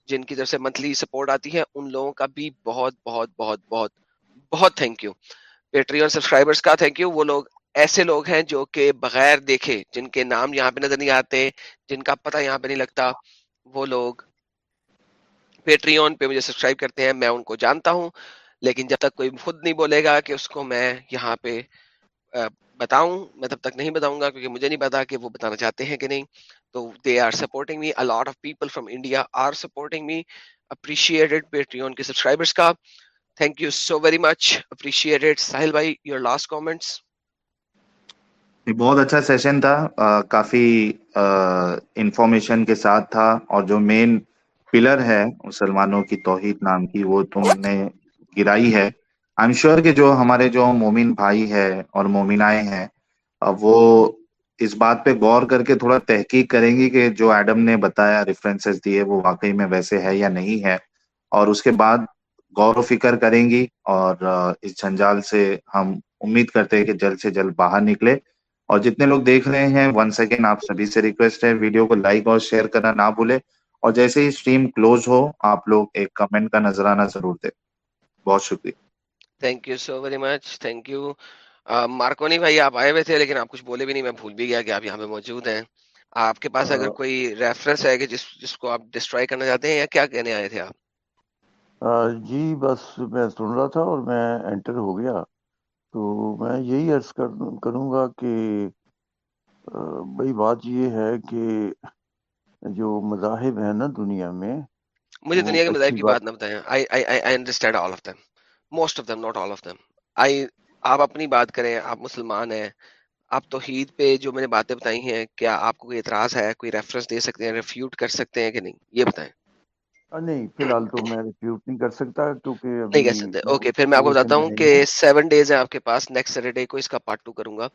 جن کی طرف سے منتھلی سپورٹ آتی ہے، ان لوگوں کا بھی بہت بہت بہت بہت بہت تھینک یو پیٹریون سبسکرائبرز کا تھینک یو وہ لوگ ایسے لوگ ہیں جو کہ بغیر دیکھے، جن کے نام یہاں پہ نظر نہیں آتے، جن کا پتہ یہاں پہ نہیں لگتا، وہ لوگ پیٹریون پہ مجھے سبسکرائب کرتے ہیں، میں ان کو جانتا ہوں، لیکن جب تک کوئی خود نہیں بولے گا کہ اس کو میں یہاں پہ بتاؤں، میں تب تک نہیں بتاؤں گا، کیونکہ مجھے نہیں پتا کہ وہ بتانا چاہتے ہیں کہ نہیں۔ تو they are supporting me a lot of people from India are supporting me appreciated Patreon کے سبسکرائبرس کا. Thank you so very much appreciated Sahil بھائی یور لاسٹ کامنٹس بہت اچھا سیشن تھا. کافی انفارمیشن کے ساتھ تھا. اور جو مین پلر ہے مسلمانوں کی توحید نام کی وہ تم نے گرائی ہے. آئی ایم شیور کہ جو ہمارے جو مومن بھائی ہے اور مومنائیں ہیں وہ اس بات پہ غور کر کے تھوڑا تحقیق کریں گی کہ جو ایڈم نے بتایا ریفرنسز دیے وہ واقعی میں ویسے ہے یا نہیں ہے اور اس کے بعد غور و فکر کریں گی اور اس جھنجال سے ہم امید کرتے ہیں کہ جلد سے جلد باہر نکلے اور جتنے لوگ دیکھ رہے ہیں ون سیکنڈ آپ سبھی سے ریکویسٹ ہے ویڈیو کو لائک اور شیئر کرنا نہ بھولے اور جیسے ہی اسٹریم کلوز ہو آپ لوگ ایک کمنٹ کا نظرانہ ضرور دے بہت شکریہ۔ Thank you so very much thank you Marconi بھائی آپ آئے ہوئے تھے لیکن آپ کچھ بولے بھی نہیں میں بھول بھی گیا کہ آپ یہاں پہ موجود ہیں۔ آپ کے پاس اگر ہاں۔ کوئی ریفرنس ہے کہ جس جس کو آپ ڈسٹرائی کرنا چاہتے ہیں یا کیا کہنے آئے تھے آپ؟ جی بس میں سن رہا تھا اور میں انٹر ہو گیا۔ تو میں یہی عرض کروں گا کہ بھائی بات یہ ہے کہ جو مذاہب ہیں نا دنیا میں مجھے دنیا کے مذاہب کی بات نہ بتائیں۔ I understand all of them. Most of them not all of them. I آپ اپنی بات کریں آپ مسلمان ہیں آپ توحید پہ جو میں نے باتیں بتائی ہیں کیا آپ کو کوئی اعتراض ہے کوئی ریفرنس دے سکتے ہیں ریفیوٹ کر سکتے ہیں کہ نہیں؟ یہ بتائیں۔ نہیں فی الحال تو میں ریفیوٹ نہیں کر سکتا کیونکہ نہیں کہہ سکتے۔ اوکے پھر میں آپ کو بتاتا ہوں کہ سیون ڈیز ہیں آپ کے پاس نیکسٹ سیٹرڈے کو اس کا پارٹ ٹو کروں گا۔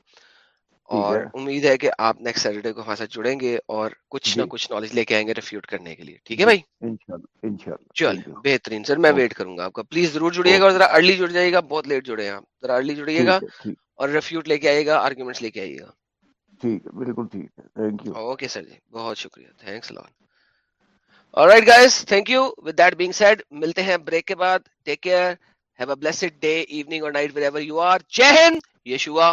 اور امید ہے کہ آپ نیکسٹ سیٹرڈے کو ہمارے ساتھ جڑیں گے اور کچھ نہ کچھ نالج لے کے آئیں گے ریفیوٹ کرنے کے لیے۔ ٹھیک ہے بھائی؟ چل بہترین۔ سر میں ویٹ کروں گا آپ کا۔ پلیز ضرور جڑیے گا اور ذرا ارلی جڑ جائیے گا۔ بہت لیٹ جڑے آپ۔ ذرا ارلی جڑیے گا اور ریفیوٹ لے کے آئیے گا آرگیومنٹ لے کے آئیے گا۔ بالکل ٹھیک ہے۔ اوکے سر جی بہت شکریہ۔ بریک کے بعد۔ یشوا